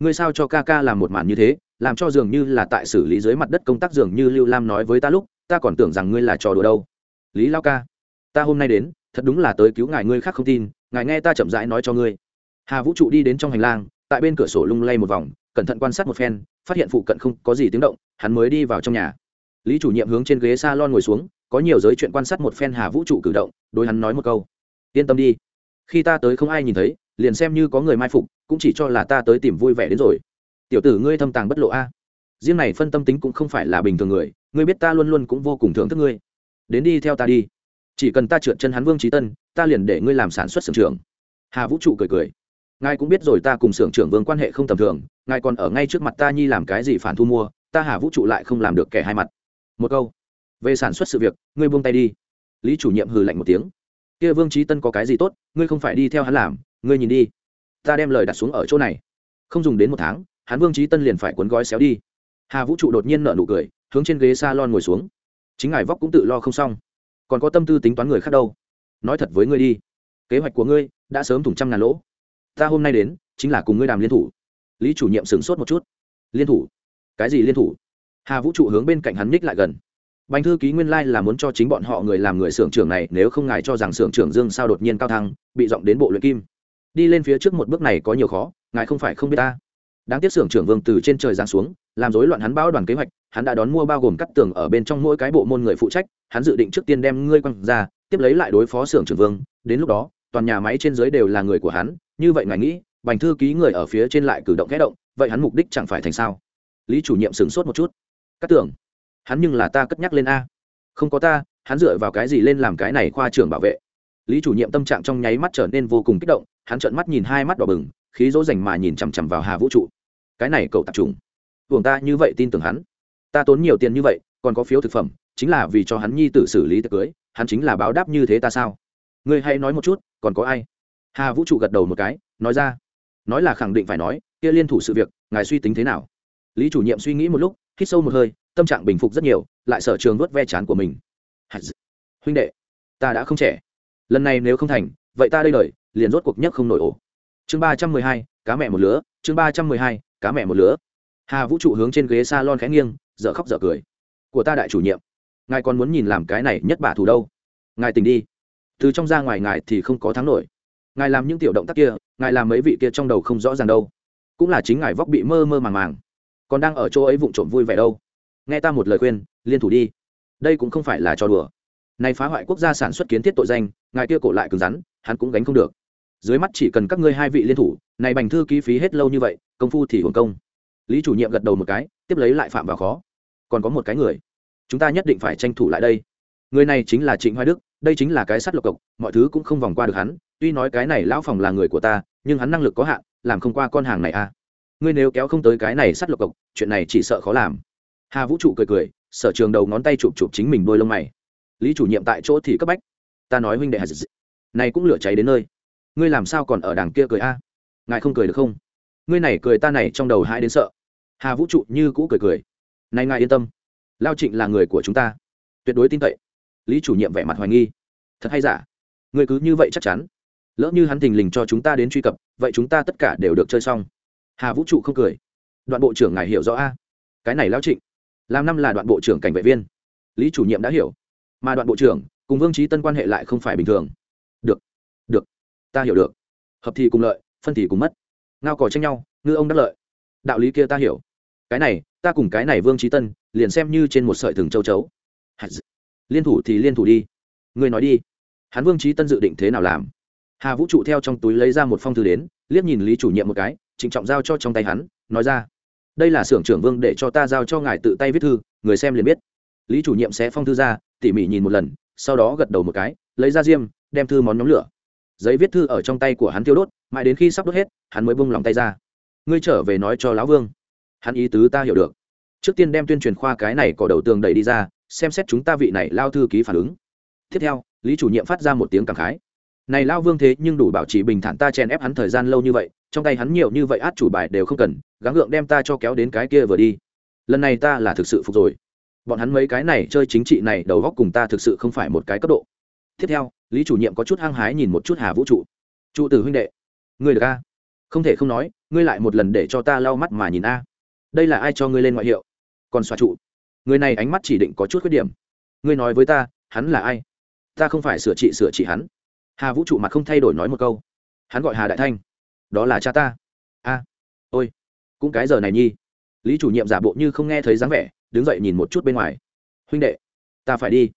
Ngươi sao cho ca ca làm một màn như thế, làm cho dường như là tại xử lý dưới mặt đất công tác dường như lưu lam nói với ta lúc, ta còn tưởng rằng ngươi là trò đùa đâu. Lý lao ca, ta hôm nay đến, thật đúng là tới cứu ngài, ngươi khác không tin, ngài nghe ta chậm rãi nói cho ngươi. Hà vũ trụ đi đến trong hành lang, tại bên cửa sổ lung lay một vòng, cẩn thận quan sát một phen, phát hiện phụ cận không có gì tiếng động, hắn mới đi vào trong nhà. Lý chủ nhiệm hướng trên ghế s a lon ngồi xuống, có nhiều giới chuyện quan sát một phen hà vũ trụ cử động đôi hắn nói một câu. Yên tâm đi, khi ta tới không ai nhìn thấy, liền xem như có người mai phục cũng chỉ cho là ta tới tìm vui vẻ đến rồi. Tiểu tử ngươi thâm tàng bất lộ a. Riêng này phân tâm tính cũng không phải là bình thường người, ngươi biết ta luôn luôn cũng vô cùng thưởng thức ngươi. Đến đi theo ta đi. Chỉ cần ta trượt chân hắn vương trí tân, ta liền để ngươi làm sản xuất sưởng trường hà vũ trụ cười cười. Ngài cũng biết rồi ta cùng sưởng trưởng vương quan hệ không tầm thường, ngài còn ở ngay trước mặt ta nhi làm cái gì phản thu mua, ta hà vũ trụ lại không làm được kẻ hai mặt. Một câu. Về sản xuất sự việc, ngươi buông tay đi. Lý chủ nhiệm hừ lạnh một tiếng. Kia vương trí tân có cái gì tốt, ngươi không phải đi theo hắn làm, ngươi nhìn đi ta đem lời đặt xuống ở chỗ này. Không dùng đến một tháng, hắn vương trí tân liền phải cuốn gói xéo đi. Hà vũ trụ đột nhiên nở nụ cười, hướng trên ghế s a lon ngồi xuống. Chính ngài vóc cũng tự lo không xong. Còn có tâm tư tính toán người khác đâu. Nói thật với ngươi đi. Kế hoạch của ngươi đã sớm thủng trăm ngàn lỗ. Ta hôm nay đến, chính là cùng ngươi đàm liên thủ. Lý chủ nhiệm sửng sốt một chút. Liên thủ? Cái gì liên thủ? Hà vũ trụ hướng bên cạnh hắn ních lại gần. Bành thư ký nguyên lai、like、là muốn cho chính bọn họ người làm người xưởng trưởng này, nếu không ngài cho rằng xưởng trưởng dương sao đột nhiên cao thăng, bị dọn đến bộ luyện kim đi lên phía trước một bước này có nhiều khó, ngài không phải không biết ta. Đáng tiếc xưởng trưởng vương từ trên trời giáng xuống, làm rối loạn hắn bao đoàn kế hoạch, hắn đã đón mua bao gồm cắt tường ở bên trong mỗi cái bộ môn người phụ trách, hắn dự định trước tiên đem ngươi quăng ra, tiếp lấy lại đối phó xưởng trưởng vương, đến lúc đó, toàn nhà máy trên dưới đều là người của hắn, như vậy ngài nghĩ, bành thư ký người ở phía trên lại cử động kẽ động, vậy hắn mục đích chẳng phải thành sao? Lý chủ nhiệm sửng sốt một chút. Cắt tưởng hắn nhưng là ta cất nhắc lên a. Không có ta, hắn dựa vào cái gì lên làm cái này khoa trưởng bảo vệ? Lý chủ nhiệm tâm trạng trong nháy mắt trở nên vô cùng kích động hắn trợn mắt nhìn hai mắt đỏ bừng khí dỗ dành mà nhìn chằm chằm vào hà vũ trụ. Cái này cậu tạp trùng, buồng ta như vậy tin tưởng hắn. Ta tốn nhiều tiền như vậy còn có phiếu thực phẩm chính là vì cho hắn nhi tử xử lý tiệc cưới hắn chính là báo đáp như thế ta sao? Ngươi hãy nói một chút còn có ai? Hà vũ trụ gật đầu một cái nói ra. Nói là khẳng định phải nói kia liên thủ sự việc ngài suy tính thế nào? Lý chủ nhiệm suy nghĩ một lúc hít sâu một hơi tâm trạng bình phục rất nhiều lại sở trường vớt ve chán của mình. Huynh đệ ta đã không trẻ lần này nếu không thành, vậy ta đây đời liền rốt cuộc nhất không nổi ổ. Chương ba trăm mười hai, cá mẹ một lứa, chương ba trăm mười hai, cá mẹ một lứa. Hà vũ trụ hướng trên ghế s a lon khẽ nghiêng, dở khóc dở cười. Của ta đại chủ nhiệm, ngài còn muốn nhìn làm cái này nhất bả thủ đâu. Ngài tình đi. Từ trong ra ngoài ngài thì không có thắng nổi. Ngài làm những tiểu động tác kia, ngài làm mấy vị kia trong đầu không rõ ràng đâu. Cũng là chính ngài vóc bị mơ mơ màng màng. Còn đang ở chỗ ấy vụng trộm vui vẻ đâu. Nghe ta một lời khuyên, liên thủ đi. Đây cũng không phải là trò đùa này phá hoại quốc gia sản xuất kiến thiết tội danh, ngài kia cổ lại cứng rắn, hắn cũng gánh không được. Dưới mắt chỉ cần các ngươi hai vị liên thủ, này bành thư ký phí hết lâu như vậy, công phu thì hưởng công. Lý chủ nhiệm gật đầu một cái, tiếp lấy lại phạm vào khó. Còn có một cái người, chúng ta nhất định phải tranh thủ lại đây. Người này chính là trịnh hoài đức, đây chính là cái sắt lộc cộc, mọi thứ cũng không vòng qua được hắn, tuy nói cái này lão phòng là người của ta, nhưng hắn năng lực có hạn, làm không qua con hàng này à. Ngươi nếu kéo không tới cái này sắt lộc cộc, chuyện này chỉ sợ khó làm. Hà vũ trụ cười cười, sở trường đầu ngón tay chụp chụp chính mình đôi lông mày lý chủ nhiệm tại chỗ thì cấp bách. Ta nói huynh đệ hà này cũng lửa cháy đến nơi. Ngươi làm sao còn ở đằng kia cười a? Ngài không cười được không? Ngươi này cười ta này trong đầu hai đến sợ. Hà vũ trụ như cũ cười cười. Này ngài yên tâm, lao trịnh là người của chúng ta. Tuyệt đối tin cậy. Lý chủ nhiệm vẻ mặt hoài nghi. Thật hay giả? Ngươi cứ như vậy chắc chắn. Lỡ như hắn thình lình cho chúng ta đến truy cập, vậy chúng ta tất cả đều được chơi xong. Hà vũ trụ không cười. Đoạn bộ trưởng ngài hiểu rõ a? Cái này lao trịnh, làm năm là đoạn bộ trưởng cảnh vệ viên. Lý chủ nhiệm đã hiểu mà đoạn bộ trưởng cùng vương trí tân quan hệ lại không phải bình thường. Được được, ta hiểu được. Hợp thì cùng lợi, phân thì cùng mất. Ngao cò tranh nhau, ngư ông đắc lợi. Đạo lý kia ta hiểu. Cái này, ta cùng cái này vương trí tân liền xem như trên một sợi thừng châu chấu. Liên thủ thì liên thủ đi. Ngươi nói đi. Hắn vương trí tân dự định thế nào làm? Hà vũ trụ theo trong túi lấy ra một phong thư đến, liếc nhìn lý chủ nhiệm một cái, trịnh trọng giao cho trong tay hắn, nói ra. Đây là xưởng trưởng vương để cho ta giao cho ngài tự tay viết thư, người xem liền biết. Lý chủ nhiệm sẽ phong thư ra tỉ mỉ nhìn một lần, sau đó gật đầu một cái, lấy ra diêm, đem thư món nhóm lửa. Giấy viết thư ở trong tay của hắn tiêu đốt, mãi đến khi sắp đốt hết, hắn mới bung lòng tay ra. Ngươi trở về nói cho lão vương. Hắn ý tứ ta hiểu được. Trước tiên đem tuyên truyền khoa cái này cỏ đầu tường đẩy đi ra, xem xét chúng ta vị này lao thư ký phản ứng. Tiếp theo, lý chủ nhiệm phát ra một tiếng cảm khái. Này lao vương thế nhưng đủ bảo trì bình thản ta chèn ép hắn thời gian lâu như vậy, trong tay hắn nhiều như vậy át chủ bài đều không cần, gắng gượng đem ta cho kéo đến cái kia vừa đi. Lần này ta là thực sự phục rồi bọn hắn mấy cái này chơi chính trị này đầu góc cùng ta thực sự không phải một cái cấp độ. Tiếp theo, lý chủ nhiệm có chút hăng hái nhìn một chút hà vũ trụ. Trụ tử huynh đệ, ngươi được a? Không thể không nói, ngươi lại một lần để cho ta lau mắt mà nhìn a. Đây là ai cho ngươi lên ngoại hiệu? Còn xóa trụ. Người này ánh mắt chỉ định có chút khuyết điểm. Ngươi nói với ta, hắn là ai? Ta không phải sửa trị sửa trị hắn. Hà vũ trụ mặt không thay đổi nói một câu. Hắn gọi hà đại thanh. Đó là cha ta. A, ôi, cũng cái giờ này nhi. Lý chủ nhiệm giả bộ như không nghe thấy dáng vẻ đứng dậy nhìn một chút bên ngoài. Huynh đệ, ta phải đi.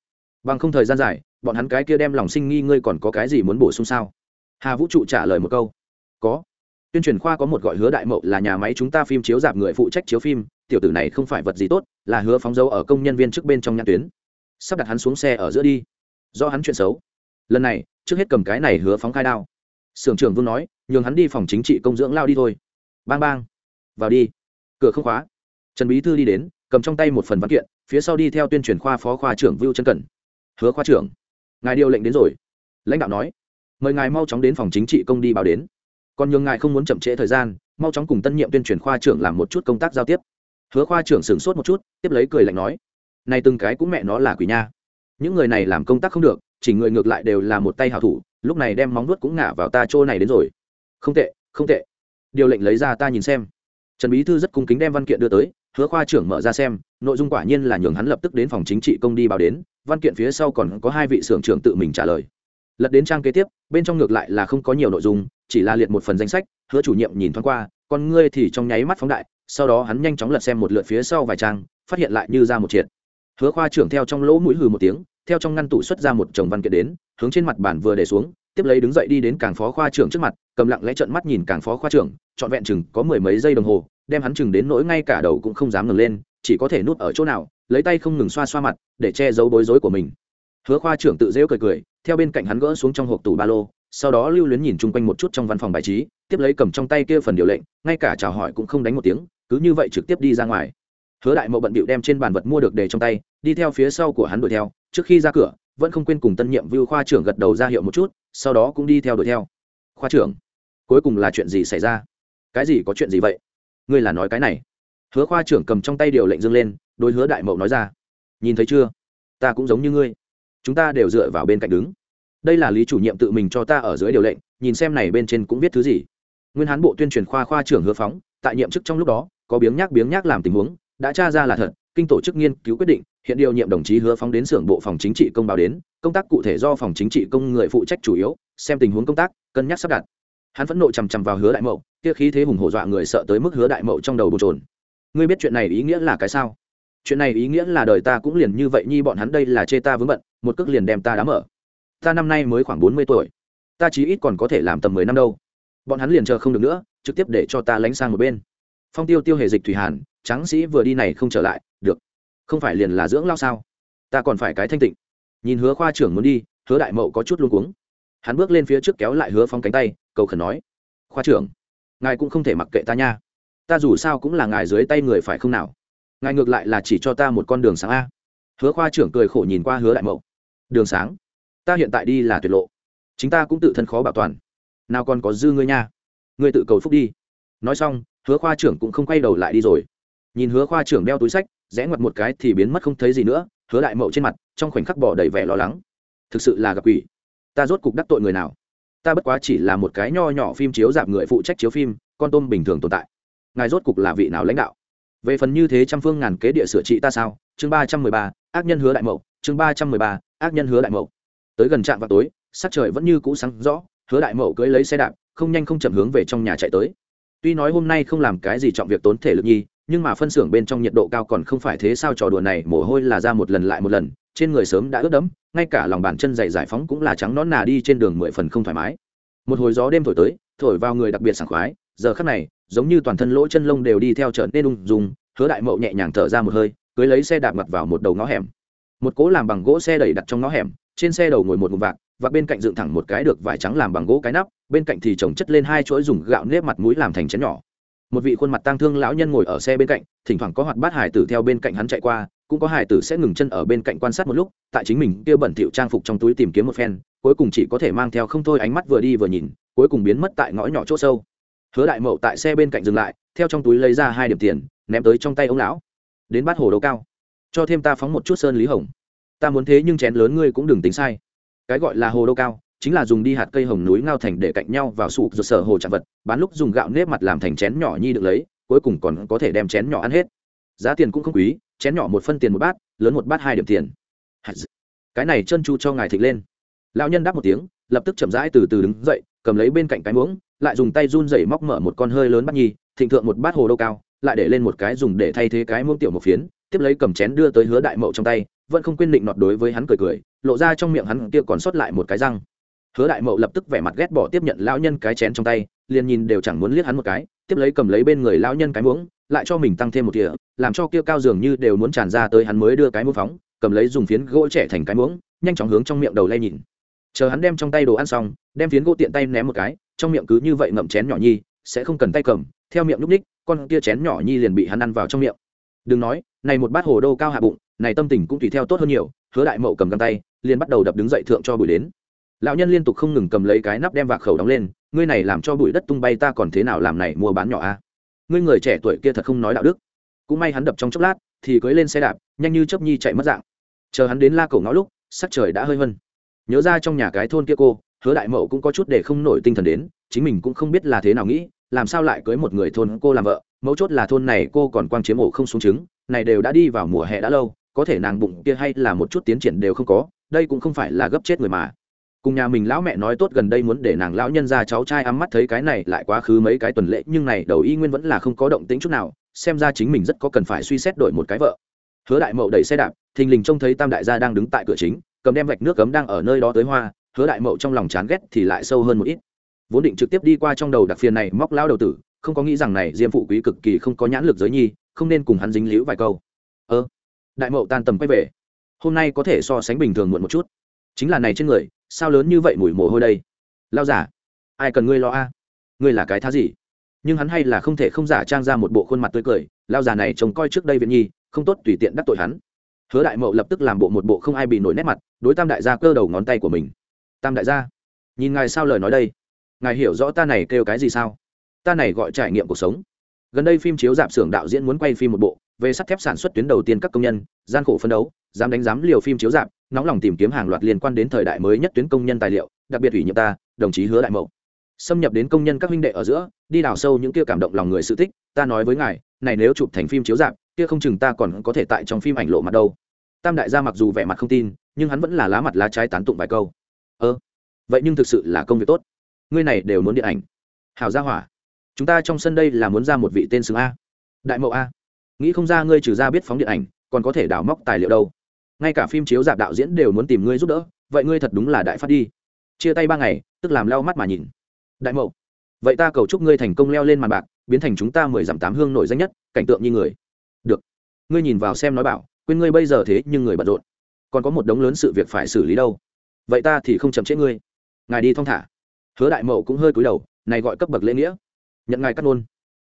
Bằng không thời gian dài, bọn hắn cái kia đem lòng sinh nghi ngươi còn có cái gì muốn bổ sung sao? Hà vũ trụ trả lời một câu. Có. Tuyên truyền khoa có một gọi hứa đại mậu là nhà máy chúng ta phim chiếu dạp người phụ trách chiếu phim, tiểu tử này không phải vật gì tốt, là hứa phóng dấu ở công nhân viên trước bên trong nhãn tuyến. Sắp đặt hắn xuống xe ở giữa đi. Do hắn chuyện xấu. Lần này, trước hết cầm cái này hứa phóng khai đao. Sưởng trưởng vương nói, nhường hắn đi phòng chính trị công dưỡng lao đi thôi. Bang bang. Vào đi. Cửa không khóa. Trần bí thư đi đến cầm trong tay một phần văn kiện, phía sau đi theo tuyên truyền khoa phó khoa trưởng vưu chân cẩn hứa khoa trưởng, ngài điều lệnh đến rồi. Lãnh đạo nói, mời ngài mau chóng đến phòng chính trị công đi báo đến. Còn nhường ngài không muốn chậm trễ thời gian, mau chóng cùng tân nhiệm tuyên truyền khoa trưởng làm một chút công tác giao tiếp. Hứa khoa trưởng sửng sốt một chút, tiếp lấy cười lạnh nói, này từng cái cũng mẹ nó là quỷ nha. Những người này làm công tác không được, chỉ người ngược lại đều là một tay hảo thủ, lúc này đem móng nuốt cũng ngả vào ta chỗ này đến rồi. Không tệ không tệ. Điều lệnh lấy ra ta nhìn xem. Trần bí thư rất cung kính đem văn kiện đưa tới hứa khoa trưởng mở ra xem, nội dung quả nhiên là nhường hắn lập tức đến phòng chính trị công đi báo đến, văn kiện phía sau còn có hai vị xưởng trưởng tự mình trả lời. Lật đến trang kế tiếp, bên trong ngược lại là không có nhiều nội dung, chỉ là liệt một phần danh sách, hứa chủ nhiệm nhìn thoáng qua còn ngươi thì trong nháy mắt phóng đại, sau đó hắn nhanh chóng lật xem một lượt phía sau vài trang, phát hiện lại như ra một triệt. Hứa khoa trưởng theo trong lỗ mũi hừ một tiếng, theo trong ngăn tủ xuất ra một chồng văn kiện đến, hướng trên mặt bàn vừa để xuống tiếp lấy đứng dậy đi đến cảng phó khoa trưởng trước mặt, cầm lặng lẽ trợn mắt nhìn cảng phó khoa trưởng, trọn vẹn chừng có mười mấy giây đồng hồ, đem hắn chừng đến nỗi ngay cả đầu cũng không dám ngừng lên, chỉ có thể nuốt ở chỗ nào, lấy tay không ngừng xoa xoa mặt, để che giấu bối rối của mình. Hứa khoa trưởng tự rêu cười cười, theo bên cạnh hắn gỡ xuống trong hộp tủ ba lô, sau đó lưu luyến nhìn chung quanh một chút trong văn phòng bài trí, tiếp lấy cầm trong tay kia phần điều lệnh, ngay cả chào hỏi cũng không đánh một tiếng, cứ như vậy trực tiếp đi ra ngoài. Hứa đại mậu bận bịu đem trên bàn vật mua được để trong tay, đi theo phía sau của hắn đuổi theo, trước khi ra cửa, vẫn không quên cùng tân nhiệm vưu khoa trưởng gật đầu ra hiệu một chút sau đó cũng đi theo đuổi theo. Khoa trưởng, cuối cùng là chuyện gì xảy ra? Cái gì có chuyện gì vậy? Ngươi là nói cái này. Hứa khoa trưởng cầm trong tay điều lệnh dâng lên đôi hứa đại mậu nói ra. Nhìn thấy chưa? Ta cũng giống như ngươi. Chúng ta đều dựa vào bên cạnh đứng. Đây là lý chủ nhiệm tự mình cho ta ở dưới điều lệnh, nhìn xem này bên trên cũng biết thứ gì. Nguyên hán bộ tuyên truyền khoa khoa trưởng hứa phóng, tại nhiệm chức trong lúc đó, có biếng nhác biếng nhác làm tình huống, đã tra ra là thật, kinh tổ chức nghiên cứu quyết định, hiện điều nhiệm đồng chí hứa phóng đến xưởng bộ phòng chính trị công báo đến công tác cụ thể do phòng chính trị công người phụ trách chủ yếu, xem tình huống công tác, cân nhắc sắp đặt. Hắn phẫn nộ chằm chằm vào hứa đại mậu, kia khí thế hùng hổ dọa người sợ tới mức hứa đại mậu trong đầu bồn trồn ngươi biết chuyện này ý nghĩa là cái sao? Chuyện này ý nghĩa là đời ta cũng liền như vậy nhi bọn hắn đây là chê ta vướng bận, một cước liền đem ta đá mở. Ta năm nay mới khoảng bốn mươi tuổi. Ta chí ít còn có thể làm tầm mười năm đâu. Bọn hắn liền chờ không được nữa, trực tiếp để cho ta lánh sang một bên. Phong tiêu tiêu hề dịch thủy hàn, tráng sĩ vừa đi này không trở lại, được. Không phải liền là dưỡng lao sao? Ta còn phải cái thanh tịnh nhìn hứa khoa trưởng muốn đi, hứa đại mậu có chút luôn cuống. Hắn bước lên phía trước kéo lại hứa phong cánh tay, cầu khẩn nói, khoa trưởng, ngài cũng không thể mặc kệ ta nha. Ta dù sao cũng là ngài dưới tay người phải không nào? Ngài ngược lại là chỉ cho ta một con đường sáng a. Hứa khoa trưởng cười khổ nhìn qua hứa đại mậu. Đường sáng? Ta hiện tại đi là tuyệt lộ. Chính ta cũng tự thân khó bảo toàn. Nào còn có dư ngươi nha. Ngươi tự cầu phúc đi. Nói xong, hứa khoa trưởng cũng không quay đầu lại đi rồi. Nhìn hứa khoa trưởng đeo túi sách, rẽ ngoặt một cái thì biến mất không thấy gì nữa hứa đại mậu trên mặt, trong khoảnh khắc bỏ đầy vẻ lo lắng. Thực sự là gặp quỷ. Ta rốt cục đắc tội người nào? Ta bất quá chỉ là một cái nho nhỏ phim chiếu giảm người phụ trách chiếu phim, con tôm bình thường tồn tại. Ngài rốt cục là vị nào lãnh đạo? Về phần như thế trăm phương ngàn kế địa sửa trị ta sao? Chương ba trăm mười ba, ác nhân hứa đại mậu. Chương ba trăm mười ba, ác nhân hứa đại mậu. Tới gần trạm vào tối, sắc trời vẫn như cũ sáng rõ, hứa đại mậu cưới lấy xe đạp, không nhanh không chậm hướng về trong nhà chạy tới. Tuy nói hôm nay không làm cái gì trọng việc tốn thể lực nhi nhưng mà phân xưởng bên trong nhiệt độ cao còn không phải thế sao trò đùa này, mồ hôi là ra một lần lại một lần, trên người sớm đã ướt đẫm, ngay cả lòng bàn chân dày giải phóng cũng là trắng nón nà đi trên đường mười phần không thoải mái. Một hồi gió đêm thổi tới, thổi vào người đặc biệt sảng khoái, giờ khắc này, giống như toàn thân lỗ chân lông đều đi theo trở nên ung dung, hứa đại mậu nhẹ nhàng thở ra một hơi, cưới lấy xe đạp mặt vào một đầu ngõ hẻm. Một cố làm bằng gỗ xe đẩy đặt trong ngõ hẻm, trên xe đầu ngồi một ngụm vạc và bên cạnh dựng thẳng một cái được vải trắng làm bằng gỗ cái nắp, bên cạnh thì trồng chất lên hai chuỗi dùng gạo nếp mặt mũi làm thành chén nhỏ một vị khuôn mặt tang thương lão nhân ngồi ở xe bên cạnh, thỉnh thoảng có hoạt bát hải tử theo bên cạnh hắn chạy qua, cũng có hải tử sẽ ngừng chân ở bên cạnh quan sát một lúc, tại chính mình kia bẩn thỉu trang phục trong túi tìm kiếm một phen, cuối cùng chỉ có thể mang theo không thôi ánh mắt vừa đi vừa nhìn, cuối cùng biến mất tại ngõ nhỏ chỗ sâu. Hứa đại mậu tại xe bên cạnh dừng lại, theo trong túi lấy ra hai điểm tiền, ném tới trong tay ông lão. Đến bát hồ đấu cao. Cho thêm ta phóng một chút sơn lý hồng. Ta muốn thế nhưng chén lớn ngươi cũng đừng tính sai. Cái gọi là hồ đô cao chính là dùng đi hạt cây hồng núi ngao thành để cạnh nhau vào sụp rồi sở hồ chạm vật, bán lúc dùng gạo nếp mặt làm thành chén nhỏ nhi được lấy, cuối cùng còn có thể đem chén nhỏ ăn hết. Giá tiền cũng không quý, chén nhỏ một phân tiền một bát, lớn một bát hai điểm tiền. Cái này chân chu cho ngài thịt lên. Lão nhân đáp một tiếng, lập tức chậm rãi từ từ đứng dậy, cầm lấy bên cạnh cái muỗng, lại dùng tay run rẩy móc mở một con hơi lớn bắt nhi, thịnh thượng một bát hồ đâu cao, lại để lên một cái dùng để thay thế cái muỗng tiểu một phiến, tiếp lấy cầm chén đưa tới hứa đại mậu trong tay, vẫn không quên định nọt đối với hắn cười cười, lộ ra trong miệng hắn kia còn sót lại một cái răng hứa đại mậu lập tức vẻ mặt ghét bỏ tiếp nhận lão nhân cái chén trong tay, liền nhìn đều chẳng muốn liếc hắn một cái, tiếp lấy cầm lấy bên người lão nhân cái muỗng, lại cho mình tăng thêm một thìa, làm cho kia cao dường như đều muốn tràn ra tới hắn mới đưa cái muỗng phóng, cầm lấy dùng phiến gỗ trẻ thành cái muỗng, nhanh chóng hướng trong miệng đầu lay nhìn. Chờ hắn đem trong tay đồ ăn xong, đem phiến gỗ tiện tay ném một cái, trong miệng cứ như vậy ngậm chén nhỏ nhi, sẽ không cần tay cầm, theo miệng núp ních con kia chén nhỏ nhi liền bị hắn ăn vào trong miệng. Đừng nói, này một bát hồ đô cao hạ bụng, này tâm tình cũng tùy theo tốt hơn nhiều, hứa đại mậu cầm găng tay, liền bắt đầu đập đứng dậy thượng cho bụi đến lão nhân liên tục không ngừng cầm lấy cái nắp đem vạc khẩu đóng lên, ngươi này làm cho bụi đất tung bay ta còn thế nào làm này mua bán nhỏ a? Ngươi người trẻ tuổi kia thật không nói đạo đức. Cũng may hắn đập trong chốc lát, thì cưới lên xe đạp, nhanh như chớp nhi chạy mất dạng. Chờ hắn đến la cổ ngõ lúc, sắc trời đã hơi hơn nhớ ra trong nhà cái thôn kia cô, hứa đại mậu cũng có chút để không nổi tinh thần đến, chính mình cũng không biết là thế nào nghĩ, làm sao lại cưới một người thôn cô làm vợ, mấu chốt là thôn này cô còn quang chiếm ổ không xuống trứng, này đều đã đi vào mùa hè đã lâu, có thể nàng bụng kia hay là một chút tiến triển đều không có, đây cũng không phải là gấp chết người mà cùng nhà mình lão mẹ nói tốt gần đây muốn để nàng lão nhân ra cháu trai ấm mắt thấy cái này lại quá khứ mấy cái tuần lễ, nhưng này đầu y nguyên vẫn là không có động tĩnh chút nào, xem ra chính mình rất có cần phải suy xét đổi một cái vợ. Hứa đại mậu đẩy xe đạp, thình lình trông thấy tam đại gia đang đứng tại cửa chính, cầm đem vạch nước cấm đang ở nơi đó tới hoa, hứa đại mậu trong lòng chán ghét thì lại sâu hơn một ít. Vốn định trực tiếp đi qua trong đầu đặc phiền này móc lao đầu tử, không có nghĩ rằng này diêm phụ quý cực kỳ không có nhãn lực giới nhi, không nên cùng hắn dính líu vài câu. Ơ, đại mậu tan tầm quay về. Hôm nay có thể so sánh bình thường muộn một chút. Chính là này trên người sao lớn như vậy mùi mồ hôi đây? Lao giả ai cần ngươi lo a? Ngươi là cái thá gì? Nhưng hắn hay là không thể không giả trang ra một bộ khuôn mặt tươi cười lao giả này trông coi trước đây viện nhi, không tốt tùy tiện đắc tội hắn. Hứa đại mậu lập tức làm bộ một bộ không ai bị nổi nét mặt, đối tam đại gia cơ đầu ngón tay của mình. Tam đại gia, nhìn ngài sao lời nói đây? Ngài hiểu rõ ta này kêu cái gì sao? Ta này gọi trải nghiệm cuộc sống. Gần đây phim chiếu dạp xưởng đạo diễn muốn quay phim một bộ, về sắt thép sản xuất tuyến đầu tiên các công nhân, gian khổ phấn đấu, dám đánh giám liều phim chiếu dạp nóng lòng tìm kiếm hàng loạt liên quan đến thời đại mới nhất tuyến công nhân tài liệu, đặc biệt ủy nhiệm ta, đồng chí hứa đại mậu. Xâm nhập đến công nhân các huynh đệ ở giữa, đi đào sâu những kia cảm động lòng người sự thích ta nói với ngài, này nếu chụp thành phim chiếu dạp kia không chừng ta còn có thể tại trong phim ảnh lộ mặt đâu. Tam đại gia mặc dù vẻ mặt không tin, nhưng hắn vẫn là lá mặt lá trái tán tụng vài câu. Ơ, vậy nhưng thực sự là công việc tốt. Ngươi này đều muốn điện ảnh. Hào gia hỏa. Chúng ta trong sân đây là muốn ra một vị tên xứng a. Đại mậu a. Nghĩ không ra ngươi trừ ra biết phóng điện ảnh, còn có thể đào móc tài liệu đâu ngay cả phim chiếu dạp đạo diễn đều muốn tìm ngươi giúp đỡ, vậy ngươi thật đúng là đại phát đi. Chia tay ba ngày, tức làm leo mắt mà nhìn. Đại mậu, vậy ta cầu chúc ngươi thành công leo lên màn bạc, biến thành chúng ta mười dặm tám hương nổi danh nhất, cảnh tượng như người. Được. Ngươi nhìn vào xem nói bảo, quên ngươi bây giờ thế nhưng người bận rộn. Còn có một đống lớn sự việc phải xử lý đâu. Vậy ta thì không chậm trễ ngươi. Ngài đi thong thả. Hứa đại mậu cũng hơi cúi đầu, này gọi cấp bậc lễ nghĩa. Nhận ngài cắt ngôn.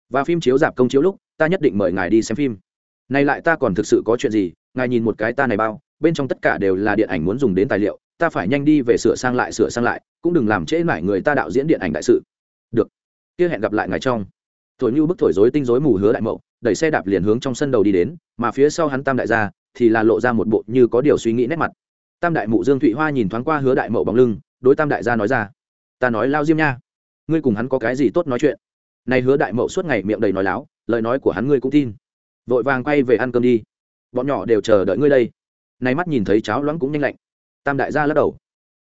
Và phim chiếu dạp công chiếu lúc, ta nhất định mời ngài đi xem phim. Này lại ta còn thực sự có chuyện gì, ngài nhìn một cái ta này bao bên trong tất cả đều là điện ảnh muốn dùng đến tài liệu, ta phải nhanh đi về sửa sang lại, sửa sang lại, cũng đừng làm trễ mải người ta đạo diễn điện ảnh đại sự. Được. Kia hẹn gặp lại ngài trong. Thổi như bức thổi rối tinh rối mù hứa đại mậu, đẩy xe đạp liền hướng trong sân đầu đi đến, mà phía sau hắn tam đại gia, thì là lộ ra một bộ như có điều suy nghĩ nét mặt. Tam đại mụ dương thụy hoa nhìn thoáng qua hứa đại mậu bóng lưng, đối tam đại gia nói ra, ta nói lao diêm nha, ngươi cùng hắn có cái gì tốt nói chuyện? Này hứa đại mậu suốt ngày miệng đầy nói láo, lời nói của hắn ngươi cũng tin. Vội vàng quay về ăn cơm đi, bọn nhỏ đều chờ đợi ngươi đây nay mắt nhìn thấy cháo loãng cũng nhanh lạnh. Tam đại gia lắc đầu.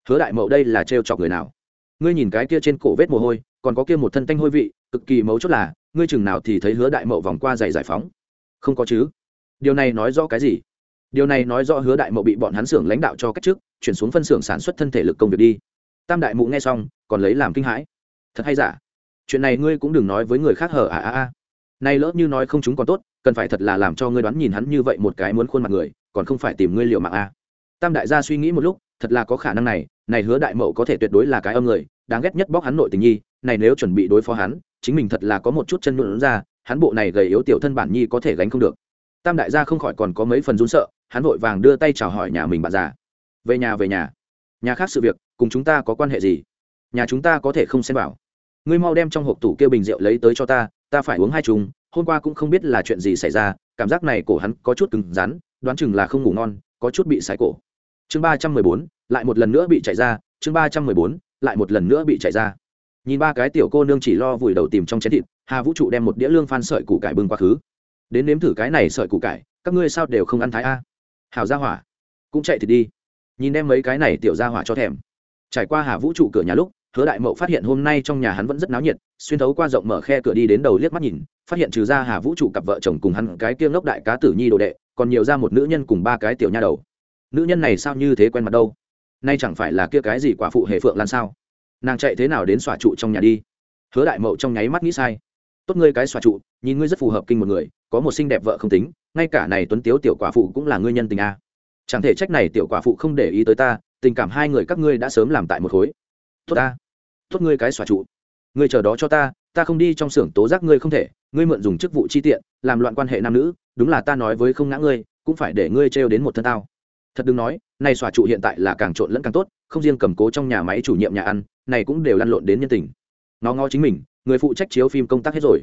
Hứa đại mậu đây là trêu chọc người nào? Ngươi nhìn cái kia trên cổ vết mồ hôi, còn có kia một thân tanh hôi vị, cực kỳ mấu chốt là, ngươi chừng nào thì thấy hứa đại mậu vòng qua giày giải phóng. Không có chứ. Điều này nói rõ cái gì? Điều này nói rõ hứa đại mậu bị bọn hắn xưởng lãnh đạo cho cách trước chuyển xuống phân xưởng sản xuất thân thể lực công việc đi. Tam đại mụ nghe xong, còn lấy làm kinh hãi. Thật hay giả? Chuyện này ngươi cũng đừng nói với người khác hở à à à. Nay lỡ như nói không chúng còn tốt, cần phải thật là làm cho ngươi đoán nhìn hắn như vậy một cái muốn khuôn mặt người còn không phải tìm ngươi liệu mạng a tam đại gia suy nghĩ một lúc, thật là có khả năng này này hứa đại mậu có thể tuyệt đối là cái âm người, đáng ghét nhất bóc hắn nội tình nhi, này nếu chuẩn bị đối phó hắn, chính mình thật là có một chút chân nhuận ra, hắn bộ này gầy yếu tiểu thân bản nhi có thể gánh không được. Tam đại gia không khỏi còn có mấy phần run sợ, hắn vội vàng đưa tay chào hỏi nhà mình bạn già. Về nhà về nhà. Nhà khác sự việc, cùng chúng ta có quan hệ gì? Nhà chúng ta có thể không xem vào. Ngươi mau đem trong hộp tủ kia bình rượu lấy tới cho ta ta phải uống hai chung, hôm qua cũng không biết là chuyện gì xảy ra, cảm giác này cổ hắn có chút cứng rắn đoán chừng là không ngủ ngon, có chút bị sái cổ. Chương ba trăm mười bốn, lại một lần nữa bị chạy ra. Chương ba trăm mười bốn, lại một lần nữa bị chạy ra. Nhìn ba cái tiểu cô nương chỉ lo vùi đầu tìm trong chén thịt, hà vũ trụ đem một đĩa lương phan sợi củ cải bưng quá khứ đến nếm thử cái này sợi củ cải, các ngươi sao đều không ăn thái a? Hào ra hỏa, cũng chạy thì đi. Nhìn đem mấy cái này tiểu ra hỏa cho thèm. Trải qua hà vũ trụ cửa nhà lúc, hứa đại mậu phát hiện hôm nay trong nhà hắn vẫn rất náo nhiệt, xuyên thấu qua rộng mở khe cửa đi đến đầu liếc mắt nhìn, phát hiện trừ ra hà vũ trụ cặp vợ chồng cùng hắn cái kiêng ngốc đại cá tử nhi đồ đệ còn nhiều ra một nữ nhân cùng ba cái tiểu nha đầu. Nữ nhân này sao như thế quen mặt đâu? Nay chẳng phải là kia cái gì quả phụ hề phượng lan sao? Nàng chạy thế nào đến xòa trụ trong nhà đi? Hứa đại mậu trong nháy mắt nghĩ sai. Tốt ngươi cái xòa trụ, nhìn ngươi rất phù hợp kinh một người, có một xinh đẹp vợ không tính, ngay cả này tuấn tiếu tiểu quả phụ cũng là ngươi nhân tình a. Chẳng thể trách này tiểu quả phụ không để ý tới ta, tình cảm hai người các ngươi đã sớm làm tại một khối. Tốt ta. Tốt ngươi cái xòa trụ. Ngươi chờ đó cho ta ta không đi trong xưởng tố giác ngươi không thể, ngươi mượn dùng chức vụ chi tiện, làm loạn quan hệ nam nữ đúng là ta nói với không ngã ngươi, cũng phải để ngươi trêu đến một thân tao. Thật đừng nói, này xòa trụ hiện tại là càng trộn lẫn càng tốt, không riêng cầm cố trong nhà máy chủ nhiệm nhà ăn, này cũng đều lăn lộn đến nhân tình. Nó ngó chính mình, người phụ trách chiếu phim công tác hết rồi.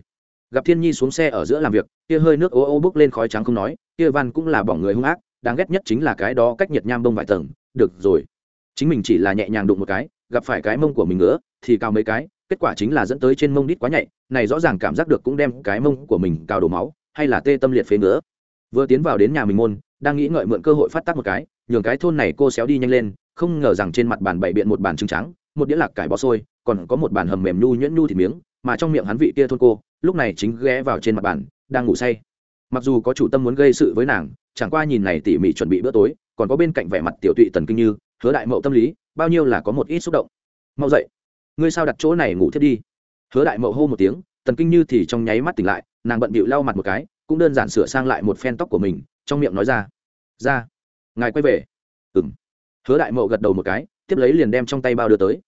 Gặp thiên nhi xuống xe ở giữa làm việc, kia hơi nước ô ô bốc lên khói trắng không nói, kia văn cũng là bỏng người hung ác, đáng ghét nhất chính là cái đó cách nhiệt nham bông vài tầng, được rồi. Chính mình chỉ là nhẹ nhàng đụng một cái, gặp phải cái mông của mình nữa, thì cao mấy cái, kết quả chính là dẫn tới trên mông đít quá nhạy, này rõ ràng cảm giác được cũng đem cái mông của mình cào đổ máu hay là tê tâm liệt phế nữa vừa tiến vào đến nhà mình môn, đang nghĩ ngợi mượn cơ hội phát tác một cái, nhường cái thôn này cô xéo đi nhanh lên, không ngờ rằng trên mặt bàn bày biện một bàn trứng trắng, một đĩa lạc cải bó xôi, còn có một bàn hầm mềm nhu nhuyễn nhu thịt miếng, mà trong miệng hắn vị kia thôn cô, lúc này chính ghé vào trên mặt bàn, đang ngủ say. Mặc dù có chủ tâm muốn gây sự với nàng, chẳng qua nhìn này tỉ mỉ chuẩn bị bữa tối, còn có bên cạnh vẻ mặt tiểu tụy tần kinh như, hứa đại mậu tâm lý, bao nhiêu là có một ít xúc động. Mau dậy. Ngươi sao đặt chỗ này ngủ thiết đi. Hứa đại mậu hô một tiếng tần kinh như thì trong nháy mắt tỉnh lại, nàng bận bịu lau mặt một cái, cũng đơn giản sửa sang lại một phen tóc của mình, trong miệng nói ra ra, ngài quay về. Ừng hứa đại mậu gật đầu một cái, tiếp lấy liền đem trong tay bao đưa tới.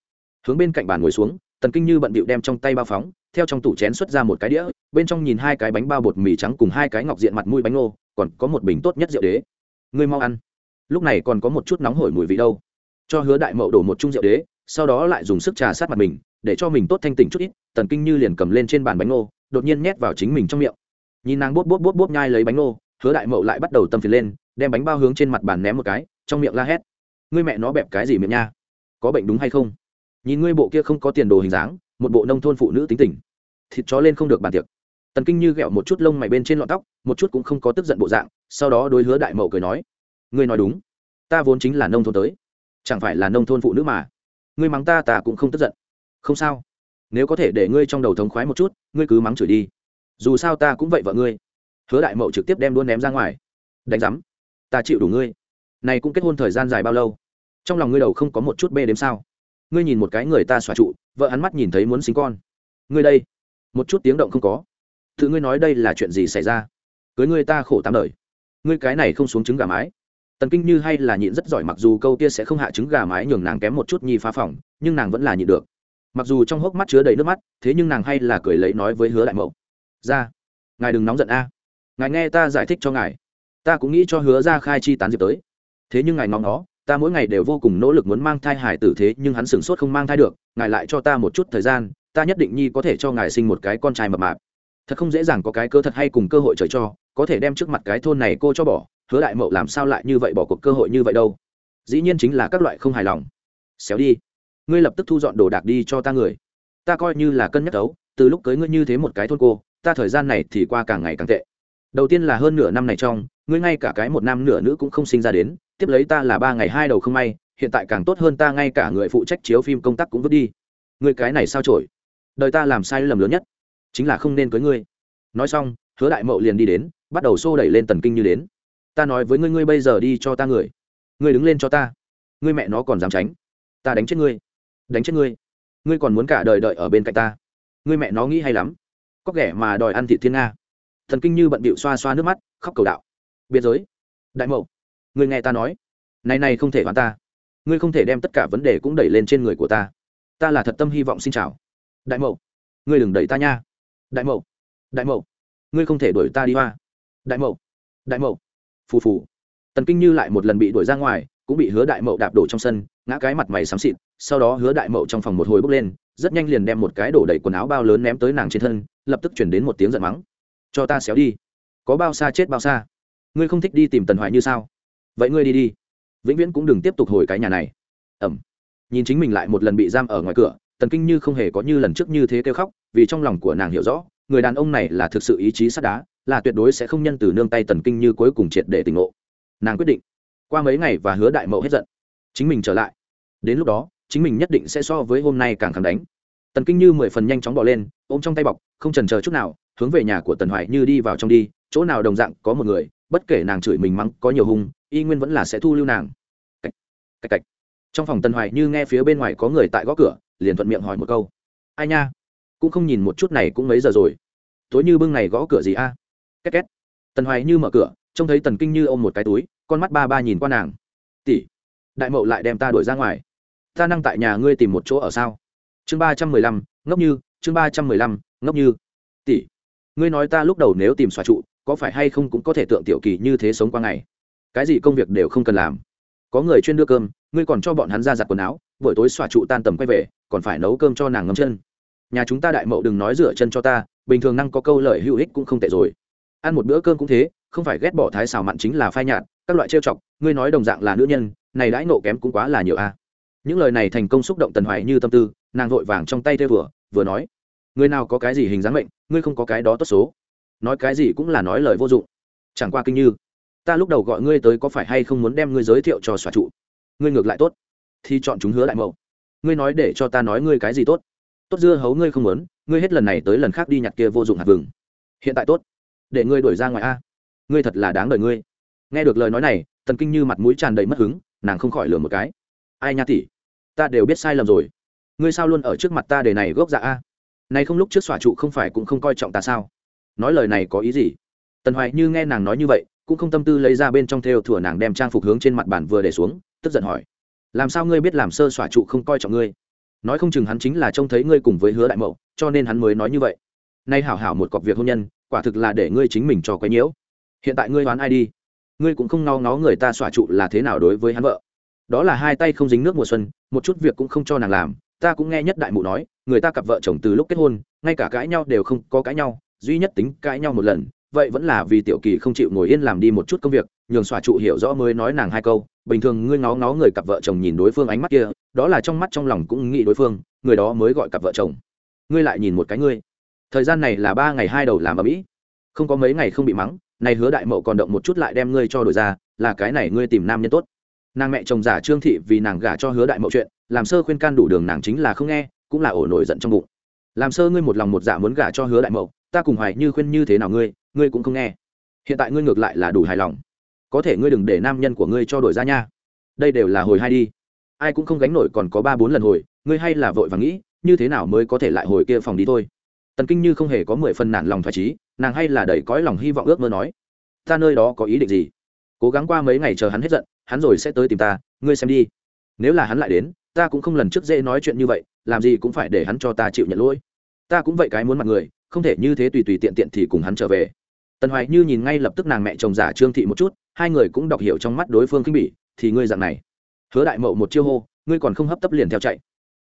Hướng bên cạnh bàn ngồi xuống, tần kinh như bận bịu đem trong tay bao phóng, theo trong tủ chén xuất ra một cái đĩa, bên trong nhìn hai cái bánh bao bột mì trắng cùng hai cái ngọc diện mặt mũi bánh ngô, còn có một bình tốt nhất rượu đế. Ngươi mau ăn. Lúc này còn có một chút nóng hổi mùi vị đâu. Cho hứa đại mậu đổ một chung rượu đế, sau đó lại dùng sức trà sát mặt mình, để cho mình tốt thanh tỉnh chút ít tần kinh như liền cầm lên trên bàn bánh ngô, đột nhiên nhét vào chính mình trong miệng. Nhìn nàng bốt bốt bốt bốt nhai lấy bánh ngô, hứa đại mậu lại bắt đầu tâm phiền lên, đem bánh bao hướng trên mặt bàn ném một cái, trong miệng la hét. Ngươi mẹ nó bẹp cái gì miệng nha? Có bệnh đúng hay không? Nhìn ngươi bộ kia không có tiền đồ hình dáng, một bộ nông thôn phụ nữ tính tình, thịt chó lên không được bàn tiệc. Tần kinh như ghẹo một chút lông mày bên trên lọn tóc, một chút cũng không có tức giận bộ dạng, sau đó đối hứa đại mậu cười nói, ngươi nói đúng, ta vốn chính là nông thôn tới, chẳng phải là nông thôn phụ nữ mà. Ngươi mắng ta ta cũng không tức giận. Không sao nếu có thể để ngươi trong đầu thống khoái một chút, ngươi cứ mắng chửi đi. Dù sao ta cũng vậy vợ ngươi. Hứa đại mậu trực tiếp đem luôn ném ra ngoài. Đánh giám, ta chịu đủ ngươi. Này cũng kết hôn thời gian dài bao lâu? Trong lòng ngươi đầu không có một chút bê đếm sao? Ngươi nhìn một cái người ta xòa trụ, vợ hắn mắt nhìn thấy muốn sinh con. Ngươi đây, một chút tiếng động không có. Tự ngươi nói đây là chuyện gì xảy ra? Cưới ngươi ta khổ tám đời. Ngươi cái này không xuống trứng gà mái. Tần kinh như hay là nhịn rất giỏi mặc dù câu kia sẽ không hạ trứng gà mái nhường nàng kém một chút nhi phá phỏng nhưng nàng vẫn là nhịn được mặc dù trong hốc mắt chứa đầy nước mắt, thế nhưng nàng hay là cười lấy nói với hứa đại mậu. Ra, ngài đừng nóng giận a. Ngài nghe ta giải thích cho ngài. Ta cũng nghĩ cho hứa ra khai chi tán diệp tới. Thế nhưng ngài ngóng nó, ta mỗi ngày đều vô cùng nỗ lực muốn mang thai hải tử thế, nhưng hắn sửng sốt không mang thai được, ngài lại cho ta một chút thời gian, ta nhất định nhi có thể cho ngài sinh một cái con trai mập mạp. Thật không dễ dàng có cái cơ thật hay cùng cơ hội trời cho, có thể đem trước mặt cái thôn này cô cho bỏ, hứa đại mậu làm sao lại như vậy bỏ cuộc cơ hội như vậy đâu. Dĩ nhiên chính là các loại không hài lòng. Xéo đi ngươi lập tức thu dọn đồ đạc đi cho ta người. Ta coi như là cân nhắc đấu từ lúc cưới ngươi như thế một cái thôn cô, ta thời gian này thì qua càng ngày càng tệ. Đầu tiên là hơn nửa năm này trong, ngươi ngay cả cái một năm nửa nữ cũng không sinh ra đến, tiếp lấy ta là ba ngày hai đầu không may, hiện tại càng tốt hơn ta ngay cả người phụ trách chiếu phim công tác cũng vứt đi. Ngươi cái này sao trổi đời ta làm sai lầm lớn nhất, chính là không nên cưới ngươi. Nói xong, hứa đại mậu liền đi đến, bắt đầu xô đẩy lên tần kinh như đến. Ta nói với ngươi ngươi bây giờ đi cho ta người. Ngươi đứng lên cho ta. Ngươi mẹ nó còn dám tránh. Ta đánh chết ngươi đánh chết ngươi. Ngươi còn muốn cả đời đợi ở bên cạnh ta. Ngươi mẹ nó nghĩ hay lắm. Có kẻ mà đòi ăn thị thiên nga. Thần kinh như bận bịu xoa xoa nước mắt, khóc cầu đạo. Biệt giới. Đại mậu. Ngươi nghe ta nói. Này này không thể hoàn ta. Ngươi không thể đem tất cả vấn đề cũng đẩy lên trên người của ta. Ta là thật tâm hy vọng xin chào. Đại mậu. Ngươi đừng đẩy ta nha. Đại mậu. Đại mậu. Ngươi không thể đuổi ta đi hoa. Đại mậu. Đại mậu. Phù phù. Tần kinh như lại một lần bị đuổi ra ngoài, cũng bị hứa đại mậu đạp đổ trong sân ngã cái mặt mày xám xịt, sau đó hứa đại mậu trong phòng một hồi bốc lên, rất nhanh liền đem một cái đổ đầy quần áo bao lớn ném tới nàng trên thân, lập tức chuyển đến một tiếng giận mắng. Cho ta xéo đi. Có bao xa chết bao xa. Ngươi không thích đi tìm tần hoài như sao? Vậy ngươi đi đi. Vĩnh viễn cũng đừng tiếp tục hồi cái nhà này. Ẩm nhìn chính mình lại một lần bị giam ở ngoài cửa, tần kinh như không hề có như lần trước như thế kêu khóc, vì trong lòng của nàng hiểu rõ, người đàn ông này là thực sự ý chí sắt đá, là tuyệt đối sẽ không nhân từ nương tay tần kinh như cuối cùng triệt để tỉnh ngộ. Nàng quyết định. Qua mấy ngày và hứa đại mậu hết giận chính mình trở lại. Đến lúc đó chính mình nhất định sẽ so với hôm nay càng khẳng đánh. Tần kinh như mười phần nhanh chóng bỏ lên ôm trong tay bọc không trần chờ chút nào hướng về nhà của tần hoài như đi vào trong đi chỗ nào đồng dạng có một người bất kể nàng chửi mình mắng có nhiều hung y nguyên vẫn là sẽ thu lưu nàng. Cạch, cạch, cạch. trong phòng tần hoài như nghe phía bên ngoài có người tại gõ cửa liền thuận miệng hỏi một câu. Ai nha? Cũng không nhìn một chút này cũng mấy giờ rồi? Tối như bưng này gõ cửa gì a? À? két két. Tần hoài như mở cửa trông thấy tần kinh như ôm một cái túi con mắt ba ba nhìn qua nàng. Tỷ đại mậu lại đem ta đuổi ra ngoài. Ta năng tại nhà ngươi tìm một chỗ ở sao? Chương ba trăm mười lăm, ngốc như, chương ba trăm mười lăm, ngốc như. Tỷ, ngươi nói ta lúc đầu nếu tìm xóa trụ, có phải hay không cũng có thể tượng tiểu kỳ như thế sống qua ngày? Cái gì công việc đều không cần làm. Có người chuyên đưa cơm, ngươi còn cho bọn hắn ra giặt quần áo, buổi tối xóa trụ tan tầm quay về, còn phải nấu cơm cho nàng ngâm chân. Nhà chúng ta đại mậu đừng nói rửa chân cho ta, bình thường năng có câu lời hữu ích cũng không tệ rồi. Ăn một bữa cơm cũng thế, không phải ghét bỏ thái xào mặn chính là phai nhạt, các loại trêu chọc, ngươi nói đồng dạng là nữ nhân này đãi nộ kém cũng quá là nhiều a. Những lời này thành công xúc động tần hoài như tâm tư, nàng vội vàng trong tay theo vừa vừa nói, người nào có cái gì hình dáng mệnh, ngươi không có cái đó tốt số. Nói cái gì cũng là nói lời vô dụng. Chẳng qua kinh như, ta lúc đầu gọi ngươi tới có phải hay không muốn đem ngươi giới thiệu cho xòa trụ? Ngươi ngược lại tốt, thì chọn chúng hứa đại mậu. Ngươi nói để cho ta nói ngươi cái gì tốt. Tốt dưa hấu ngươi không muốn, ngươi hết lần này tới lần khác đi nhặt kia vô dụng hạt vừng. Hiện tại tốt, để ngươi đuổi ra ngoài a. Ngươi thật là đáng đời ngươi. Nghe được lời nói này, tần kinh như mặt mũi tràn đầy mất hứng nàng không khỏi lừa một cái. Ai nha tỷ, ta đều biết sai lầm rồi. Ngươi sao luôn ở trước mặt ta để này gốc dạ a? Nay không lúc trước xòa trụ không phải cũng không coi trọng ta sao? Nói lời này có ý gì? Tần hoài như nghe nàng nói như vậy, cũng không tâm tư lấy ra bên trong theo thủa nàng đem trang phục hướng trên mặt bàn vừa để xuống, tức giận hỏi. Làm sao ngươi biết làm sơ xòa trụ không coi trọng ngươi? Nói không chừng hắn chính là trông thấy ngươi cùng với hứa đại mậu, cho nên hắn mới nói như vậy. Nay hảo hảo một cọc việc hôn nhân, quả thực là để ngươi chính mình cho quấy nhiễu. Hiện tại ngươi đoán ai đi? Ngươi cũng không ngó ngó người ta xỏa trụ là thế nào đối với hắn vợ. Đó là hai tay không dính nước mùa xuân, một chút việc cũng không cho nàng làm. Ta cũng nghe nhất đại mụ nói, người ta cặp vợ chồng từ lúc kết hôn, ngay cả cãi nhau đều không có cãi nhau, duy nhất tính cãi nhau một lần, vậy vẫn là vì tiểu kỳ không chịu ngồi yên làm đi một chút công việc, nhường xòa trụ hiểu rõ mới nói nàng hai câu. Bình thường ngươi ngó ngó người cặp vợ chồng nhìn đối phương ánh mắt kia, đó là trong mắt trong lòng cũng nghĩ đối phương, người đó mới gọi cặp vợ chồng. Ngươi lại nhìn một cái ngươi. Thời gian này là ba ngày hai đầu làm ở mỹ. Không có mấy ngày không bị mắng này hứa đại mậu còn động một chút lại đem ngươi cho đổi ra, là cái này ngươi tìm nam nhân tốt. Nàng mẹ chồng giả trương thị vì nàng gả cho hứa đại mậu chuyện, làm sơ khuyên can đủ đường nàng chính là không nghe, cũng là ổ nổi giận trong bụng. Làm sơ ngươi một lòng một dạ muốn gả cho hứa đại mậu, ta cùng hoài như khuyên như thế nào ngươi ngươi cũng không nghe. Hiện tại ngươi ngược lại là đủ hài lòng. Có thể ngươi đừng để nam nhân của ngươi cho đổi ra nha. Đây đều là hồi hai đi. Ai cũng không gánh nổi còn có ba bốn lần hồi, ngươi hay là vội và nghĩ, như thế nào mới có thể lại hồi kia phòng đi thôi. Tần kinh như không hề có mười phần nản lòng thoải trí nàng hay là đầy cõi lòng hy vọng ước mơ nói, ta nơi đó có ý định gì? Cố gắng qua mấy ngày chờ hắn hết giận, hắn rồi sẽ tới tìm ta, ngươi xem đi. Nếu là hắn lại đến, ta cũng không lần trước dễ nói chuyện như vậy, làm gì cũng phải để hắn cho ta chịu nhận lỗi. Ta cũng vậy cái muốn mặt người, không thể như thế tùy tùy tiện tiện thì cùng hắn trở về. Tần hoài như nhìn ngay lập tức nàng mẹ chồng giả trương thị một chút, hai người cũng đọc hiểu trong mắt đối phương khinh bỉ, thì ngươi dạng này, hứa đại mậu một chiêu hô, ngươi còn không hấp tấp liền theo chạy.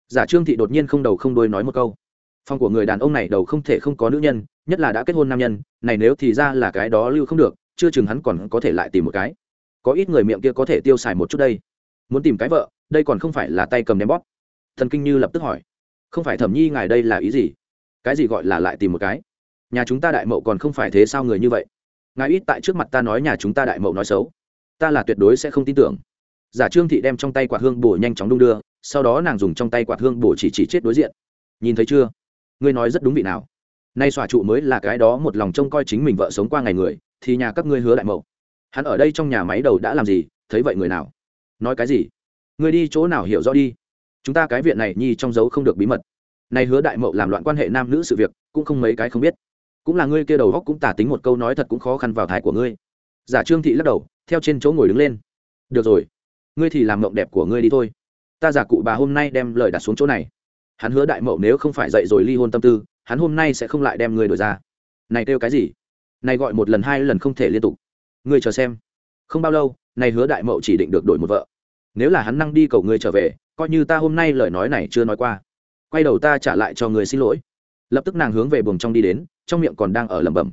Giả trương thị đột nhiên không đầu không đuôi nói một câu phòng của người đàn ông này đầu không thể không có nữ nhân, nhất là đã kết hôn nam nhân, này nếu thì ra là cái đó lưu không được, chưa chừng hắn còn có thể lại tìm một cái. Có ít người miệng kia có thể tiêu xài một chút đây. Muốn tìm cái vợ, đây còn không phải là tay cầm ném bóp. Thần kinh như lập tức hỏi. Không phải thẩm nhi ngài đây là ý gì? Cái gì gọi là lại tìm một cái? Nhà chúng ta đại mậu còn không phải thế sao người như vậy? Ngài ít tại trước mặt ta nói nhà chúng ta đại mậu nói xấu. Ta là tuyệt đối sẽ không tin tưởng. Giả trương thị đem trong tay quạt hương bổ nhanh chóng đung đưa, sau đó nàng dùng trong tay quạt hương bổ chỉ chỉ chết đối diện. Nhìn thấy chưa? Ngươi nói rất đúng vị nào. Nay xòa trụ mới là cái đó một lòng trông coi chính mình vợ sống qua ngày người, thì nhà các ngươi hứa đại mậu. Hắn ở đây trong nhà máy đầu đã làm gì, thấy vậy người nào? Nói cái gì? Ngươi đi chỗ nào hiểu rõ đi. Chúng ta cái viện này nhi trong dấu không được bí mật. Này hứa đại mậu làm loạn quan hệ nam nữ sự việc, cũng không mấy cái không biết. Cũng là ngươi kia đầu góc cũng tả tính một câu nói thật cũng khó khăn vào thái của ngươi. Giả trương thị lắc đầu, theo trên chỗ ngồi đứng lên. Được rồi, ngươi thì làm mộng đẹp của ngươi đi thôi. Ta giả cụ bà hôm nay đem lời đặt xuống chỗ này hắn hứa đại mậu nếu không phải dậy rồi ly hôn tâm tư, hắn hôm nay sẽ không lại đem ngươi đổi ra. Này kêu cái gì? Này gọi một lần, hai lần không thể liên tục. Ngươi chờ xem. Không bao lâu, này hứa đại mậu chỉ định được đổi một vợ. Nếu là hắn năng đi cầu ngươi trở về, coi như ta hôm nay lời nói này chưa nói qua. Quay đầu ta trả lại cho người xin lỗi. Lập tức nàng hướng về buồng trong đi đến, trong miệng còn đang ở lẩm bẩm.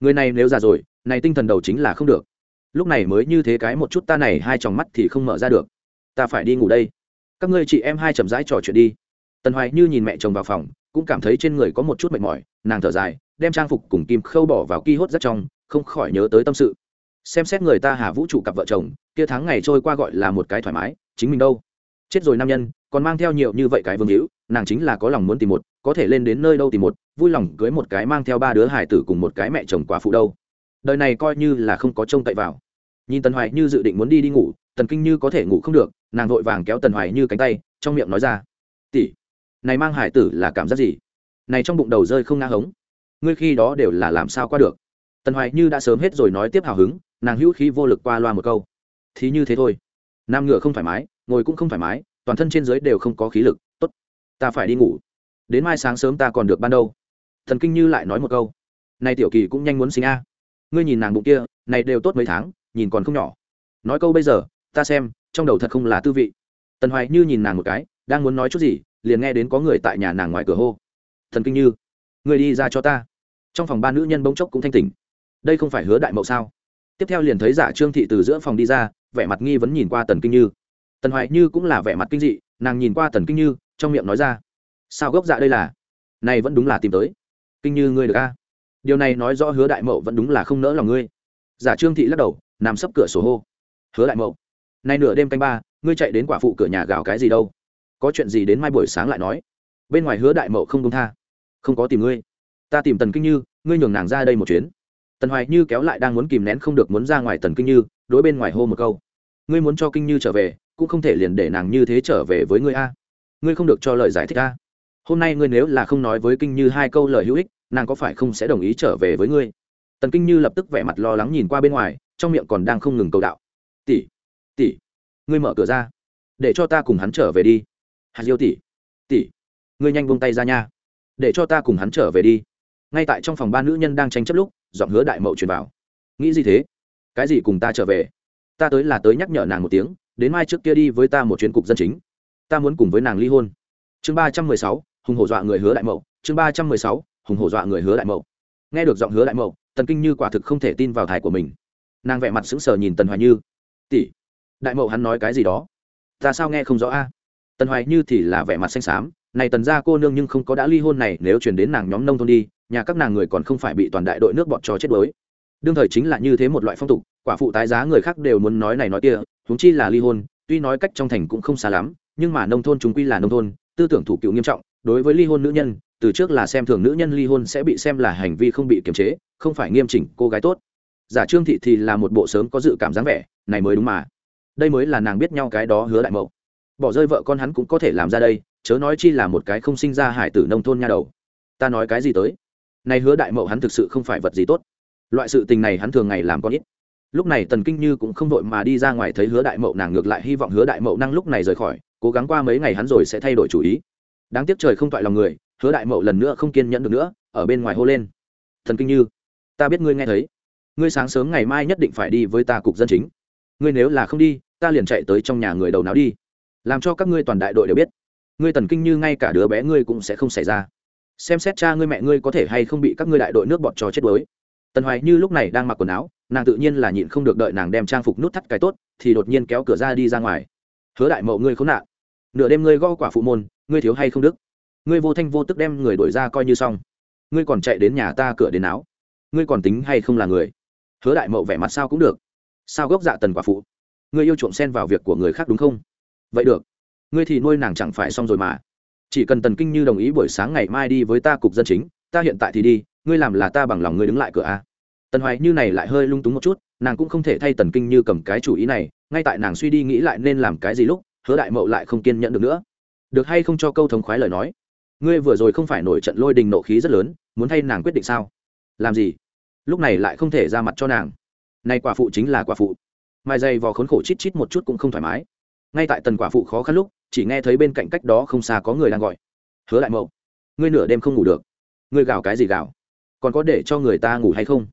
Người này nếu già rồi, này tinh thần đầu chính là không được. Lúc này mới như thế cái một chút ta này, hai tròng mắt thì không mở ra được. Ta phải đi ngủ đây. Các ngươi chị em hai chậm rãi trò chuyện đi tần hoài như nhìn mẹ chồng vào phòng, cũng cảm thấy trên người có một chút mệt mỏi, nàng thở dài, đem trang phục cùng kim khâu bỏ vào ki hốt rất trong, không khỏi nhớ tới tâm sự. Xem xét người ta hà vũ trụ cặp vợ chồng, kia tháng ngày trôi qua gọi là một cái thoải mái, chính mình đâu? Chết rồi nam nhân, còn mang theo nhiều như vậy cái vương hữu, nàng chính là có lòng muốn tìm một, có thể lên đến nơi đâu tìm một, vui lòng cưới một cái mang theo ba đứa hải tử cùng một cái mẹ chồng quả phụ đâu. Đời này coi như là không có trông cậy vào. Nhìn tần hoài như dự định muốn đi đi ngủ, tần kinh như có thể ngủ không được, nàng vội vàng kéo tần hoài như cánh tay, trong miệng nói ra, tỷ này mang hải tử là cảm giác gì? Này trong bụng đầu rơi không nga hống. Ngươi khi đó đều là làm sao qua được? Tần hoài như đã sớm hết rồi nói tiếp hào hứng, nàng hữu khí vô lực qua loa một câu. Thì như thế thôi. Nam ngựa không thoải mái, ngồi cũng không thoải mái, toàn thân trên dưới đều không có khí lực, tốt. Ta phải đi ngủ. Đến mai sáng sớm ta còn được ban đâu. Thần kinh như lại nói một câu. Này tiểu kỳ cũng nhanh muốn sinh a. Ngươi nhìn nàng bụng kia, này đều tốt mấy tháng, nhìn còn không nhỏ. Nói câu bây giờ, ta xem, trong đầu thật không là tư vị. Tần hoài như nhìn nàng một cái, đang muốn nói chút gì liền nghe đến có người tại nhà nàng ngoài cửa hô. Thần kinh như người đi ra cho ta. Trong phòng ba nữ nhân bỗng chốc cũng thanh tỉnh. Đây không phải hứa đại mậu sao? Tiếp theo liền thấy giả trương thị từ giữa phòng đi ra, vẻ mặt nghi vấn nhìn qua tần kinh như. Tần hoài như cũng là vẻ mặt kinh dị, nàng nhìn qua tần kinh như, trong miệng nói ra, sao gốc dạ đây là? Này vẫn đúng là tìm tới. Kinh như ngươi được a? Điều này nói rõ hứa đại mậu vẫn đúng là không nỡ lòng ngươi. Giả trương thị lắc đầu, nằm sấp cửa sổ hô, hứa đại mậu, nay nửa đêm canh ba, ngươi chạy đến quả phụ cửa nhà gào cái gì đâu? Có chuyện gì đến mai buổi sáng lại nói. Bên ngoài hứa đại mậu không công tha. Không có tìm ngươi. Ta tìm tần kinh như, ngươi nhường nàng ra đây một chuyến. Tần hoài như kéo lại đang muốn kìm nén không được muốn ra ngoài tần kinh như, đối bên ngoài hô một câu. Ngươi muốn cho kinh như trở về, cũng không thể liền để nàng như thế trở về với ngươi a. Ngươi không được cho lời giải thích a. Hôm nay ngươi nếu là không nói với kinh như hai câu lời hữu ích, nàng có phải không sẽ đồng ý trở về với ngươi? Tần kinh như lập tức vẻ mặt lo lắng nhìn qua bên ngoài, trong miệng còn đang không ngừng cầu đạo. Tỷ tỷ, ngươi mở cửa ra, để cho ta cùng hắn trở về đi hạt diêu tỷ tỷ, ngươi nhanh buông tay ra nha. Để cho ta cùng hắn trở về đi. Ngay tại trong phòng ba nữ nhân đang tranh chấp lúc, giọng hứa đại mậu truyền vào. Nghĩ gì thế? Cái gì cùng ta trở về? Ta tới là tới nhắc nhở nàng một tiếng, đến mai trước kia đi với ta một chuyến cục dân chính. Ta muốn cùng với nàng ly hôn. Chương ba trăm mười sáu, hùng hổ dọa người hứa đại mậu. Chương ba trăm mười sáu, hùng hổ dọa người hứa đại mậu. Nghe được giọng hứa đại mậu, tần kinh như quả thực không thể tin vào thải của mình. Nàng vẹ mặt sững sờ nhìn tần hoài như. Tỷ, đại mậu hắn nói cái gì đó? Ta sao nghe không rõ a? Tần hoài như thì là vẻ mặt xanh xám, này tần gia cô nương nhưng không có đã ly hôn này, nếu chuyển đến nàng nhóm nông thôn đi, nhà các nàng người còn không phải bị toàn đại đội nước bọn cho chết đuối. Đương thời chính là như thế một loại phong tục, quả phụ tái giá người khác đều muốn nói này nói kia, huống chi là ly hôn, tuy nói cách trong thành cũng không xa lắm, nhưng mà nông thôn chúng quy là nông thôn, tư tưởng thủ cựu nghiêm trọng, đối với ly hôn nữ nhân, từ trước là xem thường nữ nhân ly hôn sẽ bị xem là hành vi không bị kiềm chế, không phải nghiêm chỉnh, cô gái tốt. Giả trương thị thì là một bộ sớm có dự cảm dáng vẻ, này mới đúng mà. Đây mới là nàng biết nhau cái đó hứa đại mậu bỏ rơi vợ con hắn cũng có thể làm ra đây, chớ nói chi là một cái không sinh ra hải tử nông thôn nha đầu. Ta nói cái gì tới? Nay hứa đại mậu hắn thực sự không phải vật gì tốt. Loại sự tình này hắn thường ngày làm con ít. Lúc này tần kinh như cũng không đội mà đi ra ngoài thấy hứa đại mậu nàng ngược lại hy vọng hứa đại mậu năng lúc này rời khỏi, cố gắng qua mấy ngày hắn rồi sẽ thay đổi chủ ý. Đáng tiếc trời không toại lòng người, hứa đại mậu lần nữa không kiên nhẫn được nữa, ở bên ngoài hô lên. Thần kinh như, ta biết ngươi nghe thấy. Ngươi sáng sớm ngày mai nhất định phải đi với ta cục dân chính. Ngươi nếu là không đi, ta liền chạy tới trong nhà người đầu não đi làm cho các ngươi toàn đại đội đều biết. Ngươi tần kinh như ngay cả đứa bé ngươi cũng sẽ không xảy ra. Xem xét cha ngươi mẹ ngươi có thể hay không bị các ngươi đại đội nước bọt cho chết đuối. Tần hoài như lúc này đang mặc quần áo, nàng tự nhiên là nhịn không được đợi nàng đem trang phục nút thắt cái tốt, thì đột nhiên kéo cửa ra đi ra ngoài. Hứa đại mậu ngươi khốn nạn. Nửa đêm ngươi gõ quả phụ môn, ngươi thiếu hay không đức? Ngươi vô thanh vô tức đem người đổi ra coi như xong. Ngươi còn chạy đến nhà ta cửa đến áo. Ngươi còn tính hay không là người? Hứa đại mậu vẻ mặt sao cũng được. Sao gốc dạ tần quả phụ? Ngươi yêu trộm xen vào việc của người khác đúng không? Vậy được. Ngươi thì nuôi nàng chẳng phải xong rồi mà. Chỉ cần tần kinh như đồng ý buổi sáng ngày mai đi với ta cục dân chính, ta hiện tại thì đi, ngươi làm là ta bằng lòng ngươi đứng lại cửa a. Tần hoài như này lại hơi lung túng một chút, nàng cũng không thể thay tần kinh như cầm cái chủ ý này, ngay tại nàng suy đi nghĩ lại nên làm cái gì lúc, hứa đại mậu lại không kiên nhẫn được nữa. Được hay không cho câu thống khoái lời nói? Ngươi vừa rồi không phải nổi trận lôi đình nộ khí rất lớn, muốn thay nàng quyết định sao? Làm gì? Lúc này lại không thể ra mặt cho nàng. Nay quả phụ chính là quả phụ. Mai dày vò khốn khổ chít chít một chút cũng không thoải mái ngay tại tần quả phụ khó khăn lúc, chỉ nghe thấy bên cạnh cách đó không xa có người đang gọi. Hứa đại mậu, ngươi nửa đêm không ngủ được. Ngươi gào cái gì gào? Còn có để cho người ta ngủ hay không?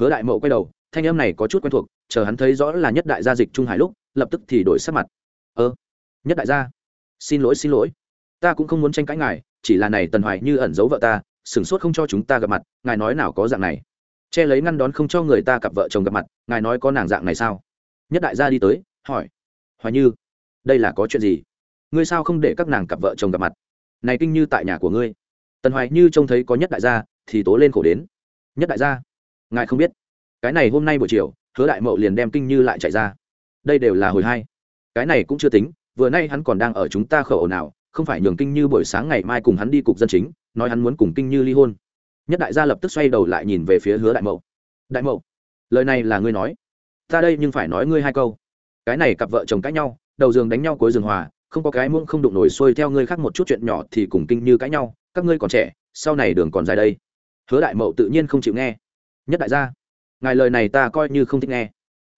Hứa đại mậu quay đầu, thanh em này có chút quen thuộc, chờ hắn thấy rõ là nhất đại gia dịch trung hải lúc, lập tức thì đổi sắc mặt. Ơ, nhất đại gia, xin lỗi xin lỗi. Ta cũng không muốn tranh cãi ngài, chỉ là này tần hoài như ẩn giấu vợ ta, sửng sốt không cho chúng ta gặp mặt, ngài nói nào có dạng này? Che lấy ngăn đón không cho người ta cặp vợ chồng gặp mặt, ngài nói có nàng dạng này sao? Nhất đại gia đi tới, hỏi. Hoài như đây là có chuyện gì? Ngươi sao không để các nàng cặp vợ chồng gặp mặt? Này kinh như tại nhà của ngươi. Tần hoài như trông thấy có nhất đại gia, thì tố lên khổ đến. Nhất đại gia? Ngài không biết. Cái này hôm nay buổi chiều, hứa đại mậu liền đem kinh như lại chạy ra. Đây đều là hồi hai. Cái này cũng chưa tính, vừa nay hắn còn đang ở chúng ta khẩu nào không phải nhường kinh như buổi sáng ngày mai cùng hắn đi cục dân chính, nói hắn muốn cùng kinh như ly hôn. Nhất đại gia lập tức xoay đầu lại nhìn về phía hứa đại mậu. Đại mậu, lời này là ngươi nói. Ta đây nhưng phải nói ngươi hai câu. Cái này cặp vợ chồng cãi nhau đầu giường đánh nhau cuối giường hòa, không có cái muỗng không đụng nổi xuôi theo ngươi khác một chút chuyện nhỏ thì cùng kinh như cãi nhau, các ngươi còn trẻ, sau này đường còn dài đây. Hứa đại mậu tự nhiên không chịu nghe. Nhất đại gia, ngài lời này ta coi như không thích nghe.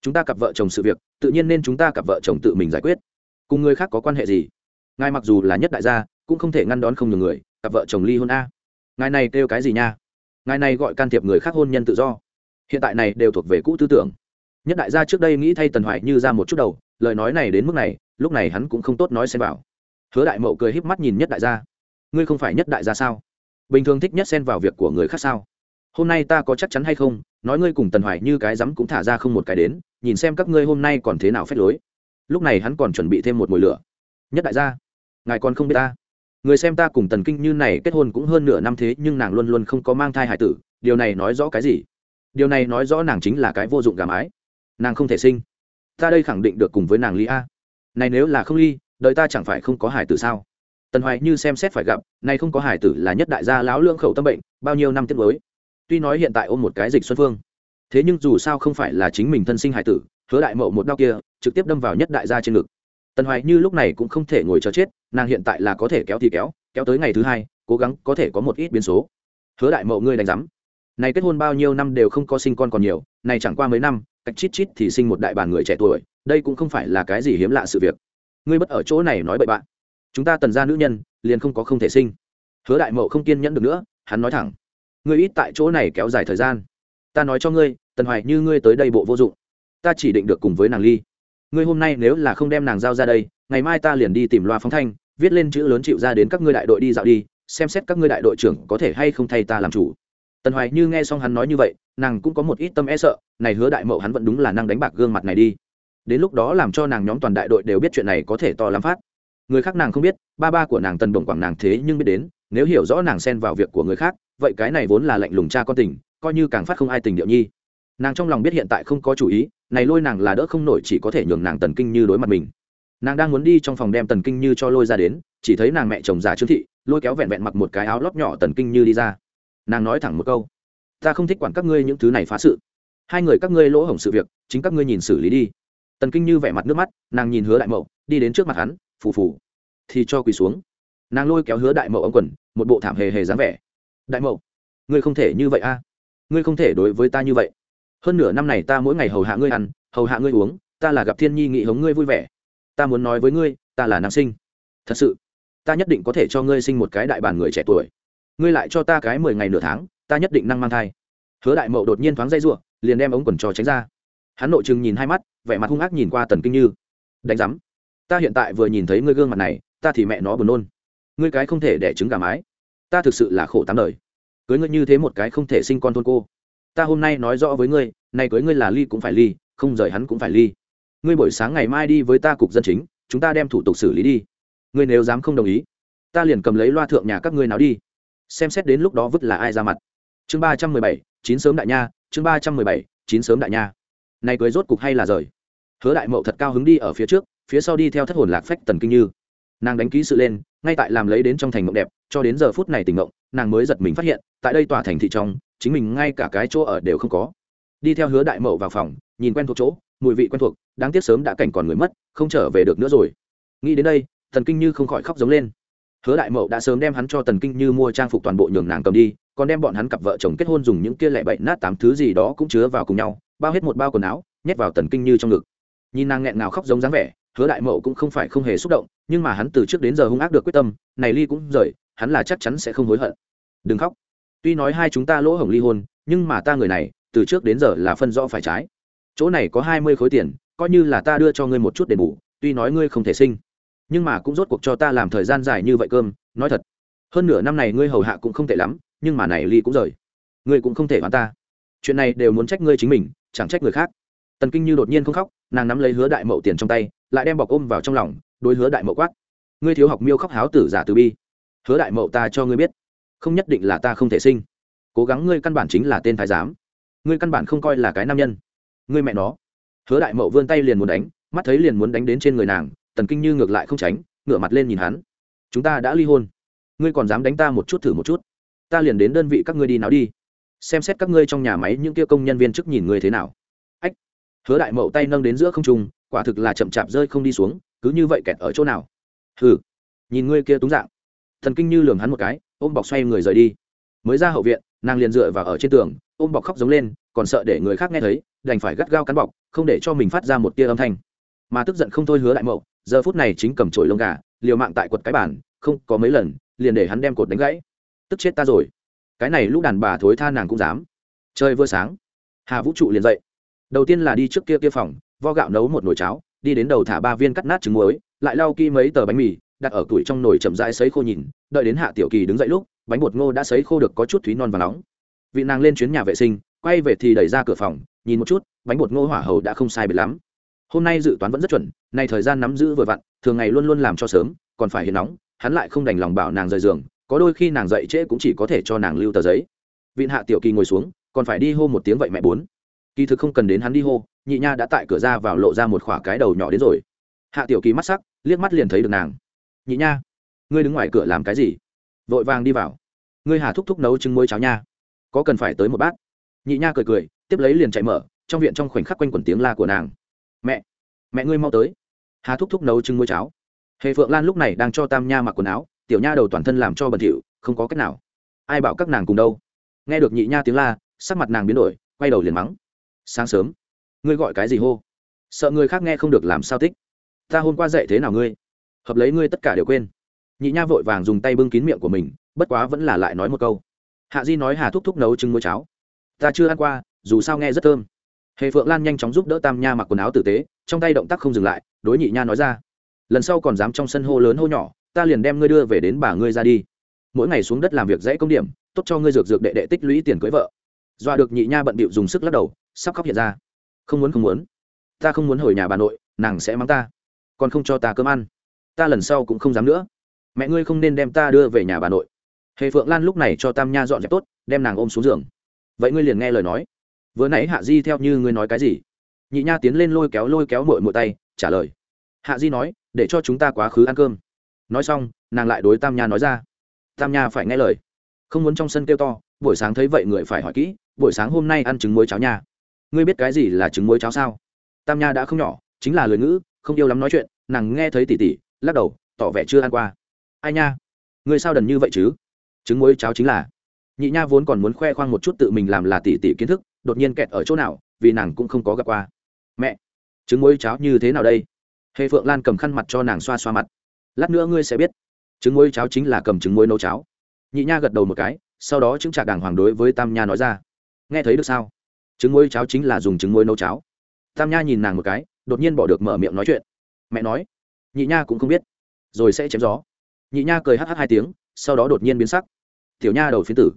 Chúng ta cặp vợ chồng sự việc, tự nhiên nên chúng ta cặp vợ chồng tự mình giải quyết. Cùng người khác có quan hệ gì? Ngài mặc dù là nhất đại gia, cũng không thể ngăn đón không nhiều người, cặp vợ chồng ly hôn a. Ngài này kêu cái gì nha? Ngài này gọi can thiệp người khác hôn nhân tự do. Hiện tại này đều thuộc về cũ tư tưởng. Nhất đại gia trước đây nghĩ thay tần hoài như ra một chút đầu lời nói này đến mức này, lúc này hắn cũng không tốt nói xen vào. Hứa đại mậu cười híp mắt nhìn nhất đại gia. Ngươi không phải nhất đại gia sao? Bình thường thích nhất xen vào việc của người khác sao? Hôm nay ta có chắc chắn hay không? Nói ngươi cùng tần hoài như cái rắm cũng thả ra không một cái đến, nhìn xem các ngươi hôm nay còn thế nào phép lối. Lúc này hắn còn chuẩn bị thêm một mùi lửa. Nhất đại gia, ngài còn không biết ta. Người xem ta cùng tần kinh như này kết hôn cũng hơn nửa năm thế nhưng nàng luôn luôn không có mang thai hải tử, điều này nói rõ cái gì? Điều này nói rõ nàng chính là cái vô dụng gà mái. Nàng không thể sinh ta đây khẳng định được cùng với nàng ly a. Này nếu là không ly đợi ta chẳng phải không có hải tử sao? Tần hoài như xem xét phải gặp, này không có hải tử là nhất đại gia lão lương khẩu tâm bệnh, bao nhiêu năm tiết mới tuy nói hiện tại ôm một cái dịch xuân phương, thế nhưng dù sao không phải là chính mình thân sinh hải tử, hứa đại mậu một đau kia, trực tiếp đâm vào nhất đại gia trên ngực. Tần hoài như lúc này cũng không thể ngồi chờ chết, nàng hiện tại là có thể kéo thì kéo kéo tới ngày thứ hai, cố gắng có thể có một ít biến số. Hứa đại mậu ngươi đánh giám. Này kết hôn bao nhiêu năm đều không có sinh con còn nhiều, này chẳng qua mấy năm cách chít chít thì sinh một đại bàn người trẻ tuổi, đây cũng không phải là cái gì hiếm lạ sự việc. Ngươi bất ở chỗ này nói bậy bạn chúng ta tần ra nữ nhân, liền không có không thể sinh. Hứa đại mậu không kiên nhẫn được nữa, hắn nói thẳng. Ngươi ít tại chỗ này kéo dài thời gian. Ta nói cho ngươi, tần hoài như ngươi tới đây bộ vô dụng. Ta chỉ định được cùng với nàng ly. Ngươi hôm nay nếu là không đem nàng giao ra đây, ngày mai ta liền đi tìm loa phóng thanh, viết lên chữ lớn chịu ra đến các ngươi đại đội đi dạo đi, xem xét các ngươi đại đội trưởng có thể hay không thay ta làm chủ tần hoài như nghe xong hắn nói như vậy, nàng cũng có một ít tâm e sợ, này hứa đại mậu hắn vẫn đúng là năng đánh bạc gương mặt này đi. Đến lúc đó làm cho nàng nhóm toàn đại đội đều biết chuyện này có thể to lắm phát. Người khác nàng không biết, ba ba của nàng tần bổng quảng nàng thế nhưng biết đến, nếu hiểu rõ nàng xen vào việc của người khác, vậy cái này vốn là lạnh lùng cha con tình, coi như càng phát không ai tình điệu nhi. Nàng trong lòng biết hiện tại không có chủ ý, này lôi nàng là đỡ không nổi chỉ có thể nhường nàng tần kinh như đối mặt mình. Nàng đang muốn đi trong phòng đem tần kinh như cho lôi ra đến, chỉ thấy nàng mẹ chồng già trương thị, lôi kéo vẹn vẹn mặc một cái áo lót nhỏ tần kinh như đi ra nàng nói thẳng một câu, ta không thích quản các ngươi những thứ này phá sự. Hai người các ngươi lỗ hổng sự việc, chính các ngươi nhìn xử lý đi. Tần kinh như vẻ mặt nước mắt, nàng nhìn hứa đại mậu, đi đến trước mặt hắn, phù phù, thì cho quỳ xuống. Nàng lôi kéo hứa đại mậu ống quần, một bộ thảm hề hề dáng vẻ. Đại mậu, ngươi không thể như vậy a. Ngươi không thể đối với ta như vậy. Hơn nửa năm này ta mỗi ngày hầu hạ ngươi ăn, hầu hạ ngươi uống, ta là gặp thiên nhi nghị hống ngươi vui vẻ. Ta muốn nói với ngươi, ta là nam sinh. Thật sự, ta nhất định có thể cho ngươi sinh một cái đại bản người trẻ tuổi ngươi lại cho ta cái mười ngày nửa tháng, ta nhất định năng mang thai. Hứa đại mậu đột nhiên thoáng dây r u ộ liền đem ống quần trò tránh ra. Hắn nội chừng nhìn hai mắt, vẻ mặt hung ác nhìn qua tần kinh như. Đánh giám, ta hiện tại vừa nhìn thấy ngươi gương mặt này, ta thì mẹ nó buồn nôn. Ngươi cái không thể đẻ trứng gà mái. Ta thực sự là khổ tám đời. Cưới ngươi như thế một cái không thể sinh con thôn cô. Ta hôm nay nói rõ với ngươi, nay cưới ngươi là ly cũng phải ly, không rời hắn cũng phải ly. Ngươi buổi sáng ngày mai đi với ta cục dân chính, chúng ta đem thủ tục xử lý đi. Ngươi nếu dám không đồng ý, ta liền cầm lấy loa thượng nhà các ngươi nào đi xem xét đến lúc đó vứt là ai ra mặt. Chương ba trăm mười bảy, chín sớm đại nha, chương ba trăm mười bảy, chín sớm đại nha. Nay cưới rốt cục hay là rời. Hứa đại mậu thật cao hứng đi ở phía trước, phía sau đi theo thất hồn lạc phách tần kinh như. Nàng đánh ký sự lên, ngay tại làm lấy đến trong thành mộng đẹp, cho đến giờ phút này tỉnh mộng, nàng mới giật mình phát hiện, tại đây tòa thành thị trong, chính mình ngay cả cái chỗ ở đều không có. Đi theo hứa đại mậu vào phòng, nhìn quen thuộc chỗ, mùi vị quen thuộc, đáng tiếc sớm đã cảnh còn người mất, không trở về được nữa rồi. Nghĩ đến đây thần kinh như không khỏi khóc giống lên hứa đại mậu đã sớm đem hắn cho tần kinh như mua trang phục toàn bộ nhường nàng cầm đi, còn đem bọn hắn cặp vợ chồng kết hôn dùng những kia lẻ bậy nát tám thứ gì đó cũng chứa vào cùng nhau, bao hết một bao quần áo, nhét vào tần kinh như trong ngực. Nhìn nàng nghẹn ngào khóc giống dáng vẻ, hứa đại mậu cũng không phải không hề xúc động, nhưng mà hắn từ trước đến giờ hung ác được quyết tâm, này ly cũng rời, hắn là chắc chắn sẽ không hối hận. Đừng khóc. Tuy nói hai chúng ta lỗ hổng ly hôn, nhưng mà ta người này, từ trước đến giờ là phân rõ phải trái. Chỗ này có hai mươi khối tiền, coi như là ta đưa cho ngươi một chút đền bù, tuy nói ngươi không thể sinh nhưng mà cũng rốt cuộc cho ta làm thời gian dài như vậy cơm, nói thật. Hơn nửa năm này ngươi hầu hạ cũng không tệ lắm, nhưng mà này ly cũng rời. Ngươi cũng không thể đoán ta. Chuyện này đều muốn trách ngươi chính mình, chẳng trách người khác. Tần kinh như đột nhiên không khóc, nàng nắm lấy hứa đại mậu tiền trong tay, lại đem bọc ôm vào trong lòng, đối hứa đại mậu quát. Ngươi thiếu học miêu khóc háo tử giả từ bi. Hứa đại mậu ta cho ngươi biết, không nhất định là ta không thể sinh. Cố gắng ngươi căn bản chính là tên thái giám. Ngươi căn bản không coi là cái nam nhân. Ngươi mẹ nó. Hứa đại mậu vươn tay liền muốn đánh, mắt thấy liền muốn đánh đến trên người nàng tần kinh như ngược lại không tránh, ngửa mặt lên nhìn hắn. Chúng ta đã ly hôn. Ngươi còn dám đánh ta một chút thử một chút? Ta liền đến đơn vị các ngươi đi nào đi. Xem xét các ngươi trong nhà máy những kia công nhân viên chức nhìn ngươi thế nào. Ách. Hứa đại mậu tay nâng đến giữa không trung, quả thực là chậm chạp rơi không đi xuống, cứ như vậy kẹt ở chỗ nào? Hừ. Nhìn ngươi kia túng dạng. Thần kinh như lường hắn một cái, ôm bọc xoay người rời đi. Mới ra hậu viện, nàng liền dựa vào ở trên tường, ôm bọc khóc giống lên, còn sợ để người khác nghe thấy, đành phải gắt gao cắn bọc, không để cho mình phát ra một tia âm thanh. Mà tức giận không thôi hứa đại mậu giờ phút này chính cầm chổi lông gà, liều mạng tại quật cái bản không có mấy lần, liền để hắn đem cột đánh gãy. Tức chết ta rồi. Cái này lúc đàn bà thối tha nàng cũng dám. Chơi vừa sáng, hà vũ trụ liền dậy. Đầu tiên là đi trước kia kia phòng, vo gạo nấu một nồi cháo, đi đến đầu thả ba viên cắt nát trứng muối, lại lau kỹ mấy tờ bánh mì, đặt ở tuổi trong nồi chậm rãi sấy khô nhìn, đợi đến hạ tiểu kỳ đứng dậy lúc, bánh bột ngô đã sấy khô được có chút thúy non và nóng. Vị nàng lên chuyến nhà vệ sinh, quay về thì đẩy ra cửa phòng, nhìn một chút, bánh bột ngô hỏa hầu đã không sai biệt lắm hôm nay dự toán vẫn rất chuẩn, nay thời gian nắm giữ vừa vặn, thường ngày luôn luôn làm cho sớm, còn phải hiền nóng, hắn lại không đành lòng bảo nàng rời giường, có đôi khi nàng dậy trễ cũng chỉ có thể cho nàng lưu tờ giấy. Vịn hạ tiểu kỳ ngồi xuống, còn phải đi hô một tiếng vậy mẹ bốn. Kỳ thực không cần đến hắn đi hô, nhị nha đã tại cửa ra vào lộ ra một khoả cái đầu nhỏ đến rồi. Hạ tiểu kỳ mắt sắc, liếc mắt liền thấy được nàng. Nhị nha, ngươi đứng ngoài cửa làm cái gì? Vội vàng đi vào. Ngươi hà thúc thúc nấu trứng muối cháo nha. Có cần phải tới một bát? Nhị nha cười cười, tiếp lấy liền chạy mở, trong viện trong khoảnh khắc quanh quẩn tiếng la của nàng mẹ mẹ ngươi mau tới. Hà thúc thúc nấu trứng muối cháo. Hề phượng lan lúc này đang cho tam nha mặc quần áo, tiểu nha đầu toàn thân làm cho bẩn thỉu, không có cách nào. Ai bảo các nàng cùng đâu? Nghe được nhị nha tiếng la, sắc mặt nàng biến đổi, quay đầu liền mắng. Sáng sớm, ngươi gọi cái gì hô? Sợ người khác nghe không được làm sao tích ta hôm qua dậy thế nào ngươi? Hợp lấy ngươi tất cả đều quên. Nhị nha vội vàng dùng tay bưng kín miệng của mình, bất quá vẫn là lại nói một câu. Hạ di nói hà thúc thúc nấu trứng muối cháo. Ta chưa ăn qua, dù sao nghe rất thơm hề phượng lan nhanh chóng giúp đỡ tam nha mặc quần áo tử tế, trong tay động tác không dừng lại, đối nhị nha nói ra, lần sau còn dám trong sân hô lớn hô nhỏ, ta liền đem ngươi đưa về đến bà ngươi ra đi. Mỗi ngày xuống đất làm việc dãy công điểm, tốt cho ngươi dược dược đệ đệ tích lũy tiền cưới vợ. Doa được nhị nha bận bịu dùng sức lắc đầu, sắp khóc hiện ra. Không muốn không muốn. Ta không muốn hồi nhà bà nội, nàng sẽ mắng ta. Còn không cho ta cơm ăn. Ta lần sau cũng không dám nữa. Mẹ ngươi không nên đem ta đưa về nhà bà nội. Hề phượng lan lúc này cho tam nha dọn dẹp tốt, đem nàng ôm xuống giường. Vậy ngươi liền nghe lời nói vừa nãy hạ di theo như ngươi nói cái gì? Nhị nha tiến lên lôi kéo lôi kéo mội mội tay, trả lời. Hạ di nói, để cho chúng ta quá khứ ăn cơm. Nói xong, nàng lại đối tam nha nói ra. Tam nha phải nghe lời. Không muốn trong sân kêu to, buổi sáng thấy vậy người phải hỏi kỹ, buổi sáng hôm nay ăn trứng muối cháo nha. Ngươi biết cái gì là trứng muối cháo sao? Tam nha đã không nhỏ, chính là lời ngữ, không yêu lắm nói chuyện, nàng nghe thấy tỉ tỉ, lắc đầu, tỏ vẻ chưa ăn qua. Ai nha? Ngươi sao đần như vậy chứ? Trứng muối cháo chính là. Nhị nha vốn còn muốn khoe khoang một chút tự mình làm là tỉ tỉ kiến thức đột nhiên kẹt ở chỗ nào, vì nàng cũng không có gặp qua. Mẹ, trứng muối cháo như thế nào đây? Hề phượng lan cầm khăn mặt cho nàng xoa xoa mặt. Lát nữa ngươi sẽ biết, trứng muối cháo chính là cầm trứng muối nấu cháo. Nhị nha gật đầu một cái, sau đó chứng trạc đàng hoàng đối với tam nha nói ra. Nghe thấy được sao? Trứng muối cháo chính là dùng trứng muối nấu cháo. Tam nha nhìn nàng một cái, đột nhiên bỏ được mở miệng nói chuyện. Mẹ nói, nhị nha cũng không biết, rồi sẽ chém gió. Nhị nha cười hh hai tiếng, sau đó đột nhiên biến sắc. Tiểu nha đầu phiến tử,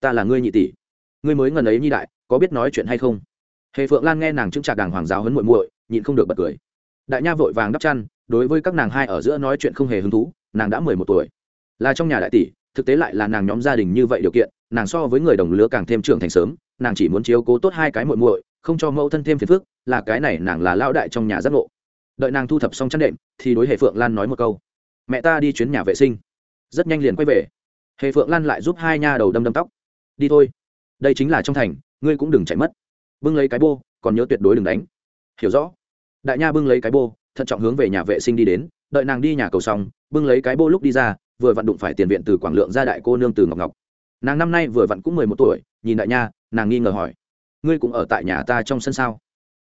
ta là ngươi nhị tỷ. Ngươi mới ngần ấy nhi đại có biết nói chuyện hay không? Hề phượng lan nghe nàng chứng trạc đàng hoàng giáo hấn muội muội, nhịn không được bật cười. Đại nha vội vàng đắp chăn, đối với các nàng hai ở giữa nói chuyện không hề hứng thú, nàng đã mười một tuổi. Là trong nhà đại tỷ, thực tế lại là nàng nhóm gia đình như vậy điều kiện, nàng so với người đồng lứa càng thêm trưởng thành sớm, nàng chỉ muốn chiếu cố tốt hai cái muội muội, không cho mẫu thân thêm phiền phức, là cái này nàng là lao đại trong nhà giác ngộ. Đợi nàng thu thập xong chăn đệm, thì đối hệ phượng lan nói một câu. Mẹ ta đi chuyến nhà vệ sinh. Rất nhanh liền quay về. Hề phượng lan lại giúp hai nha đầu đâm đâm tóc. Đi thôi. Đây chính là trong thành ngươi cũng đừng chạy mất. Bưng lấy cái bô, còn nhớ tuyệt đối đừng đánh. Hiểu rõ. Đại nha bưng lấy cái bô, thận trọng hướng về nhà vệ sinh đi đến, đợi nàng đi nhà cầu xong, bưng lấy cái bô lúc đi ra, vừa vặn đụng phải tiền viện từ quảng lượng ra đại cô nương từ ngọc ngọc. Nàng năm nay vừa vặn cũng mười một tuổi, nhìn đại nha, nàng nghi ngờ hỏi, ngươi cũng ở tại nhà ta trong sân sao?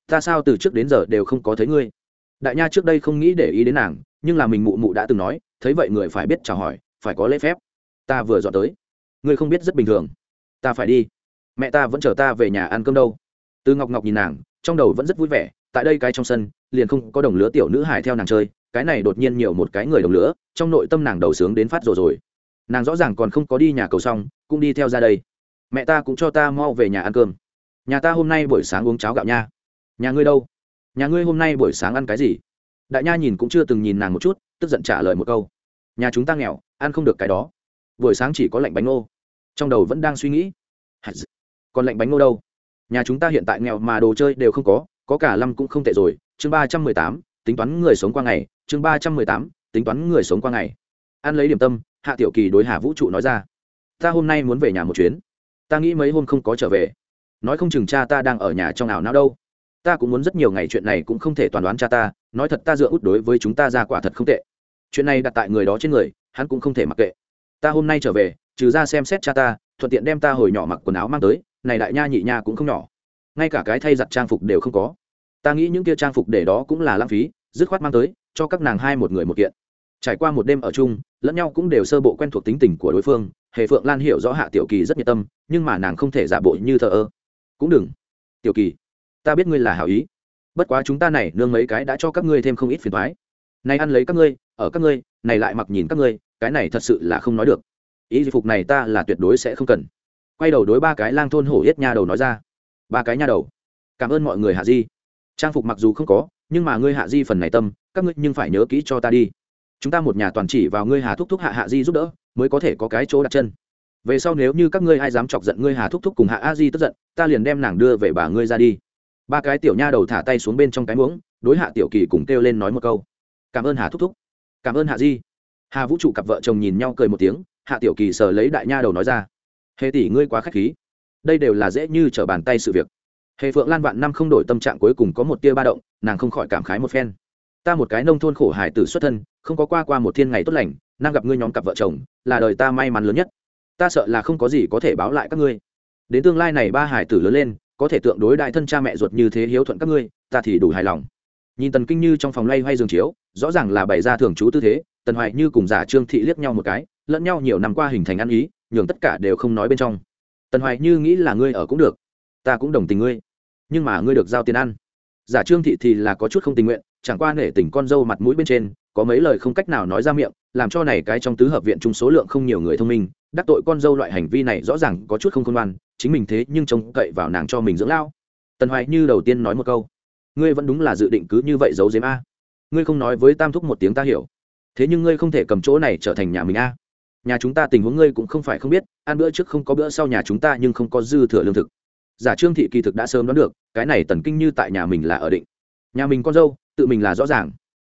Ta sao từ trước đến giờ đều không có thấy ngươi? Đại nha trước đây không nghĩ để ý đến nàng, nhưng là mình mụ mụ đã từng nói, thấy vậy người phải biết chào hỏi, phải có lễ phép. Ta vừa dọn tới. Ngươi không biết rất bình thường. Ta phải đi mẹ ta vẫn chờ ta về nhà ăn cơm đâu. Từ ngọc ngọc nhìn nàng, trong đầu vẫn rất vui vẻ, tại đây cái trong sân, liền không có đồng lứa tiểu nữ hải theo nàng chơi, cái này đột nhiên nhiều một cái người đồng lứa, trong nội tâm nàng đầu sướng đến phát rồi rồi. Nàng rõ ràng còn không có đi nhà cầu xong, cũng đi theo ra đây. Mẹ ta cũng cho ta mau về nhà ăn cơm. Nhà ta hôm nay buổi sáng uống cháo gạo nha. Nhà ngươi đâu? Nhà ngươi hôm nay buổi sáng ăn cái gì? Đại nha nhìn cũng chưa từng nhìn nàng một chút, tức giận trả lời một câu. Nhà chúng ta nghèo, ăn không được cái đó. Buổi sáng chỉ có lạnh bánh ngô. Trong đầu vẫn đang suy nghĩ còn lạnh bánh ngô đâu? Nhà chúng ta hiện tại nghèo mà đồ chơi đều không có có cả lâm cũng không tệ rồi. Chương ba trăm mười tám, tính toán người sống qua ngày. Chương ba trăm mười tám, tính toán người sống qua ngày. Ăn lấy điểm tâm, hạ tiểu kỳ đối hà vũ trụ nói ra. Ta hôm nay muốn về nhà một chuyến. Ta nghĩ mấy hôm không có trở về. Nói không chừng cha ta đang ở nhà trong nào nào đâu. Ta cũng muốn rất nhiều ngày chuyện này cũng không thể toàn đoán cha ta. Nói thật ta dựa út đối với chúng ta ra quả thật không tệ. Chuyện này đặt tại người đó trên người, hắn cũng không thể mặc kệ. Ta hôm nay trở về, trừ ra xem xét cha ta, thuận tiện đem ta hồi nhỏ mặc quần áo mang tới này đại nha nhị nha cũng không nhỏ. Ngay cả cái thay giặt trang phục đều không có. Ta nghĩ những kia trang phục để đó cũng là lãng phí, dứt khoát mang tới, cho các nàng hai một người một kiện. Trải qua một đêm ở chung, lẫn nhau cũng đều sơ bộ quen thuộc tính tình của đối phương, hề phượng lan hiểu rõ hạ tiểu kỳ rất nhiệt tâm, nhưng mà nàng không thể giả bộ như thờ ơ. Cũng đừng. Tiểu kỳ, ta biết ngươi là hảo ý. Bất quá chúng ta này nương mấy cái đã cho các ngươi thêm không ít phiền thoái nay ăn lấy các ngươi, ở các ngươi, này lại mặc nhìn các ngươi, cái này thật sự là không nói được. Ý dịch phục này ta là tuyệt đối sẽ không cần quay đầu đối ba cái lang thôn hổ yết nha đầu nói ra. Ba cái nha đầu. Cảm ơn mọi người hạ di. Trang phục mặc dù không có, nhưng mà ngươi hạ di phần này tâm, các ngươi nhưng phải nhớ kỹ cho ta đi. Chúng ta một nhà toàn chỉ vào ngươi hà thúc thúc hạ hạ di giúp đỡ, mới có thể có cái chỗ đặt chân. Về sau nếu như các ngươi ai dám chọc giận ngươi hà thúc thúc cùng hạ a di tức giận, ta liền đem nàng đưa về bà ngươi ra đi. Ba cái tiểu nha đầu thả tay xuống bên trong cái muỗng, đối hạ tiểu kỳ cùng kêu lên nói một câu. Cảm ơn hà thúc thúc. Cảm ơn hạ di. Hà vũ trụ cặp vợ chồng nhìn nhau cười một tiếng, hạ tiểu kỳ sờ lấy đại nha đầu nói ra hề tỷ, ngươi quá k h á c h khí. Đây đều là dễ như t r ở bàn tay sự việc. Hề phượng lan vạn năm không đổi tâm trạng cuối cùng có một tia ba động, nàng không khỏi cảm khái một phen. Ta một cái nông thôn khổ hải tử xuất thân, không có qua qua một thiên ngày tốt lành năng gặp ngươi nhóm cặp vợ chồng, là đời ta may mắn lớn nhất. Ta sợ là không có gì có thể báo lại các ngươi. Đến tương lai này ba hải tử lớn lên, có thể tượng đối đại thân cha mẹ ruột như thế hiếu thuận các ngươi, ta thì đủ hài lòng. Nhìn tần kinh như trong phòng lay hay giường chiếu, rõ ràng là bày ra thường trú tư thế, tần hoài như cùng giả trương thị liếc nhau một cái, lẫn nhau nhiều năm qua hình thành ăn ý nhường tất cả đều không nói bên trong. Tần hoài như nghĩ là ngươi ở cũng được, ta cũng đồng tình ngươi, nhưng mà ngươi được giao tiền ăn. Giả trương thị thì là có chút không tình nguyện, chẳng qua nể tình con dâu mặt mũi bên trên, có mấy lời không cách nào nói ra miệng, làm cho này cái trong tứ hợp viện chung số lượng không nhiều người thông minh, đắc tội con dâu loại hành vi này rõ ràng có chút không khôn ngoan, chính mình thế nhưng trông cậy vào nàng cho mình dưỡng lao. Tần hoài như đầu tiên nói một câu, ngươi vẫn đúng là dự định cứ như vậy giấu giếm a. Ngươi không nói với tam thúc một tiếng ta hiểu. Thế nhưng ngươi không thể cầm chỗ này trở thành nhà mình a nhà chúng ta tình huống ngươi cũng không phải không biết, ăn bữa trước không có bữa sau nhà chúng ta nhưng không có dư thừa lương thực. Giả trương thị kỳ thực đã sớm đoán được, cái này tần kinh như tại nhà mình là ở định. Nhà mình con dâu, tự mình là rõ ràng.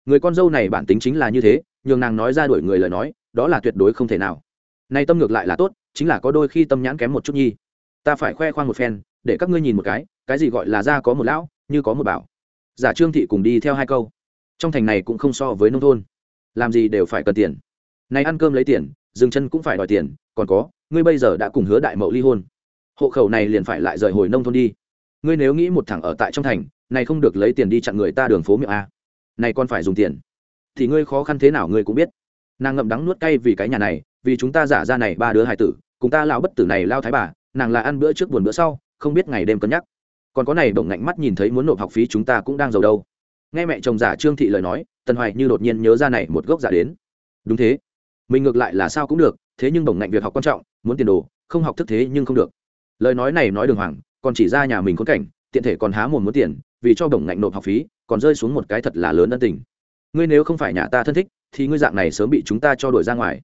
Người con dâu này bản tính chính là như thế, nhường nàng nói ra đuổi người lời nói, đó là tuyệt đối không thể nào. Nay tâm ngược lại là tốt, chính là có đôi khi tâm nhãn kém một chút nhi. Ta phải khoe khoang một phen, để các ngươi nhìn một cái cái gì gọi là ra có một lão, như có một bảo. Giả trương thị cùng đi theo hai câu. Trong thành này cũng không so với nông thôn. Làm gì đều phải cần tiền. Này ăn cơm lấy tiền dừng chân cũng phải đòi tiền, còn có, ngươi bây giờ đã cùng hứa đại mậu ly hôn. Hộ khẩu này liền phải lại rời hồi nông thôn đi. Ngươi nếu nghĩ một thẳng ở tại trong thành, này không được lấy tiền đi chặn người ta đường phố miệng a. Này còn phải dùng tiền. Thì ngươi khó khăn thế nào ngươi cũng biết. Nàng ngậm đắng nuốt cay vì cái nhà này, vì chúng ta giả ra này ba đứa hải tử, cùng ta lao bất tử này lao thái bà, nàng là ăn bữa trước buồn bữa sau, không biết ngày đêm cân nhắc. Còn có này bỗng ngạnh mắt nhìn thấy muốn nộp học phí chúng ta cũng đang giàu đâu. Nghe mẹ chồng giả trương thị lời nói, tần hoài như đột nhiên nhớ ra này một gốc giả đến. Đúng thế mình ngược lại là sao cũng được, thế nhưng bổng ngạnh việc học quan trọng, muốn tiền đồ, không học thức thế nhưng không được. Lời nói này nói đường hoàng, còn chỉ ra nhà mình khốn cảnh, tiện thể còn há mồm muốn tiền, vì cho bổng ngạnh nộp học phí, còn rơi xuống một cái thật là lớn ân tình. Ngươi nếu không phải nhà ta thân thích, thì ngươi dạng này sớm bị chúng ta cho đuổi ra ngoài.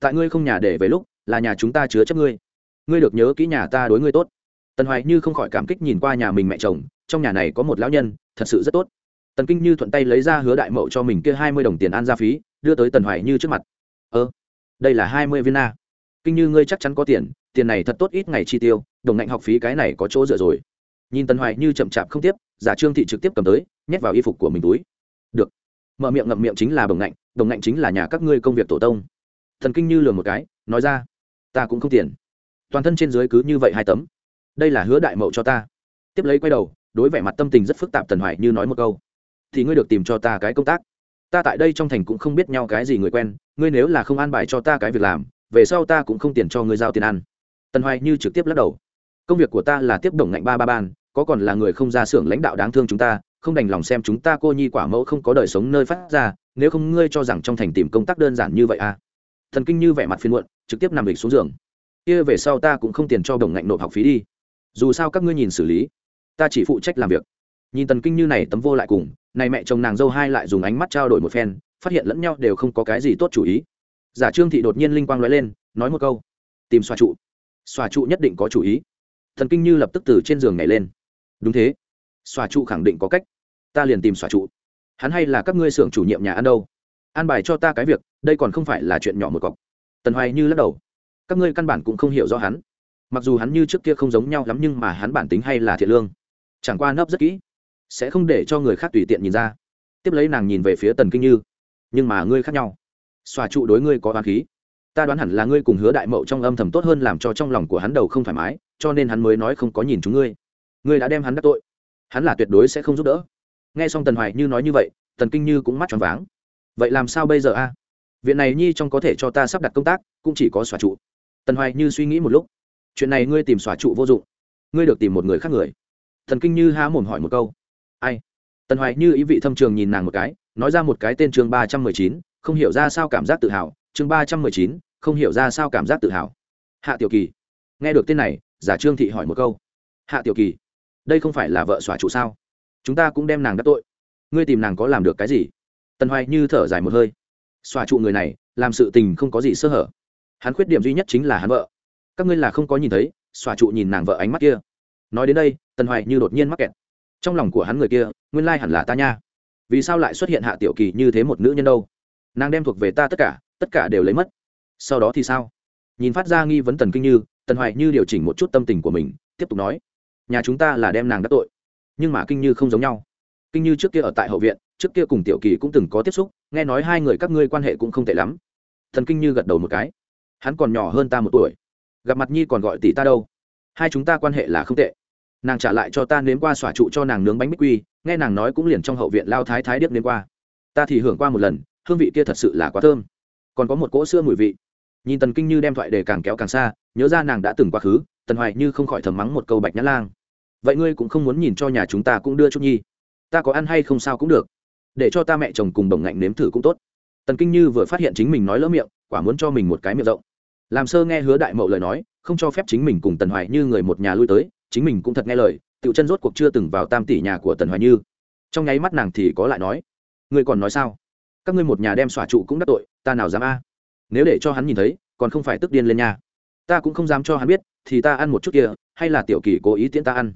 Tại ngươi không nhà để về lúc, là nhà chúng ta chứa chấp ngươi. Ngươi được nhớ kỹ nhà ta đối ngươi tốt. Tần hoài như không khỏi cảm kích nhìn qua nhà mình mẹ chồng, trong nhà này có một lão nhân, thật sự rất tốt. Tần kinh như thuận tay lấy ra hứa đại mậu cho mình kia hai mươi đồng tiền ăn gia phí, đưa tới tần hoài như trước mặt ơ, đây là hai mươi viên na. Kinh như ngươi chắc chắn có tiền tiền này thật tốt ít ngày chi tiêu, đồng ngạnh học phí cái này có chỗ dựa rồi. Nhìn tần hoài như chậm chạp không tiếp, giả trương thị trực tiếp cầm tới, nhét vào y phục của mình túi. Được. Mở miệng ngậm miệng chính là đồng ngạnh đồng ngạnh chính là nhà các ngươi công việc tổ tông. Thần kinh như lừa một cái, nói ra, ta cũng không tiền. Toàn thân trên dưới cứ như vậy hai tấm. Đây là hứa đại mậu cho ta. Tiếp lấy quay đầu, đối vẻ mặt tâm tình rất phức tạp tần hoài như nói một câu, thì ngươi được tìm cho ta cái công tác ta tại đây trong thành cũng không biết nhau cái gì người quen, ngươi nếu là không an bài cho ta cái việc làm, về sau ta cũng không tiền cho ngươi giao tiền ăn. Tần hoài như trực tiếp lắc đầu. Công việc của ta là tiếp đồng ngạnh ba ba ban, có còn là người không ra xưởng lãnh đạo đáng thương chúng ta, không đành lòng xem chúng ta cô nhi quả mẫu không có đời sống nơi phát ra, nếu không ngươi cho rằng trong thành tìm công tác đơn giản như vậy à? Thần kinh như vẻ mặt phiên muộn, trực tiếp nằm lịch xuống giường. Kia về sau ta cũng không tiền cho đồng ngạnh nộp học phí đi. Dù sao các ngươi nhìn xử lý, ta chỉ phụ trách làm việc. Nhìn tần kinh như này tấm vô lại cùng này mẹ chồng nàng dâu hai lại dùng ánh mắt trao đổi một phen, phát hiện lẫn nhau đều không có cái gì tốt chủ ý. Giả trương thị đột nhiên linh quang nói lên, nói một câu, tìm xòa trụ. Xòa trụ nhất định có chủ ý. Thần kinh như lập tức từ trên giường nhảy lên. Đúng thế. Xòa trụ khẳng định có cách. Ta liền tìm xòa trụ. Hắn hay là các ngươi xưởng chủ nhiệm nhà ăn đâu? An bài cho ta cái việc, đây còn không phải là chuyện nhỏ một cọc. Tần hoài như lắc đầu. Các ngươi căn bản cũng không hiểu rõ hắn. Mặc dù hắn như trước kia không giống nhau lắm nhưng mà hắn bản tính hay là thiện lương. Chẳng qua nấp rất kỹ sẽ không để cho người khác tùy tiện nhìn ra. Tiếp lấy nàng nhìn về phía tần kinh như. Nhưng mà ngươi khác nhau. Xòa trụ đối ngươi có hoa khí. Ta đoán hẳn là ngươi cùng hứa đại mậu trong âm thầm tốt hơn làm cho trong lòng của hắn đầu không thoải mái, cho nên hắn mới nói không có nhìn chúng ngươi. Ngươi đã đem hắn đắc tội. Hắn là tuyệt đối sẽ không giúp đỡ. Nghe xong tần hoài như nói như vậy, tần kinh như cũng mắt tròn váng. Vậy làm sao bây giờ a? Viện này nhi trong có thể cho ta sắp đặt công tác, cũng chỉ có xòa trụ. Tần hoài như suy nghĩ một lúc. Chuyện này ngươi tìm xòa trụ vô dụng. Ngươi được tìm một người khác người. Thần kinh như há mồm hỏi một câu ai? Tần hoài như ý vị thâm trường nhìn nàng một cái, nói ra một cái tên chương ba trăm mười chín, không hiểu ra sao cảm giác tự hào. Chương ba trăm mười chín, không hiểu ra sao cảm giác tự hào. Hạ tiểu kỳ. Nghe được tên này, giả trương thị hỏi một câu. Hạ tiểu kỳ, đây không phải là vợ xóa chủ sao? Chúng ta cũng đem nàng đắc tội. Ngươi tìm nàng có làm được cái gì? Tần hoài như thở dài một hơi. Xóa trụ người này, làm sự tình không có gì sơ hở. Hắn khuyết điểm duy nhất chính là hắn vợ. Các ngươi là không có nhìn thấy, xóa trụ nhìn nàng vợ ánh mắt kia. Nói đến đây, tần hoài như đột nhiên mắc kẹt trong lòng của hắn người kia, nguyên lai hẳn là ta nha. Vì sao lại xuất hiện hạ tiểu kỳ như thế một nữ nhân đâu? Nàng đem thuộc về ta tất cả tất cả đều lấy mất. Sau đó thì sao? Nhìn phát ra nghi vấn tần kinh như, tần hoài như điều chỉnh một chút tâm tình của mình, tiếp tục nói, nhà chúng ta là đem nàng đắc tội, nhưng mà kinh như không giống nhau. Kinh như trước kia ở tại hậu viện, trước kia cùng tiểu kỳ cũng từng có tiếp xúc, nghe nói hai người các ngươi quan hệ cũng không tệ lắm. Thần kinh như gật đầu một cái, hắn còn nhỏ hơn ta một tuổi, gặp mặt nhi còn gọi tỷ ta đâu? Hai chúng ta quan hệ là không tệ nàng trả lại cho ta nếm qua xỏa trụ cho nàng nướng bánh bích quy, nghe nàng nói cũng liền trong hậu viện lao thái thái điếc nếm qua. Ta thì hưởng qua một lần, hương vị kia thật sự là quá thơm. Còn có một cỗ sữa mùi vị. Nhìn tần kinh như đem thoại để càng kéo càng xa, nhớ ra nàng đã từng quá khứ, tần hoài như không khỏi thầm mắng một câu bạch nhã lang. Vậy ngươi cũng không muốn nhìn cho nhà chúng ta cũng đưa chút nhi. Ta có ăn hay không sao cũng được. Để cho ta mẹ chồng cùng đồng ngạnh nếm thử cũng tốt. Tần kinh như vừa phát hiện chính mình nói lỡ miệng, quả muốn cho mình một cái miệng rộng. Làm sơ nghe hứa đại mậu lời nói, không cho phép chính mình cùng tần hoài như người một nhà lui tới chính mình cũng thật nghe lời, tiểu chân rốt cuộc chưa từng vào tam tỷ nhà của tần hoài như. Trong nháy mắt nàng thì có lại nói, ngươi còn nói sao? Các ngươi một nhà đem xỏa trụ cũng đắc tội, ta nào dám a? Nếu để cho hắn nhìn thấy, còn không phải tức điên lên nhà ta cũng không dám cho hắn biết, thì ta ăn một chút kia, hay là tiểu kỳ cố ý tiễn ta ăn?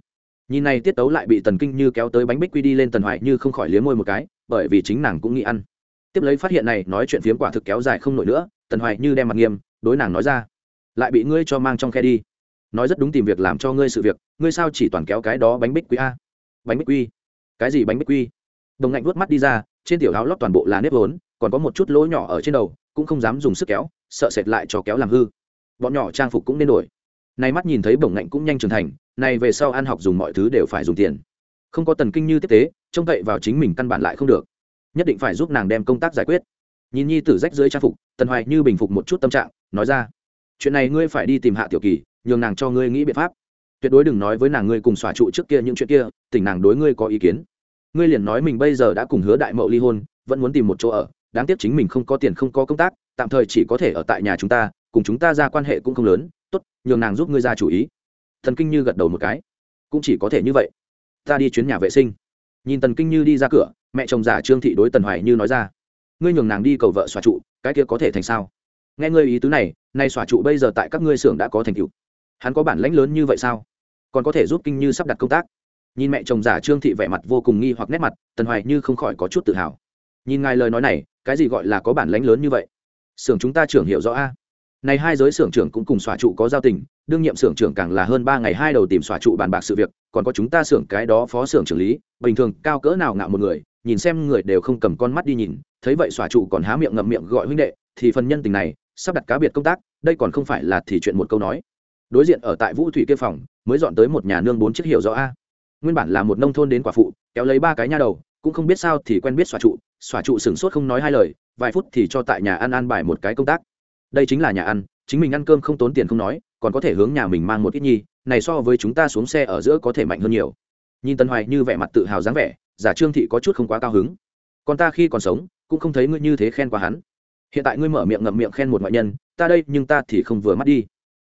Nhìn này tiết tấu lại bị tần kinh như kéo tới bánh bích quy đi lên tần hoài như không khỏi liếm môi một cái, bởi vì chính nàng cũng nghĩ ăn. Tiếp lấy phát hiện này, nói chuyện phiếm quả thực kéo dài không nổi nữa, tần hoài như đem mặt nghiêm, đối nàng nói ra, lại bị ngươi cho mang trong khe đi nói rất đúng tìm việc làm cho ngươi sự việc, ngươi sao chỉ toàn kéo cái đó bánh bích quy a? Bánh bích quy? Cái gì bánh bích quy? Đồng ngạnh vuốt mắt đi ra, trên tiểu áo lót toàn bộ là nếp vốn, còn có một chút lỗ nhỏ ở trên đầu, cũng không dám dùng sức kéo, sợ sệt lại cho kéo làm hư. Bọn nhỏ trang phục cũng nên đổi. Nay mắt nhìn thấy bổng ngạnh cũng nhanh trưởng thành này về sau ăn học dùng mọi thứ đều phải dùng tiền. Không có tần kinh như tiếp tế, trông cậy vào chính mình căn bản lại không được. Nhất định phải giúp nàng đem công tác giải quyết. Nhìn nhi tử rách dưới trang phục, tần hoài như bình phục một chút tâm trạng, nói ra, chuyện này ngươi phải đi tìm hạ tiểu kỳ nhường nàng cho ngươi nghĩ biện pháp. Tuyệt đối đừng nói với nàng ngươi cùng xòa trụ trước kia những chuyện kia, tỉnh nàng đối ngươi có ý kiến. Ngươi liền nói mình bây giờ đã cùng hứa đại mậu ly hôn, vẫn muốn tìm một chỗ ở, đáng tiếc chính mình không có tiền không có công tác, tạm thời chỉ có thể ở tại nhà chúng ta, cùng chúng ta ra quan hệ cũng không lớn, tốt, nhường nàng giúp ngươi ra chủ ý. Thần kinh như gật đầu một cái. Cũng chỉ có thể như vậy. Ta đi chuyến nhà vệ sinh. Nhìn tần kinh như đi ra cửa, mẹ chồng giả trương thị đối tần hoài như nói ra. Ngươi nhường nàng đi cầu vợ xòa trụ, cái kia có thể thành sao? Nghe ngươi ý tứ này, nay xòa trụ bây giờ tại các ngươi xưởng đã có thành tựu hắn có bản lãnh lớn như vậy sao? Còn có thể giúp kinh như sắp đặt công tác? Nhìn mẹ chồng giả trương thị vẻ mặt vô cùng nghi hoặc nét mặt, tần hoài như không khỏi có chút tự hào. Nhìn ngài lời nói này, cái gì gọi là có bản lãnh lớn như vậy? Xưởng chúng ta trưởng hiểu rõ a. Này hai giới xưởng trưởng cũng cùng xòa trụ có giao tình, đương nhiệm xưởng trưởng càng là hơn ba ngày hai đầu tìm xòa trụ bàn bạc sự việc, còn có chúng ta xưởng cái đó phó xưởng trưởng lý, bình thường cao cỡ nào ngạo một người, nhìn xem người đều không cầm con mắt đi nhìn, thấy vậy xòa trụ còn há miệng ngậm miệng gọi huynh đệ, thì phần nhân tình này, sắp đặt cá biệt công tác, đây còn không phải là thì chuyện một câu nói đối diện ở tại vũ thủy kia phòng, mới dọn tới một nhà nương bốn chiếc hiệu rõ a. Nguyên bản là một nông thôn đến quả phụ, kéo lấy ba cái nha đầu, cũng không biết sao thì quen biết xòa trụ xòa trụ sửng sốt không nói hai lời, vài phút thì cho tại nhà ăn ăn bài một cái công tác. Đây chính là nhà ăn, chính mình ăn cơm không tốn tiền không nói, còn có thể hướng nhà mình mang một ít nhi, này so với chúng ta xuống xe ở giữa có thể mạnh hơn nhiều. Nhìn tân hoài như vẻ mặt tự hào dáng vẻ, giả trương thị có chút không quá cao hứng. Còn ta khi còn sống, cũng không thấy ngươi như thế khen qua hắn. Hiện tại ngươi mở miệng ngậm miệng khen một ngoại nhân, ta đây nhưng ta thì không vừa mắt đi.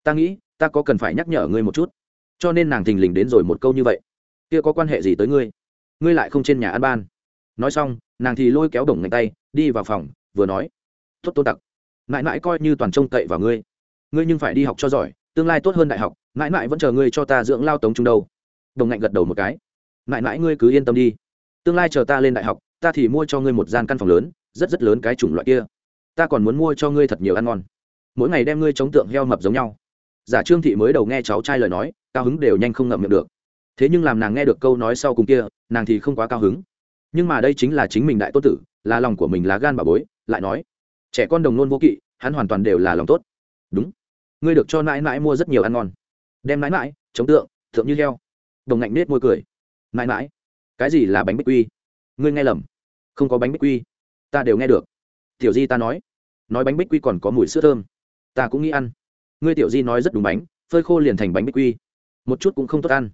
Ta nghĩ ta có cần phải nhắc nhở ngươi một chút. Cho nên nàng thình lình đến rồi một câu như vậy. Kia có quan hệ gì tới ngươi? Ngươi lại không trên nhà ăn ban. Nói xong, nàng thì lôi kéo đồng ngành tay, đi vào phòng, vừa nói. Tốt tôn tặc. Mãi mãi coi như toàn trông cậy vào ngươi. Ngươi nhưng phải đi học cho giỏi, tương lai tốt hơn đại học, mãi mãi vẫn chờ ngươi cho ta dưỡng lao tống trung đâu. Đồng ngạnh gật đầu một cái. Mãi mãi ngươi cứ yên tâm đi. Tương lai chờ ta lên đại học, ta thì mua cho ngươi một gian căn phòng lớn, rất rất lớn cái chủng loại kia. Ta còn muốn mua cho ngươi thật nhiều ăn ngon. Mỗi ngày đem ngươi chống tượng heo mập giống nhau giả trương thị mới đầu nghe cháu trai lời nói, cao hứng đều nhanh không ngậm miệng được. Thế nhưng làm nàng nghe được câu nói sau cùng kia, nàng thì không quá cao hứng. Nhưng mà đây chính là chính mình đại tốt tử, là lòng của mình lá gan bà bối, lại nói, trẻ con đồng nôn vô kỵ, hắn hoàn toàn đều là lòng tốt. Đúng. Ngươi được cho nãi nãi mua rất nhiều ăn ngon. Đem nãi nãi chống tượng, thượng như heo. Đồng ngạnh nết môi cười. Nãi nãi cái gì là bánh bích quy? Ngươi nghe lầm. Không có bánh bích quy. Ta đều nghe được. Tiểu di ta nói nói bánh bích quy còn có mùi sữa thơm. Ta cũng nghĩ ăn ngươi tiểu di nói rất đúng bánh, phơi khô liền thành bánh bích quy. Một chút cũng không tốt ăn.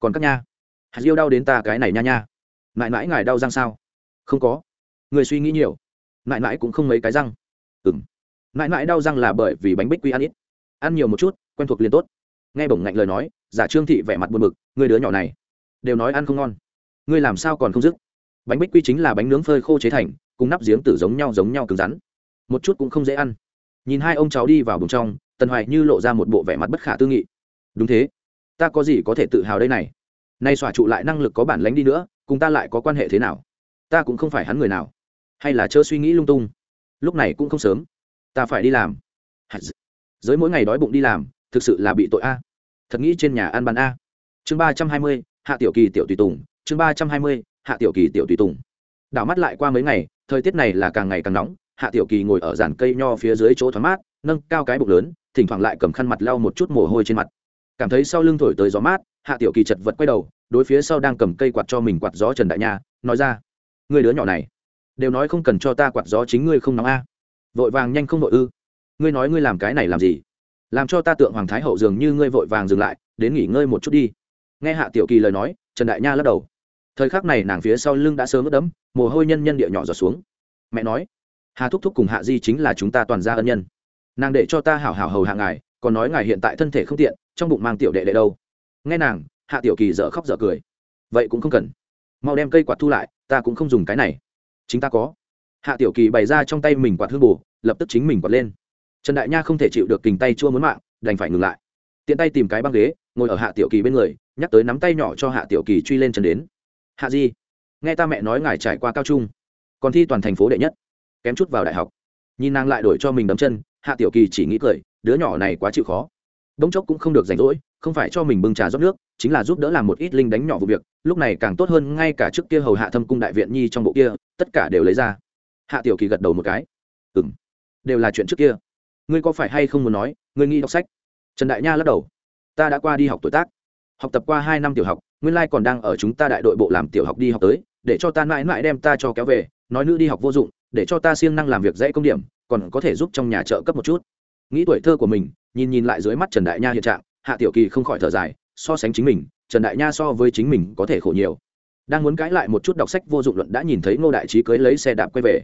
Còn các nha, hạt diêu đau đến ta cái này nha nha. Mãi mãi ngài đau răng sao? Không có. Người suy nghĩ nhiều. Mãi mãi cũng không mấy cái răng. Ừ m mãi mãi đau răng là bởi vì bánh bích quy ăn ít. Ăn nhiều một chút, quen thuộc liền tốt. Nghe bổng ngạnh lời nói, giả trương thị vẻ mặt buồn bực, người đứa nhỏ này, đều nói ăn không ngon. Ngươi làm sao còn không dứt? Bánh bích quy chính là bánh nướng phơi khô chế thành, cùng nắp giếng tử giống nhau giống nhau cứng rắn. Một chút cũng không dễ ăn. Nhìn hai ông cháu đi vào bùng trong tần hoài như lộ ra một bộ vẻ mặt bất khả tư nghị. Đúng thế. Ta có gì có thể tự hào đây này? Nay xòa trụ lại năng lực có bản lánh đi nữa, cùng ta lại có quan hệ thế nào? Ta cũng không phải hắn người nào. Hay là chớ suy nghĩ lung tung. Lúc này cũng không sớm. Ta phải đi làm. Giới mỗi ngày đói bụng đi làm, thực sự là bị tội a. Thật nghĩ trên nhà ăn bàn a. Chương ba trăm hai mươi, hạ tiểu kỳ tiểu tùy tùng. Chương ba trăm hai mươi, hạ tiểu kỳ tiểu tùy tùng. Đảo mắt lại qua mấy ngày, thời tiết này là càng ngày càng nóng hạ tiểu kỳ ngồi ở giàn cây nho phía dưới chỗ thoáng mát, nâng cao cái bụng lớn, thỉnh thoảng lại cầm khăn mặt lau một chút mồ hôi trên mặt. Cảm thấy sau lưng thổi tới gió mát, hạ tiểu kỳ chật vật quay đầu, đối phía sau đang cầm cây quạt cho mình quạt gió trần đại nha, nói ra người đứa nhỏ này, đều nói không cần cho ta quạt gió chính ngươi không nóng a. Vội vàng nhanh không vội ư. Ngươi nói ngươi làm cái này làm gì? Làm cho ta tượng hoàng thái hậu dường như ngươi vội vàng dừng lại, đến nghỉ ngơi một chút đi. Nghe hạ tiểu kỳ lời nói, trần đại nha lắc đầu. Thời khắc này nàng phía sau lưng đã sớm ướt đẫm, mồ hôi nhân nhân địa nhỏ giọt xuống. Mẹ nói hà thúc thúc cùng hạ di chính là chúng ta toàn gia ân nhân. Nàng để cho ta hảo hảo hầu hạ ngài, còn nói ngài hiện tại thân thể không tiện, trong bụng mang tiểu đệ đệ đâu. Nghe nàng, hạ tiểu kỳ dở khóc dở cười. Vậy cũng không cần. Mau đem cây quạt thu lại, ta cũng không dùng cái này. Chính ta có. Hạ tiểu kỳ bày ra trong tay mình quạt hương bù, lập tức chính mình quạt lên. Trần đại nha không thể chịu được kình tay chua muốn mạng, đành phải ngừng lại. Tiện tay tìm cái băng ghế, ngồi ở hạ tiểu kỳ bên người, nhắc tới nắm tay nhỏ cho hạ tiểu kỳ truy lên chân đến. Hạ di, nghe ta mẹ nói ngài trải qua cao trung, còn thi toàn thành phố đệ nhất kém chút vào đại học. Nhìn nàng lại đổi cho mình đấm chân, hạ tiểu kỳ chỉ nghĩ cười, đứa nhỏ này quá chịu khó. Bỗng chốc cũng không được rảnh rỗi, không phải cho mình bưng trà rót nước, chính là giúp đỡ làm một ít linh đánh nhỏ vụ việc, lúc này càng tốt hơn ngay cả trước kia hầu hạ thâm cung đại viện nhi trong bộ kia, tất cả đều lấy ra. Hạ tiểu kỳ gật đầu một cái. Ừ m đều là chuyện trước kia. Ngươi có phải hay không muốn nói, ngươi nghĩ đọc sách? Trần đại nha lắc đầu. Ta đã qua đi học tuổi tác, học tập qua hai năm tiểu học, nguyên lai còn đang ở chúng ta đại đội bộ làm tiểu học đi học tới, để cho ta mãi mãi đem ta cho kéo về, nói nữ đi học vô dụng để cho ta siêng năng làm việc dễ công điểm, còn có thể giúp trong nhà trợ cấp một chút. Nghĩ tuổi thơ của mình, nhìn nhìn lại dưới mắt trần đại nha hiện trạng, hạ tiểu kỳ không khỏi thở dài, so sánh chính mình, trần đại nha so với chính mình có thể khổ nhiều. Đang muốn cãi lại một chút đọc sách vô dụng luận đã nhìn thấy ngô đại trí cưới lấy xe đạp quay về.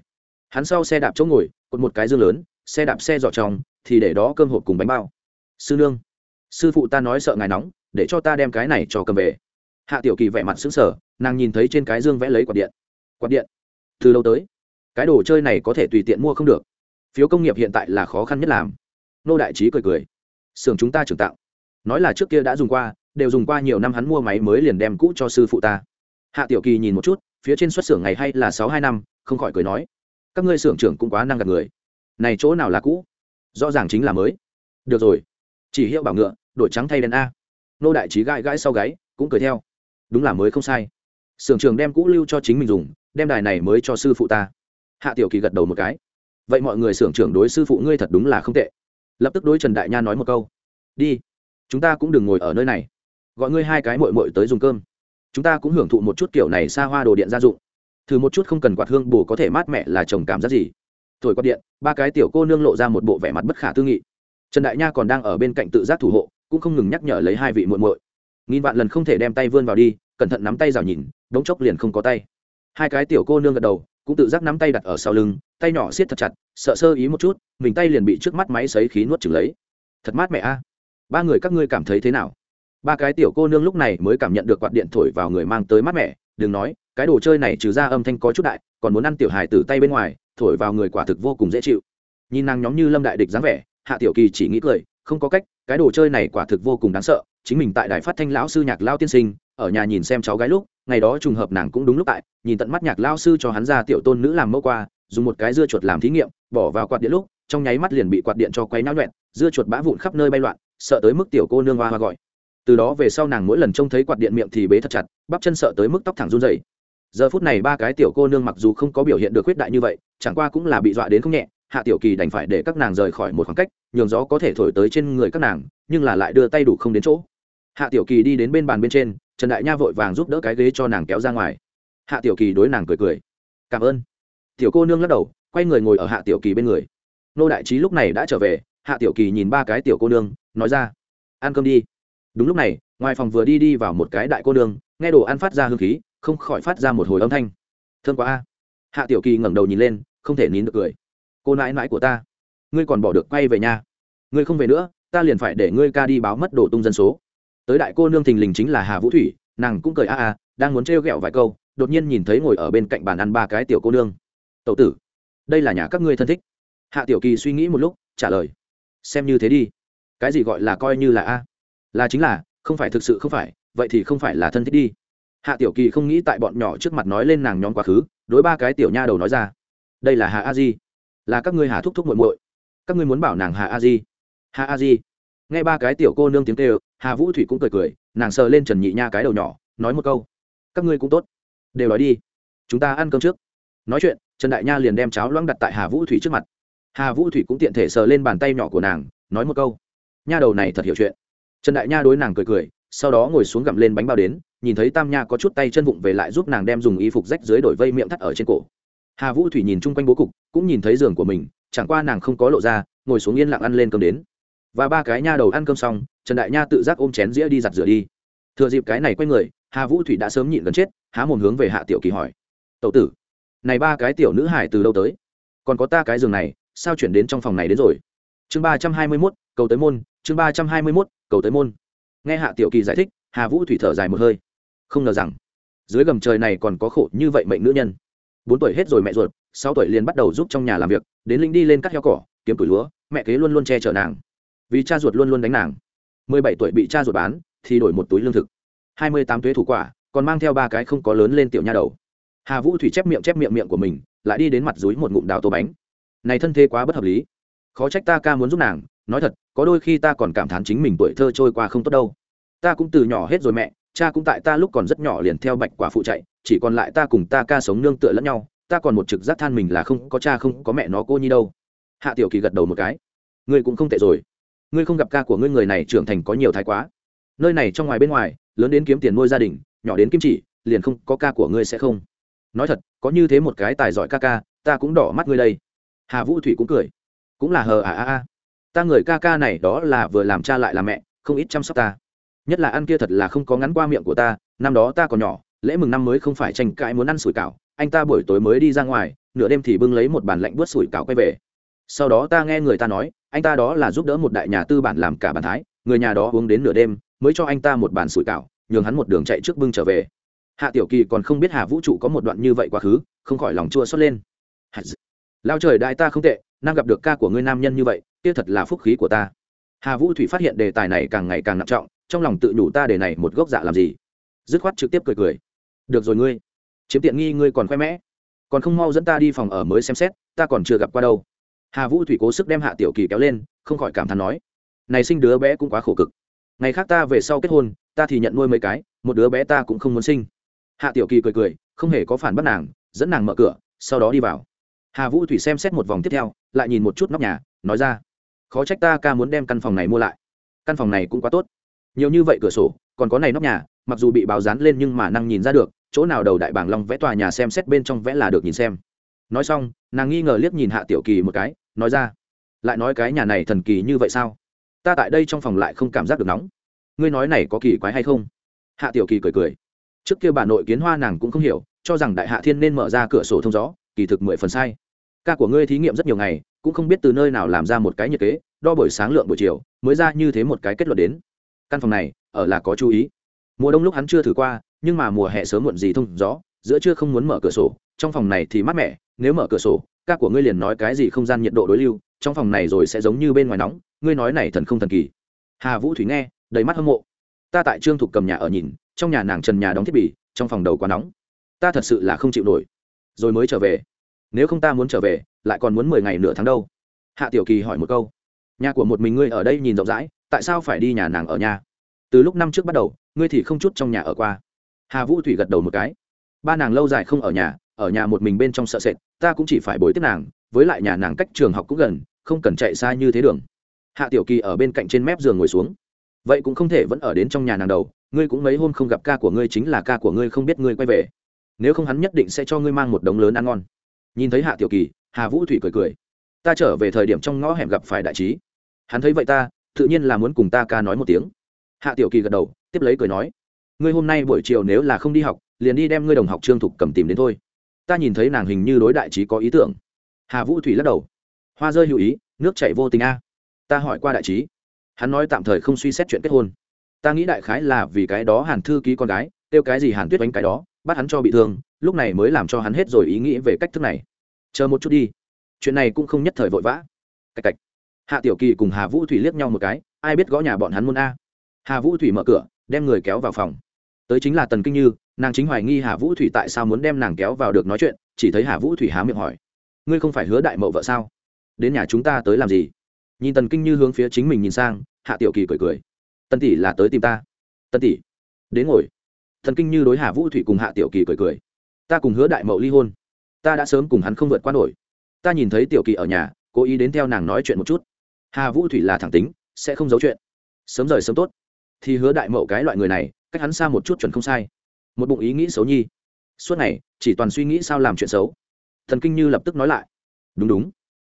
Hắn sau xe đạp chỗ ngồi, cột một cái dương lớn, xe đạp xe dọ trong thì để đó cơm hộp cùng bánh bao. Sư nương, sư phụ ta nói sợ ngài nóng, để cho ta đem cái này cho cầm về. Hạ tiểu kỳ vẻ mặt xứng sở nàng nhìn thấy trên cái dương vẽ lấy quạt điện. Quạt điện? Từ lâu tới cái đồ chơi này có thể tùy tiện mua không được. Phiếu công nghiệp hiện tại là khó khăn nhất làm. Nô đại trí cười cười. Xưởng chúng ta trưởng tạo. Nói là trước kia đã dùng qua, đều dùng qua nhiều năm hắn mua máy mới liền đem cũ cho sư phụ ta. Hạ tiểu kỳ nhìn một chút, phía trên xuất xưởng ngày hay là sáu hai năm, không khỏi cười nói. Các ngươi xưởng trưởng cũng quá năng gạt người. Này chỗ nào là cũ? Rõ ràng chính là mới. Được rồi. Chỉ hiệu bảo ngựa, đổi trắng thay đen a. Nô đại trí gãi gãi sau gáy, cũng cười theo. Đúng là mới không sai. Xưởng trường đem cũ lưu cho chính mình dùng, đem đài này mới cho sư phụ ta hạ tiểu kỳ gật đầu một cái. Vậy mọi người xưởng trưởng đối sư phụ ngươi thật đúng là không tệ. Lập tức đối trần đại nha nói một câu. Đi, chúng ta cũng đừng ngồi ở nơi này. Gọi ngươi hai cái mội mội tới dùng cơm. Chúng ta cũng hưởng thụ một chút kiểu này xa hoa đồ điện gia dụng. Thử một chút không cần quạt hương bù có thể mát mẻ là chồng cảm giác gì. Thổi quạt điện, ba cái tiểu cô nương lộ ra một bộ vẻ mặt bất khả tư nghị. Trần đại nha còn đang ở bên cạnh tự giác thủ hộ, cũng không ngừng nhắc nhở lấy hai vị muội muội. Nghìn vạn lần không thể đem tay vươn vào đi, cẩn thận nắm tay rào nhìn, đống chốc liền không có tay. Hai cái tiểu cô nương gật đầu cũng tự giác nắm tay đặt ở sau lưng, tay nhỏ siết thật chặt, sợ sơ ý một chút, mình tay liền bị trước mắt máy xấy khí nuốt chừng lấy. Thật mát mẹ a. Ba người các ngươi cảm thấy thế nào? Ba cái tiểu cô nương lúc này mới cảm nhận được quạt điện thổi vào người mang tới mát mẻ, đừng nói, cái đồ chơi này trừ ra âm thanh có chút đại, còn muốn ăn tiểu hài từ tay bên ngoài, thổi vào người quả thực vô cùng dễ chịu. Nhìn nàng nhóm như lâm đại địch dáng vẻ, hạ tiểu kỳ chỉ nghĩ cười, không có cách, cái đồ chơi này quả thực vô cùng đáng sợ, chính mình tại đài phát thanh lão sư nhạc lao tiên sinh ở nhà nhìn xem cháu gái lúc, ngày đó trùng hợp nàng cũng đúng lúc tại, nhìn tận mắt nhạc lao sư cho hắn ra tiểu tôn nữ làm mẫu qua, dùng một cái dưa chuột làm thí nghiệm, bỏ vào quạt điện lúc, trong nháy mắt liền bị quạt điện cho quấy náo nhuẹn, dưa chuột bã vụn khắp nơi bay loạn, sợ tới mức tiểu cô nương hoa hoa gọi. Từ đó về sau nàng mỗi lần trông thấy quạt điện miệng thì bế thật chặt, bắp chân sợ tới mức tóc thẳng run dày giờ phút này ba cái tiểu cô nương mặc dù không có biểu hiện được khuyết đại như vậy, chẳng qua cũng là bị dọa đến không nhẹ, hạ tiểu kỳ đành phải để các nàng rời khỏi một khoảng cách, nhường gió có thể thổi tới trên người các nàng, nhưng là lại đưa tay đủ không đến chỗ hạ tiểu kỳ đi đến bên bàn bên trên, trần đại nha vội vàng giúp đỡ cái ghế cho nàng kéo ra ngoài. Hạ tiểu kỳ đối nàng cười cười. Cảm ơn. Tiểu cô nương lắc đầu, quay người ngồi ở hạ tiểu kỳ bên người. Nô đại trí lúc này đã trở về, hạ tiểu kỳ nhìn ba cái tiểu cô nương, nói ra, ăn cơm đi. Đúng lúc này, ngoài phòng vừa đi đi vào một cái đại cô nương, nghe đồ ăn phát ra hương khí, không khỏi phát ra một hồi âm thanh. Thương quá a. Hạ tiểu kỳ ngẩng đầu nhìn lên, không thể nín được cười. Cô nãi nãi của ta, ngươi còn bỏ được quay về nhà. Ngươi không về nữa, ta liền phải để ngươi ca đi báo mất đồ tung dân số tới đại cô nương thình lình chính là hà vũ thủy, nàng cũng cười a a, đang muốn trêu ghẹo vài câu, đột nhiên nhìn thấy ngồi ở bên cạnh bàn ăn ba cái tiểu cô nương. Tậu tử, đây là nhà các ngươi thân thích. Hạ tiểu kỳ suy nghĩ một lúc, trả lời. Xem như thế đi. Cái gì gọi là coi như là a? Là chính là, không phải thực sự không phải, vậy thì không phải là thân thích đi. Hạ tiểu kỳ không nghĩ tại bọn nhỏ trước mặt nói lên nàng nhóm quá khứ, đối ba cái tiểu nha đầu nói ra. Đây là hạ a di. Là các ngươi hà thúc thúc muội muội. Các ngươi muốn bảo nàng hà a di. Hà a di. Nghe ba cái tiểu cô nương tiếng kêu hà vũ thủy cũng cười cười, nàng sờ lên trần nhị nha cái đầu nhỏ, nói một câu. Các ngươi cũng tốt. Đều nói đi. Chúng ta ăn cơm trước. Nói chuyện, trần đại nha liền đem cháo loãng đặt tại hà vũ thủy trước mặt. Hà vũ thủy cũng tiện thể sờ lên bàn tay nhỏ của nàng, nói một câu. Nha đầu này thật hiểu chuyện. Trần đại nha đối nàng cười cười, sau đó ngồi xuống gặm lên bánh bao đến, nhìn thấy tam nha có chút tay chân vụng về lại giúp nàng đem dùng y phục rách dưới đổi vây miệng thắt ở trên cổ. Hà vũ thủy nhìn chung quanh bố cục, cũng nhìn thấy giường của mình, chẳng qua nàng không có lộ ra, ngồi xuống yên lặng ăn lên cơm đến và ba cái nha đầu ăn cơm xong, trần đại nha tự giác ôm chén dĩa đi giặt rửa đi. Thừa dịp cái này quay người, hà vũ thủy đã sớm nhịn gần chết, há mồm hướng về hạ tiểu kỳ hỏi. Tậu tử, này ba cái tiểu nữ hải từ đâu tới? Còn có ta cái giường này, sao chuyển đến trong phòng này đến rồi? Chương ba trăm hai mươi mốt, cầu tới môn, chương ba trăm hai mươi mốt, cầu tới môn. Nghe hạ tiểu kỳ giải thích, hà vũ thủy thở dài một hơi. Không ngờ rằng, dưới gầm trời này còn có khổ như vậy mệnh nữ nhân. Bốn tuổi hết rồi mẹ ruột, sáu tuổi liền bắt đầu giúp trong nhà làm việc, đến linh đi lên cắt heo cỏ, kiếm củi lúa, mẹ kế luôn luôn che chở nàng vì cha ruột luôn luôn đánh nàng. Mười bảy tuổi bị cha ruột bán, thì đổi một túi lương thực. Hai mươi tám thuế thủ quả, còn mang theo ba cái không có lớn lên tiểu nha đầu. Hà vũ thủy chép miệng chép miệng miệng của mình, lại đi đến mặt dúi một ngụm đào tô bánh. Này thân thế quá bất hợp lý. Khó trách ta ca muốn giúp nàng, nói thật, có đôi khi ta còn cảm thán chính mình tuổi thơ trôi qua không tốt đâu. Ta cũng từ nhỏ hết rồi mẹ, cha cũng tại ta lúc còn rất nhỏ liền theo bạch quả phụ chạy, chỉ còn lại ta cùng ta ca sống nương tựa lẫn nhau, ta còn một trực giác than mình là không có cha không có mẹ nó cô nhi đâu. Hạ tiểu kỳ gật đầu một cái. Ngươi cũng không tệ rồi ngươi không gặp ca của ngươi người này trưởng thành có nhiều thái quá. Nơi này trong ngoài bên ngoài, lớn đến kiếm tiền nuôi gia đình, nhỏ đến kim chỉ, liền không có ca của ngươi sẽ không. Nói thật, có như thế một cái tài giỏi ca ca, ta cũng đỏ mắt ngươi đây. Hà vũ thủy cũng cười. Cũng là hờ à à à. Ta người ca ca này đó là vừa làm cha lại làm mẹ, không ít chăm sóc ta. Nhất là ăn kia thật là không có ngắn qua miệng của ta, năm đó ta còn nhỏ, lễ mừng năm mới không phải tranh cãi muốn ăn sủi cảo, anh ta buổi tối mới đi ra ngoài, nửa đêm thì bưng lấy một bàn lạnh bớt sủi cảo quay về. Sau đó ta nghe người ta nói anh ta đó là giúp đỡ một đại nhà tư bản làm cả bàn thái, người nhà đó uống đến nửa đêm, mới cho anh ta một bàn sủi cảo, nhường hắn một đường chạy trước bưng trở về. Hạ tiểu kỳ còn không biết hà vũ trụ có một đoạn như vậy quá khứ, không khỏi lòng chua xót lên. Lao trời đại ta không tệ năng gặp được ca của ngươi nam nhân như vậy, kia thật là phúc khí của ta. Hà vũ thủy phát hiện đề tài này càng ngày càng nặng trọng, trong lòng tự nhủ ta để này một gốc dạ làm gì. Dứt khoát trực tiếp cười cười. Được rồi ngươi, chiếm tiện nghi ngươi còn khoe mẽ. Còn không mau dẫn ta đi phòng ở mới xem xét, ta còn chưa gặp qua đâu hà vũ thủy cố sức đem hạ tiểu kỳ kéo lên, không khỏi cảm thán nói, này sinh đứa bé cũng quá khổ cực. Ngày khác ta về sau kết hôn, ta thì nhận nuôi mấy cái, một đứa bé ta cũng không muốn sinh. Hạ tiểu kỳ cười cười, không hề có phản bắt nàng, dẫn nàng mở cửa, sau đó đi vào. Hà vũ thủy xem xét một vòng tiếp theo, lại nhìn một chút nóc nhà, nói ra, khó trách ta ca muốn đem căn phòng này mua lại. Căn phòng này cũng quá tốt. Nhiều như vậy cửa sổ, còn có này nóc nhà, mặc dù bị báo dán lên nhưng mà năng nhìn ra được, chỗ nào đầu đại bảng long vẽ tòa nhà xem xét bên trong vẽ là được nhìn xem. Nói xong, nàng nghi ngờ liếc nhìn hạ tiểu kỳ một cái nói ra, lại nói cái nhà này thần kỳ như vậy sao? Ta tại đây trong phòng lại không cảm giác được nóng. Ngươi nói này có kỳ quái hay không? Hạ tiểu kỳ cười cười. Trước kia bà nội kiến hoa nàng cũng không hiểu, cho rằng đại hạ thiên nên mở ra cửa sổ thông gió, kỳ thực mười phần sai. Ca của ngươi thí nghiệm rất nhiều ngày, cũng không biết từ nơi nào làm ra một cái nhiệt kế, đo buổi sáng lượng buổi chiều, mới ra như thế một cái kết luận đến. Căn phòng này, ở là có chú ý. Mùa đông lúc hắn chưa thử qua, nhưng mà mùa hè sớm muộn gì thông gió, giữa trưa không muốn mở cửa sổ, trong phòng này thì mát mẻ, nếu mở cửa sổ ca của ngươi liền nói cái gì không gian nhiệt độ đối lưu, trong phòng này rồi sẽ giống như bên ngoài nóng, ngươi nói này thần không thần kỳ. Hà vũ thủy nghe, đầy mắt hâm mộ. Ta tại trương thục cầm nhà ở nhìn, trong nhà nàng trần nhà đóng thiết bị, trong phòng đầu quá nóng. Ta thật sự là không chịu nổi. Rồi mới trở về. Nếu không ta muốn trở về, lại còn muốn mười ngày nửa tháng đâu. Hạ tiểu kỳ hỏi một câu. Nhà của một mình ngươi ở đây nhìn rộng rãi, tại sao phải đi nhà nàng ở nhà? Từ lúc năm trước bắt đầu, ngươi thì không chút trong nhà ở qua. Hà vũ thủy gật đầu một cái. Ba nàng lâu dài không ở nhà ở nhà một mình bên trong sợ sệt, ta cũng chỉ phải bồi tiếp nàng, với lại nhà nàng cách trường học cũng gần, không cần chạy xa như thế đường. Hạ tiểu kỳ ở bên cạnh trên mép giường ngồi xuống. Vậy cũng không thể vẫn ở đến trong nhà nàng đầu, ngươi cũng mấy hôm không gặp ca của ngươi chính là ca của ngươi không biết ngươi quay về. Nếu không hắn nhất định sẽ cho ngươi mang một đống lớn ăn ngon. Nhìn thấy hạ tiểu kỳ, hà vũ thủy cười cười. Ta trở về thời điểm trong ngõ hẻm gặp phải đại trí. Hắn thấy vậy ta, tự nhiên là muốn cùng ta ca nói một tiếng. Hạ tiểu kỳ gật đầu, tiếp lấy cười nói. Ngươi hôm nay buổi chiều nếu là không đi học, liền đi đem ngươi đồng học trương thục cầm tìm đến thôi ta nhìn thấy nàng hình như đối đại trí có ý tưởng. Hà vũ thủy lắc đầu. Hoa rơi hữu ý, nước chảy vô tình a. Ta hỏi qua đại trí. Hắn nói tạm thời không suy xét chuyện kết hôn. Ta nghĩ đại khái là vì cái đó hàn thư ký con gái, kêu cái gì hàn tuyết đánh cái đó, bắt hắn cho bị thương, lúc này mới làm cho hắn hết rồi ý nghĩ về cách thức này. Chờ một chút đi. Chuyện này cũng không nhất thời vội vã. Cạch cạch. Hạ tiểu kỳ cùng hà vũ thủy liếc nhau một cái, ai biết gõ nhà bọn hắn môn a. Hà vũ thủy mở cửa, đem người kéo vào phòng tới chính là tần kinh như, nàng chính hoài nghi hà vũ thủy tại sao muốn đem nàng kéo vào được nói chuyện, chỉ thấy hà vũ thủy há miệng hỏi, ngươi không phải hứa đại mậu vợ sao? Đến nhà chúng ta tới làm gì? Nhìn tần kinh như hướng phía chính mình nhìn sang, hạ tiểu kỳ cười cười, tần tỷ là tới tìm ta. Tần tỷ, đến ngồi. Thần kinh như đối hà vũ thủy cùng hạ tiểu kỳ cười cười, ta cùng hứa đại mậu ly hôn, ta đã sớm cùng hắn không vượt qua nổi. Ta nhìn thấy tiểu kỳ ở nhà, cố ý đến theo nàng nói chuyện một chút. Hà vũ thủy là thẳng tính, sẽ không giấu chuyện. Sớm rời sớm tốt. Thì hứa đại mậu cái loại người này cách hắn xa một chút chuẩn không sai. Một bụng ý nghĩ xấu nhi. Suốt ngày, chỉ toàn suy nghĩ sao làm chuyện xấu. Thần kinh như lập tức nói lại. Đúng đúng.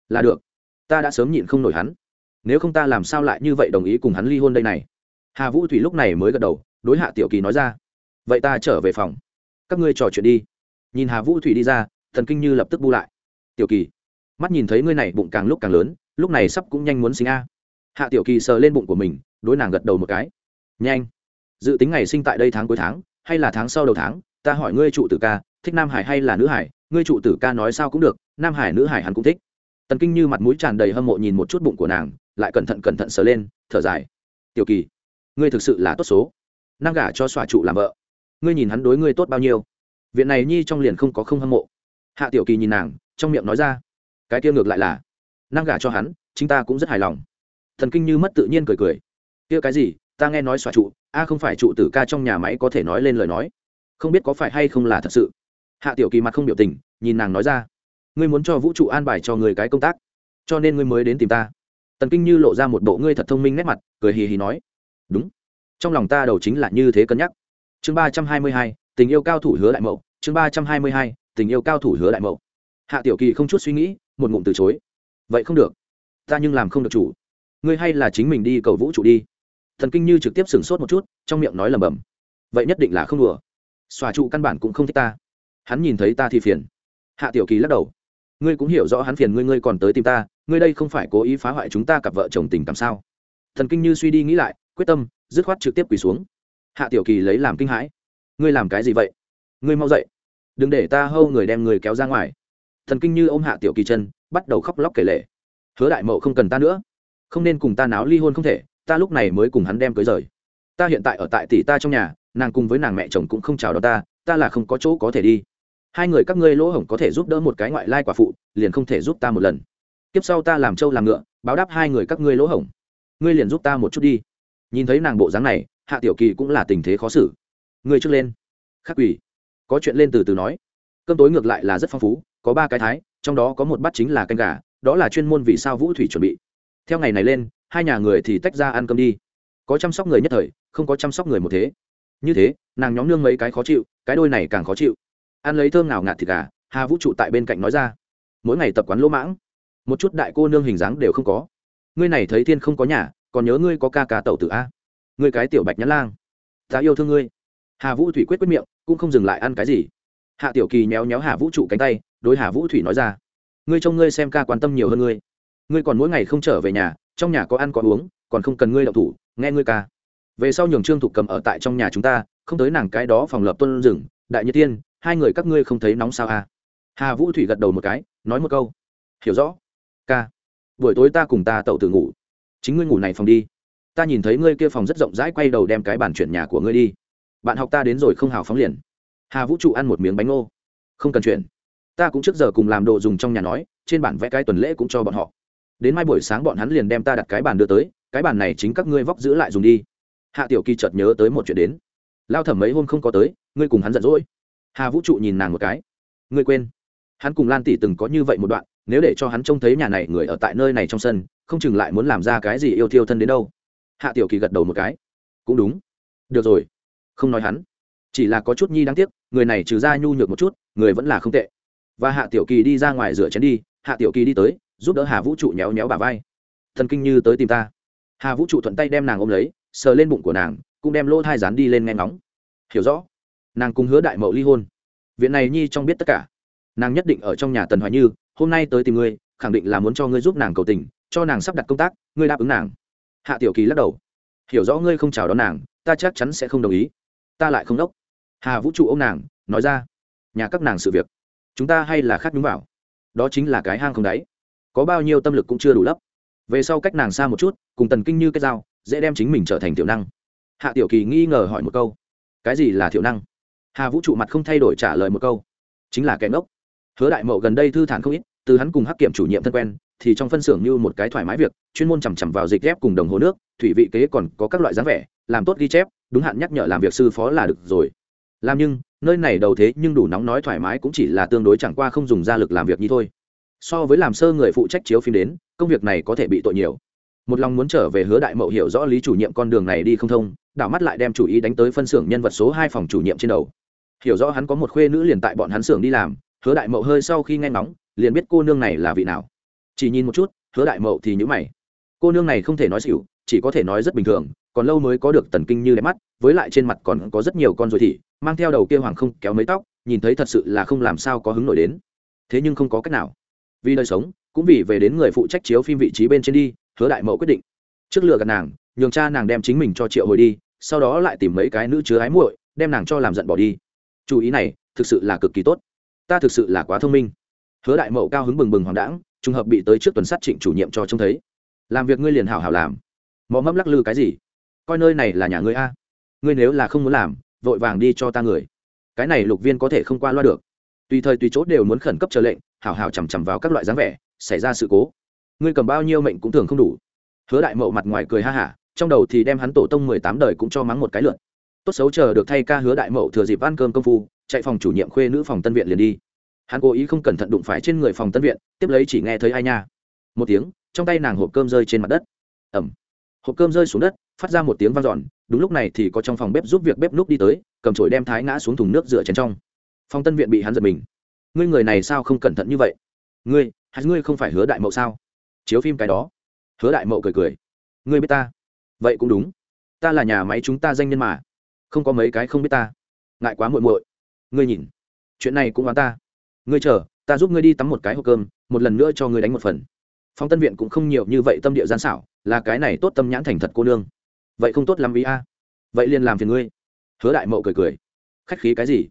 Là được. Ta đã sớm nhịn không nổi hắn. Nếu không ta làm sao lại như vậy đồng ý cùng hắn ly hôn đây này? Hà vũ thủy lúc này mới gật đầu, đối hạ tiểu kỳ nói ra. Vậy ta trở về phòng. Các ngươi trò chuyện đi. Nhìn hà vũ thủy đi ra, thần kinh như lập tức bu lại. Tiểu kỳ, mắt nhìn thấy ngươi này bụng càng lúc càng lớn, lúc này sắp cũng nhanh muốn sinh a. Hạ tiểu kỳ sờ lên bụng của mình, đối nàng gật đầu một cái. Nhanh dự tính ngày sinh tại đây tháng cuối tháng, hay là tháng sau đầu tháng, ta hỏi ngươi trụ tử ca, thích nam hải hay là nữ hải? Ngươi trụ tử ca nói sao cũng được, nam hải nữ hải hắn cũng thích. Tần kinh như mặt mũi tràn đầy hâm mộ nhìn một chút bụng của nàng, lại cẩn thận cẩn thận sờ lên, thở dài. Tiểu kỳ, ngươi thực sự là tốt số. Năng gả cho xòa trụ làm vợ. Ngươi nhìn hắn đối ngươi tốt bao nhiêu? Viện này nhi trong liền không có không hâm mộ. Hạ tiểu kỳ nhìn nàng, trong miệng nói ra. Cái kia ngược lại là năng gả cho hắn, chính ta cũng rất hài lòng. Thần kinh như mất tự nhiên cười cười. Kia cái gì? Ta nghe nói xóa trụ, a không phải trụ tử ca trong nhà máy có thể nói lên lời nói. Không biết có phải hay không là thật sự. Hạ tiểu kỳ mặt không biểu tình, nhìn nàng nói ra. Ngươi muốn cho vũ trụ an bài cho người cái công tác, cho nên ngươi mới đến tìm ta. Tần kinh như lộ ra một bộ ngươi thật thông minh nét mặt, cười hì hì nói. Đúng. Trong lòng ta đầu chính là như thế cân nhắc. Chương ba trăm hai mươi hai, tình yêu cao thủ hứa đại mậu. Chương ba trăm hai mươi hai, tình yêu cao thủ hứa đại mậu. Hạ tiểu kỳ không chút suy nghĩ, một ngụm từ chối. Vậy không được. Ta nhưng làm không được chủ. Ngươi hay là chính mình đi cầu vũ trụ đi thần kinh như trực tiếp sửng sốt một chút, trong miệng nói lầm bầm vậy nhất định là không đùa. Xòa trụ căn bản cũng không thích ta. Hắn nhìn thấy ta thì phiền. Hạ tiểu kỳ lắc đầu, ngươi cũng hiểu rõ hắn phiền ngươi ngươi còn tới tìm ta, ngươi đây không phải cố ý phá hoại chúng ta cặp vợ chồng tình cảm sao? Thần kinh như suy đi nghĩ lại, quyết tâm, dứt khoát trực tiếp quỳ xuống. Hạ tiểu kỳ lấy làm kinh hãi, ngươi làm cái gì vậy? Ngươi mau dậy. Đừng để ta hâu người đem người kéo ra ngoài. Thần kinh như ôm hạ tiểu kỳ chân, bắt đầu khóc lóc kể lể. Hứa đại mậu không cần ta nữa. Không nên cùng ta náo ly hôn không thể ta lúc này mới cùng hắn đem cưới rời. Ta hiện tại ở tại tỷ ta trong nhà, nàng cùng với nàng mẹ chồng cũng không chào đón ta ta là không có chỗ có thể đi. Hai người các ngươi lỗ hổng có thể giúp đỡ một cái ngoại lai quả phụ, liền không thể giúp ta một lần. Tiếp sau ta làm trâu làm ngựa, báo đáp hai người các ngươi lỗ hổng. Ngươi liền giúp ta một chút đi. Nhìn thấy nàng bộ dáng này, hạ tiểu kỳ cũng là tình thế khó xử. Ngươi trước lên. Khắc quỷ. Có chuyện lên từ từ nói. Cơm tối ngược lại là rất phong phú, có ba cái thái, trong đó có một bát chính là canh gà, đó là chuyên môn vì sao vũ thủy chuẩn bị. Theo ngày này lên hai nhà người thì tách ra ăn cơm đi. Có chăm sóc người nhất thời, không có chăm sóc người một thế. Như thế, nàng nhóm nương mấy cái khó chịu, cái đôi này càng khó chịu. Ăn lấy thơm nào ngạt thịt gà, hà vũ trụ tại bên cạnh nói ra. Mỗi ngày tập quán lỗ mãng, một chút đại cô nương hình dáng đều không có. Ngươi này thấy thiên không có nhà, còn nhớ ngươi có ca ca tẩu tử a? Ngươi cái tiểu bạch nhãn lang, ta yêu thương ngươi. Hà vũ thủy quyết quyết miệng, cũng không dừng lại ăn cái gì. Hạ tiểu kỳ méo méo hà vũ trụ cánh tay, đối hà vũ thủy nói ra. Ngươi trông ngươi xem ca quan tâm nhiều hơn ngươi. Ngươi còn mỗi ngày không trở về nhà trong nhà có ăn có uống, còn không cần ngươi đậu thủ, nghe ngươi ca. Về sau nhường trương thục cầm ở tại trong nhà chúng ta, không tới nàng cái đó phòng lập tuân rừng, đại nhiệt tiên, hai người các ngươi không thấy nóng sao à? Hà vũ thủy gật đầu một cái, nói một câu. Hiểu rõ. Ca. Buổi tối ta cùng ta tậu tự ngủ. Chính ngươi ngủ này phòng đi. Ta nhìn thấy ngươi kia phòng rất rộng rãi quay đầu đem cái bàn chuyển nhà của ngươi đi. Bạn học ta đến rồi không hào phóng liền. Hà vũ trụ ăn một miếng bánh ngô. Không cần chuyển. Ta cũng trước giờ cùng làm đồ dùng trong nhà nói, trên bản vẽ cái tuần lễ cũng cho bọn họ đến mai buổi sáng bọn hắn liền đem ta đặt cái bàn đưa tới, cái bàn này chính các ngươi vóc giữ lại dùng đi. Hạ tiểu kỳ chợt nhớ tới một chuyện đến. Lao thẩm mấy hôm không có tới, ngươi cùng hắn giận dỗi. Hà vũ trụ nhìn nàng một cái. Ngươi quên. Hắn cùng lan tỷ từng có như vậy một đoạn, nếu để cho hắn trông thấy nhà này người ở tại nơi này trong sân, không chừng lại muốn làm ra cái gì yêu thiêu thân đến đâu. Hạ tiểu kỳ gật đầu một cái. Cũng đúng. Được rồi. Không nói hắn. Chỉ là có chút nhi đáng tiếc, người này trừ ra nhu nhược một chút, người vẫn là không tệ. Và hạ tiểu kỳ đi ra ngoài rửa chén đi, hạ tiểu kỳ đi tới giúp đỡ hà vũ trụ nhéo nhéo bà vai. Thần kinh như tới tìm ta. Hà vũ trụ thuận tay đem nàng ôm lấy, sờ lên bụng của nàng, cũng đem lỗ thai rán đi lên nghe ngóng. Hiểu rõ. Nàng cùng hứa đại mậu ly hôn. Viện này nhi trong biết tất cả. Nàng nhất định ở trong nhà tần hoài như, hôm nay tới tìm ngươi, khẳng định là muốn cho ngươi giúp nàng cầu tình, cho nàng sắp đặt công tác, ngươi đáp ứng nàng. Hạ tiểu kỳ lắc đầu. Hiểu rõ ngươi không chào đón nàng, ta chắc chắn sẽ không đồng ý. Ta lại không đốc. Hà vũ trụ ô m nàng, nói ra. Nhà các nàng sự việc. Chúng ta hay là khác đúng vào. Đó chính là cái hang không đáy có bao nhiêu tâm lực cũng chưa đủ lấp. Về sau cách nàng xa một chút, cùng tần kinh như cái dao dễ đem chính mình trở thành tiểu năng. Hạ tiểu kỳ nghi ngờ hỏi một câu, cái gì là thiểu năng? Hà vũ trụ mặt không thay đổi trả lời một câu, chính là kẻ ngốc. Hứa đại mậu gần đây thư thản không ít, từ hắn cùng hắc kiểm chủ nhiệm thân quen, thì trong phân xưởng như một cái thoải mái việc, chuyên môn chằm chằm vào dịch ghép cùng đồng hồ nước, thủy vị kế còn có các loại dáng vẻ, làm tốt ghi chép, đúng hạn nhắc nhở làm việc sư phó là được rồi. Làm nhưng, nơi này đầu thế nhưng đủ nóng nói thoải mái cũng chỉ là tương đối chẳng qua không dùng ra lực làm việc như thôi so với làm sơ người phụ trách chiếu phim đến, công việc này có thể bị tội nhiều. Một lòng muốn trở về hứa đại mậu hiểu rõ lý chủ nhiệm con đường này đi không thông, đảo mắt lại đem chủ ý đánh tới phân xưởng nhân vật số hai phòng chủ nhiệm trên đầu. Hiểu rõ hắn có một khuê nữ liền tại bọn hắn xưởng đi làm, hứa đại mậu hơi sau khi nghe ngóng, liền biết cô nương này là vị nào. Chỉ nhìn một chút, hứa đại mậu thì nhữ mày. Cô nương này không thể nói xỉu, chỉ có thể nói rất bình thường, còn lâu mới có được tần kinh như đẹp mắt, với lại trên mặt còn có rất nhiều con ruồi thị, mang theo đầu kia hoàng không kéo mấy tóc, nhìn thấy thật sự là không làm sao có hứng nổi đến. Thế nhưng không có cách nào vì đời sống, cũng vì về đến người phụ trách chiếu phim vị trí bên trên đi, hứa đại mậu quyết định. Trước lừa gạt nàng, nhường cha nàng đem chính mình cho triệu hồi đi, sau đó lại tìm mấy cái nữ chứa ái muội, đem nàng cho làm giận bỏ đi. Chú ý này, thực sự là cực kỳ tốt. Ta thực sự là quá thông minh. Hứa đại mậu cao hứng bừng bừng hoàng đãng, trùng hợp bị tới trước tuần sát trịnh chủ nhiệm cho trông thấy. Làm việc ngươi liền hảo hảo làm. Mò mẫm lắc lư cái gì? Coi nơi này là nhà ngươi a. Ngươi nếu là không muốn làm, vội vàng đi cho ta người. Cái này lục viên có thể không qua loa được tùy thời tùy chốt đều muốn khẩn cấp chờ lệnh hảo hảo chằm chằm vào các loại dáng vẻ, xảy ra sự cố. Ngươi cầm bao nhiêu mệnh cũng thường không đủ. Hứa đại mậu mặt ngoài cười ha hả, trong đầu thì đem hắn tổ tông mười tám đời cũng cho mắng một cái lượn. Tốt xấu chờ được thay ca hứa đại mậu thừa dịp ăn cơm công phu, chạy phòng chủ nhiệm khuê nữ phòng tân viện liền đi. Hắn cố ý không cẩn thận đụng phải trên người phòng tân viện, tiếp lấy chỉ nghe thấy ai nha. Một tiếng, trong tay nàng hộp cơm rơi trên mặt đất. Ẩm hộp cơm rơi xuống đất, phát ra một tiếng vang dọn, đúng lúc này thì có trong phòng bếp giúp việc bếp núc đi tới, cầm chổi đem thái ngã xuống thùng nước rửa chén trong. Phong tân viện bị hắn giật mình. Ngươi người này sao không cẩn thận như vậy? Ngươi, hay ngươi không phải hứa đại mậu sao? Chiếu phim cái đó. Hứa đại mậu cười cười. Ngươi biết ta? Vậy cũng đúng. Ta là nhà máy chúng ta danh nhân mà. Không có mấy cái không biết ta. Ngại quá muội muội. Ngươi nhìn. Chuyện này cũng oán ta. Ngươi chờ, ta giúp ngươi đi tắm một cái hộp cơm, một lần nữa cho ngươi đánh một phần. Phong tân viện cũng không nhiều như vậy tâm địa gian xảo, là cái này tốt tâm nhãn thành thật cô nương. Vậy không tốt lắm ý a. Vậy liền làm phiền ngươi. Hứa đại mậu cười cười. Khách khí cái gì?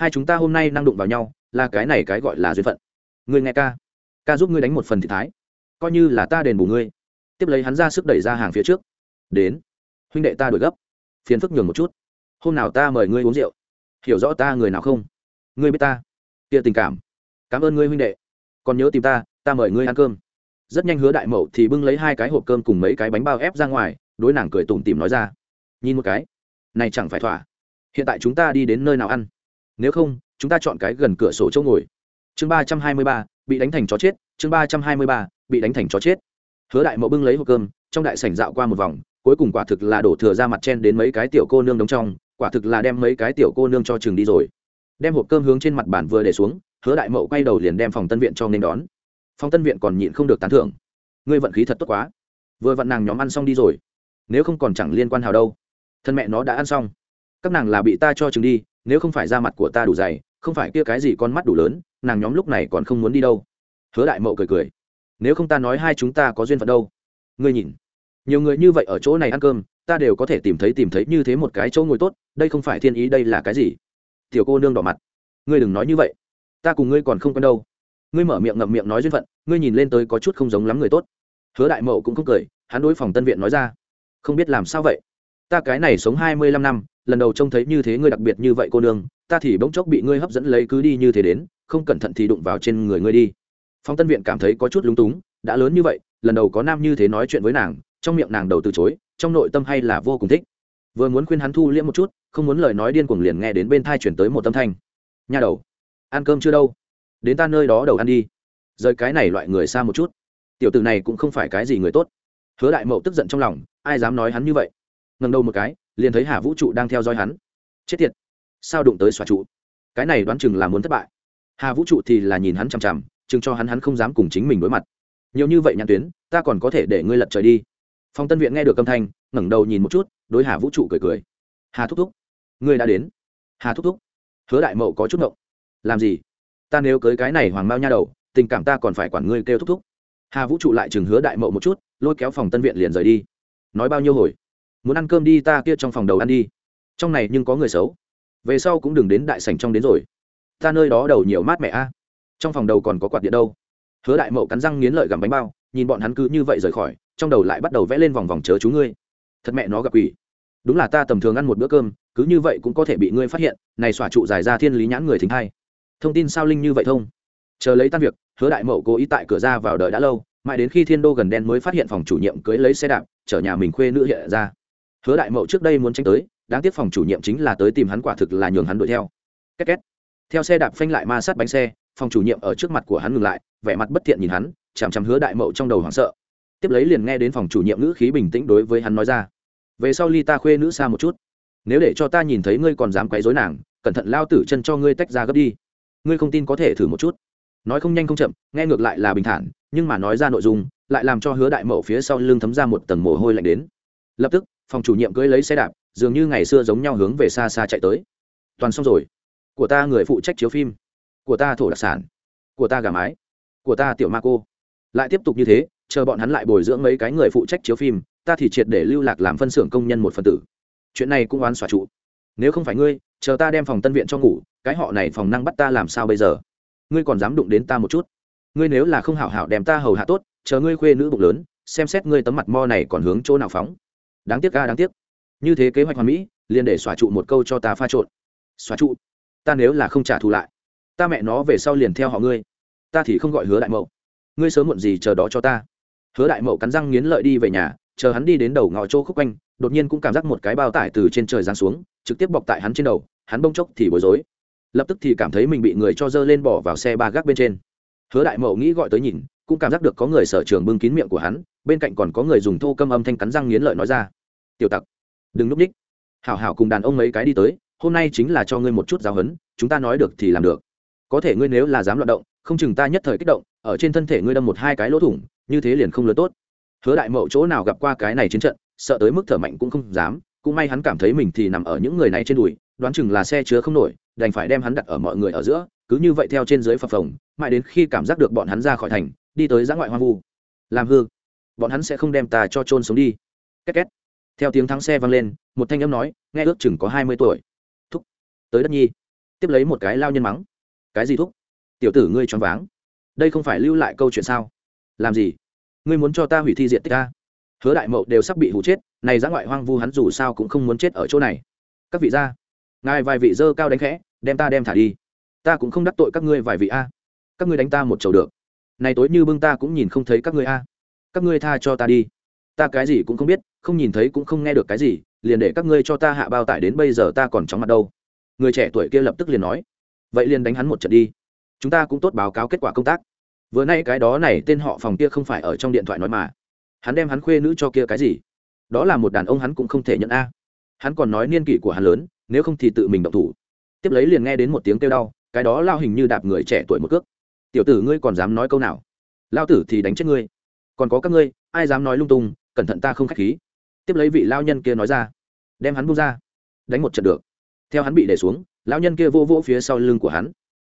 Hai chúng ta hôm nay năng đụng vào nhau, là cái này cái gọi là duyên phận. Ngươi nghe ca. Ca giúp ngươi đánh một phần thị thái. Coi như là ta đền bù ngươi. Tiếp lấy hắn ra sức đẩy ra hàng phía trước. Đến. Huynh đệ ta đuổi gấp. Phiền phức nhường một chút. Hôm nào ta mời ngươi uống rượu. Hiểu rõ ta người nào không? Ngươi biết ta. Kia tình cảm. Cảm ơn ngươi huynh đệ. Còn nhớ tìm ta ta mời ngươi ăn cơm. Rất nhanh hứa đại mậu thì bưng lấy hai cái hộp cơm cùng mấy cái bánh bao ép ra ngoài, đối nàng cười tủm tìm nói ra. Nhìn một cái. Này chẳng phải thỏa. Hiện tại chúng ta đi đến nơi nào ăn? Nếu không, chúng ta chọn cái gần cửa sổ chỗ ngồi. Chương ba trăm hai mươi ba, bị đánh thành chó chết. Chương ba trăm hai mươi ba, bị đánh thành chó chết. Hứa đại mậu bưng lấy hộp cơm, trong đại sảnh dạo qua một vòng, cuối cùng quả thực là đổ thừa ra mặt chen đến mấy cái tiểu cô nương đóng trong, quả thực là đem mấy cái tiểu cô nương cho chừng đi rồi. Đem hộp cơm hướng trên mặt bàn vừa để xuống, hứa đại mậu quay đầu liền đem phòng tân viện cho nên đón. Phòng tân viện còn nhịn không được tán thưởng. Ngươi vận khí thật tốt quá. Vừa vặn nàng nhóm ăn xong đi rồi. Nếu không còn chẳng liên quan hào đâu. Thân mẹ nó đã ăn xong. Các nàng là bị ta cho chừng đi nếu không phải da mặt của ta đủ dày, không phải kia cái gì con mắt đủ lớn, nàng nhóm lúc này còn không muốn đi đâu. Hứa đại mậu cười cười. Nếu không ta nói hai chúng ta có duyên phận đâu. Ngươi nhìn. Nhiều người như vậy ở chỗ này ăn cơm, ta đều có thể tìm thấy tìm thấy như thế một cái chỗ ngồi tốt, đây không phải thiên ý, đây là cái gì? Tiểu cô nương đỏ mặt. Ngươi đừng nói như vậy. Ta cùng ngươi còn không quen đâu. Ngươi mở miệng ngậm miệng nói duyên phận, ngươi nhìn lên tới có chút không giống lắm người tốt. Hứa đại mậu cũng không cười, hắn đối phòng tân viện nói ra. Không biết làm sao vậy? Ta cái này sống hai mươi lăm năm lần đầu trông thấy như thế ngươi đặc biệt như vậy cô nương, ta thì bỗng chốc bị ngươi hấp dẫn lấy cứ đi như thế đến, không cẩn thận thì đụng vào trên người ngươi đi. Phong tân viện cảm thấy có chút lúng túng, đã lớn như vậy, lần đầu có nam như thế nói chuyện với nàng, trong miệng nàng đầu từ chối, trong nội tâm hay là vô cùng thích. Vừa muốn khuyên hắn thu liễm một chút, không muốn lời nói điên cuồng liền nghe đến bên thai chuyển tới một tâm thanh. Nha đầu, ăn cơm chưa đâu? Đến ta nơi đó đầu ăn đi. Rời cái này loại người xa một chút. Tiểu tử này cũng không phải cái gì người tốt. Hứa đại mậu tức giận trong lòng, ai dám nói hắn như vậy? Ngần đầu một cái liền thấy hà vũ trụ đang theo dõi hắn. Chết tiệt, sao đụng tới xòa trụ? Cái này đoán chừng là muốn thất bại. Hà vũ trụ thì là nhìn hắn chằm chằm, chừng cho hắn hắn không dám cùng chính mình đối mặt. Nhiều như vậy nhãn tuyến, ta còn có thể để ngươi lật trời đi. Phong tân viện nghe được âm thanh, ngẩng đầu nhìn một chút, đối hà vũ trụ cười cười. Hà thúc thúc, ngươi đã đến. Hà thúc thúc, hứa đại mậu có chút ngộng. Làm gì? Ta nếu cưới cái này hoàng mao nha đầu, tình cảm ta còn phải quản ngươi kêu thúc thúc. Hà vũ trụ lại chừng hứa đại mậu một chút, lôi kéo phòng tân viện liền rời đi. Nói bao nhiêu hồi? Muốn ăn cơm đi ta kia trong phòng đầu ăn đi. Trong này nhưng có người xấu. Về sau cũng đừng đến đại sảnh trong đến rồi. Ta nơi đó đầu nhiều mát mẹ a. Trong phòng đầu còn có quạt điện đâu. Hứa đại mậu cắn răng nghiến lợi gặm bánh bao, nhìn bọn hắn cứ như vậy rời khỏi, trong đầu lại bắt đầu vẽ lên vòng vòng chớ chú ngươi. Thật mẹ nó gặp quỷ. Đúng là ta tầm thường ăn một bữa cơm, cứ như vậy cũng có thể bị ngươi phát hiện, này xòa trụ dài ra thiên lý nhãn người thính hay thông tin sao linh như vậy thông? Chờ lấy tan việc, hứa đại mậu cố ý tại cửa ra vào đợi đã lâu, mãi đến khi thiên đô gần đen mới phát hiện phòng chủ nhiệm cưới lấy xe đạp, chở nhà mình khuê nữ hiện ra hứa đại mậu trước đây muốn tránh tới, đáng tiếc phòng chủ nhiệm chính là tới tìm hắn quả thực là nhường hắn đuổi theo. Két két. Theo xe đạp phanh lại ma sát bánh xe, phòng chủ nhiệm ở trước mặt của hắn ngừng lại, vẻ mặt bất thiện nhìn hắn, chằm chằm hứa đại mậu trong đầu hoảng sợ. Tiếp lấy liền nghe đến phòng chủ nhiệm ngữ khí bình tĩnh đối với hắn nói ra, về sau ly ta khuê nữ xa một chút. Nếu để cho ta nhìn thấy ngươi còn dám quấy rối nàng, cẩn thận lao tử chân cho ngươi tách ra gấp đi. Ngươi không tin có thể thử một chút. Nói không nhanh không chậm, nghe ngược lại là bình thản, nhưng mà nói ra nội dung, lại làm cho hứa đại mậu phía sau lưng thấm ra một tầng mồ hôi lạnh đến. Lập tức phòng chủ nhiệm cưới lấy xe đạp, dường như ngày xưa giống nhau hướng về xa xa chạy tới. Toàn xong rồi. Của ta người phụ trách chiếu phim. Của ta thổ đặc sản. Của ta gà mái. Của ta tiểu ma cô. Lại tiếp tục như thế, chờ bọn hắn lại bồi dưỡng mấy cái người phụ trách chiếu phim, ta thì triệt để lưu lạc làm phân xưởng công nhân một phần tử. Chuyện này cũng oán xòa trụ. Nếu không phải ngươi, chờ ta đem phòng tân viện cho ngủ, cái họ này phòng năng bắt ta làm sao bây giờ? Ngươi còn dám đụng đến ta một chút? Ngươi nếu là không hảo hảo đem ta hầu hạ tốt, chờ ngươi khuê nữ bụng lớn, xem xét ngươi tấm mặt mo này còn hướng chỗ nào phóng đáng tiếc ca đáng tiếc. Như thế kế hoạch hoàn mỹ, liền để xóa trụ một câu cho ta pha trộn. Xóa trụ? Ta nếu là không trả thù lại, ta mẹ nó về sau liền theo họ ngươi. Ta thì không gọi hứa đại mậu. Ngươi sớm muộn gì chờ đó cho ta. Hứa đại mậu cắn răng nghiến lợi đi về nhà, chờ hắn đi đến đầu ngõ chỗ khúc quanh, đột nhiên cũng cảm giác một cái bao tải từ trên trời giáng xuống, trực tiếp bọc tại hắn trên đầu, hắn bông chốc thì bối rối. Lập tức thì cảm thấy mình bị người cho dơ lên bỏ vào xe ba gác bên trên hứa đại mậu nghĩ gọi tới nhìn, cũng cảm giác được có người sở trường bưng kín miệng của hắn, bên cạnh còn có người dùng thô câm âm thanh cắn răng nghiến lợi nói ra. Tiểu tặc, đừng núp ních hảo hảo cùng đàn ông mấy cái đi tới, hôm nay chính là cho ngươi một chút giáo hấn chúng ta nói được thì làm được. Có thể ngươi nếu là dám loạn động, không chừng ta nhất thời kích động, ở trên thân thể ngươi đâm một hai cái lỗ thủng, như thế liền không lớn tốt. Hứa đại mậu chỗ nào gặp qua cái này chiến trận, sợ tới mức thở mạnh cũng không dám, cũng may hắn cảm thấy mình thì nằm ở những người này trên đùi, đoán chừng là xe chứa không nổi, đành phải đem hắn đặt ở mọi người ở giữa cứ như vậy theo trên dưới phập phồng, mãi đến khi cảm giác được bọn hắn ra khỏi thành, đi tới giã ngoại hoang vu. Làm hư. Bọn hắn sẽ không đem ta cho trôn sống đi. Két két. Theo tiếng thắng xe vang lên, một thanh âm nói, nghe ước chừng có hai mươi tuổi. Thúc. Tới đất nhi. Tiếp lấy một cái lao nhân mắng. Cái gì thúc? Tiểu tử ngươi choáng váng. Đây không phải lưu lại câu chuyện sao? Làm gì? Ngươi muốn cho ta hủy thi diện tích ta? Hứa đại mậu đều sắp bị hụ chết, này giã ngoại hoang vu hắn dù sao cũng không muốn chết ở chỗ này. Các vị gia, ngài vài vị dơ cao đánh khẽ, đem ta đem thả đi ta cũng không đắc tội các ngươi vài vị a. Các ngươi đánh ta một chầu được. Này tối như bưng ta cũng nhìn không thấy các ngươi a. Các ngươi tha cho ta đi. Ta cái gì cũng không biết, không nhìn thấy cũng không nghe được cái gì, liền để các ngươi cho ta hạ bao tải đến bây giờ ta còn chóng mặt đâu. Người trẻ tuổi kia lập tức liền nói. Vậy liền đánh hắn một trận đi. Chúng ta cũng tốt báo cáo kết quả công tác. Vừa nay cái đó này, tên họ phòng kia không phải ở trong điện thoại nói mà. Hắn đem hắn khuê nữ cho kia cái gì? Đó là một đàn ông hắn cũng không thể nhận a. Hắn còn nói niên kỷ của hắn lớn, nếu không thì tự mình động thủ. Tiếp lấy liền nghe đến một tiếng kêu đau cái đó lao hình như đạp người trẻ tuổi một cước. Tiểu tử ngươi còn dám nói câu nào? Lao tử thì đánh chết ngươi. Còn có các ngươi, ai dám nói lung tung, cẩn thận ta không k h á c h khí. Tiếp lấy vị lao nhân kia nói ra. Đem hắn bung ra. Đánh một trận được. Theo hắn bị để xuống, lao nhân kia vô vỗ phía sau lưng của hắn.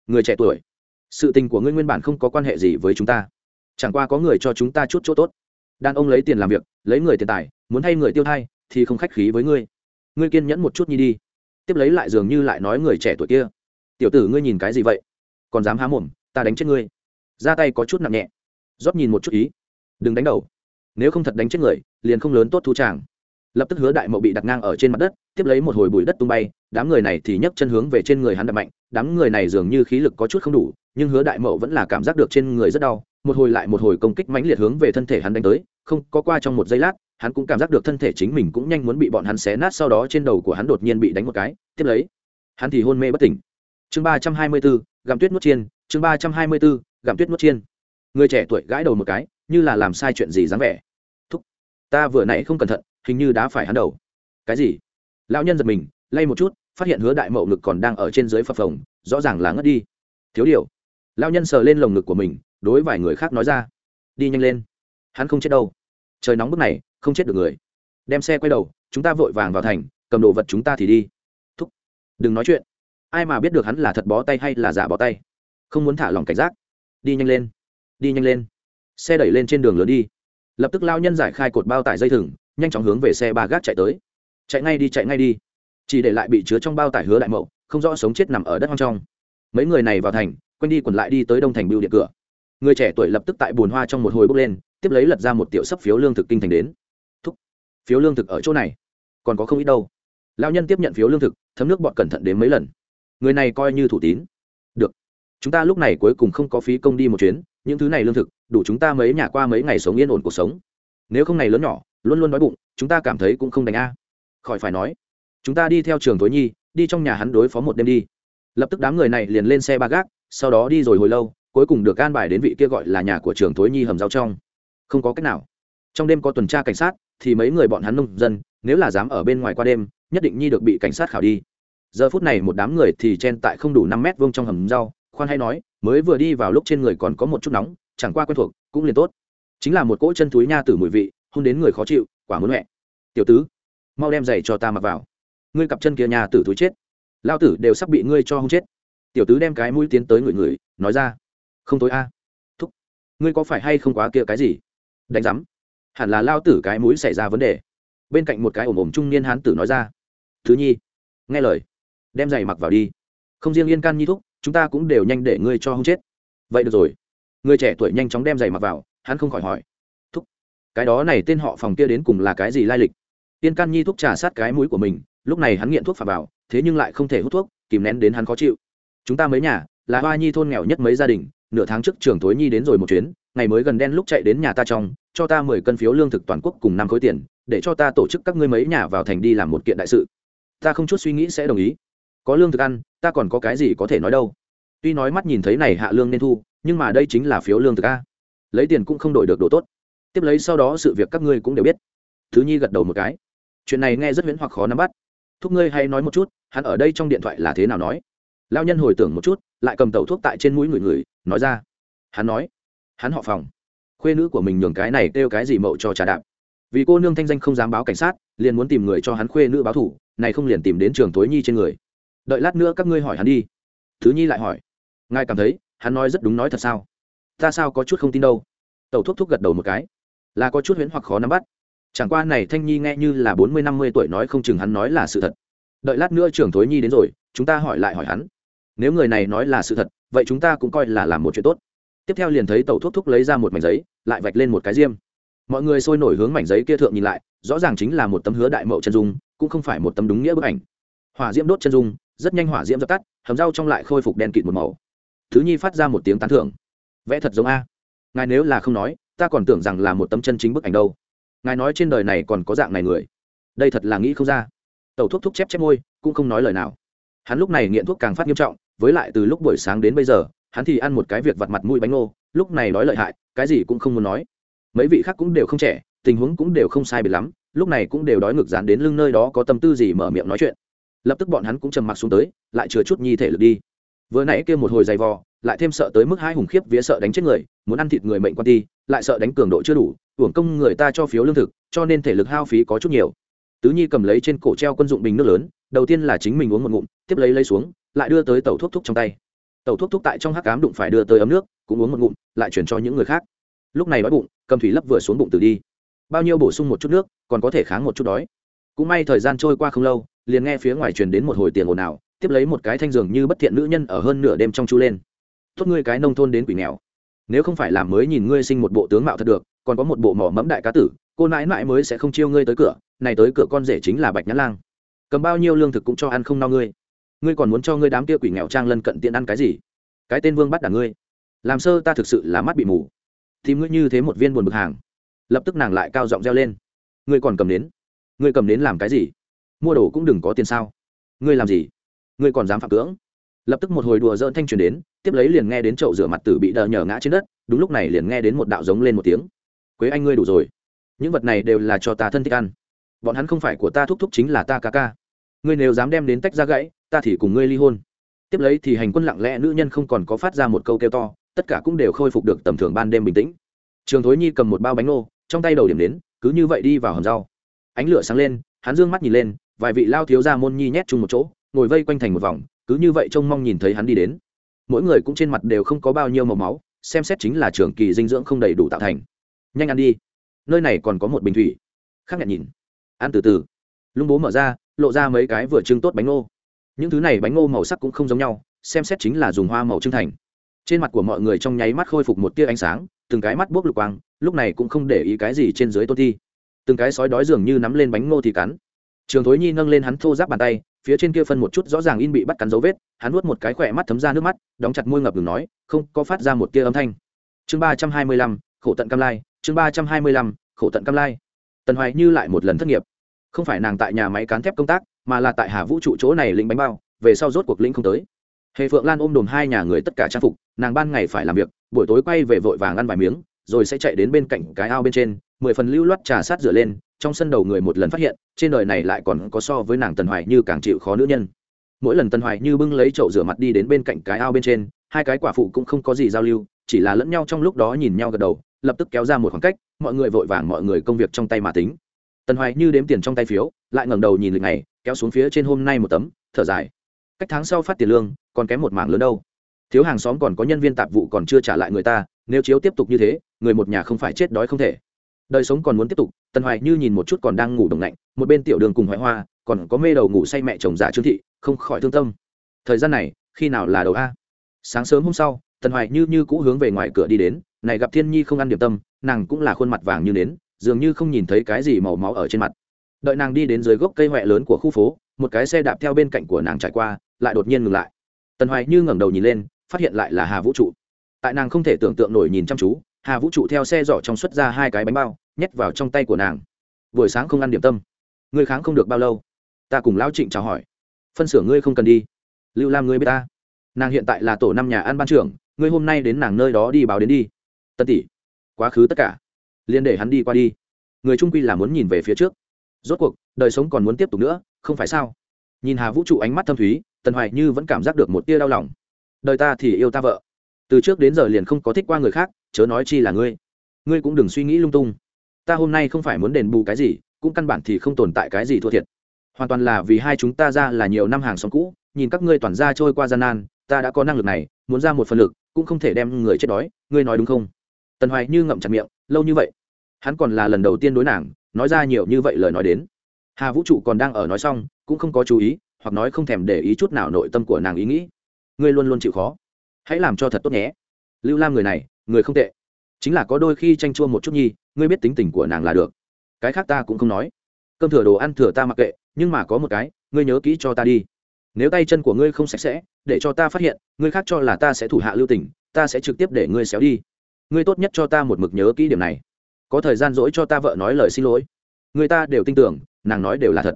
Người trẻ tuổi, sự tình của ngươi nguyên bản không có quan hệ gì với chúng ta. Chẳng qua có người cho chúng ta chút chỗ tốt. Đàn ông lấy tiền làm việc, lấy người tiền tài, muốn thay người tiêu thay thì không khách khí với ngươi. Ngươi kiên nhẫn một chút nhi đi. Tiếp lấy lại dường như lại nói người trẻ tuổi kia tiểu tử ngươi nhìn cái gì vậy? Còn dám há mồm, ta đánh chết ngươi. Ra tay có chút nặng nhẹ. Rót nhìn một chút ý. Đừng đánh đầu. Nếu không thật đánh chết người, liền không lớn tốt thu tràng. Lập tức hứa đại mậu bị đặt ngang ở trên mặt đất, tiếp lấy một hồi bụi đất tung bay. Đám người này thì nhấc chân hướng về trên người hắn đập mạnh. Đám người này dường như khí lực có chút không đủ, nhưng hứa đại mậu vẫn là cảm giác được trên người rất đau. Một hồi lại một hồi công kích mãnh liệt hướng về thân thể hắn đánh tới. Không, có qua trong một giây lát, hắn cũng cảm giác được thân thể chính mình cũng nhanh muốn bị bọn hắn xé nát, sau đó trên đầu của hắn đột nhiên bị đánh một cái. Tiếp lấy, hắn thì hôn mê bất tỉnh chương ba trăm hai mươi bốn, gặm tuyết nuốt chiên. Chương ba trăm hai mươi bốn, gặm tuyết nuốt chiên. Người trẻ tuổi gãi đầu một cái, như là làm sai chuyện gì dáng vẻ. Thúc, ta vừa nãy không cẩn thận, hình như đã phải hắn đầu. Cái gì? Lão nhân giật mình, lay một chút, phát hiện hứa đại mậu ngực còn đang ở trên dưới phập phồng, rõ ràng là ngất đi. Thiếu điều. Lão nhân sờ lên lồng ngực của mình, đối vài người khác nói ra. Đi nhanh lên. Hắn không chết đâu. Trời nóng bức này, không chết được người. Đem xe quay đầu, chúng ta vội vàng vào thành, cầm đồ vật chúng ta thì đi. Thúc, đừng nói chuyện ai mà biết được hắn là thật bó tay hay là giả bó tay. Không muốn thả lòng cảnh giác. Đi nhanh lên. Đi nhanh lên. Xe đẩy lên trên đường lớn đi. Lập tức lao nhân giải khai cột bao tải dây thừng, nhanh chóng hướng về xe ba gác chạy tới. Chạy ngay đi, chạy ngay đi. Chỉ để lại bị chứa trong bao tải hứa đại mậu, không rõ sống chết nằm ở đất hoang trong. Mấy người này vào thành, quanh đi quẩn lại đi tới đông thành biêu điện cửa. Người trẻ tuổi lập tức tại bùn hoa trong một hồi bước lên, tiếp lấy lật ra một tiểu sấp phiếu lương thực kinh thành đến. Thúc, phiếu lương thực ở chỗ này, còn có không ít đâu. Lao nhân tiếp nhận phiếu lương thực, thấm nước bọn cẩn thận đến mấy lần người này coi như thủ tín. Được. Chúng ta lúc này cuối cùng không có phí công đi một chuyến, những thứ này lương thực, đủ chúng ta mấy nhà qua mấy ngày sống yên ổn cuộc sống. Nếu không này lớn nhỏ, luôn luôn đói bụng, chúng ta cảm thấy cũng không đánh a. Khỏi phải nói, chúng ta đi theo trường tối nhi, đi trong nhà hắn đối phó một đêm đi. Lập tức đám người này liền lên xe ba gác, sau đó đi rồi hồi lâu, cuối cùng được can bài đến vị kia gọi là nhà của trường tối nhi hầm rau trong. Không có cách nào. Trong đêm có tuần tra cảnh sát, thì mấy người bọn hắn nông dân, nếu là dám ở bên ngoài qua đêm, nhất định nhi được bị cảnh sát khảo đi giờ phút này một đám người thì chen tại không đủ năm mét vuông trong hầm rau, khoan hay nói, mới vừa đi vào lúc trên người còn có một chút nóng, chẳng qua quen thuộc, cũng liền tốt. Chính là một cỗ chân túi nha tử mùi vị, hôn đến người khó chịu, quả muốn mẹ. Tiểu tứ, mau đem giày cho ta mặc vào. Ngươi cặp chân kia nhà tử túi chết. Lao tử đều sắp bị ngươi cho hông chết. Tiểu tứ đem cái mũi tiến tới người người nói ra, không tối a. Thúc, ngươi có phải hay không quá kia cái gì? Đánh giám. Hẳn là lao tử cái mũi xảy ra vấn đề. Bên cạnh một cái ồm ồm trung niên hán tử nói ra, thứ nhi, nghe lời đem giày mặc vào đi. Không riêng yên can nhi thúc, chúng ta cũng đều nhanh để ngươi cho hông chết. Vậy được rồi. Người trẻ tuổi nhanh chóng đem giày mặc vào, hắn không khỏi hỏi. Thúc, cái đó này tên họ phòng kia đến cùng là cái gì lai lịch? Yên can nhi thuốc trà sát cái mũi của mình, lúc này hắn nghiện thuốc phà vào, thế nhưng lại không thể hút thuốc, kìm nén đến hắn khó chịu. Chúng ta mấy nhà, là hoa nhi thôn nghèo nhất mấy gia đình, nửa tháng trước trường thối nhi đến rồi một chuyến, ngày mới gần đen lúc chạy đến nhà ta trong, cho ta mười cân phiếu lương thực toàn quốc cùng năm khối tiền, để cho ta tổ chức các ngươi mấy nhà vào thành đi làm một kiện đại sự. Ta không chút suy nghĩ sẽ đồng ý có lương thực ăn, ta còn có cái gì có thể nói đâu. Tuy nói mắt nhìn thấy này hạ lương nên thu, nhưng mà đây chính là phiếu lương thực a. Lấy tiền cũng không đổi được đồ tốt. Tiếp lấy sau đó sự việc các ngươi cũng đều biết. Thứ nhi gật đầu một cái. Chuyện này nghe rất huyễn hoặc khó nắm bắt. Thúc ngươi hay nói một chút, hắn ở đây trong điện thoại là thế nào nói? Lao nhân hồi tưởng một chút, lại cầm tẩu thuốc tại trên mũi người người, nói ra. Hắn nói, hắn họ phòng. Khuê nữ của mình nhường cái này kêu cái gì mậu cho trà đạp. Vì cô nương thanh danh không dám báo cảnh sát, liền muốn tìm người cho hắn khuê nữ báo thủ, này không liền tìm đến trường tối nhi trên người đợi lát nữa các ngươi hỏi hắn đi. Thứ nhi lại hỏi. Ngài cảm thấy, hắn nói rất đúng nói thật sao? Ta sao có chút không tin đâu? Tẩu thuốc thuốc gật đầu một cái. Là có chút huyễn hoặc khó nắm bắt. Chẳng qua này thanh nhi nghe như là bốn mươi, năm mươi tuổi nói không chừng hắn nói là sự thật. Đợi lát nữa trưởng thối nhi đến rồi, chúng ta hỏi lại hỏi hắn. Nếu người này nói là sự thật, vậy chúng ta cũng coi là làm một chuyện tốt. Tiếp theo liền thấy tẩu thuốc thuốc lấy ra một mảnh giấy, lại vạch lên một cái diêm. Mọi người sôi nổi hướng mảnh giấy kia thượng nhìn lại, rõ ràng chính là một tấm hứa đại mậu chân dung, cũng không phải một tấm đúng nghĩa bức ảnh. Hỏa diễm đốt chân dung rất nhanh hỏa diễm dập tắt, hầm rau trong lại khôi phục đèn kịt một màu. Thứ nhi phát ra một tiếng tán thưởng. Vẽ thật giống a. Ngài nếu là không nói, ta còn tưởng rằng là một tấm chân chính bức ảnh đâu. Ngài nói trên đời này còn có dạng này người. Đây thật là nghĩ không ra. Tẩu thuốc thuốc chép chép môi, cũng không nói lời nào. Hắn lúc này nghiện thuốc càng phát nghiêm trọng, với lại từ lúc buổi sáng đến bây giờ, hắn thì ăn một cái việc vặt mặt mũi bánh ngô, lúc này nói lợi hại, cái gì cũng không muốn nói. Mấy vị khác cũng đều không trẻ, tình huống cũng đều không sai biệt lắm, lúc này cũng đều đói ngược dán đến lưng nơi đó có tâm tư gì mở miệng nói chuyện lập tức bọn hắn cũng trầm mặc xuống tới, lại chừa chút nhi thể lực đi. Vừa nãy kia một hồi dày vò, lại thêm sợ tới mức hai hùng khiếp vía sợ đánh chết người, muốn ăn thịt người mệnh quan ti, lại sợ đánh cường độ chưa đủ uổng công người ta cho phiếu lương thực, cho nên thể lực hao phí có chút nhiều. Tứ nhi cầm lấy trên cổ treo quân dụng bình nước lớn, đầu tiên là chính mình uống một ngụm, tiếp lấy lấy xuống, lại đưa tới tàu thuốc thúc trong tay. Tàu thuốc thúc tại trong hắc cám đụng phải đưa tới ấm nước, cũng uống một ngụm, lại chuyển cho những người khác. Lúc này đói bụng, cầm thủy lấp vừa xuống bụng từ đi. Bao nhiêu bổ sung một chút nước, còn có thể kháng một chút đói. Cũng may thời gian trôi qua không lâu liền nghe phía ngoài truyền đến một hồi tiền ồn ào, tiếp lấy một cái thanh dường như bất thiện nữ nhân ở hơn nửa đêm trong chu lên. Tốt ngươi cái nông thôn đến quỷ nghèo. Nếu không phải làm mới nhìn ngươi sinh một bộ tướng mạo thật được, còn có một bộ mỏ mẫm đại cá tử, cô nãi nãi mới sẽ không chiêu ngươi tới cửa, này tới cửa con rể chính là bạch nhã lang. Cầm bao nhiêu lương thực cũng cho ăn không no ngươi. Ngươi còn muốn cho ngươi đám kia quỷ nghèo trang lân cận tiện ăn cái gì? Cái tên vương bắt đả ngươi. Làm sơ ta thực sự là mắt bị mù. Thì ngươi như thế một viên buồn bực hàng. Lập tức nàng lại cao giọng reo lên. Ngươi còn cầm đến ngươi cầm đến làm cái gì? Mua đồ cũng đừng có tiền sao? Ngươi làm gì? Ngươi còn dám phạm cưỡng? Lập tức một hồi đùa dỡn thanh truyền đến, tiếp lấy liền nghe đến chậu rửa mặt tử bị đờ nhờ ngã trên đất, đúng lúc này liền nghe đến một đạo giống lên một tiếng. Quế anh ngươi đủ rồi. Những vật này đều là cho ta thân thích ăn. Bọn hắn không phải của ta thúc thúc chính là ta ca ca. Ngươi nếu dám đem đến tách ra gãy, ta thì cùng ngươi ly hôn. Tiếp lấy thì hành quân lặng lẽ nữ nhân không còn có phát ra một câu kêu to, tất cả cũng đều khôi phục được tầm thường ban đêm bình tĩnh. Trường thối nhi cầm một bao bánh ngô, trong tay đầu điểm đến, cứ như vậy đi vào hầm rau. Ánh lửa sáng lên, hắn dương mắt nhìn lên vài vị lao thiếu gia môn nhi nhét chung một chỗ, ngồi vây quanh thành một vòng, cứ như vậy trông mong nhìn thấy hắn đi đến. Mỗi người cũng trên mặt đều không có bao nhiêu màu máu, xem xét chính là trường kỳ dinh dưỡng không đầy đủ tạo thành. Nhanh ăn đi. Nơi này còn có một bình thủy. Khác nhận nhìn. Ăn từ từ. Lung bố mở ra, lộ ra mấy cái vừa trưng tốt bánh ngô. Những thứ này bánh ngô màu sắc cũng không giống nhau, xem xét chính là dùng hoa màu trưng thành. Trên mặt của mọi người trong nháy mắt khôi phục một tia ánh sáng, từng cái mắt buốc lục quang, lúc này cũng không để ý cái gì trên dưới tôn thi. Từng cái sói đói dường như nắm lên bánh ngô thì cắn trường thối nhi nâng lên hắn thô giáp bàn tay, phía trên kia phân một chút rõ ràng in bị bắt cắn dấu vết, hắn nuốt một cái khỏe mắt thấm ra nước mắt, đóng chặt môi ngập ngừng nói, không, có phát ra một tia âm thanh. Chương ba trăm hai mươi lăm, khổ tận cam lai, chương ba trăm hai mươi lăm, khổ tận cam lai. Tần hoài như lại một lần thất nghiệp. Không phải nàng tại nhà máy cán thép công tác, mà là tại hà vũ trụ chỗ này lĩnh bánh bao, về sau rốt cuộc lĩnh không tới. Hề phượng lan ôm đồm hai nhà người tất cả trang phục, nàng ban ngày phải làm việc, buổi tối quay về vội vàng ăn vài miếng, rồi sẽ chạy đến bên cạnh cái ao bên trên, mười phần lưu loát trà sát rửa lên trong sân đầu người một lần phát hiện, trên đời này lại còn có so với nàng tần hoài như càng chịu khó nữ nhân. Mỗi lần tần hoài như bưng lấy chậu rửa mặt đi đến bên cạnh cái ao bên trên, hai cái quả phụ cũng không có gì giao lưu, chỉ là lẫn nhau trong lúc đó nhìn nhau gật đầu, lập tức kéo ra một khoảng cách, mọi người vội vàng mọi người công việc trong tay mà tính. Tần hoài như đếm tiền trong tay phiếu, lại ngẩng đầu nhìn lịch này kéo xuống phía trên hôm nay một tấm, thở dài. Cách tháng sau phát tiền lương, còn kém một mảng lớn đâu. Thiếu hàng xóm còn có nhân viên tạp vụ còn chưa trả lại người ta, nếu chiếu tiếp tục như thế, người một nhà không phải chết đói không thể đời sống còn muốn tiếp tục, tần hoài như nhìn một chút còn đang ngủ đồng lạnh, một bên tiểu đường cùng hoài hoa, còn có mê đầu ngủ say mẹ chồng già trương thị, không khỏi thương tâm. Thời gian này, khi nào là đầu a? Sáng sớm hôm sau, tần hoài như như cũ hướng về ngoài cửa đi đến, này gặp thiên nhi không ăn điểm tâm, nàng cũng là khuôn mặt vàng như nến, dường như không nhìn thấy cái gì màu máu ở trên mặt. Đợi nàng đi đến dưới gốc cây huệ lớn của khu phố, một cái xe đạp theo bên cạnh của nàng trải qua, lại đột nhiên ngừng lại. Tần hoài như ngẩng đầu nhìn lên, phát hiện lại là hà vũ trụ. Tại nàng không thể tưởng tượng nổi nhìn chăm chú hà vũ trụ theo xe giỏ trong xuất ra hai cái bánh bao, nhét vào trong tay của nàng. Buổi sáng không ăn điểm tâm. Ngươi kháng không được bao lâu? Ta cùng lão trịnh chào hỏi. Phân xưởng ngươi không cần đi. Lưu lam ngươi biết ta. Nàng hiện tại là tổ năm nhà ăn ban trưởng, ngươi hôm nay đến nàng nơi đó đi báo đến đi. Tân tỷ, quá khứ tất cả. Liên để hắn đi qua đi. Người trung quy là muốn nhìn về phía trước. Rốt cuộc, đời sống còn muốn tiếp tục nữa, không phải sao? Nhìn hà vũ trụ ánh mắt thâm thúy, tần hoài như vẫn cảm giác được một tia đau lòng. Đời ta thì yêu ta vợ từ trước đến giờ liền không có thích qua người khác, chớ nói chi là ngươi. Ngươi cũng đừng suy nghĩ lung tung. Ta hôm nay không phải muốn đền bù cái gì, cũng căn bản thì không tồn tại cái gì thua thiệt. Hoàn toàn là vì hai chúng ta ra là nhiều năm hàng xóm cũ, nhìn các ngươi toàn ra trôi qua gian nan, ta đã có năng lực này, muốn ra một phần lực, cũng không thể đem người chết đói, ngươi nói đúng không? Tần hoài như ngậm chặt miệng, lâu như vậy. Hắn còn là lần đầu tiên đối nàng, nói ra nhiều như vậy lời nói đến. Hà vũ trụ còn đang ở nói xong, cũng không có chú ý, hoặc nói không thèm để ý chút nào nội tâm của nàng ý nghĩ. Ngươi luôn luôn chịu khó hãy làm cho thật tốt nhé. Lưu lam người này, người không tệ. Chính là có đôi khi tranh chua một chút nhi, ngươi biết tính tình của nàng là được. Cái khác ta cũng không nói. Cơm thừa đồ ăn thừa ta mặc kệ, nhưng mà có một cái, ngươi nhớ kỹ cho ta đi. Nếu tay chân của ngươi không sạch sẽ, để cho ta phát hiện, ngươi khác cho là ta sẽ thủ hạ lưu tình, ta sẽ trực tiếp để ngươi xéo đi. Ngươi tốt nhất cho ta một mực nhớ kỹ điểm này. Có thời gian dỗi cho ta vợ nói lời xin lỗi. Người ta đều tin tưởng, nàng nói đều là thật.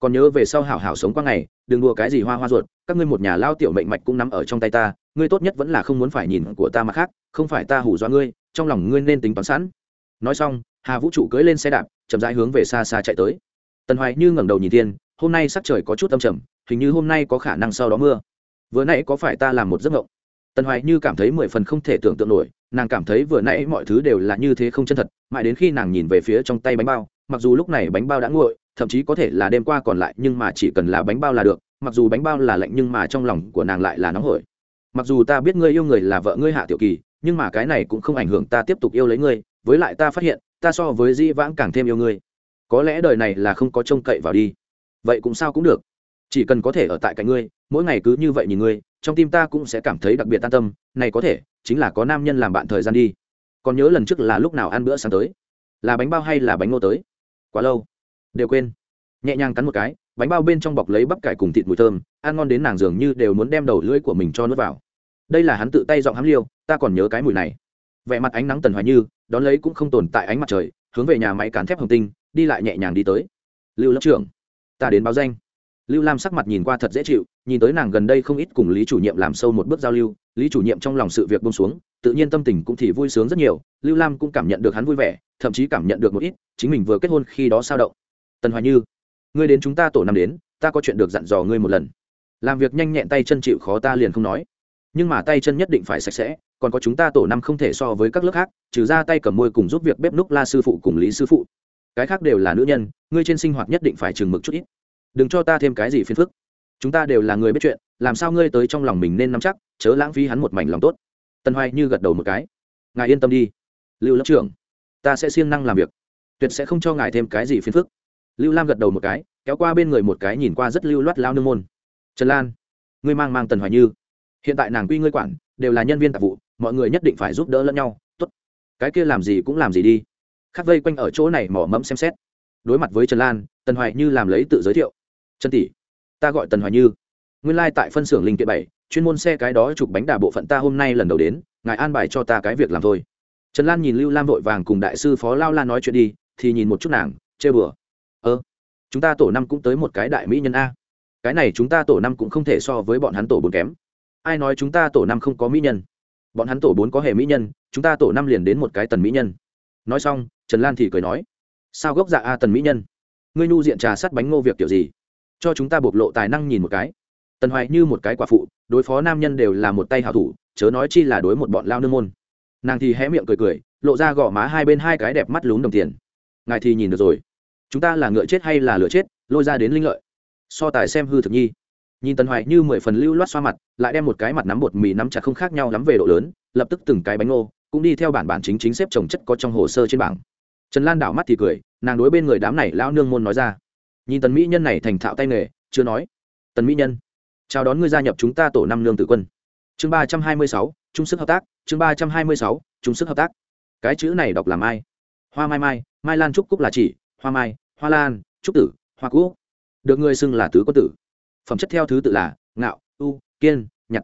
Còn nhớ về sau hảo hảo sống qua ngày, đừng đùa cái gì hoa hoa ruột, các ngươi một nhà lao tiểu mệnh mạch cũng nắm ở trong tay ta ngươi tốt nhất vẫn là không muốn phải nhìn của ta mà khác, không phải ta hủ dọa ngươi, trong lòng ngươi nên tính toán sẵn. Nói xong, hà vũ trụ cưỡi lên xe đạp, chậm rãi hướng về xa xa chạy tới. Tần hoài như ngẩng đầu nhìn thiên, hôm nay sắc trời có chút âm trầm, hình như hôm nay có khả năng sau đó mưa. Vừa nãy có phải ta làm một giấc mộng? Tần hoài như cảm thấy mười phần không thể tưởng tượng nổi, nàng cảm thấy vừa nãy mọi thứ đều là như thế không chân thật, mãi đến khi nàng nhìn về phía trong tay bánh bao, mặc dù lúc này bánh bao đã nguội, thậm chí có thể là đêm qua còn lại, nhưng mà chỉ cần là bánh bao là được, mặc dù bánh bao là lạnh nhưng mà trong lòng của nàng lại là nóng hổi mặc dù ta biết ngươi yêu người là vợ ngươi hạ tiểu kỳ, nhưng mà cái này cũng không ảnh hưởng ta tiếp tục yêu lấy ngươi, với lại ta phát hiện, ta so với di vãng càng thêm yêu ngươi. Có lẽ đời này là không có trông cậy vào đi. Vậy cũng sao cũng được. Chỉ cần có thể ở tại cạnh ngươi, mỗi ngày cứ như vậy nhìn ngươi, trong tim ta cũng sẽ cảm thấy đặc biệt an tâm. Này có thể, chính là có nam nhân làm bạn thời gian đi. Còn nhớ lần trước là lúc nào ăn bữa sáng tới? Là bánh bao hay là bánh ngô tới? Quá lâu. Đều quên. Nhẹ nhàng cắn một cái bánh bao bên trong bọc lấy bắp cải cùng thịt mùi thơm, ăn ngon đến nàng dường như đều muốn đem đầu lưỡi của mình cho nuốt vào. Đây là hắn tự tay dọn hắm liêu, ta còn nhớ cái mùi này. Vẻ mặt ánh nắng tần hoài như, đón lấy cũng không tồn tại ánh mặt trời, hướng về nhà máy cán thép hồng tinh, đi lại nhẹ nhàng đi tới. Lưu lớp trưởng, ta đến báo danh. Lưu lam sắc mặt nhìn qua thật dễ chịu, nhìn tới nàng gần đây không ít cùng lý chủ nhiệm làm sâu một bước giao lưu, lý chủ nhiệm trong lòng sự việc bông xuống, tự nhiên tâm tình cũng thì vui sướng rất nhiều, lưu lam cũng cảm nhận được hắn vui vẻ, thậm chí cảm nhận được một ít, chính mình vừa kết hôn khi đó sao động. Tần hoài như ngươi đến chúng ta tổ năm đến, ta có chuyện được dặn dò ngươi một lần. Làm việc nhanh nhẹn tay chân chịu khó ta liền không nói. Nhưng mà tay chân nhất định phải sạch sẽ, còn có chúng ta tổ năm không thể so với các lớp khác, trừ ra tay cầm môi cùng giúp việc bếp núc la sư phụ cùng lý sư phụ. Cái khác đều là nữ nhân, ngươi trên sinh hoạt nhất định phải chừng mực chút ít. Đừng cho ta thêm cái gì phiền phức. Chúng ta đều là người biết chuyện, làm sao ngươi tới trong lòng mình nên nắm chắc, chớ lãng phí hắn một mảnh lòng tốt. Tân hoài như gật đầu một cái. Ngài yên tâm đi. Lưu lớp trưởng, ta sẽ siêng năng làm việc. Tuyệt sẽ không cho ngài thêm cái gì phiền phức lưu lam gật đầu một cái, kéo qua bên người một cái nhìn qua rất lưu loát lao nương môn. Trần lan, ngươi mang mang tần hoài như. Hiện tại nàng quy ngươi quản, đều là nhân viên tạp vụ, mọi người nhất định phải giúp đỡ lẫn nhau. Tốt. Cái kia làm gì cũng làm gì đi. Khắc vây quanh ở chỗ này mỏ mẫm xem xét. Đối mặt với trần lan, tần hoài như làm lấy tự giới thiệu. Trần tỷ, ta gọi tần hoài như. Nguyên lai、like、tại phân xưởng linh kiện bảy, chuyên môn xe cái đó chụp bánh đà bộ phận ta hôm nay lần đầu đến, ngài an bài cho ta cái việc làm thôi. Trần lan nhìn lưu lam vội vàng cùng đại sư phó lao la nói chuyện đi, thì nhìn một chút nàng, chê bừa ơ, chúng ta tổ năm cũng tới một cái đại mỹ nhân a. Cái này chúng ta tổ năm cũng không thể so với bọn hắn tổ bốn kém. Ai nói chúng ta tổ năm không có mỹ nhân? Bọn hắn tổ bốn có hệ mỹ nhân, chúng ta tổ năm liền đến một cái tần mỹ nhân. Nói xong, trần lan thì cười nói, sao gốc dạ a tần mỹ nhân? Ngươi nhu diện trà sắt bánh ngô việc kiểu gì? Cho chúng ta bộc lộ tài năng nhìn một cái. Tần hoài như một cái quả phụ, đối phó nam nhân đều là một tay hảo thủ, chớ nói chi là đối một bọn lao nương môn. Nàng thì hé miệng cười cười, lộ ra gõ má hai bên hai cái đẹp mắt lún đồng tiền. Ngài thì nhìn được rồi chúng ta là ngựa chết hay là lửa chết, lôi ra đến linh lợi. So tài xem hư thực nhi. Nhìn tần hoài như mười phần lưu loát xoa mặt, lại đem một cái mặt nắm bột mì nắm chặt không khác nhau lắm về độ lớn, lập tức từng cái bánh ngô, cũng đi theo bản bản chính chính xếp trồng chất có trong hồ sơ trên bảng. Trần lan đảo mắt thì cười, nàng đối bên người đám này lão nương môn nói ra. Nhìn tần mỹ nhân này thành thạo tay nghề, chưa nói. Tần mỹ nhân, chào đón ngươi gia nhập chúng ta tổ năm nương tử quân. Chương ba trăm hai mươi sáu, chung sức hợp tác, chương ba trăm hai mươi sáu, chung sức hợp tác. Cái chữ này đọc là mai hoa mai mai mai lan trúc cúc là chỉ hoa mai, hoa lan, trúc tử, hoa cúc. Được người xưng là tứ quân tử. Phẩm chất theo thứ tự là ngạo, u, kiên nhặt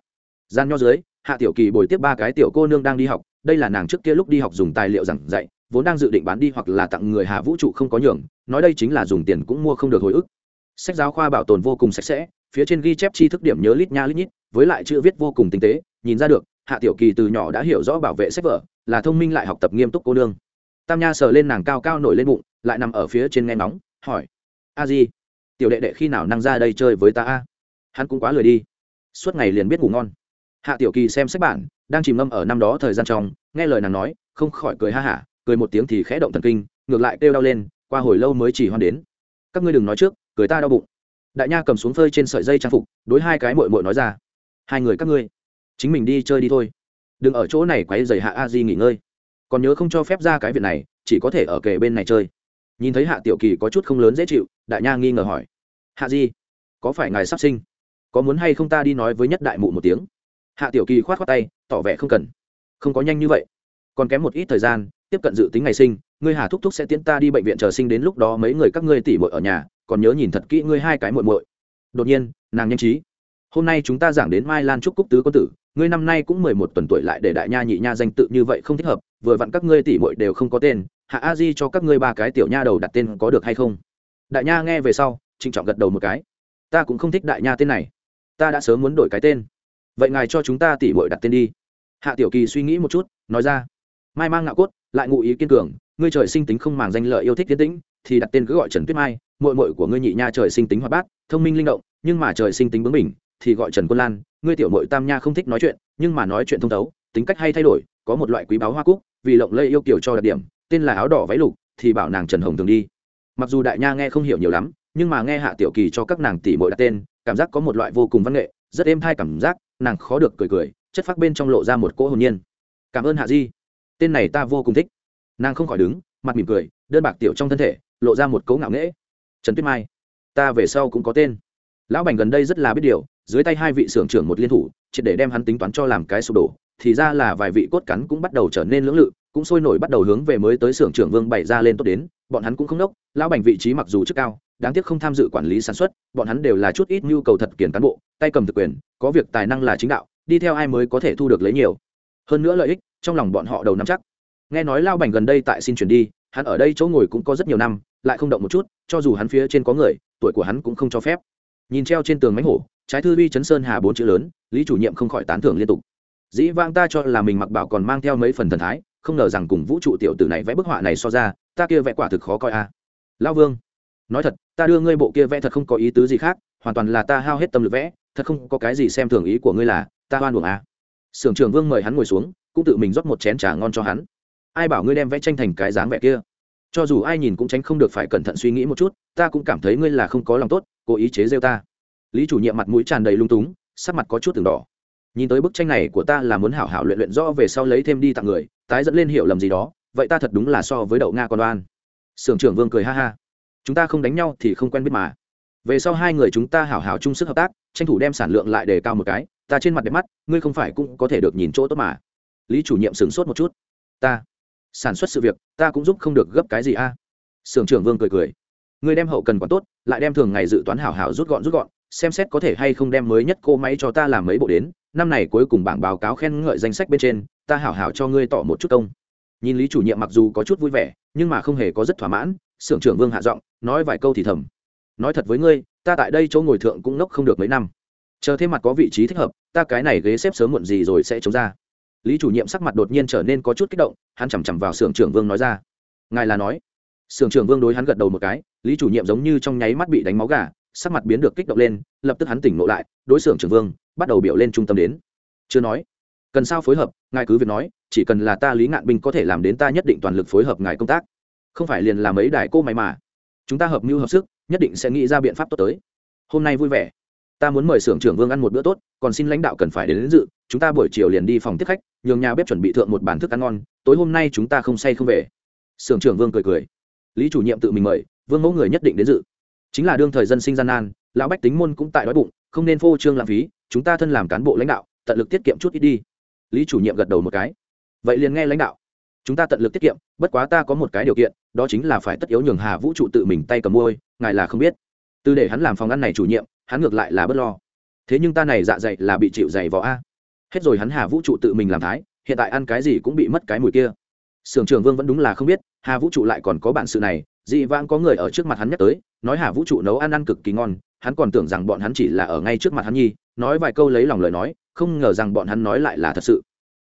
gian nho dưới, hạ tiểu kỳ bồi tiếp ba cái tiểu cô nương đang đi học. Đây là nàng trước kia lúc đi học dùng tài liệu giảng dạy, vốn đang dự định bán đi hoặc là tặng người hạ vũ trụ không có nhường, nói đây chính là dùng tiền cũng mua không được hồi ức. Sách giáo khoa bảo tồn vô cùng sạch sẽ, phía trên ghi chép chi thức điểm nhớ lít nha lít nhít, với lại chữ viết vô cùng tinh tế, nhìn ra được, hạ tiểu kỳ từ nhỏ đã hiểu rõ bảo vệ sách vở, là thông minh lại học tập nghiêm túc cô nương. Tam nha sờ lên nàng cao cao nổi lên bụng lại nằm ở phía trên nghe nóng hỏi, a di, tiểu đệ đệ khi nào năng ra đây chơi với ta a? Hắn cũng quá lười đi. Suốt ngày liền biết ngủ ngon. Hạ tiểu kỳ xem sách bản, đang chìm ngâm ở năm đó thời gian trong, nghe lời nàng nói, không khỏi cười ha hả, cười một tiếng thì khẽ động thần kinh, ngược lại kêu đau lên, qua hồi lâu mới chỉ hoan đến. Các ngươi đừng nói trước, cười ta đau bụng. Đại nha cầm xuống phơi trên sợi dây trang phục, đối hai cái mội mội nói ra, hai người các ngươi, chính mình đi chơi đi thôi. Đừng ở chỗ này quấy dày hạ a di nghỉ ngơi. Còn nhớ không cho phép ra cái việc này, chỉ có thể ở kề bên này chơi nhìn thấy hạ tiểu kỳ có chút không lớn dễ chịu, đại nha nghi ngờ hỏi. Hạ di, có phải ngài sắp sinh? Có muốn hay không ta đi nói với nhất đại mụ một tiếng? Hạ tiểu kỳ khoát khoát tay, tỏ vẻ không cần. Không có nhanh như vậy. Còn kém một ít thời gian, tiếp cận dự tính ngày sinh, ngươi hà thúc thúc sẽ tiễn ta đi bệnh viện chờ sinh đến lúc đó mấy người các ngươi tỉ muội ở nhà, còn nhớ nhìn thật kỹ ngươi hai cái muội muội. Đột nhiên, nàng nhanh trí. Hôm nay chúng ta giảng đến mai lan trúc cúc tứ quân tử, ngươi năm nay cũng mười một tuần tuổi lại để đại nha nhị nha danh tự như vậy không thích hợp, vừa vặn các ngươi tỉ muội đều không có tên hạ a di cho các ngươi ba cái tiểu nha đầu đặt tên có được hay không? Đại nha nghe về sau, trịnh trọng gật đầu một cái. Ta cũng không thích đại nha tên này. Ta đã sớm muốn đổi cái tên. Vậy ngài cho chúng ta tỉ muội đặt tên đi. Hạ tiểu kỳ suy nghĩ một chút, nói ra. Mai mang ngạo cốt, lại ngụ ý kiên cường, ngươi trời sinh tính không màng danh lợi yêu thích tiến tĩnh, thì đặt tên cứ gọi trần tuyết mai, muội muội của ngươi nhị nha trời sinh tính hoạt bát, thông minh linh động, nhưng mà trời sinh tính bướng bỉnh, thì gọi trần quân lan, ngươi tiểu muội tam nha không thích nói chuyện, nhưng mà nói chuyện thông thấu, tính cách hay thay đổi, có một loại quý báu hoa cúc, vì lộng lây yêu kiều cho đặc điểm tên là áo đỏ váy lục, thì bảo nàng trần hồng thường đi. Mặc dù đại nha nghe không hiểu nhiều lắm, nhưng mà nghe hạ tiểu kỳ cho các nàng tỷ muội đặt tên, cảm giác có một loại vô cùng văn nghệ, rất êm thai cảm giác, nàng khó được cười cười, chất phác bên trong lộ ra một cỗ hồn nhiên. Cảm ơn hạ di, tên này ta vô cùng thích. Nàng không khỏi đứng, mặt mỉm cười, đơn bạc tiểu trong thân thể, lộ ra một cấu ngạo nghễ. Trần tuyết mai, ta về sau cũng có tên. Lão bành gần đây rất là biết điều, dưới tay hai vị xưởng trưởng một liên thủ, triệt để đem hắn tính toán cho làm cái sụp đổ, thì ra là vài vị cốt cắn cũng bắt đầu trở nên lưỡng lự cũng sôi nổi bắt đầu hướng về mới tới xưởng trưởng vương bày ra lên tốt đến, bọn hắn cũng không đốc lão bành vị trí mặc dù chức cao, đáng tiếc không tham dự quản lý sản xuất, bọn hắn đều là chút ít nhu cầu thật kiển cán bộ, tay cầm thực quyền, có việc tài năng là chính đạo, đi theo ai mới có thể thu được lấy nhiều. Hơn nữa lợi ích, trong lòng bọn họ đầu nắm chắc. Nghe nói lao bành gần đây tại xin chuyển đi, hắn ở đây chỗ ngồi cũng có rất nhiều năm, lại không động một chút, cho dù hắn phía trên có người, tuổi của hắn cũng không cho phép. Nhìn treo trên tường mánh hổ, trái thư vi chấn sơn hà bốn chữ lớn, lý chủ nhiệm không khỏi tán thưởng liên tục. Dĩ vang ta cho là mình mặc bảo còn mang theo mấy phần thần thái không ngờ rằng cùng vũ trụ tiểu tử này vẽ bức họa này so ra, ta kia vẽ quả thực khó coi a à. lao vương, nói thật, ta đưa ngươi bộ kia vẽ thật không có ý tứ gì khác, hoàn toàn là ta hao hết tâm lực vẽ, thật không có cái gì xem thường ý của ngươi là, ta hoan buồng à. sưởng trưởng vương mời hắn ngồi xuống, cũng tự mình rót một chén trà ngon cho hắn ai bảo ngươi đem vẽ tranh thành cái dáng vẽ kia cho dù ai nhìn cũng tránh không được phải cẩn thận suy nghĩ một chút, ta cũng cảm thấy ngươi là không có lòng tốt, cố ý chế rêu ta lý chủ nhiệm mặt mũi tràn đầy lung túng, sắc mặt có chút từng đỏ nhìn tới bức tranh này của ta là muốn hảo hảo luyện luyện rõ về sau lấy thêm đi tặng người, tái dẫn lên hiểu lầm gì đó, vậy ta thật đúng là so với đậu nga con đoan sưởng trưởng vương cười ha ha. Chúng ta không đánh nhau thì không quen biết mà. Về sau hai người chúng ta hảo hảo chung sức hợp tác, tranh thủ đem sản lượng lại đề cao một cái, ta trên mặt đẹp mắt, ngươi không phải cũng có thể được nhìn chỗ tốt mà. Lý chủ nhiệm sửng sốt một chút. Ta, sản xuất sự việc, ta cũng giúp không được gấp cái gì a. À? sưởng trưởng vương cười cười. Ngươi đem hậu cần quản tốt, lại đem thường ngày dự toán hảo hảo rút gọn rút gọn, xem xét có thể hay không đem mới nhất cô máy cho ta làm mấy bộ đến năm này cuối cùng bảng báo cáo khen ngợi danh sách bên trên, ta hảo hảo cho ngươi tỏ một chút công. Nhìn lý chủ nhiệm mặc dù có chút vui vẻ, nhưng mà không hề có rất thỏa mãn sưởng trưởng vương hạ giọng, nói vài câu thì thầm. Nói thật với ngươi, ta tại đây chỗ ngồi thượng cũng nốc không được mấy năm. Chờ thêm mặt có vị trí thích hợp, ta cái này ghế xếp sớm muộn gì rồi sẽ chống ra. Lý chủ nhiệm sắc mặt đột nhiên trở nên có chút kích động, hắn chằm chằm vào sưởng trưởng vương nói ra. Ngài là nói. Sưởng trưởng vương đối hắn gật đầu một cái, lý chủ nhiệm giống như trong nháy mắt bị đánh máu gà, sắc mặt biến được kích động lên, lập tức hắn tỉnh ngộ lại, đối xưởng trưởng vương bắt đầu biểu lên trung tâm đến. Chưa nói. Cần sao phối hợp ngài cứ việc nói chỉ cần là ta lý ngạn binh có thể làm đến ta nhất định toàn lực phối hợp ngài công tác. Không phải liền làm mấy đài cô máy mà. Chúng ta hợp mưu hợp sức nhất định sẽ nghĩ ra biện pháp tốt tới. Hôm nay vui vẻ. Ta muốn mời xưởng trưởng vương ăn một bữa tốt còn xin lãnh đạo cần phải đến, đến dự chúng ta buổi chiều liền đi phòng tiếp khách nhường nhà bếp chuẩn bị thượng một bàn thức ăn ngon tối hôm nay chúng ta không say không về. Xưởng trưởng vương cười cười. Lý chủ nhiệm tự mình mời vương mẫu người nhất định đến dự. Chính là đương thời dân sinh gian nan lão bách tính môn cũng tại đói bụng không nên phô trương lãng phí chúng ta thân làm cán bộ lãnh đạo, tận lực tiết kiệm chút ít đi. Lý chủ nhiệm gật đầu một cái. Vậy liền nghe lãnh đạo. Chúng ta tận lực tiết kiệm, bất quá ta có một cái điều kiện, đó chính là phải tất yếu nhường hà vũ trụ tự mình tay cầm môi, ngài là không biết. Từ để hắn làm phòng ăn này chủ nhiệm, hắn ngược lại là bất lo. Thế nhưng ta này dạ dày là bị chịu dày vỏ a. Hết rồi hắn hà vũ trụ tự mình làm thái, hiện tại ăn cái gì cũng bị mất cái mùi kia. Sưởng trưởng vương vẫn đúng là không biết, hà vũ trụ lại còn có bản sự này, dị vãng có người ở trước mặt hắn nhắc tới, nói hà vũ trụ nấu ăn ăn cực kỳ ngon, hắn còn tưởng rằng bọn hắn chỉ là ở ngay trước mặt hắn nhi nói vài câu lấy lòng lời nói, không ngờ rằng bọn hắn nói lại là thật sự.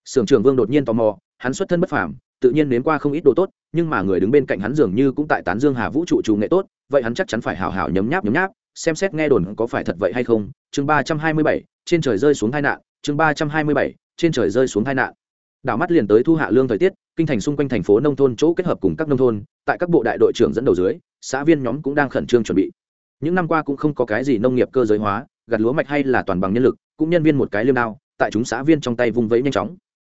Sưởng trưởng vương đột nhiên tò mò, hắn xuất thân bất phàm, tự nhiên nếm qua không ít đồ tốt, nhưng mà người đứng bên cạnh hắn dường như cũng tại tán dương hà vũ trụ chủ nghệ tốt, vậy hắn chắc chắn phải hào hào nhấm nháp nhấm nháp, xem xét nghe đồn có phải thật vậy hay không. Chương ba trăm hai mươi bảy, trên trời rơi xuống tai nạn, chương ba trăm hai mươi bảy, trên trời rơi xuống tai nạn. Đảo mắt liền tới thu hạ lương thời tiết, kinh thành xung quanh thành phố nông thôn chỗ kết hợp cùng các nông thôn, tại các bộ đại đội trưởng dẫn đầu dưới, xã viên nhóm cũng đang khẩn trương chuẩn bị. Những năm qua cũng không có cái gì nông nghiệp cơ giới hóa gặt lúa mạch hay là toàn bằng nhân lực, cũng nhân viên một cái liêm đao, tại chúng xã viên trong tay vung vẫy nhanh chóng.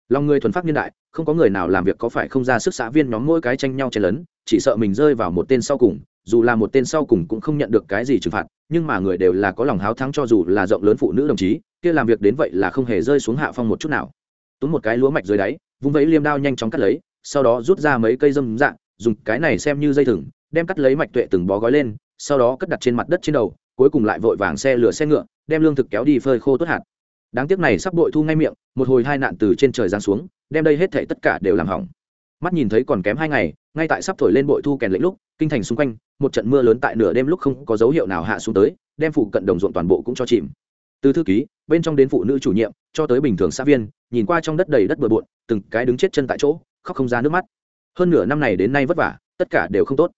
Lòng người thuần phát niên đại, không có người nào làm việc có phải không ra sức xã viên nhóm mỗi cái tranh nhau chen lấn, chỉ sợ mình rơi vào một tên sau cùng, dù là một tên sau cùng cũng không nhận được cái gì trừng phạt, nhưng mà người đều là có lòng háo thắng cho dù là rộng lớn phụ nữ đồng chí, kia làm việc đến vậy là không hề rơi xuống hạ phong một chút nào. Túm một cái lúa mạch dưới đáy, vung vẫy liêm đao nhanh chóng cắt lấy, sau đó rút ra mấy cây dâm dạng, dùng cái này xem như dây thừng, đem cắt lấy mạch tuệ từng bó gói lên, sau đó cất đặt trên mặt đất trên đầu cuối cùng lại vội vàng xe lửa xe ngựa, đem lương thực kéo đi phơi khô tốt hạt. Đáng tiếc này sắp bội thu ngay miệng, một hồi hai nạn từ trên trời giáng xuống, đem đây hết thảy tất cả đều làm hỏng. Mắt nhìn thấy còn kém hai ngày, ngay tại sắp thổi lên bội thu kèn lệnh lúc, kinh thành xung quanh, một trận mưa lớn tại nửa đêm lúc không có dấu hiệu nào hạ xuống tới, đem phụ cận đồng ruộng toàn bộ cũng cho chìm. Từ thư ký, bên trong đến phụ nữ chủ nhiệm, cho tới bình thường xã viên, nhìn qua trong đất đầy đất bừa bộn, từng cái đứng chết chân tại chỗ, khóc không ra nước mắt. Hơn nửa năm này đến nay vất vả, tất cả đều không tốt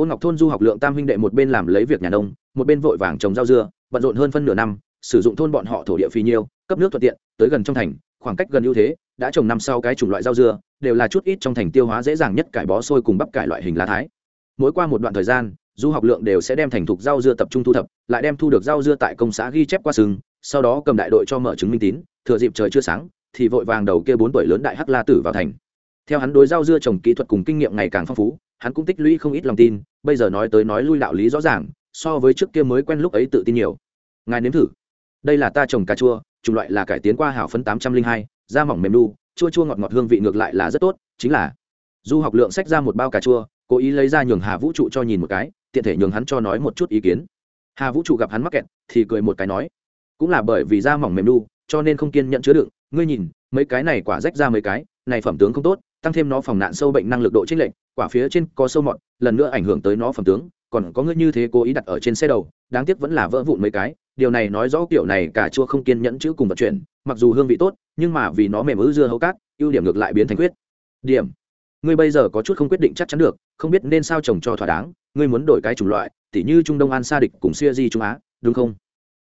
ôn ngọc thôn du học lượng tam huynh đệ một bên làm lấy việc nhà nông, một bên vội vàng trồng rau dưa, bận rộn hơn phân nửa năm, sử dụng thôn bọn họ thổ địa phì nhiêu, cấp nước thuận tiện, tới gần trong thành, khoảng cách gần ưu thế, đã trồng năm sau cái chủng loại rau dưa, đều là chút ít trong thành tiêu hóa dễ dàng nhất cải bó sôi cùng bắp cải loại hình lá thái. Mỗi qua một đoạn thời gian, du học lượng đều sẽ đem thành thục rau dưa tập trung thu thập, lại đem thu được rau dưa tại công xã ghi chép qua sừng, sau đó cầm đại đội cho mở chứng minh tín, thừa dịp trời chưa sáng, thì vội vàng đầu kia bốn tuổi lớn đại hắc la tử vào thành. Theo hắn đối rau dưa trồng kỹ thuật cùng kinh nghiệm ngày càng phong phú hắn cũng tích lũy không ít lòng tin, bây giờ nói tới nói lui đạo lý rõ ràng, so với trước kia mới quen lúc ấy tự tin nhiều. Ngài nếm thử. Đây là ta trồng cà chua, chủng loại là cải tiến qua hảo phấn tám trăm linh hai, da mỏng mềm đu chua chua ngọt ngọt hương vị ngược lại là rất tốt, chính là du học lượng sách ra một bao cà chua, cố ý lấy ra nhường hà vũ trụ cho nhìn một cái, tiện thể nhường hắn cho nói một chút ý kiến. Hà vũ trụ gặp hắn mắc kẹt, thì cười một cái nói, cũng là bởi vì da mỏng mềm đu cho nên không kiên nhận chứa đựng. Ngươi nhìn, mấy cái này quả rách ra mấy cái, này phẩm tướng không tốt, tăng thêm nó phòng nạn sâu bệnh năng lực độ trích lệnh quả phía trên có sâu mọt, lần nữa ảnh hưởng tới nó phẩm tướng, còn có ngươi như thế cố ý đặt ở trên xe đầu, đáng tiếc vẫn là vỡ vụn mấy cái, điều này nói rõ kiểu này cả chua không kiên nhẫn chữ cùng vận chuyển, mặc dù hương vị tốt, nhưng mà vì nó mềm ứ dưa hấu cát, ưu điểm ngược lại biến thành quyết điểm. Ngươi bây giờ có chút không quyết định chắc chắn được, không biết nên sao trồng cho thỏa đáng, ngươi muốn đổi cái chủng loại, tỉ như trung đông an sa địch cùng xuya di trung á, đúng không?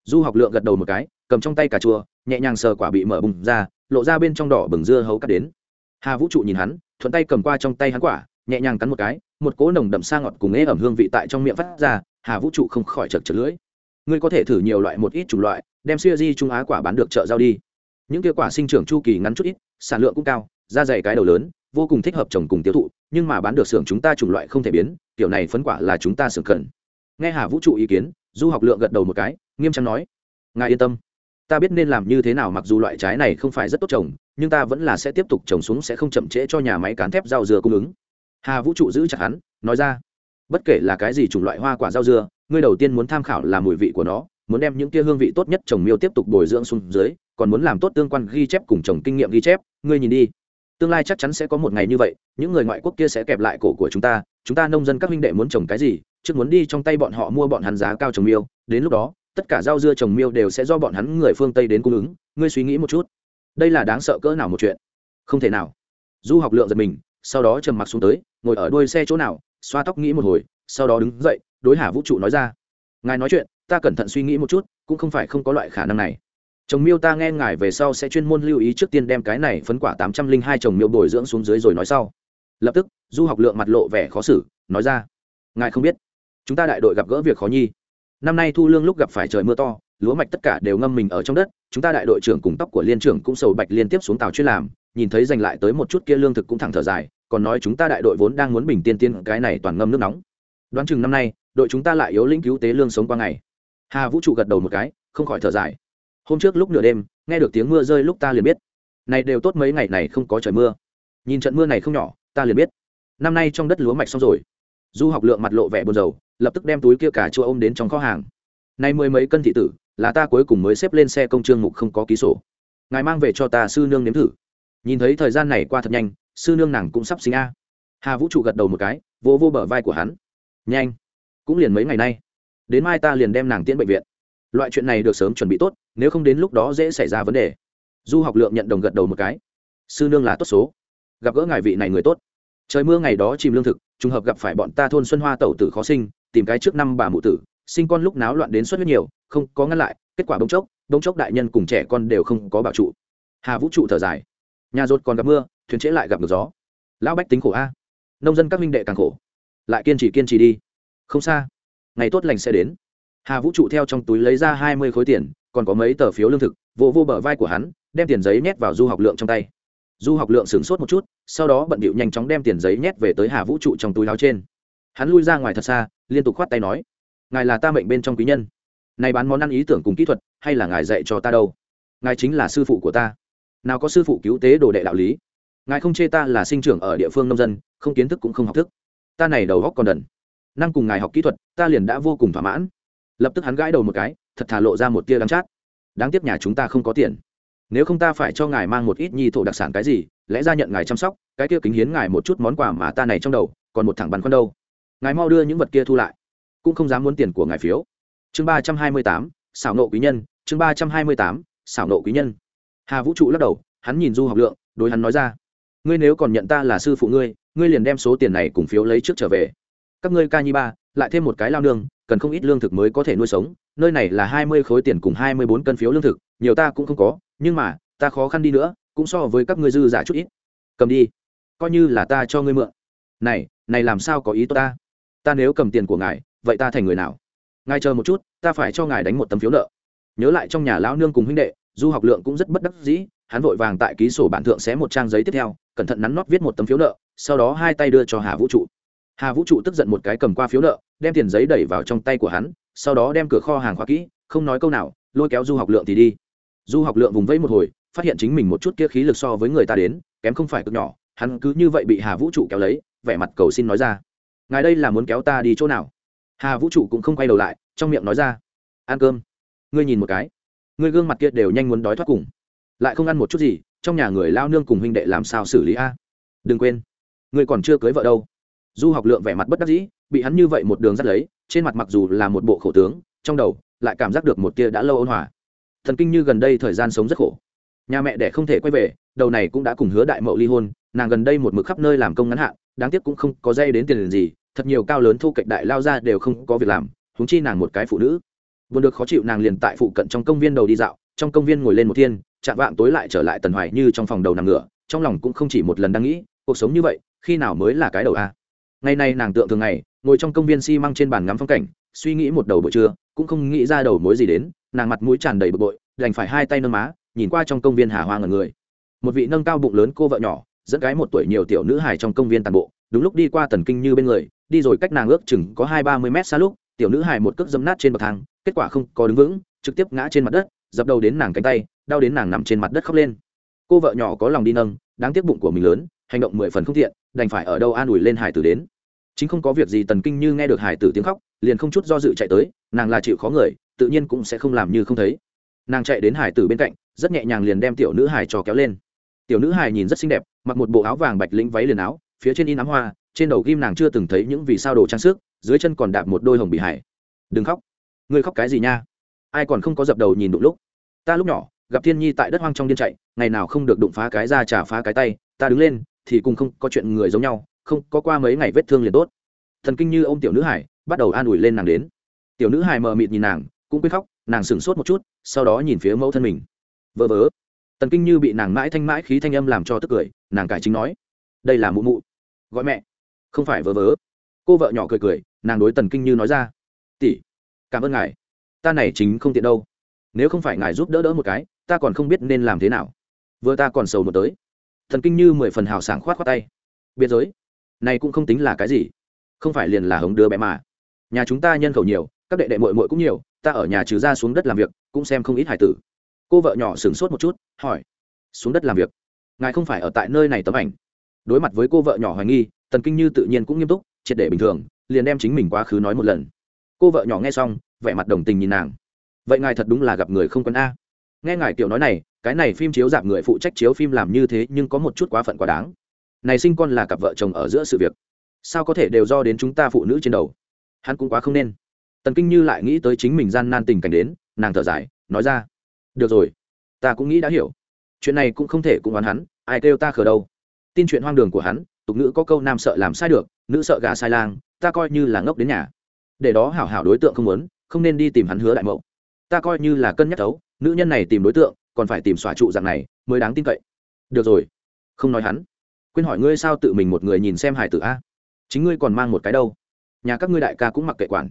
Du học lượng gật đầu một cái, cầm trong tay cà chua, nhẹ nhàng sờ quả bị mở bùng ra, lộ ra bên trong đỏ bừng dưa hấu cắt đến. Hà vũ trụ nhìn hắn, thuận tay cầm qua trong tay hắn quả nhẹ nhàng cắn một cái, một cỗ nồng đậm sa ngọt cùng ế ẩm hương vị tại trong miệng phát ra, hà vũ trụ không khỏi chật chật lưỡi. Ngươi có thể thử nhiều loại một ít chủng loại, đem siêu di trung á quả bán được chợ giao đi. Những kia quả sinh trưởng chu kỳ ngắn chút ít, sản lượng cũng cao, da dày cái đầu lớn, vô cùng thích hợp trồng cùng tiêu thụ, nhưng mà bán được xưởng chúng ta chủng loại không thể biến, kiểu này phấn quả là chúng ta xưởng cần. Nghe hà vũ trụ ý kiến, du học lượng gật đầu một cái, nghiêm trang nói, ngài yên tâm, ta biết nên làm như thế nào mặc dù loại trái này không phải rất tốt trồng, nhưng ta vẫn là sẽ tiếp tục trồng xuống sẽ không chậm trễ cho nhà máy cán thép rau dừa cung ứng hà vũ trụ giữ chặt hắn, nói ra, bất kể là cái gì chủng loại hoa quả rau dưa, ngươi đầu tiên muốn tham khảo là mùi vị của nó, muốn đem những kia hương vị tốt nhất trồng miêu tiếp tục bồi dưỡng xuống dưới, còn muốn làm tốt tương quan ghi chép cùng trồng kinh nghiệm ghi chép, ngươi nhìn đi. Tương lai chắc chắn sẽ có một ngày như vậy, những người ngoại quốc kia sẽ kẹp lại cổ của chúng ta chúng ta nông dân các huynh đệ muốn trồng cái gì, trước muốn đi trong tay bọn họ mua bọn hắn giá cao trồng miêu, đến lúc đó, tất cả rau dưa trồng miêu đều sẽ do bọn hắn người phương tây đến cung ứng, ngươi suy nghĩ một chút. Đây là đáng sợ cỡ nào một chuyện? Không thể nào. Du học lượng giật mình, sau đó trầm mặc xuống tới ngồi ở đuôi xe chỗ nào, xoa tóc nghĩ một hồi, sau đó đứng dậy, đối hà vũ trụ nói ra. Ngài nói chuyện, ta cẩn thận suy nghĩ một chút, cũng không phải không có loại khả năng này. Chồng miêu ta nghe ngài về sau sẽ chuyên môn lưu ý trước tiên đem cái này phấn quả tám trăm linh hai chồng miêu bồi dưỡng xuống dưới rồi nói sau. Lập tức, du học lượng mặt lộ vẻ khó xử, nói ra. Ngài không biết, chúng ta đại đội gặp gỡ việc khó nhi. Năm nay thu lương lúc gặp phải trời mưa to, lúa mạch tất cả đều ngâm mình ở trong đất, chúng ta đại đội trưởng cùng tóc của liên trưởng cũng sầu bạch liên tiếp xuống tàu chuyên làm, nhìn thấy giành lại tới một chút kia lương thực cũng thẳng thở dài còn nói chúng ta đại đội vốn đang muốn bình tiên tiên cái này toàn ngâm nước nóng. Đoán chừng năm nay, đội chúng ta lại yếu lĩnh cứu tế lương sống qua ngày. Hà vũ trụ gật đầu một cái, không khỏi thở dài. Hôm trước lúc nửa đêm, nghe được tiếng mưa rơi lúc ta liền biết. Này đều tốt mấy ngày này không có trời mưa. Nhìn trận mưa này không nhỏ, ta liền biết. Năm nay trong đất lúa mạch xong rồi. Du học lượng mặt lộ vẻ buồn rầu, lập tức đem túi kia cả chua ôm đến trong kho hàng. Nay mười mấy cân thị tử, là ta cuối cùng mới xếp lên xe công trương mục không có ký sổ. Ngài mang về cho ta sư nương nếm thử. Nhìn thấy thời gian này qua thật nhanh sư nương nàng cũng sắp sinh a. Hà vũ trụ gật đầu một cái, vô vô bờ vai của hắn. Nhanh, cũng liền mấy ngày nay, đến mai ta liền đem nàng tiễn bệnh viện. Loại chuyện này được sớm chuẩn bị tốt, nếu không đến lúc đó dễ xảy ra vấn đề. Du học lượng nhận đồng gật đầu một cái. Sư nương là tốt số. Gặp gỡ ngài vị này người tốt. Trời mưa ngày đó chìm lương thực, trùng hợp gặp phải bọn ta thôn xuân hoa tẩu tử khó sinh, tìm cái trước năm bà mụ tử, sinh con lúc náo loạn đến suất huyết nhiều, không có ngăn lại, kết quả bỗng chốc bỗng chốc đại nhân cùng trẻ con đều không có bảo trụ. Hà vũ trụ thở dài. Nhà rột còn gặp mưa thuyền trễ lại gặp được gió. Lão bách tính khổ a. Nông dân các minh đệ càng khổ. Lại kiên trì kiên trì đi. Không xa. Ngày tốt lành sẽ đến. Hà vũ trụ theo trong túi lấy ra hai mươi khối tiền, còn có mấy tờ phiếu lương thực, vô vô bờ vai của hắn, đem tiền giấy nhét vào du học lượng trong tay. Du học lượng sửng sốt một chút, sau đó bận bịu nhanh chóng đem tiền giấy nhét về tới hà vũ trụ trong túi láo trên. Hắn lui ra ngoài thật xa, liên tục khoát tay nói, ngài là ta mệnh bên trong quý nhân. Này bán món ăn ý tưởng cùng kỹ thuật, hay là ngài dạy cho ta đâu? Ngài chính là sư phụ của ta. Nào có sư phụ cứu tế đồ đệ đạo lý ngài không chê ta là sinh trưởng ở địa phương nông dân, không kiến thức cũng không học thức. Ta này đầu góc còn đần. Năng cùng ngài học kỹ thuật, ta liền đã vô cùng thỏa mãn. Lập tức hắn gãi đầu một cái, thật thả lộ ra một tia đắng chát. Đáng tiếc nhà chúng ta không có tiền. Nếu không ta phải cho ngài mang một ít nhi thổ đặc sản cái gì, lẽ ra nhận ngài chăm sóc, cái kia kính hiến ngài một chút món quà mà ta này trong đầu, còn một thằng bắn con đâu. Ngài mau đưa những vật kia thu lại. Cũng không dám muốn tiền của ngài phiếu. Chương ba trăm hai mươi tám, xảo nộ quý nhân, chương ba trăm hai mươi tám, xảo nộ quý nhân. Hà vũ trụ lắc đầu, hắn nhìn du học lượng, đối hắn nói ra ngươi nếu còn nhận ta là sư phụ ngươi ngươi liền đem số tiền này cùng phiếu lấy trước trở về. Các ngươi ca nhi ba, lại thêm một cái lao nương, cần không ít lương thực mới có thể nuôi sống, nơi này là hai mươi khối tiền cùng hai mươi bốn cân phiếu lương thực, nhiều ta cũng không có, nhưng mà, ta khó khăn đi nữa, cũng so với các ngươi dư giả chút ít. Cầm đi, coi như là ta cho ngươi mượn. Này này làm sao có ý tốt ta? Ta nếu cầm tiền của ngài, vậy ta thành người nào? Ngài chờ một chút, ta phải cho ngài đánh một tấm phiếu nợ. Nhớ lại trong nhà lão nương cùng huynh đệ, du học lượng cũng rất bất đắc dĩ, hắn vội vàng tại ký sổ bản thượng xé một trang giấy tiếp theo cẩn thận nắn nót viết một tấm phiếu nợ, sau đó hai tay đưa cho hà vũ trụ. Hà vũ trụ tức giận một cái cầm qua phiếu nợ, đem tiền giấy đẩy vào trong tay của hắn, sau đó đem cửa kho hàng khóa kỹ, không nói câu nào, lôi kéo du học lượng thì đi. Du học lượng vùng vẫy một hồi, phát hiện chính mình một chút kia khí lực so với người ta đến, kém không phải cực nhỏ, hắn cứ như vậy bị hà vũ trụ kéo lấy, vẻ mặt cầu xin nói ra. Ngài đây là muốn kéo ta đi chỗ nào? Hà vũ trụ cũng không quay đầu lại, trong miệng nói ra. Ăn cơm. Ngươi nhìn một cái. Ngươi gương mặt kia đều nhanh muốn đói thoát cùng. Lại không ăn một chút gì trong nhà người lao nương cùng huynh đệ làm sao xử lý a? Đừng quên ngươi còn chưa cưới vợ đâu. Du học lượng vẻ mặt bất đắc dĩ, bị hắn như vậy một đường dắt lấy, trên mặt mặc dù là một bộ khổ tướng, trong đầu lại cảm giác được một tia đã lâu ôn hòa. Thần kinh như gần đây thời gian sống rất khổ. Nhà mẹ đẻ không thể quay về, đầu này cũng đã cùng hứa đại mậu ly hôn, nàng gần đây một mực khắp nơi làm công ngắn hạn, đáng tiếc cũng không có dây đến tiền gì, thật nhiều cao lớn thu cạnh đại lao ra đều không có việc làm húng chi nàng một cái phụ nữ. Vừa được khó chịu nàng liền tại phụ cận trong công viên đầu đi dạo trong công viên ngồi lên một thiên, chạm vạng tối lại trở lại tần hoài như trong phòng đầu nằm ngửa, trong lòng cũng không chỉ một lần đang nghĩ, cuộc sống như vậy, khi nào mới là cái đầu a? Ngày nay nàng tượng thường ngày, ngồi trong công viên xi、si、măng trên bàn ngắm phong cảnh, suy nghĩ một đầu buổi trưa, cũng không nghĩ ra đầu mối gì đến, nàng mặt mũi tràn đầy bực bội, đành phải hai tay nâng má, nhìn qua trong công viên hà hoa ngần người. Một vị nâng cao bụng lớn cô vợ nhỏ, dẫn cái một tuổi nhiều tiểu nữ hài trong công viên tàn bộ, đúng lúc đi qua tần kinh như bên người, đi rồi cách nàng ước chừng có hai ba mươi mét xa lúc, tiểu nữ hài một cước dấm nát trên bậc thang, kết quả không có đứng vững, trực tiếp ngã trên mặt đất dập đầu đến nàng cánh tay, đau đến nàng nằm trên mặt đất khóc lên. Cô vợ nhỏ có lòng đi nâng, đáng tiếc bụng của mình lớn, hành động mười phần không thiện đành phải ở đâu an ủi lên hải tử đến. Chính không có việc gì tần kinh như nghe được hải tử tiếng khóc, liền không chút do dự chạy tới, nàng là chịu khó người, tự nhiên cũng sẽ không làm như không thấy. Nàng chạy đến hải tử bên cạnh, rất nhẹ nhàng liền đem tiểu nữ hải trò kéo lên. Tiểu nữ hải nhìn rất xinh đẹp, mặc một bộ áo vàng bạch lĩnh váy liền áo, phía trên in ám hoa, trên đầu ghim nàng chưa từng thấy những vì sao đồ trang sức, dưới chân còn đạp một đôi hồng bị hải. Đừng khóc. Ngươi khóc cái gì nha? Ai còn không có dập đầu nhìn đụng lúc? Ta lúc nhỏ, gặp thiên nhi tại đất hoang trong điên chạy, ngày nào không được đụng phá cái ra trả phá cái tay, ta đứng lên, thì cùng không có chuyện người giống nhau, không có qua mấy ngày vết thương liền tốt. Thần kinh như ô m tiểu nữ hải, bắt đầu an ủi lên nàng đến. Tiểu nữ hải mờ mịt nhìn nàng, cũng quên khóc, nàng sửng sốt một chút, sau đó nhìn phía mẫu thân mình. Vỡ vớ. Tần kinh như bị nàng mãi thanh mãi khí thanh âm làm cho tức cười, nàng cải chính nói, đây là mụ mụ. Gọi mẹ. Không phải vớ vớ. Cô vợ nhỏ cười cười, nàng đối tần kinh như nói ra, tỷ, cảm ơn ngài. Ta này chính không tiện đâu nếu không phải ngài giúp đỡ đỡ một cái, ta còn không biết nên làm thế nào. Vừa ta còn sầu một tới. Thần kinh như mười phần hào sảng khoát khoát tay. Biệt giới? Này cũng không tính là cái gì. Không phải liền là hống đứa bé mà. Nhà chúng ta nhân khẩu nhiều, các đệ đệ mội mội cũng nhiều, ta ở nhà trừ ra xuống đất làm việc, cũng xem không ít hải tử. Cô vợ nhỏ sửng sốt một chút, hỏi. Xuống đất làm việc? Ngài không phải ở tại nơi này tấm ảnh. Đối mặt với cô vợ nhỏ hoài nghi tần kinh như tự nhiên cũng nghiêm túc, triệt để bình thường, liền đem chính mình quá khứ nói một lần. Cô vợ nhỏ nghe xong, vẻ mặt đồng tình nhìn nàng vậy ngài thật đúng là gặp người không quân a. Nghe ngài kiểu nói này, cái này phim chiếu giảm người phụ trách chiếu phim làm như thế nhưng có một chút quá phận quá đáng. Này sinh con là cặp vợ chồng ở giữa sự việc. Sao có thể đều do đến chúng ta phụ nữ trên đầu? Hắn cũng quá không nên. Tần kinh như lại nghĩ tới chính mình gian nan tình cảnh đến, nàng thở dài, nói ra. Được rồi, ta cũng nghĩ đã hiểu. Chuyện này cũng không thể cũng oán hắn, ai kêu ta khờ đâu. Tin chuyện hoang đường của hắn, tục nữ có câu nam sợ làm sai được, nữ sợ gà sai lang, ta coi như là ngốc đến nhà. Để đó hảo hảo đối tượng không muốn, không nên đi tìm hắn hứa đại mậu ta coi như là cân nhắc thấu, nữ nhân này tìm đối tượng, còn phải tìm xòa trụ dạng này, mới đáng tin cậy. Được rồi. Không nói hắn. Quên hỏi ngươi sao tự mình một người nhìn xem hải tử a. Chính ngươi còn mang một cái đâu? Nhà các ngươi đại ca cũng mặc kệ quản.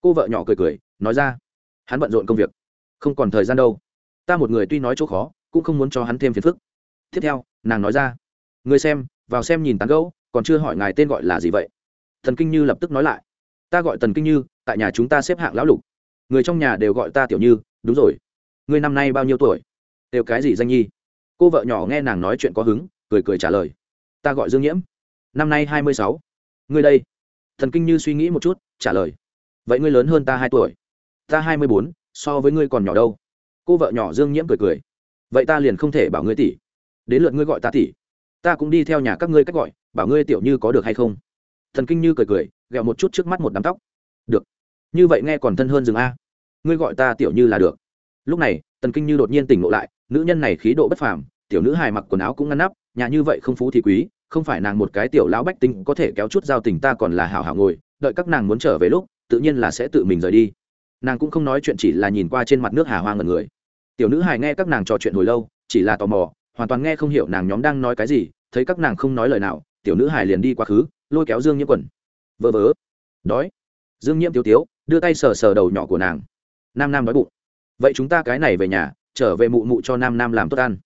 Cô vợ nhỏ cười cười, nói ra. Hắn bận rộn công việc. Không còn thời gian đâu. Ta một người tuy nói chỗ khó, cũng không muốn cho hắn thêm phiền phức. Tiếp theo, nàng nói ra. Người xem, vào xem nhìn tán gẫu, còn chưa hỏi ngài tên gọi là gì vậy? Thần kinh như lập tức nói lại. Ta gọi tần kinh như, tại nhà chúng ta xếp hạng lão lục người trong nhà đều gọi ta tiểu như, đúng rồi. Ngươi năm nay bao nhiêu tuổi? Đều cái gì danh nhi? Cô vợ nhỏ nghe nàng nói chuyện có hứng, cười cười trả lời. Ta gọi dương nhiễm. Năm nay hai mươi sáu. Ngươi đây. Thần kinh như suy nghĩ một chút, trả lời. Vậy ngươi lớn hơn ta hai tuổi. Ta hai mươi bốn, so với ngươi còn nhỏ đâu. Cô vợ nhỏ dương nhiễm cười cười. Vậy ta liền không thể bảo ngươi tỷ. Đến lượt ngươi gọi ta tỷ. Ta cũng đi theo nhà các ngươi cách gọi, bảo ngươi tiểu như có được hay không? Thần kinh như cười cười ghẹo một chút trước mắt một đám tóc. Được như vậy nghe còn thân hơn rừng a. Ngươi gọi ta tiểu như là được. Lúc này, tần kinh như đột nhiên tỉnh ngộ lại, nữ nhân này khí độ bất phàm, tiểu nữ hài mặc quần áo cũng ngăn nắp, nhà như vậy không phú thì quý, không phải nàng một cái tiểu lão bách tính có thể kéo chút giao tình ta còn là hảo hảo ngồi, đợi các nàng muốn trở về lúc, tự nhiên là sẽ tự mình rời đi. Nàng cũng không nói chuyện chỉ là nhìn qua trên mặt nước hà hoa ngần người. Tiểu nữ hài nghe các nàng trò chuyện hồi lâu, chỉ là tò mò, hoàn toàn nghe không hiểu nàng nhóm đang nói cái gì, thấy các nàng không nói lời nào, tiểu nữ hài liền đi quá khứ, lôi kéo dương nhiễm quần. Vơ vớ. Đói. Dương nhiễm tiếu tiếu đưa tay sờ sờ đầu nhỏ của nàng. Nam nam nói bụng. Vậy chúng ta cái này về nhà, trở về mụ mụ cho nam nam làm tốt ăn.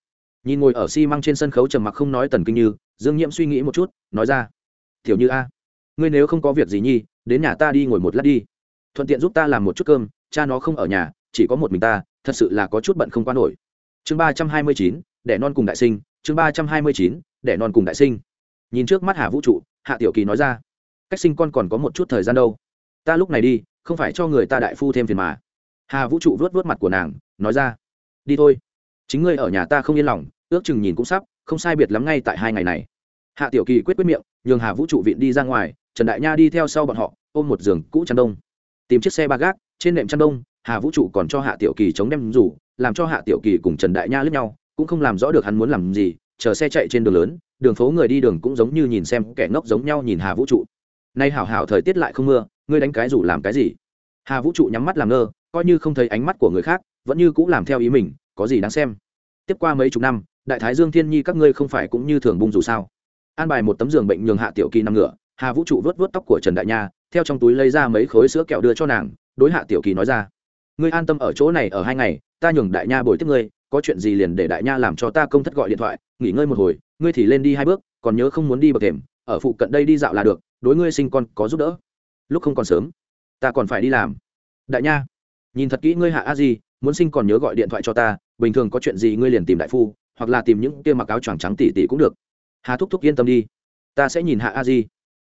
Nhìn ngồi ở xi măng trên sân khấu trầm mặc không nói tần kinh như, dương nhiễm suy nghĩ một chút, nói ra. Tiểu như a, ngươi nếu không có việc gì nhi, đến nhà ta đi ngồi một lát đi. Thuận tiện giúp ta làm một chút cơm, cha nó không ở nhà, chỉ có một mình ta, thật sự là có chút bận không qua nổi. Chương ba trăm hai mươi chín, đẻ non cùng đại sinh, chương ba trăm hai mươi chín, đẻ non cùng đại sinh. Nhìn trước mắt hà vũ trụ, hạ tiểu kỳ nói ra. Cách sinh con còn có một chút thời gian đâu. Ta lúc này đi không phải cho người ta đại phu thêm phiền mà. Hà vũ trụ vớt vớt mặt của nàng, nói ra, đi thôi. Chính ngươi ở nhà ta không yên lòng, ước chừng nhìn cũng sắp, không sai biệt lắm ngay tại hai ngày này. Hạ tiểu kỳ quyết quyết miệng, nhường hà vũ trụ viện đi ra ngoài, trần đại nha đi theo sau bọn họ, ôm một giường cũ chăn đông. Tìm chiếc xe ba gác, trên nệm chăn đông, hà vũ trụ còn cho hạ tiểu kỳ chống đem rủ, làm cho hạ tiểu kỳ cùng trần đại nha lướt nhau, cũng không làm rõ được hắn muốn làm gì, chờ xe chạy trên đường lớn, đường phố người đi đường cũng giống như nhìn xem kẻ ngốc giống nhau nhìn hà vũ trụ. Nay hảo hảo thời tiết lại không mưa ngươi đánh cái rủ làm cái gì? Hà vũ trụ nhắm mắt làm ngơ, coi như không thấy ánh mắt của người khác, vẫn như cũng làm theo ý mình, có gì đáng xem? Tiếp qua mấy chục năm, đại thái dương thiên nhi các ngươi không phải cũng như thường bung dù sao? An bài một tấm giường bệnh nhường hạ tiểu kỳ nằm ngửa, hà vũ trụ vớt vớt tóc của trần đại nha, theo trong túi lấy ra mấy khối sữa kẹo đưa cho nàng, đối hạ tiểu kỳ nói ra, ngươi an tâm ở chỗ này ở hai ngày, ta nhường đại nha bồi tiếp ngươi, có chuyện gì liền để đại nha làm cho ta công thất gọi điện thoại, nghỉ ngơi một hồi, ngươi thì lên đi hai bước, còn nhớ không muốn đi bậc thềm, ở phụ cận đây đi dạo là được, đối ngươi sinh con có giúp đỡ lúc không còn sớm, ta còn phải đi làm. Đại nha, nhìn thật kỹ ngươi hạ a di, muốn sinh còn nhớ gọi điện thoại cho ta, bình thường có chuyện gì ngươi liền tìm đại phu, hoặc là tìm những kia mặc áo choàng trắng tỉ tỉ cũng được. Hà thúc thúc yên tâm đi, ta sẽ nhìn hạ a di.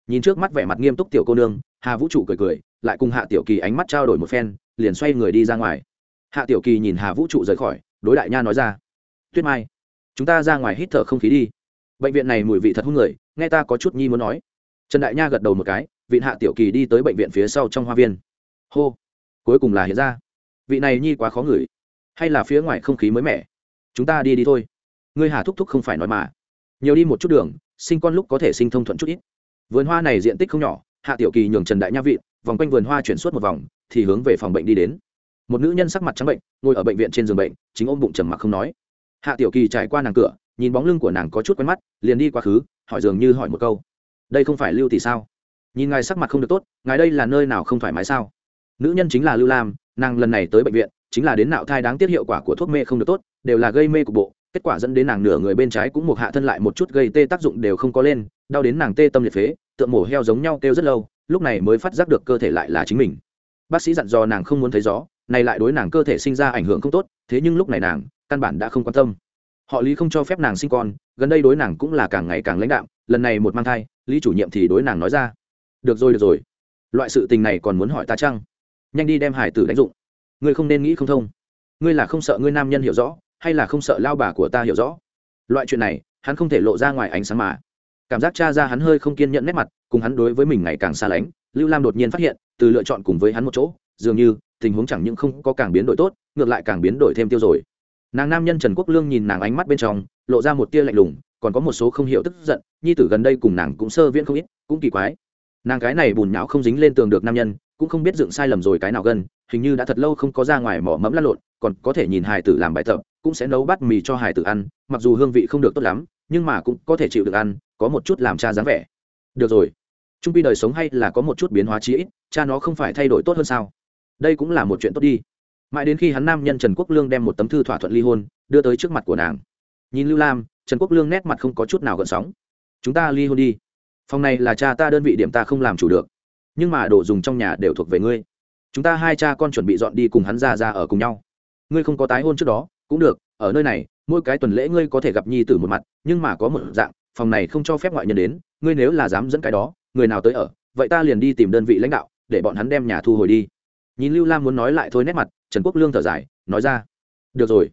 Nhìn trước mắt vẻ mặt nghiêm túc tiểu cô nương, hà vũ trụ cười cười, lại cùng hạ tiểu kỳ ánh mắt trao đổi một phen, liền xoay người đi ra ngoài. Hạ tiểu kỳ nhìn hà vũ trụ rời khỏi, đối đại nha nói ra, tuyết mai, chúng ta ra ngoài hít thở không khí đi. Bệnh viện này mùi vị thật hung người, nghe ta có chút nhi muốn nói. Trần đại nha gật đầu một cái vị hạ tiểu kỳ đi tới bệnh viện phía sau trong hoa viên. Hô, cuối cùng là hiện ra. Vị này nhi quá khó ngửi. Hay là phía ngoài không khí mới mẻ. Chúng ta đi đi thôi. Ngươi hà thúc thúc không phải nói mà. Nhiều đi một chút đường, sinh con lúc có thể sinh thông thuận chút ít. Vườn hoa này diện tích không nhỏ, hạ tiểu kỳ nhường trần đại nha vị vòng quanh vườn hoa chuyển suốt một vòng, thì hướng về phòng bệnh đi đến. Một nữ nhân sắc mặt trắng bệnh, ngồi ở bệnh viện trên giường bệnh, chính ôm bụng trầm mặc không nói. Hạ tiểu kỳ trải qua nàng cửa, nhìn bóng lưng của nàng có chút quen mắt, liền đi quá khứ, hỏi dường như hỏi một câu. Đây không phải lưu thì sao? Nhìn ngài sắc mặt không được tốt, ngài đây là nơi nào không thoải mái sao? Nữ nhân chính là lưu lam, nàng lần này tới bệnh viện, chính là đến nạo thai đáng tiếc hiệu quả của thuốc mê không được tốt, đều là gây mê cục bộ, kết quả dẫn đến nàng nửa người bên trái cũng một hạ thân lại một chút gây tê tác dụng đều không có lên, đau đến nàng tê tâm liệt phế, tượng mổ heo giống nhau kêu rất lâu, lúc này mới phát giác được cơ thể lại là chính mình. Bác sĩ dặn dò nàng không muốn thấy gió, này lại đối nàng cơ thể sinh ra ảnh hưởng không tốt, thế nhưng lúc này nàng, căn bản đã không quan tâm. Họ lý không cho phép nàng sinh con, gần đây đối nàng cũng là càng ngày càng lãnh đạm, lần này một mang thai, lý chủ nhiệm thì đối nàng nói ra được rồi được rồi. Loại sự tình này còn muốn hỏi ta chăng? Nhanh đi đem hải tử đánh dụng. Ngươi không nên nghĩ không thông. Ngươi là không sợ ngươi nam nhân hiểu rõ, hay là không sợ lao bà của ta hiểu rõ? Loại chuyện này, hắn không thể lộ ra ngoài ánh sáng mà. Cảm giác cha ra hắn hơi không kiên nhẫn nét mặt, cùng hắn đối với mình ngày càng xa lánh, lưu lam đột nhiên phát hiện, từ lựa chọn cùng với hắn một chỗ, dường như, tình huống chẳng những không có càng biến đổi tốt, ngược lại càng biến đổi thêm tiêu rồi. Nàng nam nhân trần quốc lương nhìn nàng ánh mắt bên trong, lộ ra một tia lạnh lùng, còn có một số không hiểu tức giận, nhi tử gần đây cùng nàng cũng sơ viễn không ít, cũng kỳ quái nàng cái này bùn nhão không dính lên tường được nam nhân, cũng không biết dựng sai lầm rồi cái nào gần hình như đã thật lâu không có ra ngoài mỏ mẫm lăn lộn, còn có thể nhìn Hải tử làm bài tập, cũng sẽ nấu bát mì cho Hải tử ăn, mặc dù hương vị không được tốt lắm, nhưng mà cũng có thể chịu được ăn, có một chút làm cha dáng vẻ. Được rồi. Trung pi đời sống hay là có một chút biến hóa chí ít, cha nó không phải thay đổi tốt hơn sao? Đây cũng là một chuyện tốt đi. Mãi đến khi hắn nam nhân trần quốc lương đem một tấm thư thỏa thuận ly hôn, đưa tới trước mặt của nàng. Nhìn lưu lam, trần quốc lương nét mặt không có chút nào gợn sóng. Chúng ta ly hôn đi phòng này là cha ta đơn vị điểm ta không làm chủ được. Nhưng mà đồ dùng trong nhà đều thuộc về ngươi. Chúng ta hai cha con chuẩn bị dọn đi cùng hắn ra ra ở cùng nhau. Ngươi không có tái hôn trước đó, cũng được, ở nơi này, mỗi cái tuần lễ ngươi có thể gặp nhi tử một mặt, nhưng mà có một dạng, phòng này không cho phép ngoại nhân đến, ngươi nếu là dám dẫn cái đó, người nào tới ở, vậy ta liền đi tìm đơn vị lãnh đạo, để bọn hắn đem nhà thu hồi đi. Nhìn lưu lam muốn nói lại thôi nét mặt, trần quốc lương thở dài, nói ra, được rồi,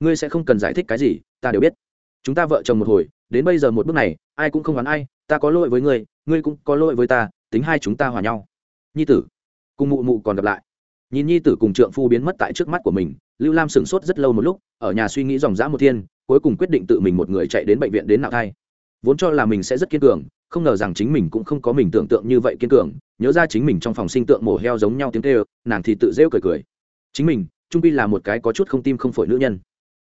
ngươi sẽ không cần giải thích cái gì, ta đều biết. Chúng ta vợ chồng một hồi, đến bây giờ một bước này ai cũng không đoán ai, ta có lỗi với ngươi ngươi cũng có lỗi với ta, tính hai chúng ta hòa nhau. Nhi tử, cùng mụ mụ còn gặp lại. Nhìn nhi tử cùng trượng phu biến mất tại trước mắt của mình, lưu lam sửng sốt rất lâu một lúc, ở nhà suy nghĩ dòng dã một thiên, cuối cùng quyết định tự mình một người chạy đến bệnh viện đến nạo thai. Vốn cho là mình sẽ rất kiên cường, không ngờ rằng chính mình cũng không có mình tưởng tượng như vậy kiên cường, nhớ ra chính mình trong phòng sinh tượng mổ heo giống nhau tiếng kêu, nàng thì tự rêu cười cười. Chính mình, trung pi là một cái có chút không tim không phổi nữ nhân.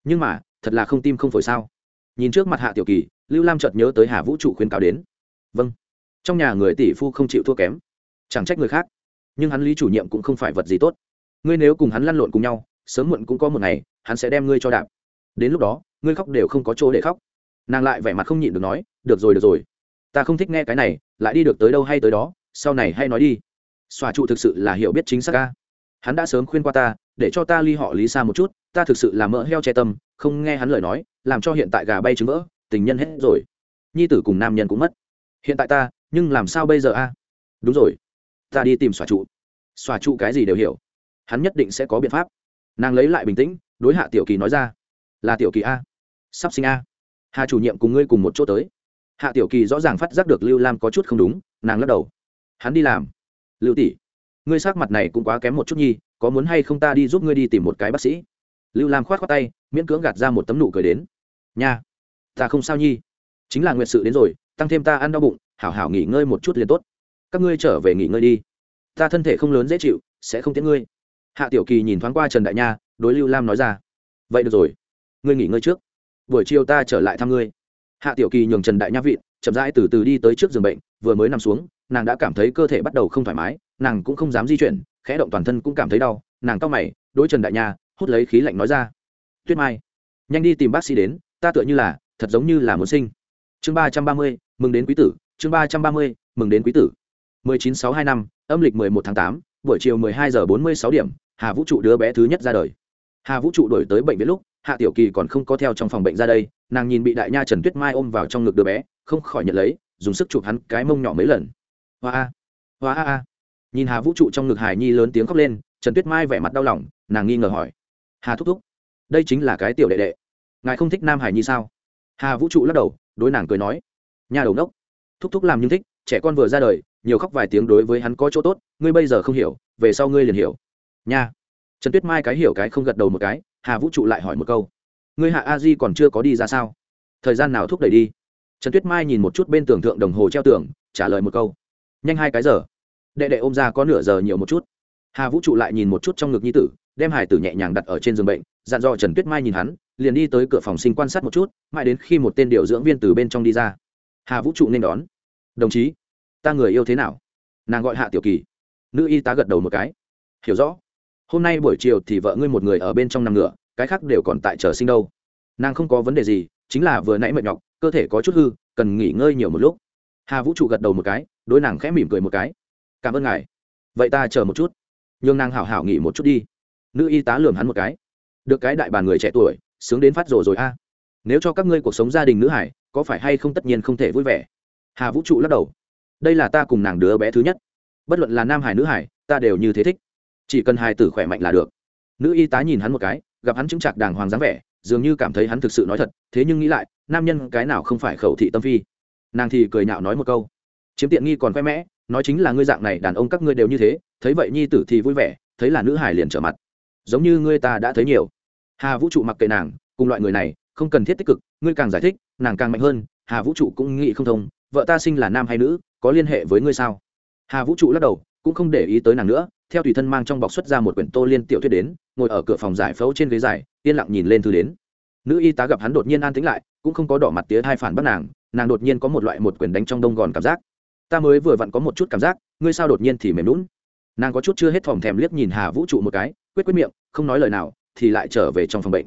Nhưng mà, thật là không tim không phổi sao? Nhìn trước mặt hạ tiểu kỳ lưu lam chợt nhớ tới hà vũ trụ khuyến cáo đến. Vâng. Trong nhà người tỷ phu không chịu thua kém. Chẳng trách người khác. Nhưng hắn lý chủ nhiệm cũng không phải vật gì tốt. Ngươi nếu cùng hắn lăn lộn cùng nhau, sớm muộn cũng có một ngày, hắn sẽ đem ngươi cho đạp. Đến lúc đó, ngươi khóc đều không có chỗ để khóc. Nàng lại vẻ mặt không nhịn được nói, được rồi được rồi. Ta không thích nghe cái này, lại đi được tới đâu hay tới đó, sau này hay nói đi. Xòa trụ thực sự là hiểu biết chính xác ca hắn đã sớm khuyên qua ta, để cho ta ly họ lý xa một chút, ta thực sự là mỡ heo che tâm, không nghe hắn lời nói, làm cho hiện tại gà bay trứng vỡ tình nhân hết rồi. Nhi tử cùng nam nhân cũng mất. Hiện tại ta, nhưng làm sao bây giờ a? Đúng rồi. Ta đi tìm xòa trụ. Xòa trụ cái gì đều hiểu. Hắn nhất định sẽ có biện pháp. Nàng lấy lại bình tĩnh, đối hạ tiểu kỳ nói ra. Là tiểu kỳ a. Sắp sinh a. Hà chủ nhiệm cùng ngươi cùng một chỗ tới. Hạ tiểu kỳ rõ ràng phát giác được lưu lam có chút không đúng, nàng lắc đầu. Hắn đi làm. Lưu tỷ, ngươi sắc mặt này cũng quá kém một chút nhi, có muốn hay không ta đi giúp ngươi đi tìm một cái bác sĩ? Lưu lam khoát khoát tay, miễn cưỡng gạt ra một tấm nụ cười đến. Nha ta không sao nhi. Chính là nguyệt sự đến rồi, tăng thêm ta ăn đau bụng, hảo hảo nghỉ ngơi một chút liền tốt. Các ngươi trở về nghỉ ngơi đi. Ta thân thể không lớn dễ chịu, sẽ không tiễn ngươi. Hạ tiểu kỳ nhìn thoáng qua trần đại nha, đối lưu lam nói ra. Vậy được rồi, ngươi nghỉ ngơi trước. Buổi chiều ta trở lại thăm ngươi. Hạ tiểu kỳ nhường trần đại nha vịn, chậm rãi từ từ đi tới trước giường bệnh, vừa mới nằm xuống, nàng đã cảm thấy cơ thể bắt đầu không thoải mái, nàng cũng không dám di chuyển, khẽ động toàn thân cũng cảm thấy đau, nàng cau mày, đối trần đại nha hút lấy khí lạnh nói ra. Tuyết mai, nhanh đi tìm bác sĩ đến, ta tựa như là thật giống như là muốn sinh. Chương ba trăm ba mươi, mừng đến quý tử. Chương ba trăm ba mươi, mừng đến quý tử. mười chín sáu hai năm, âm lịch mười một tháng tám, buổi chiều mười hai giờ bốn mươi sáu điểm, hà vũ trụ đứa bé thứ nhất ra đời. Hà vũ trụ đổi tới bệnh viện lúc, hạ tiểu kỳ còn không có theo trong phòng bệnh ra đây, nàng nhìn bị đại nha trần tuyết mai ôm vào trong ngực đứa bé, không khỏi nhận lấy, dùng sức chụp hắn cái mông nhỏ mấy lần. Hoa a hoa a a. Nhìn hà vũ trụ trong ngực hải nhi lớn tiếng khóc lên, trần tuyết mai vẻ mặt đau lòng, nàng nghi ngờ hỏi. Hà thúc thúc, đây chính là cái tiểu đệ đệ. Ngài không thích nam hải nhi sao? Hà vũ trụ lắc đầu, đối nàng cười nói, nhà đầu nốc thúc thúc làm nhưng thích, trẻ con vừa ra đời, nhiều khóc vài tiếng đối với hắn có chỗ tốt, ngươi bây giờ không hiểu, về sau ngươi liền hiểu. Nha. Trần tuyết mai cái hiểu cái không gật đầu một cái, hà vũ trụ lại hỏi một câu, ngươi hạ a di còn chưa có đi ra sao? Thời gian nào thúc đẩy đi? Trần tuyết mai nhìn một chút bên tường thượng đồng hồ treo tường, trả lời một câu, nhanh hai cái giờ. Đệ đệ ôm ra có nửa giờ nhiều một chút. Hà vũ trụ lại nhìn một chút trong ngực nhi tử, đem hải tử nhẹ nhàng đặt ở trên giường bệnh, dặn dò trần tuyết mai nhìn hắn liền đi tới cửa phòng sinh quan sát một chút, mãi đến khi một tên điều dưỡng viên từ bên trong đi ra. Hà vũ trụ nên đón. Đồng chí, ta người yêu thế nào? Nàng gọi hạ tiểu kỳ. Nữ y tá gật đầu một cái. Hiểu rõ. Hôm nay buổi chiều thì vợ ngươi một người ở bên trong nằm ngựa cái khác đều còn tại chờ sinh đâu. Nàng không có vấn đề gì, chính là vừa nãy mệt nhọc, cơ thể có chút hư, cần nghỉ ngơi nhiều một lúc. Hà vũ trụ gật đầu một cái, đối nàng khẽ mỉm cười một cái. Cảm ơn ngài. Vậy ta chờ một chút. Nhường nàng hảo hảo nghỉ một chút đi. Nữ y tá lường hắn một cái. Được cái đại bàn người trẻ tuổi sướng đến phát rồ rồi a. Nếu cho các ngươi cuộc sống gia đình nữ hải, có phải hay không tất nhiên không thể vui vẻ? Hà vũ trụ lắc đầu. Đây là ta cùng nàng đứa bé thứ nhất. Bất luận là nam hải nữ hải, ta đều như thế thích. Chỉ cần hai tử khỏe mạnh là được. Nữ y tá nhìn hắn một cái, gặp hắn chứng chạc đàng hoàng dáng vẻ, dường như cảm thấy hắn thực sự nói thật, thế nhưng nghĩ lại, nam nhân cái nào không phải khẩu thị tâm phi? Nàng thì cười nhạo nói một câu. Chiếm tiện nghi còn khoe mẽ, nói chính là ngươi dạng này đàn ông các ngươi đều như thế, thấy vậy nhi tử thì vui vẻ, thấy là nữ hải liền trở mặt. Giống như ngươi ta đã thấy nhiều hà vũ trụ mặc kệ nàng, cùng loại người này, không cần thiết tích cực, ngươi càng giải thích, nàng càng mạnh hơn, hà vũ trụ cũng nghĩ không thông, vợ ta sinh là nam hay nữ, có liên hệ với ngươi sao? Hà vũ trụ lắc đầu, cũng không để ý tới nàng nữa, theo tùy thân mang trong bọc xuất ra một quyển tô liên tiểu thuyết đến, ngồi ở cửa phòng giải phẫu trên ghế dài, yên lặng nhìn lên thư đến. Nữ y tá gặp hắn đột nhiên an tĩnh lại, cũng không có đỏ mặt tía hai phản bắt nàng nàng đột nhiên có một loại một quyển đánh trong đông gòn cảm giác. Ta mới vừa vặn có một chút cảm giác, ngươi sao đột nhiên thì mềm lún nàng có chút chưa hết thòm thèm liếc nhìn hà vũ trụ một cái, quyết quyết miệng, không nói lời nào thì lại trở về trong phòng bệnh.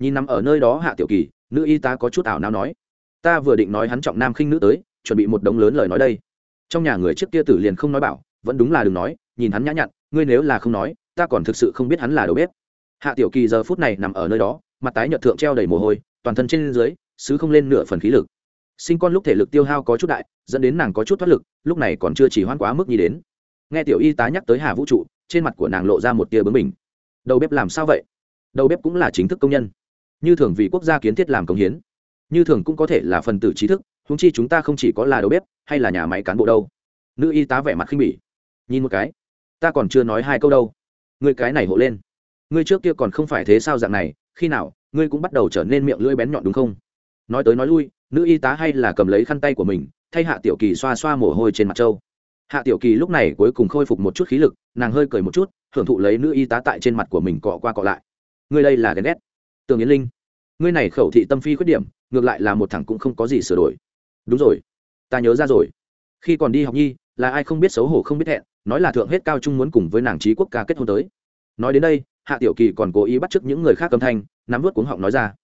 Nhìn nằm ở nơi đó hạ tiểu kỳ, nữ y tá có chút ảo nào nói, ta vừa định nói hắn trọng nam khinh nữ tới, chuẩn bị một đống lớn lời nói đây. Trong nhà người trước kia tử liền không nói bảo, vẫn đúng là đừng nói, nhìn hắn nhã nhặn, ngươi nếu là không nói, ta còn thực sự không biết hắn là đầu bếp. Hạ tiểu kỳ giờ phút này nằm ở nơi đó, mặt tái nhợt thượng treo đầy mồ hôi, toàn thân trên dưới xứ không lên nửa phần khí lực. Sinh con lúc thể lực tiêu hao có chút đại, dẫn đến nàng có chút thoát lực, lúc này còn chưa chỉ hoãn quá mức nhi đến. Nghe tiểu y tá nhắc tới hà vũ trụ, trên mặt của nàng lộ ra một tia bướng mình đầu bếp làm sao vậy? Đầu bếp cũng là chính thức công nhân. Như thường vì quốc gia kiến thiết làm công hiến. Như thường cũng có thể là phần tử trí thức húng chi chúng ta không chỉ có là đầu bếp, hay là nhà máy cán bộ đâu. Nữ y tá vẻ mặt khinh bỉ. Nhìn một cái, ta còn chưa nói hai câu đâu. Người cái này hộ lên. Ngươi trước kia còn không phải thế sao dạng này, khi nào, ngươi cũng bắt đầu trở nên miệng lưỡi bén nhọn đúng không? Nói tới nói lui, nữ y tá hay là cầm lấy khăn tay của mình, thay hạ tiểu kỳ xoa xoa mồ hôi trên mặt trâu. Hạ tiểu kỳ lúc này cuối cùng khôi phục một chút khí lực, nàng hơi cười một chút, hưởng thụ lấy nữ y tá tại trên mặt của mình cọ qua cọ lại ngươi đây là ghen ghét. Tường yến linh, ngươi này khẩu thị tâm phi khuyết điểm, ngược lại là một thằng cũng không có gì sửa đổi. Đúng rồi, ta nhớ ra rồi. Khi còn đi học nhi, là ai không biết xấu hổ không biết hẹn nói là thượng hết cao trung muốn cùng với nàng trí quốc ca kết hôn tới. Nói đến đây, hạ tiểu kỳ còn cố ý bắt chước những người khác âm thanh, nắm vớt cuống họng nói ra,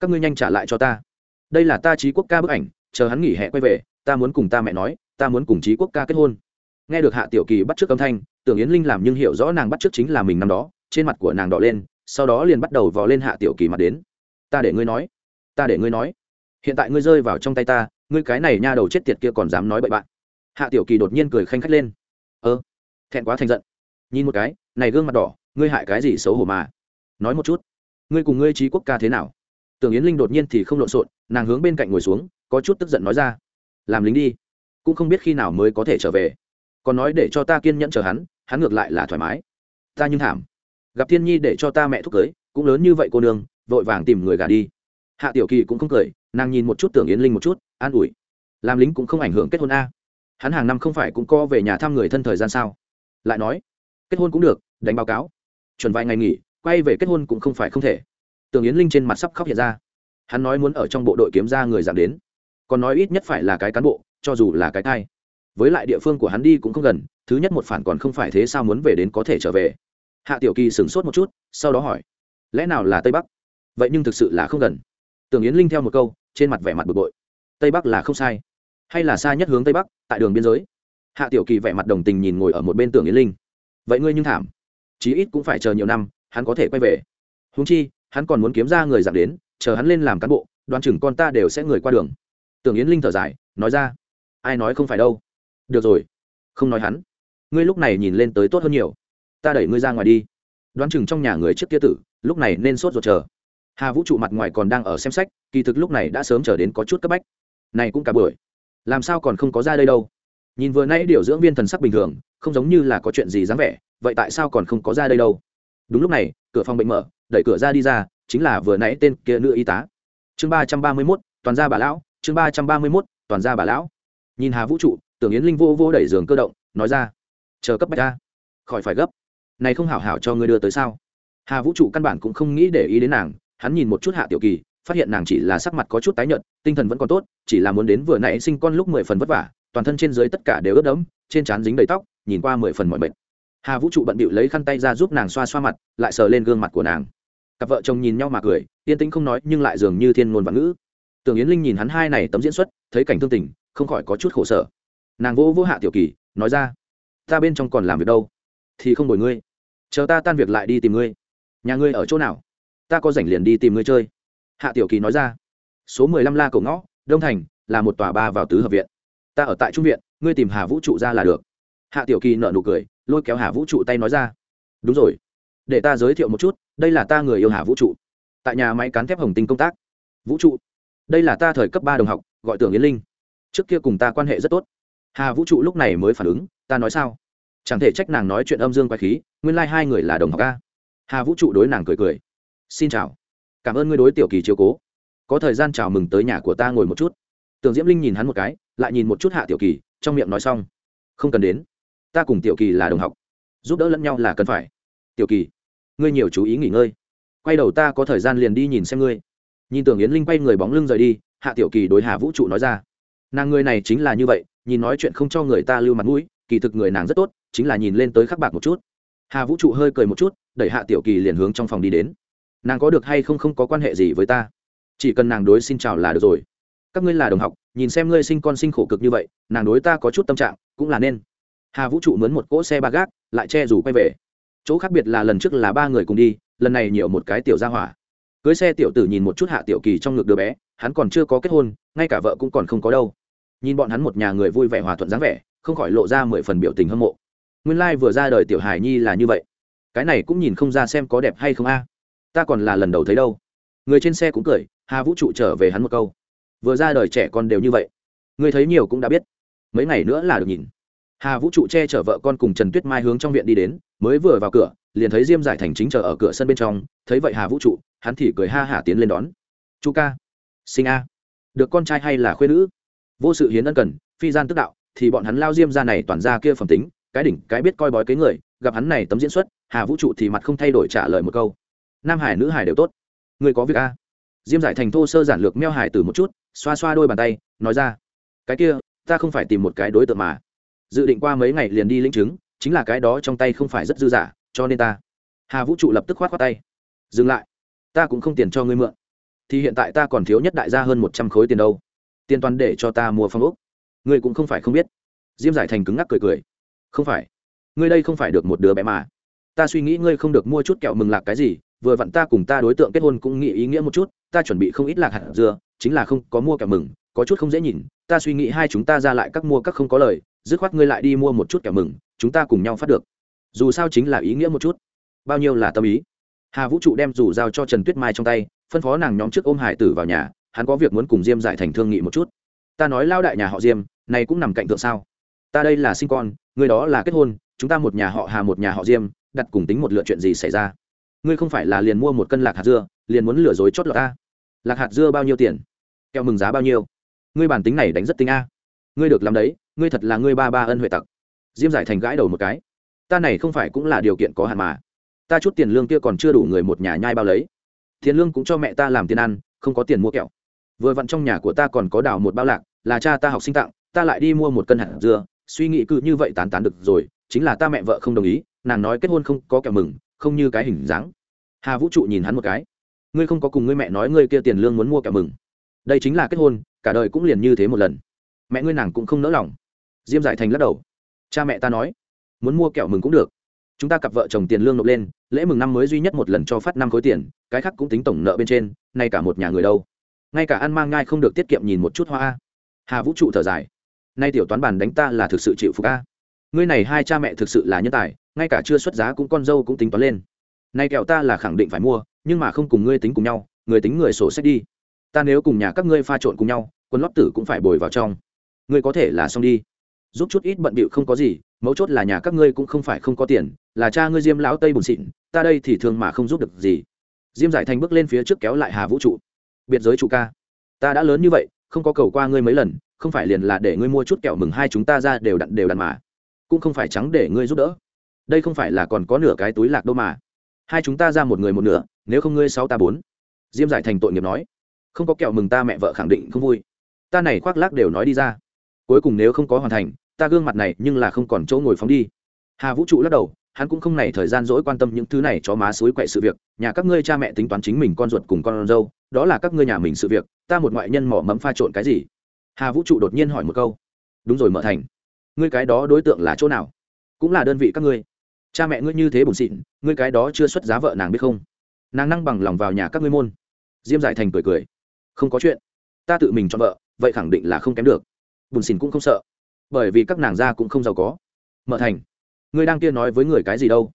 các ngươi nhanh trả lại cho ta. Đây là ta trí quốc ca bức ảnh, chờ hắn nghỉ hè quay về, ta muốn cùng ta mẹ nói, ta muốn cùng trí quốc ca kết hôn. Nghe được hạ tiểu kỳ bắt chước âm thanh tưởng yến linh làm nhưng hiểu rõ nàng bắt chước chính là mình năm đó, trên mặt của nàng đỏ lên sau đó liền bắt đầu vò lên hạ tiểu kỳ mặt đến. Ta để ngươi nói, ta để ngươi nói. Hiện tại ngươi rơi vào trong tay ta, ngươi cái này nha đầu chết tiệt kia còn dám nói bậy bạn hạ tiểu kỳ đột nhiên cười khanh khách lên. Ơ, thẹn quá thành giận. Nhìn một cái, này gương mặt đỏ, ngươi hại cái gì xấu hổ mà. Nói một chút, ngươi cùng ngươi trí quốc ca thế nào? Tưởng yến linh đột nhiên thì không lộn xộn, nàng hướng bên cạnh ngồi xuống, có chút tức giận nói ra. Làm lính đi. Cũng không biết khi nào mới có thể trở về. Còn nói để cho ta kiên nhẫn chờ hắn hắn ngược lại là thoải mái. Ta nhưng thảm gặp thiên nhi để cho ta mẹ thúc cưới, cũng lớn như vậy cô nương, vội vàng tìm người gà đi. Hạ tiểu kỳ cũng không cười, nàng nhìn một chút tưởng yến linh một chút, an ủi. Làm lính cũng không ảnh hưởng kết hôn a. Hắn hàng năm không phải cũng co về nhà thăm người thân thời gian sao? Lại nói, kết hôn cũng được, đánh báo cáo. Chuẩn vài ngày nghỉ, quay về kết hôn cũng không phải không thể. Tưởng yến linh trên mặt sắp khóc hiện ra. Hắn nói muốn ở trong bộ đội kiếm ra người giảm đến. Còn nói ít nhất phải là cái cán bộ, cho dù là cái thai. Với lại địa phương của hắn đi cũng không gần, thứ nhất một phản còn không phải thế sao muốn về đến có thể trở về hạ tiểu kỳ sửng sốt một chút, sau đó hỏi, lẽ nào là tây bắc? Vậy nhưng thực sự là không gần. Tưởng yến linh theo một câu, trên mặt vẻ mặt bực bội. Tây bắc là không sai, hay là xa nhất hướng tây bắc, tại đường biên giới? Hạ tiểu kỳ vẻ mặt đồng tình nhìn ngồi ở một bên tưởng yến linh. Vậy ngươi nhưng thảm, chí ít cũng phải chờ nhiều năm, hắn có thể quay về. Húng chi, hắn còn muốn kiếm ra người giảm đến, chờ hắn lên làm cán bộ đoàn chừng con ta đều sẽ người qua đường. Tưởng yến linh thở dài, nói ra, ai nói không phải đâu. Được rồi, không nói hắn. Ngươi lúc này nhìn lên tới tốt hơn nhiều ta đẩy ngươi ra ngoài đi. Đoán chừng trong nhà người trước kia tử, lúc này nên sốt ruột chờ. Hà vũ trụ mặt ngoài còn đang ở xem sách, kỳ thực lúc này đã sớm trở đến có chút cấp bách. Này cũng cả buổi. Làm sao còn không có ra đây đâu? Nhìn vừa nãy điều dưỡng viên thần sắc bình thường, không giống như là có chuyện gì dáng vẻ, vậy tại sao còn không có ra đây đâu? Đúng lúc này, cửa phòng bệnh mở, đẩy cửa ra đi ra, chính là vừa nãy tên kia nữ y tá. Chương ba trăm ba mươi mốt, toàn gia bà lão, chương ba trăm ba mươi mốt, toàn gia bà lão. Nhìn hà vũ trụ, tưởng yến linh vô vô đẩy giường cơ động, nói ra, chờ cấp bách ra khỏi phải gấp này không hảo hảo cho ngươi đưa tới sao? Hà vũ trụ căn bản cũng không nghĩ để ý đến nàng, hắn nhìn một chút hạ tiểu kỳ, phát hiện nàng chỉ là sắc mặt có chút tái nhợt, tinh thần vẫn còn tốt, chỉ là muốn đến vừa nãy sinh con lúc mười phần vất vả, toàn thân trên dưới tất cả đều ướt đẫm, trên trán dính đầy tóc, nhìn qua mười phần mọi mệt. Hà vũ trụ bận bịu lấy khăn tay ra giúp nàng xoa xoa mặt, lại sờ lên gương mặt của nàng. Cặp vợ chồng nhìn nhau mà cười, yên tĩnh không nói, nhưng lại dường như thiên ngôn và ngữ. Tưởng yến linh nhìn hắn hai này tấm diễn xuất, thấy cảnh thương tình, không khỏi có chút khổ sở. Nàng vô vô hạ tiểu kỳ, nói ra, ta bên trong còn làm việc đâu? Thì không đổi ngươi chờ ta tan việc lại đi tìm ngươi. Nhà ngươi ở chỗ nào? Ta có rảnh liền đi tìm ngươi chơi. Hạ tiểu kỳ nói ra. Số mười lăm la cổ ngõ, đông thành, là một tòa ba vào tứ hợp viện. Ta ở tại trung viện, ngươi tìm hà vũ trụ ra là được. Hạ tiểu kỳ nợ nụ cười, lôi kéo hà vũ trụ tay nói ra. Đúng rồi. Để ta giới thiệu một chút, đây là ta người yêu hà vũ trụ. Tại nhà máy cán thép hồng tinh công tác. Vũ trụ. Đây là ta thời cấp ba đồng học, gọi tưởng yến linh. Trước kia cùng ta quan hệ rất tốt. Hà vũ trụ lúc này mới phản ứng, ta nói sao? Chẳng thể trách nàng nói chuyện âm dương quay khí, nguyên lai、like、hai người là đồng học ca hà vũ trụ đối nàng cười cười. Xin chào. Cảm ơn ngươi đối tiểu kỳ chiếu cố. Có thời gian chào mừng tới nhà của ta ngồi một chút. Tường diễm linh nhìn hắn một cái, lại nhìn một chút hạ tiểu kỳ, trong miệng nói xong. Không cần đến. Ta cùng tiểu kỳ là đồng học. Giúp đỡ lẫn nhau là cần phải. Tiểu kỳ, ngươi nhiều chú ý nghỉ ngơi. Quay đầu ta có thời gian liền đi nhìn xem ngươi. Nhìn tưởng yến linh quay người bóng lưng rời đi, hạ tiểu kỳ đối hà vũ trụ nói ra. Nàng người này chính là như vậy, nhìn nói chuyện không cho người ta lưu mặt mũi kỳ thực người nàng rất tốt, chính là nhìn lên tới khắc bạc một chút. Hà vũ trụ hơi cười một chút, đẩy hạ tiểu kỳ liền hướng trong phòng đi đến. Nàng có được hay không không có quan hệ gì với ta? Chỉ cần nàng đối xin chào là được rồi. Các ngươi là đồng học, nhìn xem ngươi sinh con sinh khổ cực như vậy, nàng đối ta có chút tâm trạng, cũng là nên. Hà vũ trụ mướn một cỗ xe ba gác, lại che rủ quay về. Chỗ khác biệt là lần trước là ba người cùng đi, lần này nhiều một cái tiểu gia hỏa. Cưới xe tiểu tử nhìn một chút hạ tiểu kỳ trong ngực đứa bé, hắn còn chưa có kết hôn, ngay cả vợ cũng còn không có đâu. Nhìn bọn hắn một nhà người vui vẻ hòa thuận dáng vẻ không khỏi lộ ra mười phần biểu tình hâm mộ. Nguyên lai、like、vừa ra đời tiểu hải nhi là như vậy. Cái này cũng nhìn không ra xem có đẹp hay không a. Ta còn là lần đầu thấy đâu. Người trên xe cũng cười, hà vũ trụ trở về hắn một câu. Vừa ra đời trẻ con đều như vậy. Người thấy nhiều cũng đã biết. Mấy ngày nữa là được nhìn. Hà vũ trụ che chở vợ con cùng trần tuyết mai hướng trong viện đi đến, mới vừa vào cửa, liền thấy diêm giải thành chính chờ ở cửa sân bên trong, thấy vậy hà vũ trụ, hắn thì cười ha hả tiến lên đón. Chu ca, sinh a. Được con trai hay là khuyên nữ? Vô sự hiến ân cần, phi gian tức đạo thì bọn hắn lao diêm ra này toàn ra kia phẩm tính cái đỉnh cái biết coi bói cái người gặp hắn này tấm diễn xuất hà vũ trụ thì mặt không thay đổi trả lời một câu. Nam hải nữ hải đều tốt. Người có việc a diêm giải thành thô sơ giản lược meo hải từ một chút xoa xoa đôi bàn tay nói ra. Cái kia ta không phải tìm một cái đối tượng mà. Dự định qua mấy ngày liền đi lĩnh chứng chính là cái đó trong tay không phải rất dư giả, cho nên ta. Hà vũ trụ lập tức khoát khoát tay. Dừng lại. Ta cũng không tiền cho ngươi mượn. Thì hiện tại ta còn thiếu nhất đại gia hơn một trăm khối tiền đâu. Tiền toàn để cho ta mua phong ốc ngươi cũng không phải không biết. Diêm giải thành cứng ngắc cười cười. Không phải. Ngươi đây không phải được một đứa bé mà. Ta suy nghĩ ngươi không được mua chút kẹo mừng lạc cái gì, vừa vặn ta cùng ta đối tượng kết hôn cũng nghĩ ý nghĩa một chút, ta chuẩn bị không ít lạc hạt dưa, chính là không có mua kẹo mừng, có chút không dễ nhìn, ta suy nghĩ hai chúng ta ra lại các mua các không có lời, dứt khoát ngươi lại đi mua một chút kẹo mừng, chúng ta cùng nhau phát được. Dù sao chính là ý nghĩa một chút. Bao nhiêu là tâm ý? Hà vũ trụ đem dù giao cho trần tuyết mai trong tay, phân phó nàng nhóm trước ôm hải tử vào nhà, hắn có việc muốn cùng diêm giải thành thương nghị một chút ta nói lao đại nhà họ diêm, này cũng nằm cạnh tượng sao? Ta đây là sinh con, người đó là kết hôn, chúng ta một nhà họ hà một nhà họ diêm, đặt cùng tính một lựa chuyện gì xảy ra? Ngươi không phải là liền mua một cân lạc hạt dưa, liền muốn lừa dối chót lọt ta? Lạc hạt dưa bao nhiêu tiền? Kẹo mừng giá bao nhiêu? Ngươi bản tính này đánh rất tính a. Ngươi được làm đấy, ngươi thật là ngươi ba ba ân huệ tặc. Diêm giải thành gãi đầu một cái. Ta này không phải cũng là điều kiện có hạn mà. Ta chút tiền lương kia còn chưa đủ người một nhà nhai bao lấy. Tiền lương cũng cho mẹ ta làm tiền ăn, không có tiền mua kẹo vừa vặn trong nhà của ta còn có đào một bao lạc, là cha ta học sinh tặng, ta lại đi mua một cân hạt dưa. Suy nghĩ cứ như vậy tán tán được rồi, chính là ta mẹ vợ không đồng ý, nàng nói kết hôn không có kẹo mừng, không như cái hình dáng. Hà vũ trụ nhìn hắn một cái. Ngươi không có cùng ngươi mẹ nói ngươi kia tiền lương muốn mua kẹo mừng. Đây chính là kết hôn, cả đời cũng liền như thế một lần. Mẹ ngươi nàng cũng không nỡ lòng. Diêm giải thành lắc đầu. Cha mẹ ta nói, muốn mua kẹo mừng cũng được. Chúng ta cặp vợ chồng tiền lương nộp lên, lễ mừng năm mới duy nhất một lần cho phát năm khối tiền, cái khác cũng tính tổng nợ bên trên, nay cả một nhà người đâu? Ngay cả ăn mang ngai không được tiết kiệm nhìn một chút hoa hà vũ trụ thở dài. Nay tiểu toán bàn đánh ta là thực sự chịu phục a. Ngươi này hai cha mẹ thực sự là nhân tài, ngay cả chưa xuất giá cũng con dâu cũng tính toán lên. Nay kẹo ta là khẳng định phải mua, nhưng mà không cùng ngươi tính cùng nhau, người tính người sổ sách đi. Ta nếu cùng nhà các ngươi pha trộn cùng nhau quân lót tử cũng phải bồi vào trong. Ngươi có thể là xong đi. Giúp chút ít bận bịu không có gì, mấu chốt là nhà các ngươi cũng không phải không có tiền, là cha ngươi diêm lão tây bùn xịn, ta đây thì thường mà không giúp được gì. Diêm giải thành bước lên phía trước kéo lại hà vũ trụ biệt giới chủ ca. Ta đã lớn như vậy, không có cầu qua ngươi mấy lần, không phải liền là để ngươi mua chút kẹo mừng hai chúng ta ra đều đặn đều đặn mà. Cũng không phải trắng để ngươi giúp đỡ. Đây không phải là còn có nửa cái túi lạc đâu mà. Hai chúng ta ra một người một nửa, nếu không ngươi sáu ta bốn. Diêm giải thành tội nghiệp nói. Không có kẹo mừng ta mẹ vợ khẳng định không vui. Ta này khoác lác đều nói đi ra. Cuối cùng nếu không có hoàn thành, ta gương mặt này nhưng là không còn chỗ ngồi phóng đi. Hà vũ trụ lắc đầu hắn cũng không này thời gian dỗi quan tâm những thứ này cho má suối quậy sự việc, nhà các ngươi cha mẹ tính toán chính mình con ruột cùng con dâu, đó là các ngươi nhà mình sự việc, ta một ngoại nhân mỏ mẫm pha trộn cái gì? Hà vũ trụ đột nhiên hỏi một câu. Đúng rồi mở thành, ngươi cái đó đối tượng là chỗ nào? Cũng là đơn vị các ngươi. Cha mẹ ngươi như thế bùn xịn, ngươi cái đó chưa xuất giá vợ nàng biết không? Nàng năng bằng lòng vào nhà các ngươi môn. Diêm giải thành cười cười. Không có chuyện. Ta tự mình cho vợ, vậy khẳng định là không kém được. Bùn xịn cũng không sợ. Bởi vì các nàng gia cũng không giàu có. Mở thành ngươi đang kia nói với người cái gì đâu?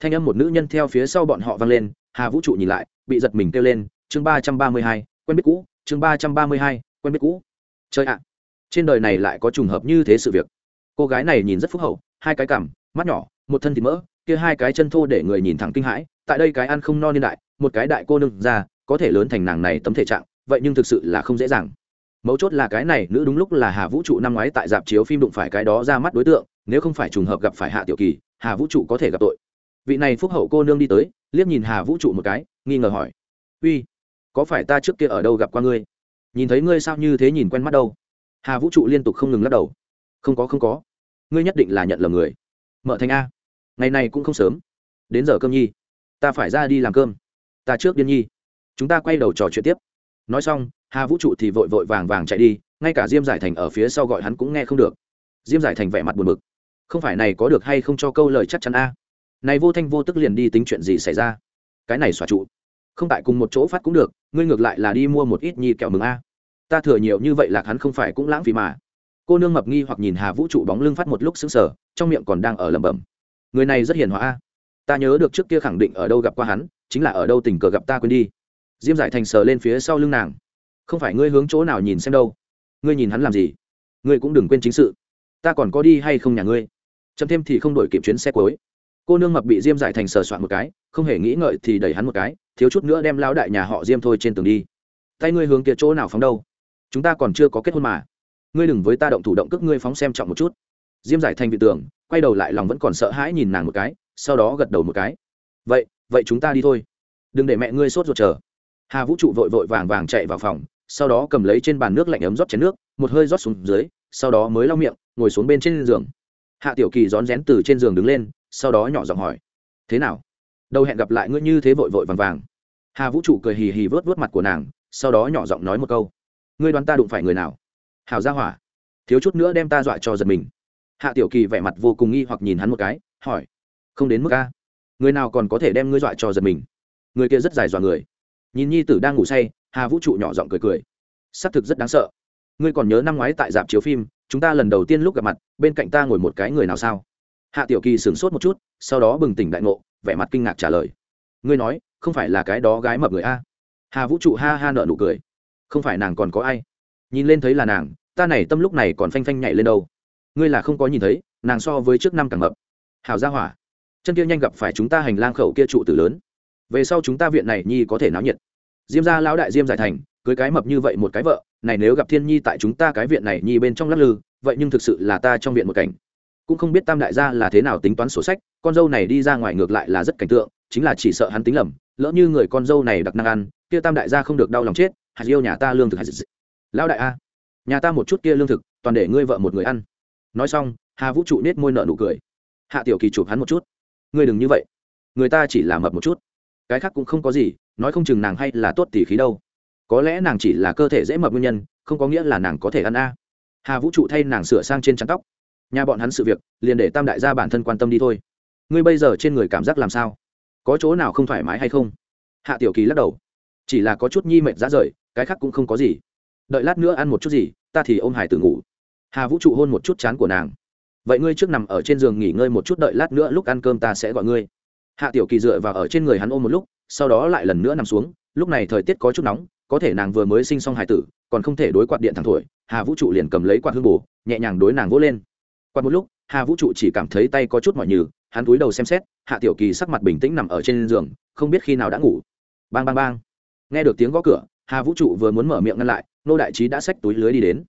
Thanh âm một nữ nhân theo phía sau bọn họ vang lên, hà vũ trụ nhìn lại, bị giật mình kêu lên, chương ba trăm ba mươi hai, quen biết cũ, chương ba trăm ba mươi hai, quen biết cũ. Chơi ạ! Trên đời này lại có trùng hợp như thế sự việc. Cô gái này nhìn rất phúc hậu, hai cái cằm, mắt nhỏ, một thân thịt mỡ, kia hai cái chân thô để người nhìn thẳng kinh hãi, tại đây cái ăn không no niên đại, một cái đại cô nương ra, có thể lớn thành nàng này tấm thể trạng, vậy nhưng thực sự là không dễ dàng. Mấu chốt là cái này, nữ đúng lúc là hà vũ trụ năm ngoái tại dạp chiếu phim đụng phải cái đó ra mắt đối tượng nếu không phải trùng hợp gặp phải hạ tiểu kỳ, hà vũ trụ có thể gặp tội. Vị này phúc hậu cô nương đi tới, liếc nhìn hà vũ trụ một cái, nghi ngờ hỏi. Uy, có phải ta trước kia ở đâu gặp qua ngươi? Nhìn thấy ngươi sao như thế nhìn quen mắt đâu? Hà vũ trụ liên tục không ngừng lắc đầu. Không có không có. Ngươi nhất định là nhận lầm người. Mở thành a, ngày này cũng không sớm. Đến giờ cơm nhi. Ta phải ra đi làm cơm. Ta trước điên nhi. Chúng ta quay đầu trò chuyện tiếp. Nói xong, hà vũ trụ thì vội vội vàng vàng chạy đi, ngay cả diêm giải thành ở phía sau gọi hắn cũng nghe không được. Diêm giải thành vẻ mặt buồn bực không phải này có được hay không cho câu lời chắc chắn a? Này vô thanh vô tức liền đi tính chuyện gì xảy ra? Cái này xòa trụ. Không tại cùng một chỗ phát cũng được, ngươi ngược lại là đi mua một ít nhi kẹo mừng a. Ta thừa nhiều như vậy lạc hắn không phải cũng lãng phí mà. Cô nương mập nghi hoặc nhìn hà vũ trụ bóng lưng phát một lúc xứng sở trong miệng còn đang ở lẩm bẩm. Người này rất hiền hòa a. Ta nhớ được trước kia khẳng định ở đâu gặp qua hắn, chính là ở đâu tình cờ gặp ta quên đi. Diêm giải thành sờ lên phía sau lưng nàng. Không phải ngươi hướng chỗ nào nhìn xem đâu. Ngươi nhìn hắn làm gì? Ngươi cũng đừng quên chính sự. Ta còn có đi hay không nhà ngươi? Chậm thêm thì không đổi kịp chuyến xe cuối. Cô nương mập bị diêm giải thành sờ soạn một cái, không hề nghĩ ngợi thì đẩy hắn một cái, thiếu chút nữa đem lão đại nhà họ diêm thôi trên tường đi. Tay ngươi hướng kia chỗ nào phóng đâu? Chúng ta còn chưa có kết hôn mà. Ngươi đừng với ta động thủ động cước ngươi phóng xem trọng một chút. Diêm giải thành vị tưởng, quay đầu lại lòng vẫn còn sợ hãi nhìn nàng một cái, sau đó gật đầu một cái. Vậy vậy chúng ta đi thôi. Đừng để mẹ ngươi sốt ruột chờ. Hà vũ trụ vội vội vàng vàng chạy vào phòng, sau đó cầm lấy trên bàn nước lạnh ấm rót chén nước, một hơi rót xuống dưới, sau đó mới lau miệng, ngồi xuống bên trên giường hạ tiểu kỳ rón rén từ trên giường đứng lên, sau đó nhỏ giọng hỏi, thế nào? Đâu hẹn gặp lại ngươi như thế vội vội vàng vàng? Hà vũ trụ cười hì hì vớt vớt mặt của nàng, sau đó nhỏ giọng nói một câu, ngươi đoán ta đụng phải người nào? Hào ra hỏa, thiếu chút nữa đem ta dọa cho giật mình. Hạ tiểu kỳ vẻ mặt vô cùng nghi hoặc nhìn hắn một cái, hỏi, không đến mức ca. người nào còn có thể đem ngươi dọa cho giật mình? Người kia rất dài dọa người. Nhìn nhi tử đang ngủ say, hà vũ trụ nhỏ giọng cười cười, xác thực rất đáng sợ. Ngươi còn nhớ năm ngoái tại dạp chiếu phim chúng ta lần đầu tiên lúc gặp mặt, bên cạnh ta ngồi một cái người nào sao? Hạ tiểu kỳ sửng sốt một chút, sau đó bừng tỉnh đại ngộ, vẻ mặt kinh ngạc trả lời. Ngươi nói, không phải là cái đó gái mập người a. Hà vũ trụ ha ha nợ nụ cười. Không phải nàng còn có ai? Nhìn lên thấy là nàng, ta này tâm lúc này còn phanh phanh nhảy lên đâu. Ngươi là không có nhìn thấy, nàng so với trước năm càng mập. Hào gia hỏa. Chân kia nhanh gặp phải chúng ta hành lang khẩu kia trụ tử lớn. Về sau chúng ta viện này nhi có thể náo nhiệt. Diêm gia lão đại diêm giải thành, cưới cái mập như vậy một cái vợ này nếu gặp thiên nhi tại chúng ta cái viện này nhi bên trong lắc lư, vậy nhưng thực sự là ta trong viện một cảnh. Cũng không biết tam đại gia là thế nào tính toán sổ sách, con dâu này đi ra ngoài ngược lại là rất cảnh tượng, chính là chỉ sợ hắn tính lầm, lỡ như người con dâu này đặc năng ăn, kia tam đại gia không được đau lòng chết, hạt yêu nhà ta lương thực hạt lão đại a, nhà ta một chút kia lương thực, toàn để ngươi vợ một người ăn. Nói xong, hà vũ trụ nết môi nợ nụ cười. Hạ tiểu kỳ chụp hắn một chút. Ngươi đừng như vậy. Người ta chỉ là mập một chút. Cái khác cũng không có gì, nói không chừng nàng hay là tốt tỉ khí đâu có lẽ nàng chỉ là cơ thể dễ mập nguyên nhân, không có nghĩa là nàng có thể ăn a. Hà vũ trụ thay nàng sửa sang trên trắng tóc. Nhà bọn hắn sự việc, liền để tam đại gia bản thân quan tâm đi thôi. Ngươi bây giờ trên người cảm giác làm sao? Có chỗ nào không thoải mái hay không? Hạ tiểu kỳ lắc đầu. Chỉ là có chút nhi mệt ra rời, cái khác cũng không có gì. Đợi lát nữa ăn một chút gì, ta thì ôm hải tử ngủ. Hà vũ trụ hôn một chút chán của nàng. Vậy ngươi trước nằm ở trên giường nghỉ ngơi một chút, đợi lát nữa lúc ăn cơm ta sẽ gọi ngươi. Hạ tiểu kỳ dựa vào ở trên người hắn ôm một lúc, sau đó lại lần nữa nằm xuống. Lúc này thời tiết có chút nóng có thể nàng vừa mới sinh xong hải tử, còn không thể đối quạt điện thẳng thổi, hà vũ trụ liền cầm lấy quạt hương bù nhẹ nhàng đối nàng vỗ lên. Quạt một lúc, hà vũ trụ chỉ cảm thấy tay có chút mỏi nhừ, hắn túi đầu xem xét, hạ tiểu kỳ sắc mặt bình tĩnh nằm ở trên giường, không biết khi nào đã ngủ. Bang bang bang. Nghe được tiếng gõ cửa, hà vũ trụ vừa muốn mở miệng ngăn lại nô đại trí đã xách túi lưới đi đến.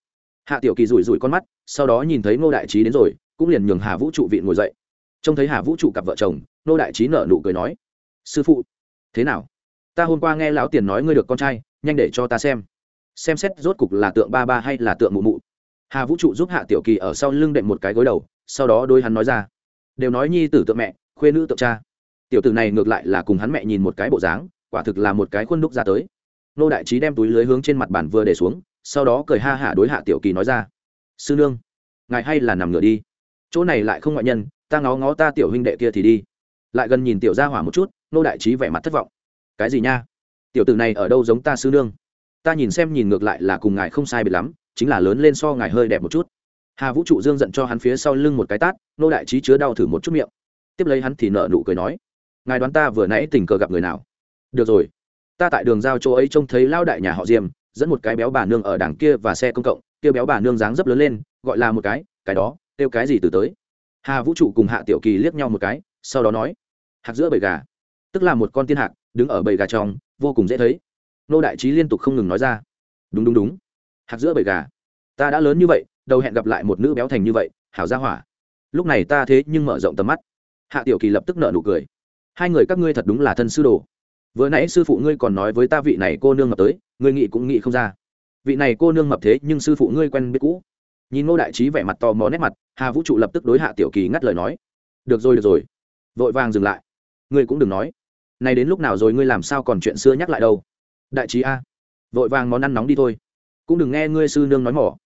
Hạ tiểu kỳ rủi rủi con mắt, sau đó nhìn thấy nô đại trí đến rồi, cũng liền nhường hà vũ trụ vị ngồi dậy. Trông thấy hà vũ trụ cặp vợ chồng nô đại trí nở nụ cười nói, sư phụ, thế nào? Ta hôm qua nghe lão tiền nói ngươi được con trai nhanh để cho ta xem. Xem xét rốt cục là tượng ba ba hay là tượng mụ mụ. Hà vũ trụ giúp hạ tiểu kỳ ở sau lưng đệm một cái gối đầu, sau đó đôi hắn nói ra. Đều nói nhi tử tượng mẹ, khuê nữ tượng cha. Tiểu tử này ngược lại là cùng hắn mẹ nhìn một cái bộ dáng, quả thực là một cái khuôn đúc ra tới. Nô đại trí đem túi lưới hướng trên mặt bàn vừa để xuống, sau đó cười ha hả đối hạ tiểu kỳ nói ra. Sư nương, ngài hay là nằm ngửa đi. Chỗ này lại không ngoại nhân, ta ngó ngó ta tiểu huynh đệ kia thì đi. Lại gần nhìn tiểu gia hỏa một chút, nô đại trí vẻ mặt thất vọng. Cái gì nha? Tiểu tử này ở đâu giống ta sư nương? Ta nhìn xem nhìn ngược lại là cùng ngài không sai biệt lắm, chính là lớn lên so ngài hơi đẹp một chút. Hà vũ trụ dương giận cho hắn phía sau lưng một cái tát, nô đại trí chứa đau thử một chút miệng. Tiếp lấy hắn thì nợ nụ cười nói, ngài đoán ta vừa nãy tình cờ gặp người nào? Được rồi, ta tại đường giao chỗ ấy trông thấy lao đại nhà họ diêm, dẫn một cái béo bà nương ở đằng kia và xe công cộng, kia béo bà nương dáng dấp lớn lên, gọi là một cái cái đó, kêu cái gì từ tới? Hà vũ trụ cùng hạ tiểu kỳ liếc nhau một cái, sau đó nói, hạc giữa bầy gà, tức là một con tiên hạc đứng ở bầy gà trong, vô cùng dễ thấy. Nô đại trí liên tục không ngừng nói ra. Đúng đúng đúng. Hạt giữa bầy gà. Ta đã lớn như vậy đầu hẹn gặp lại một nữ béo thành như vậy, hảo ra hỏa. Lúc này ta thế nhưng mở rộng tầm mắt. Hạ tiểu kỳ lập tức nợ nụ cười. Hai người các ngươi thật đúng là thân sư đồ. Vừa nãy sư phụ ngươi còn nói với ta vị này cô nương mập tới, ngươi nghĩ cũng nghĩ không ra. Vị này cô nương mập thế nhưng sư phụ ngươi quen biết cũ. Nhìn ngô đại trí vẻ mặt to mò nét mặt, hà vũ trụ lập tức đối hạ tiểu kỳ ngắt lời nói. Được rồi được rồi. Vội vàng dừng lại. Ngươi cũng đừng nói này đến lúc nào rồi ngươi làm sao còn chuyện xưa nhắc lại đâu? Đại trí a, vội vàng món ăn nóng đi thôi. Cũng đừng nghe ngươi sư nương nói mỏ.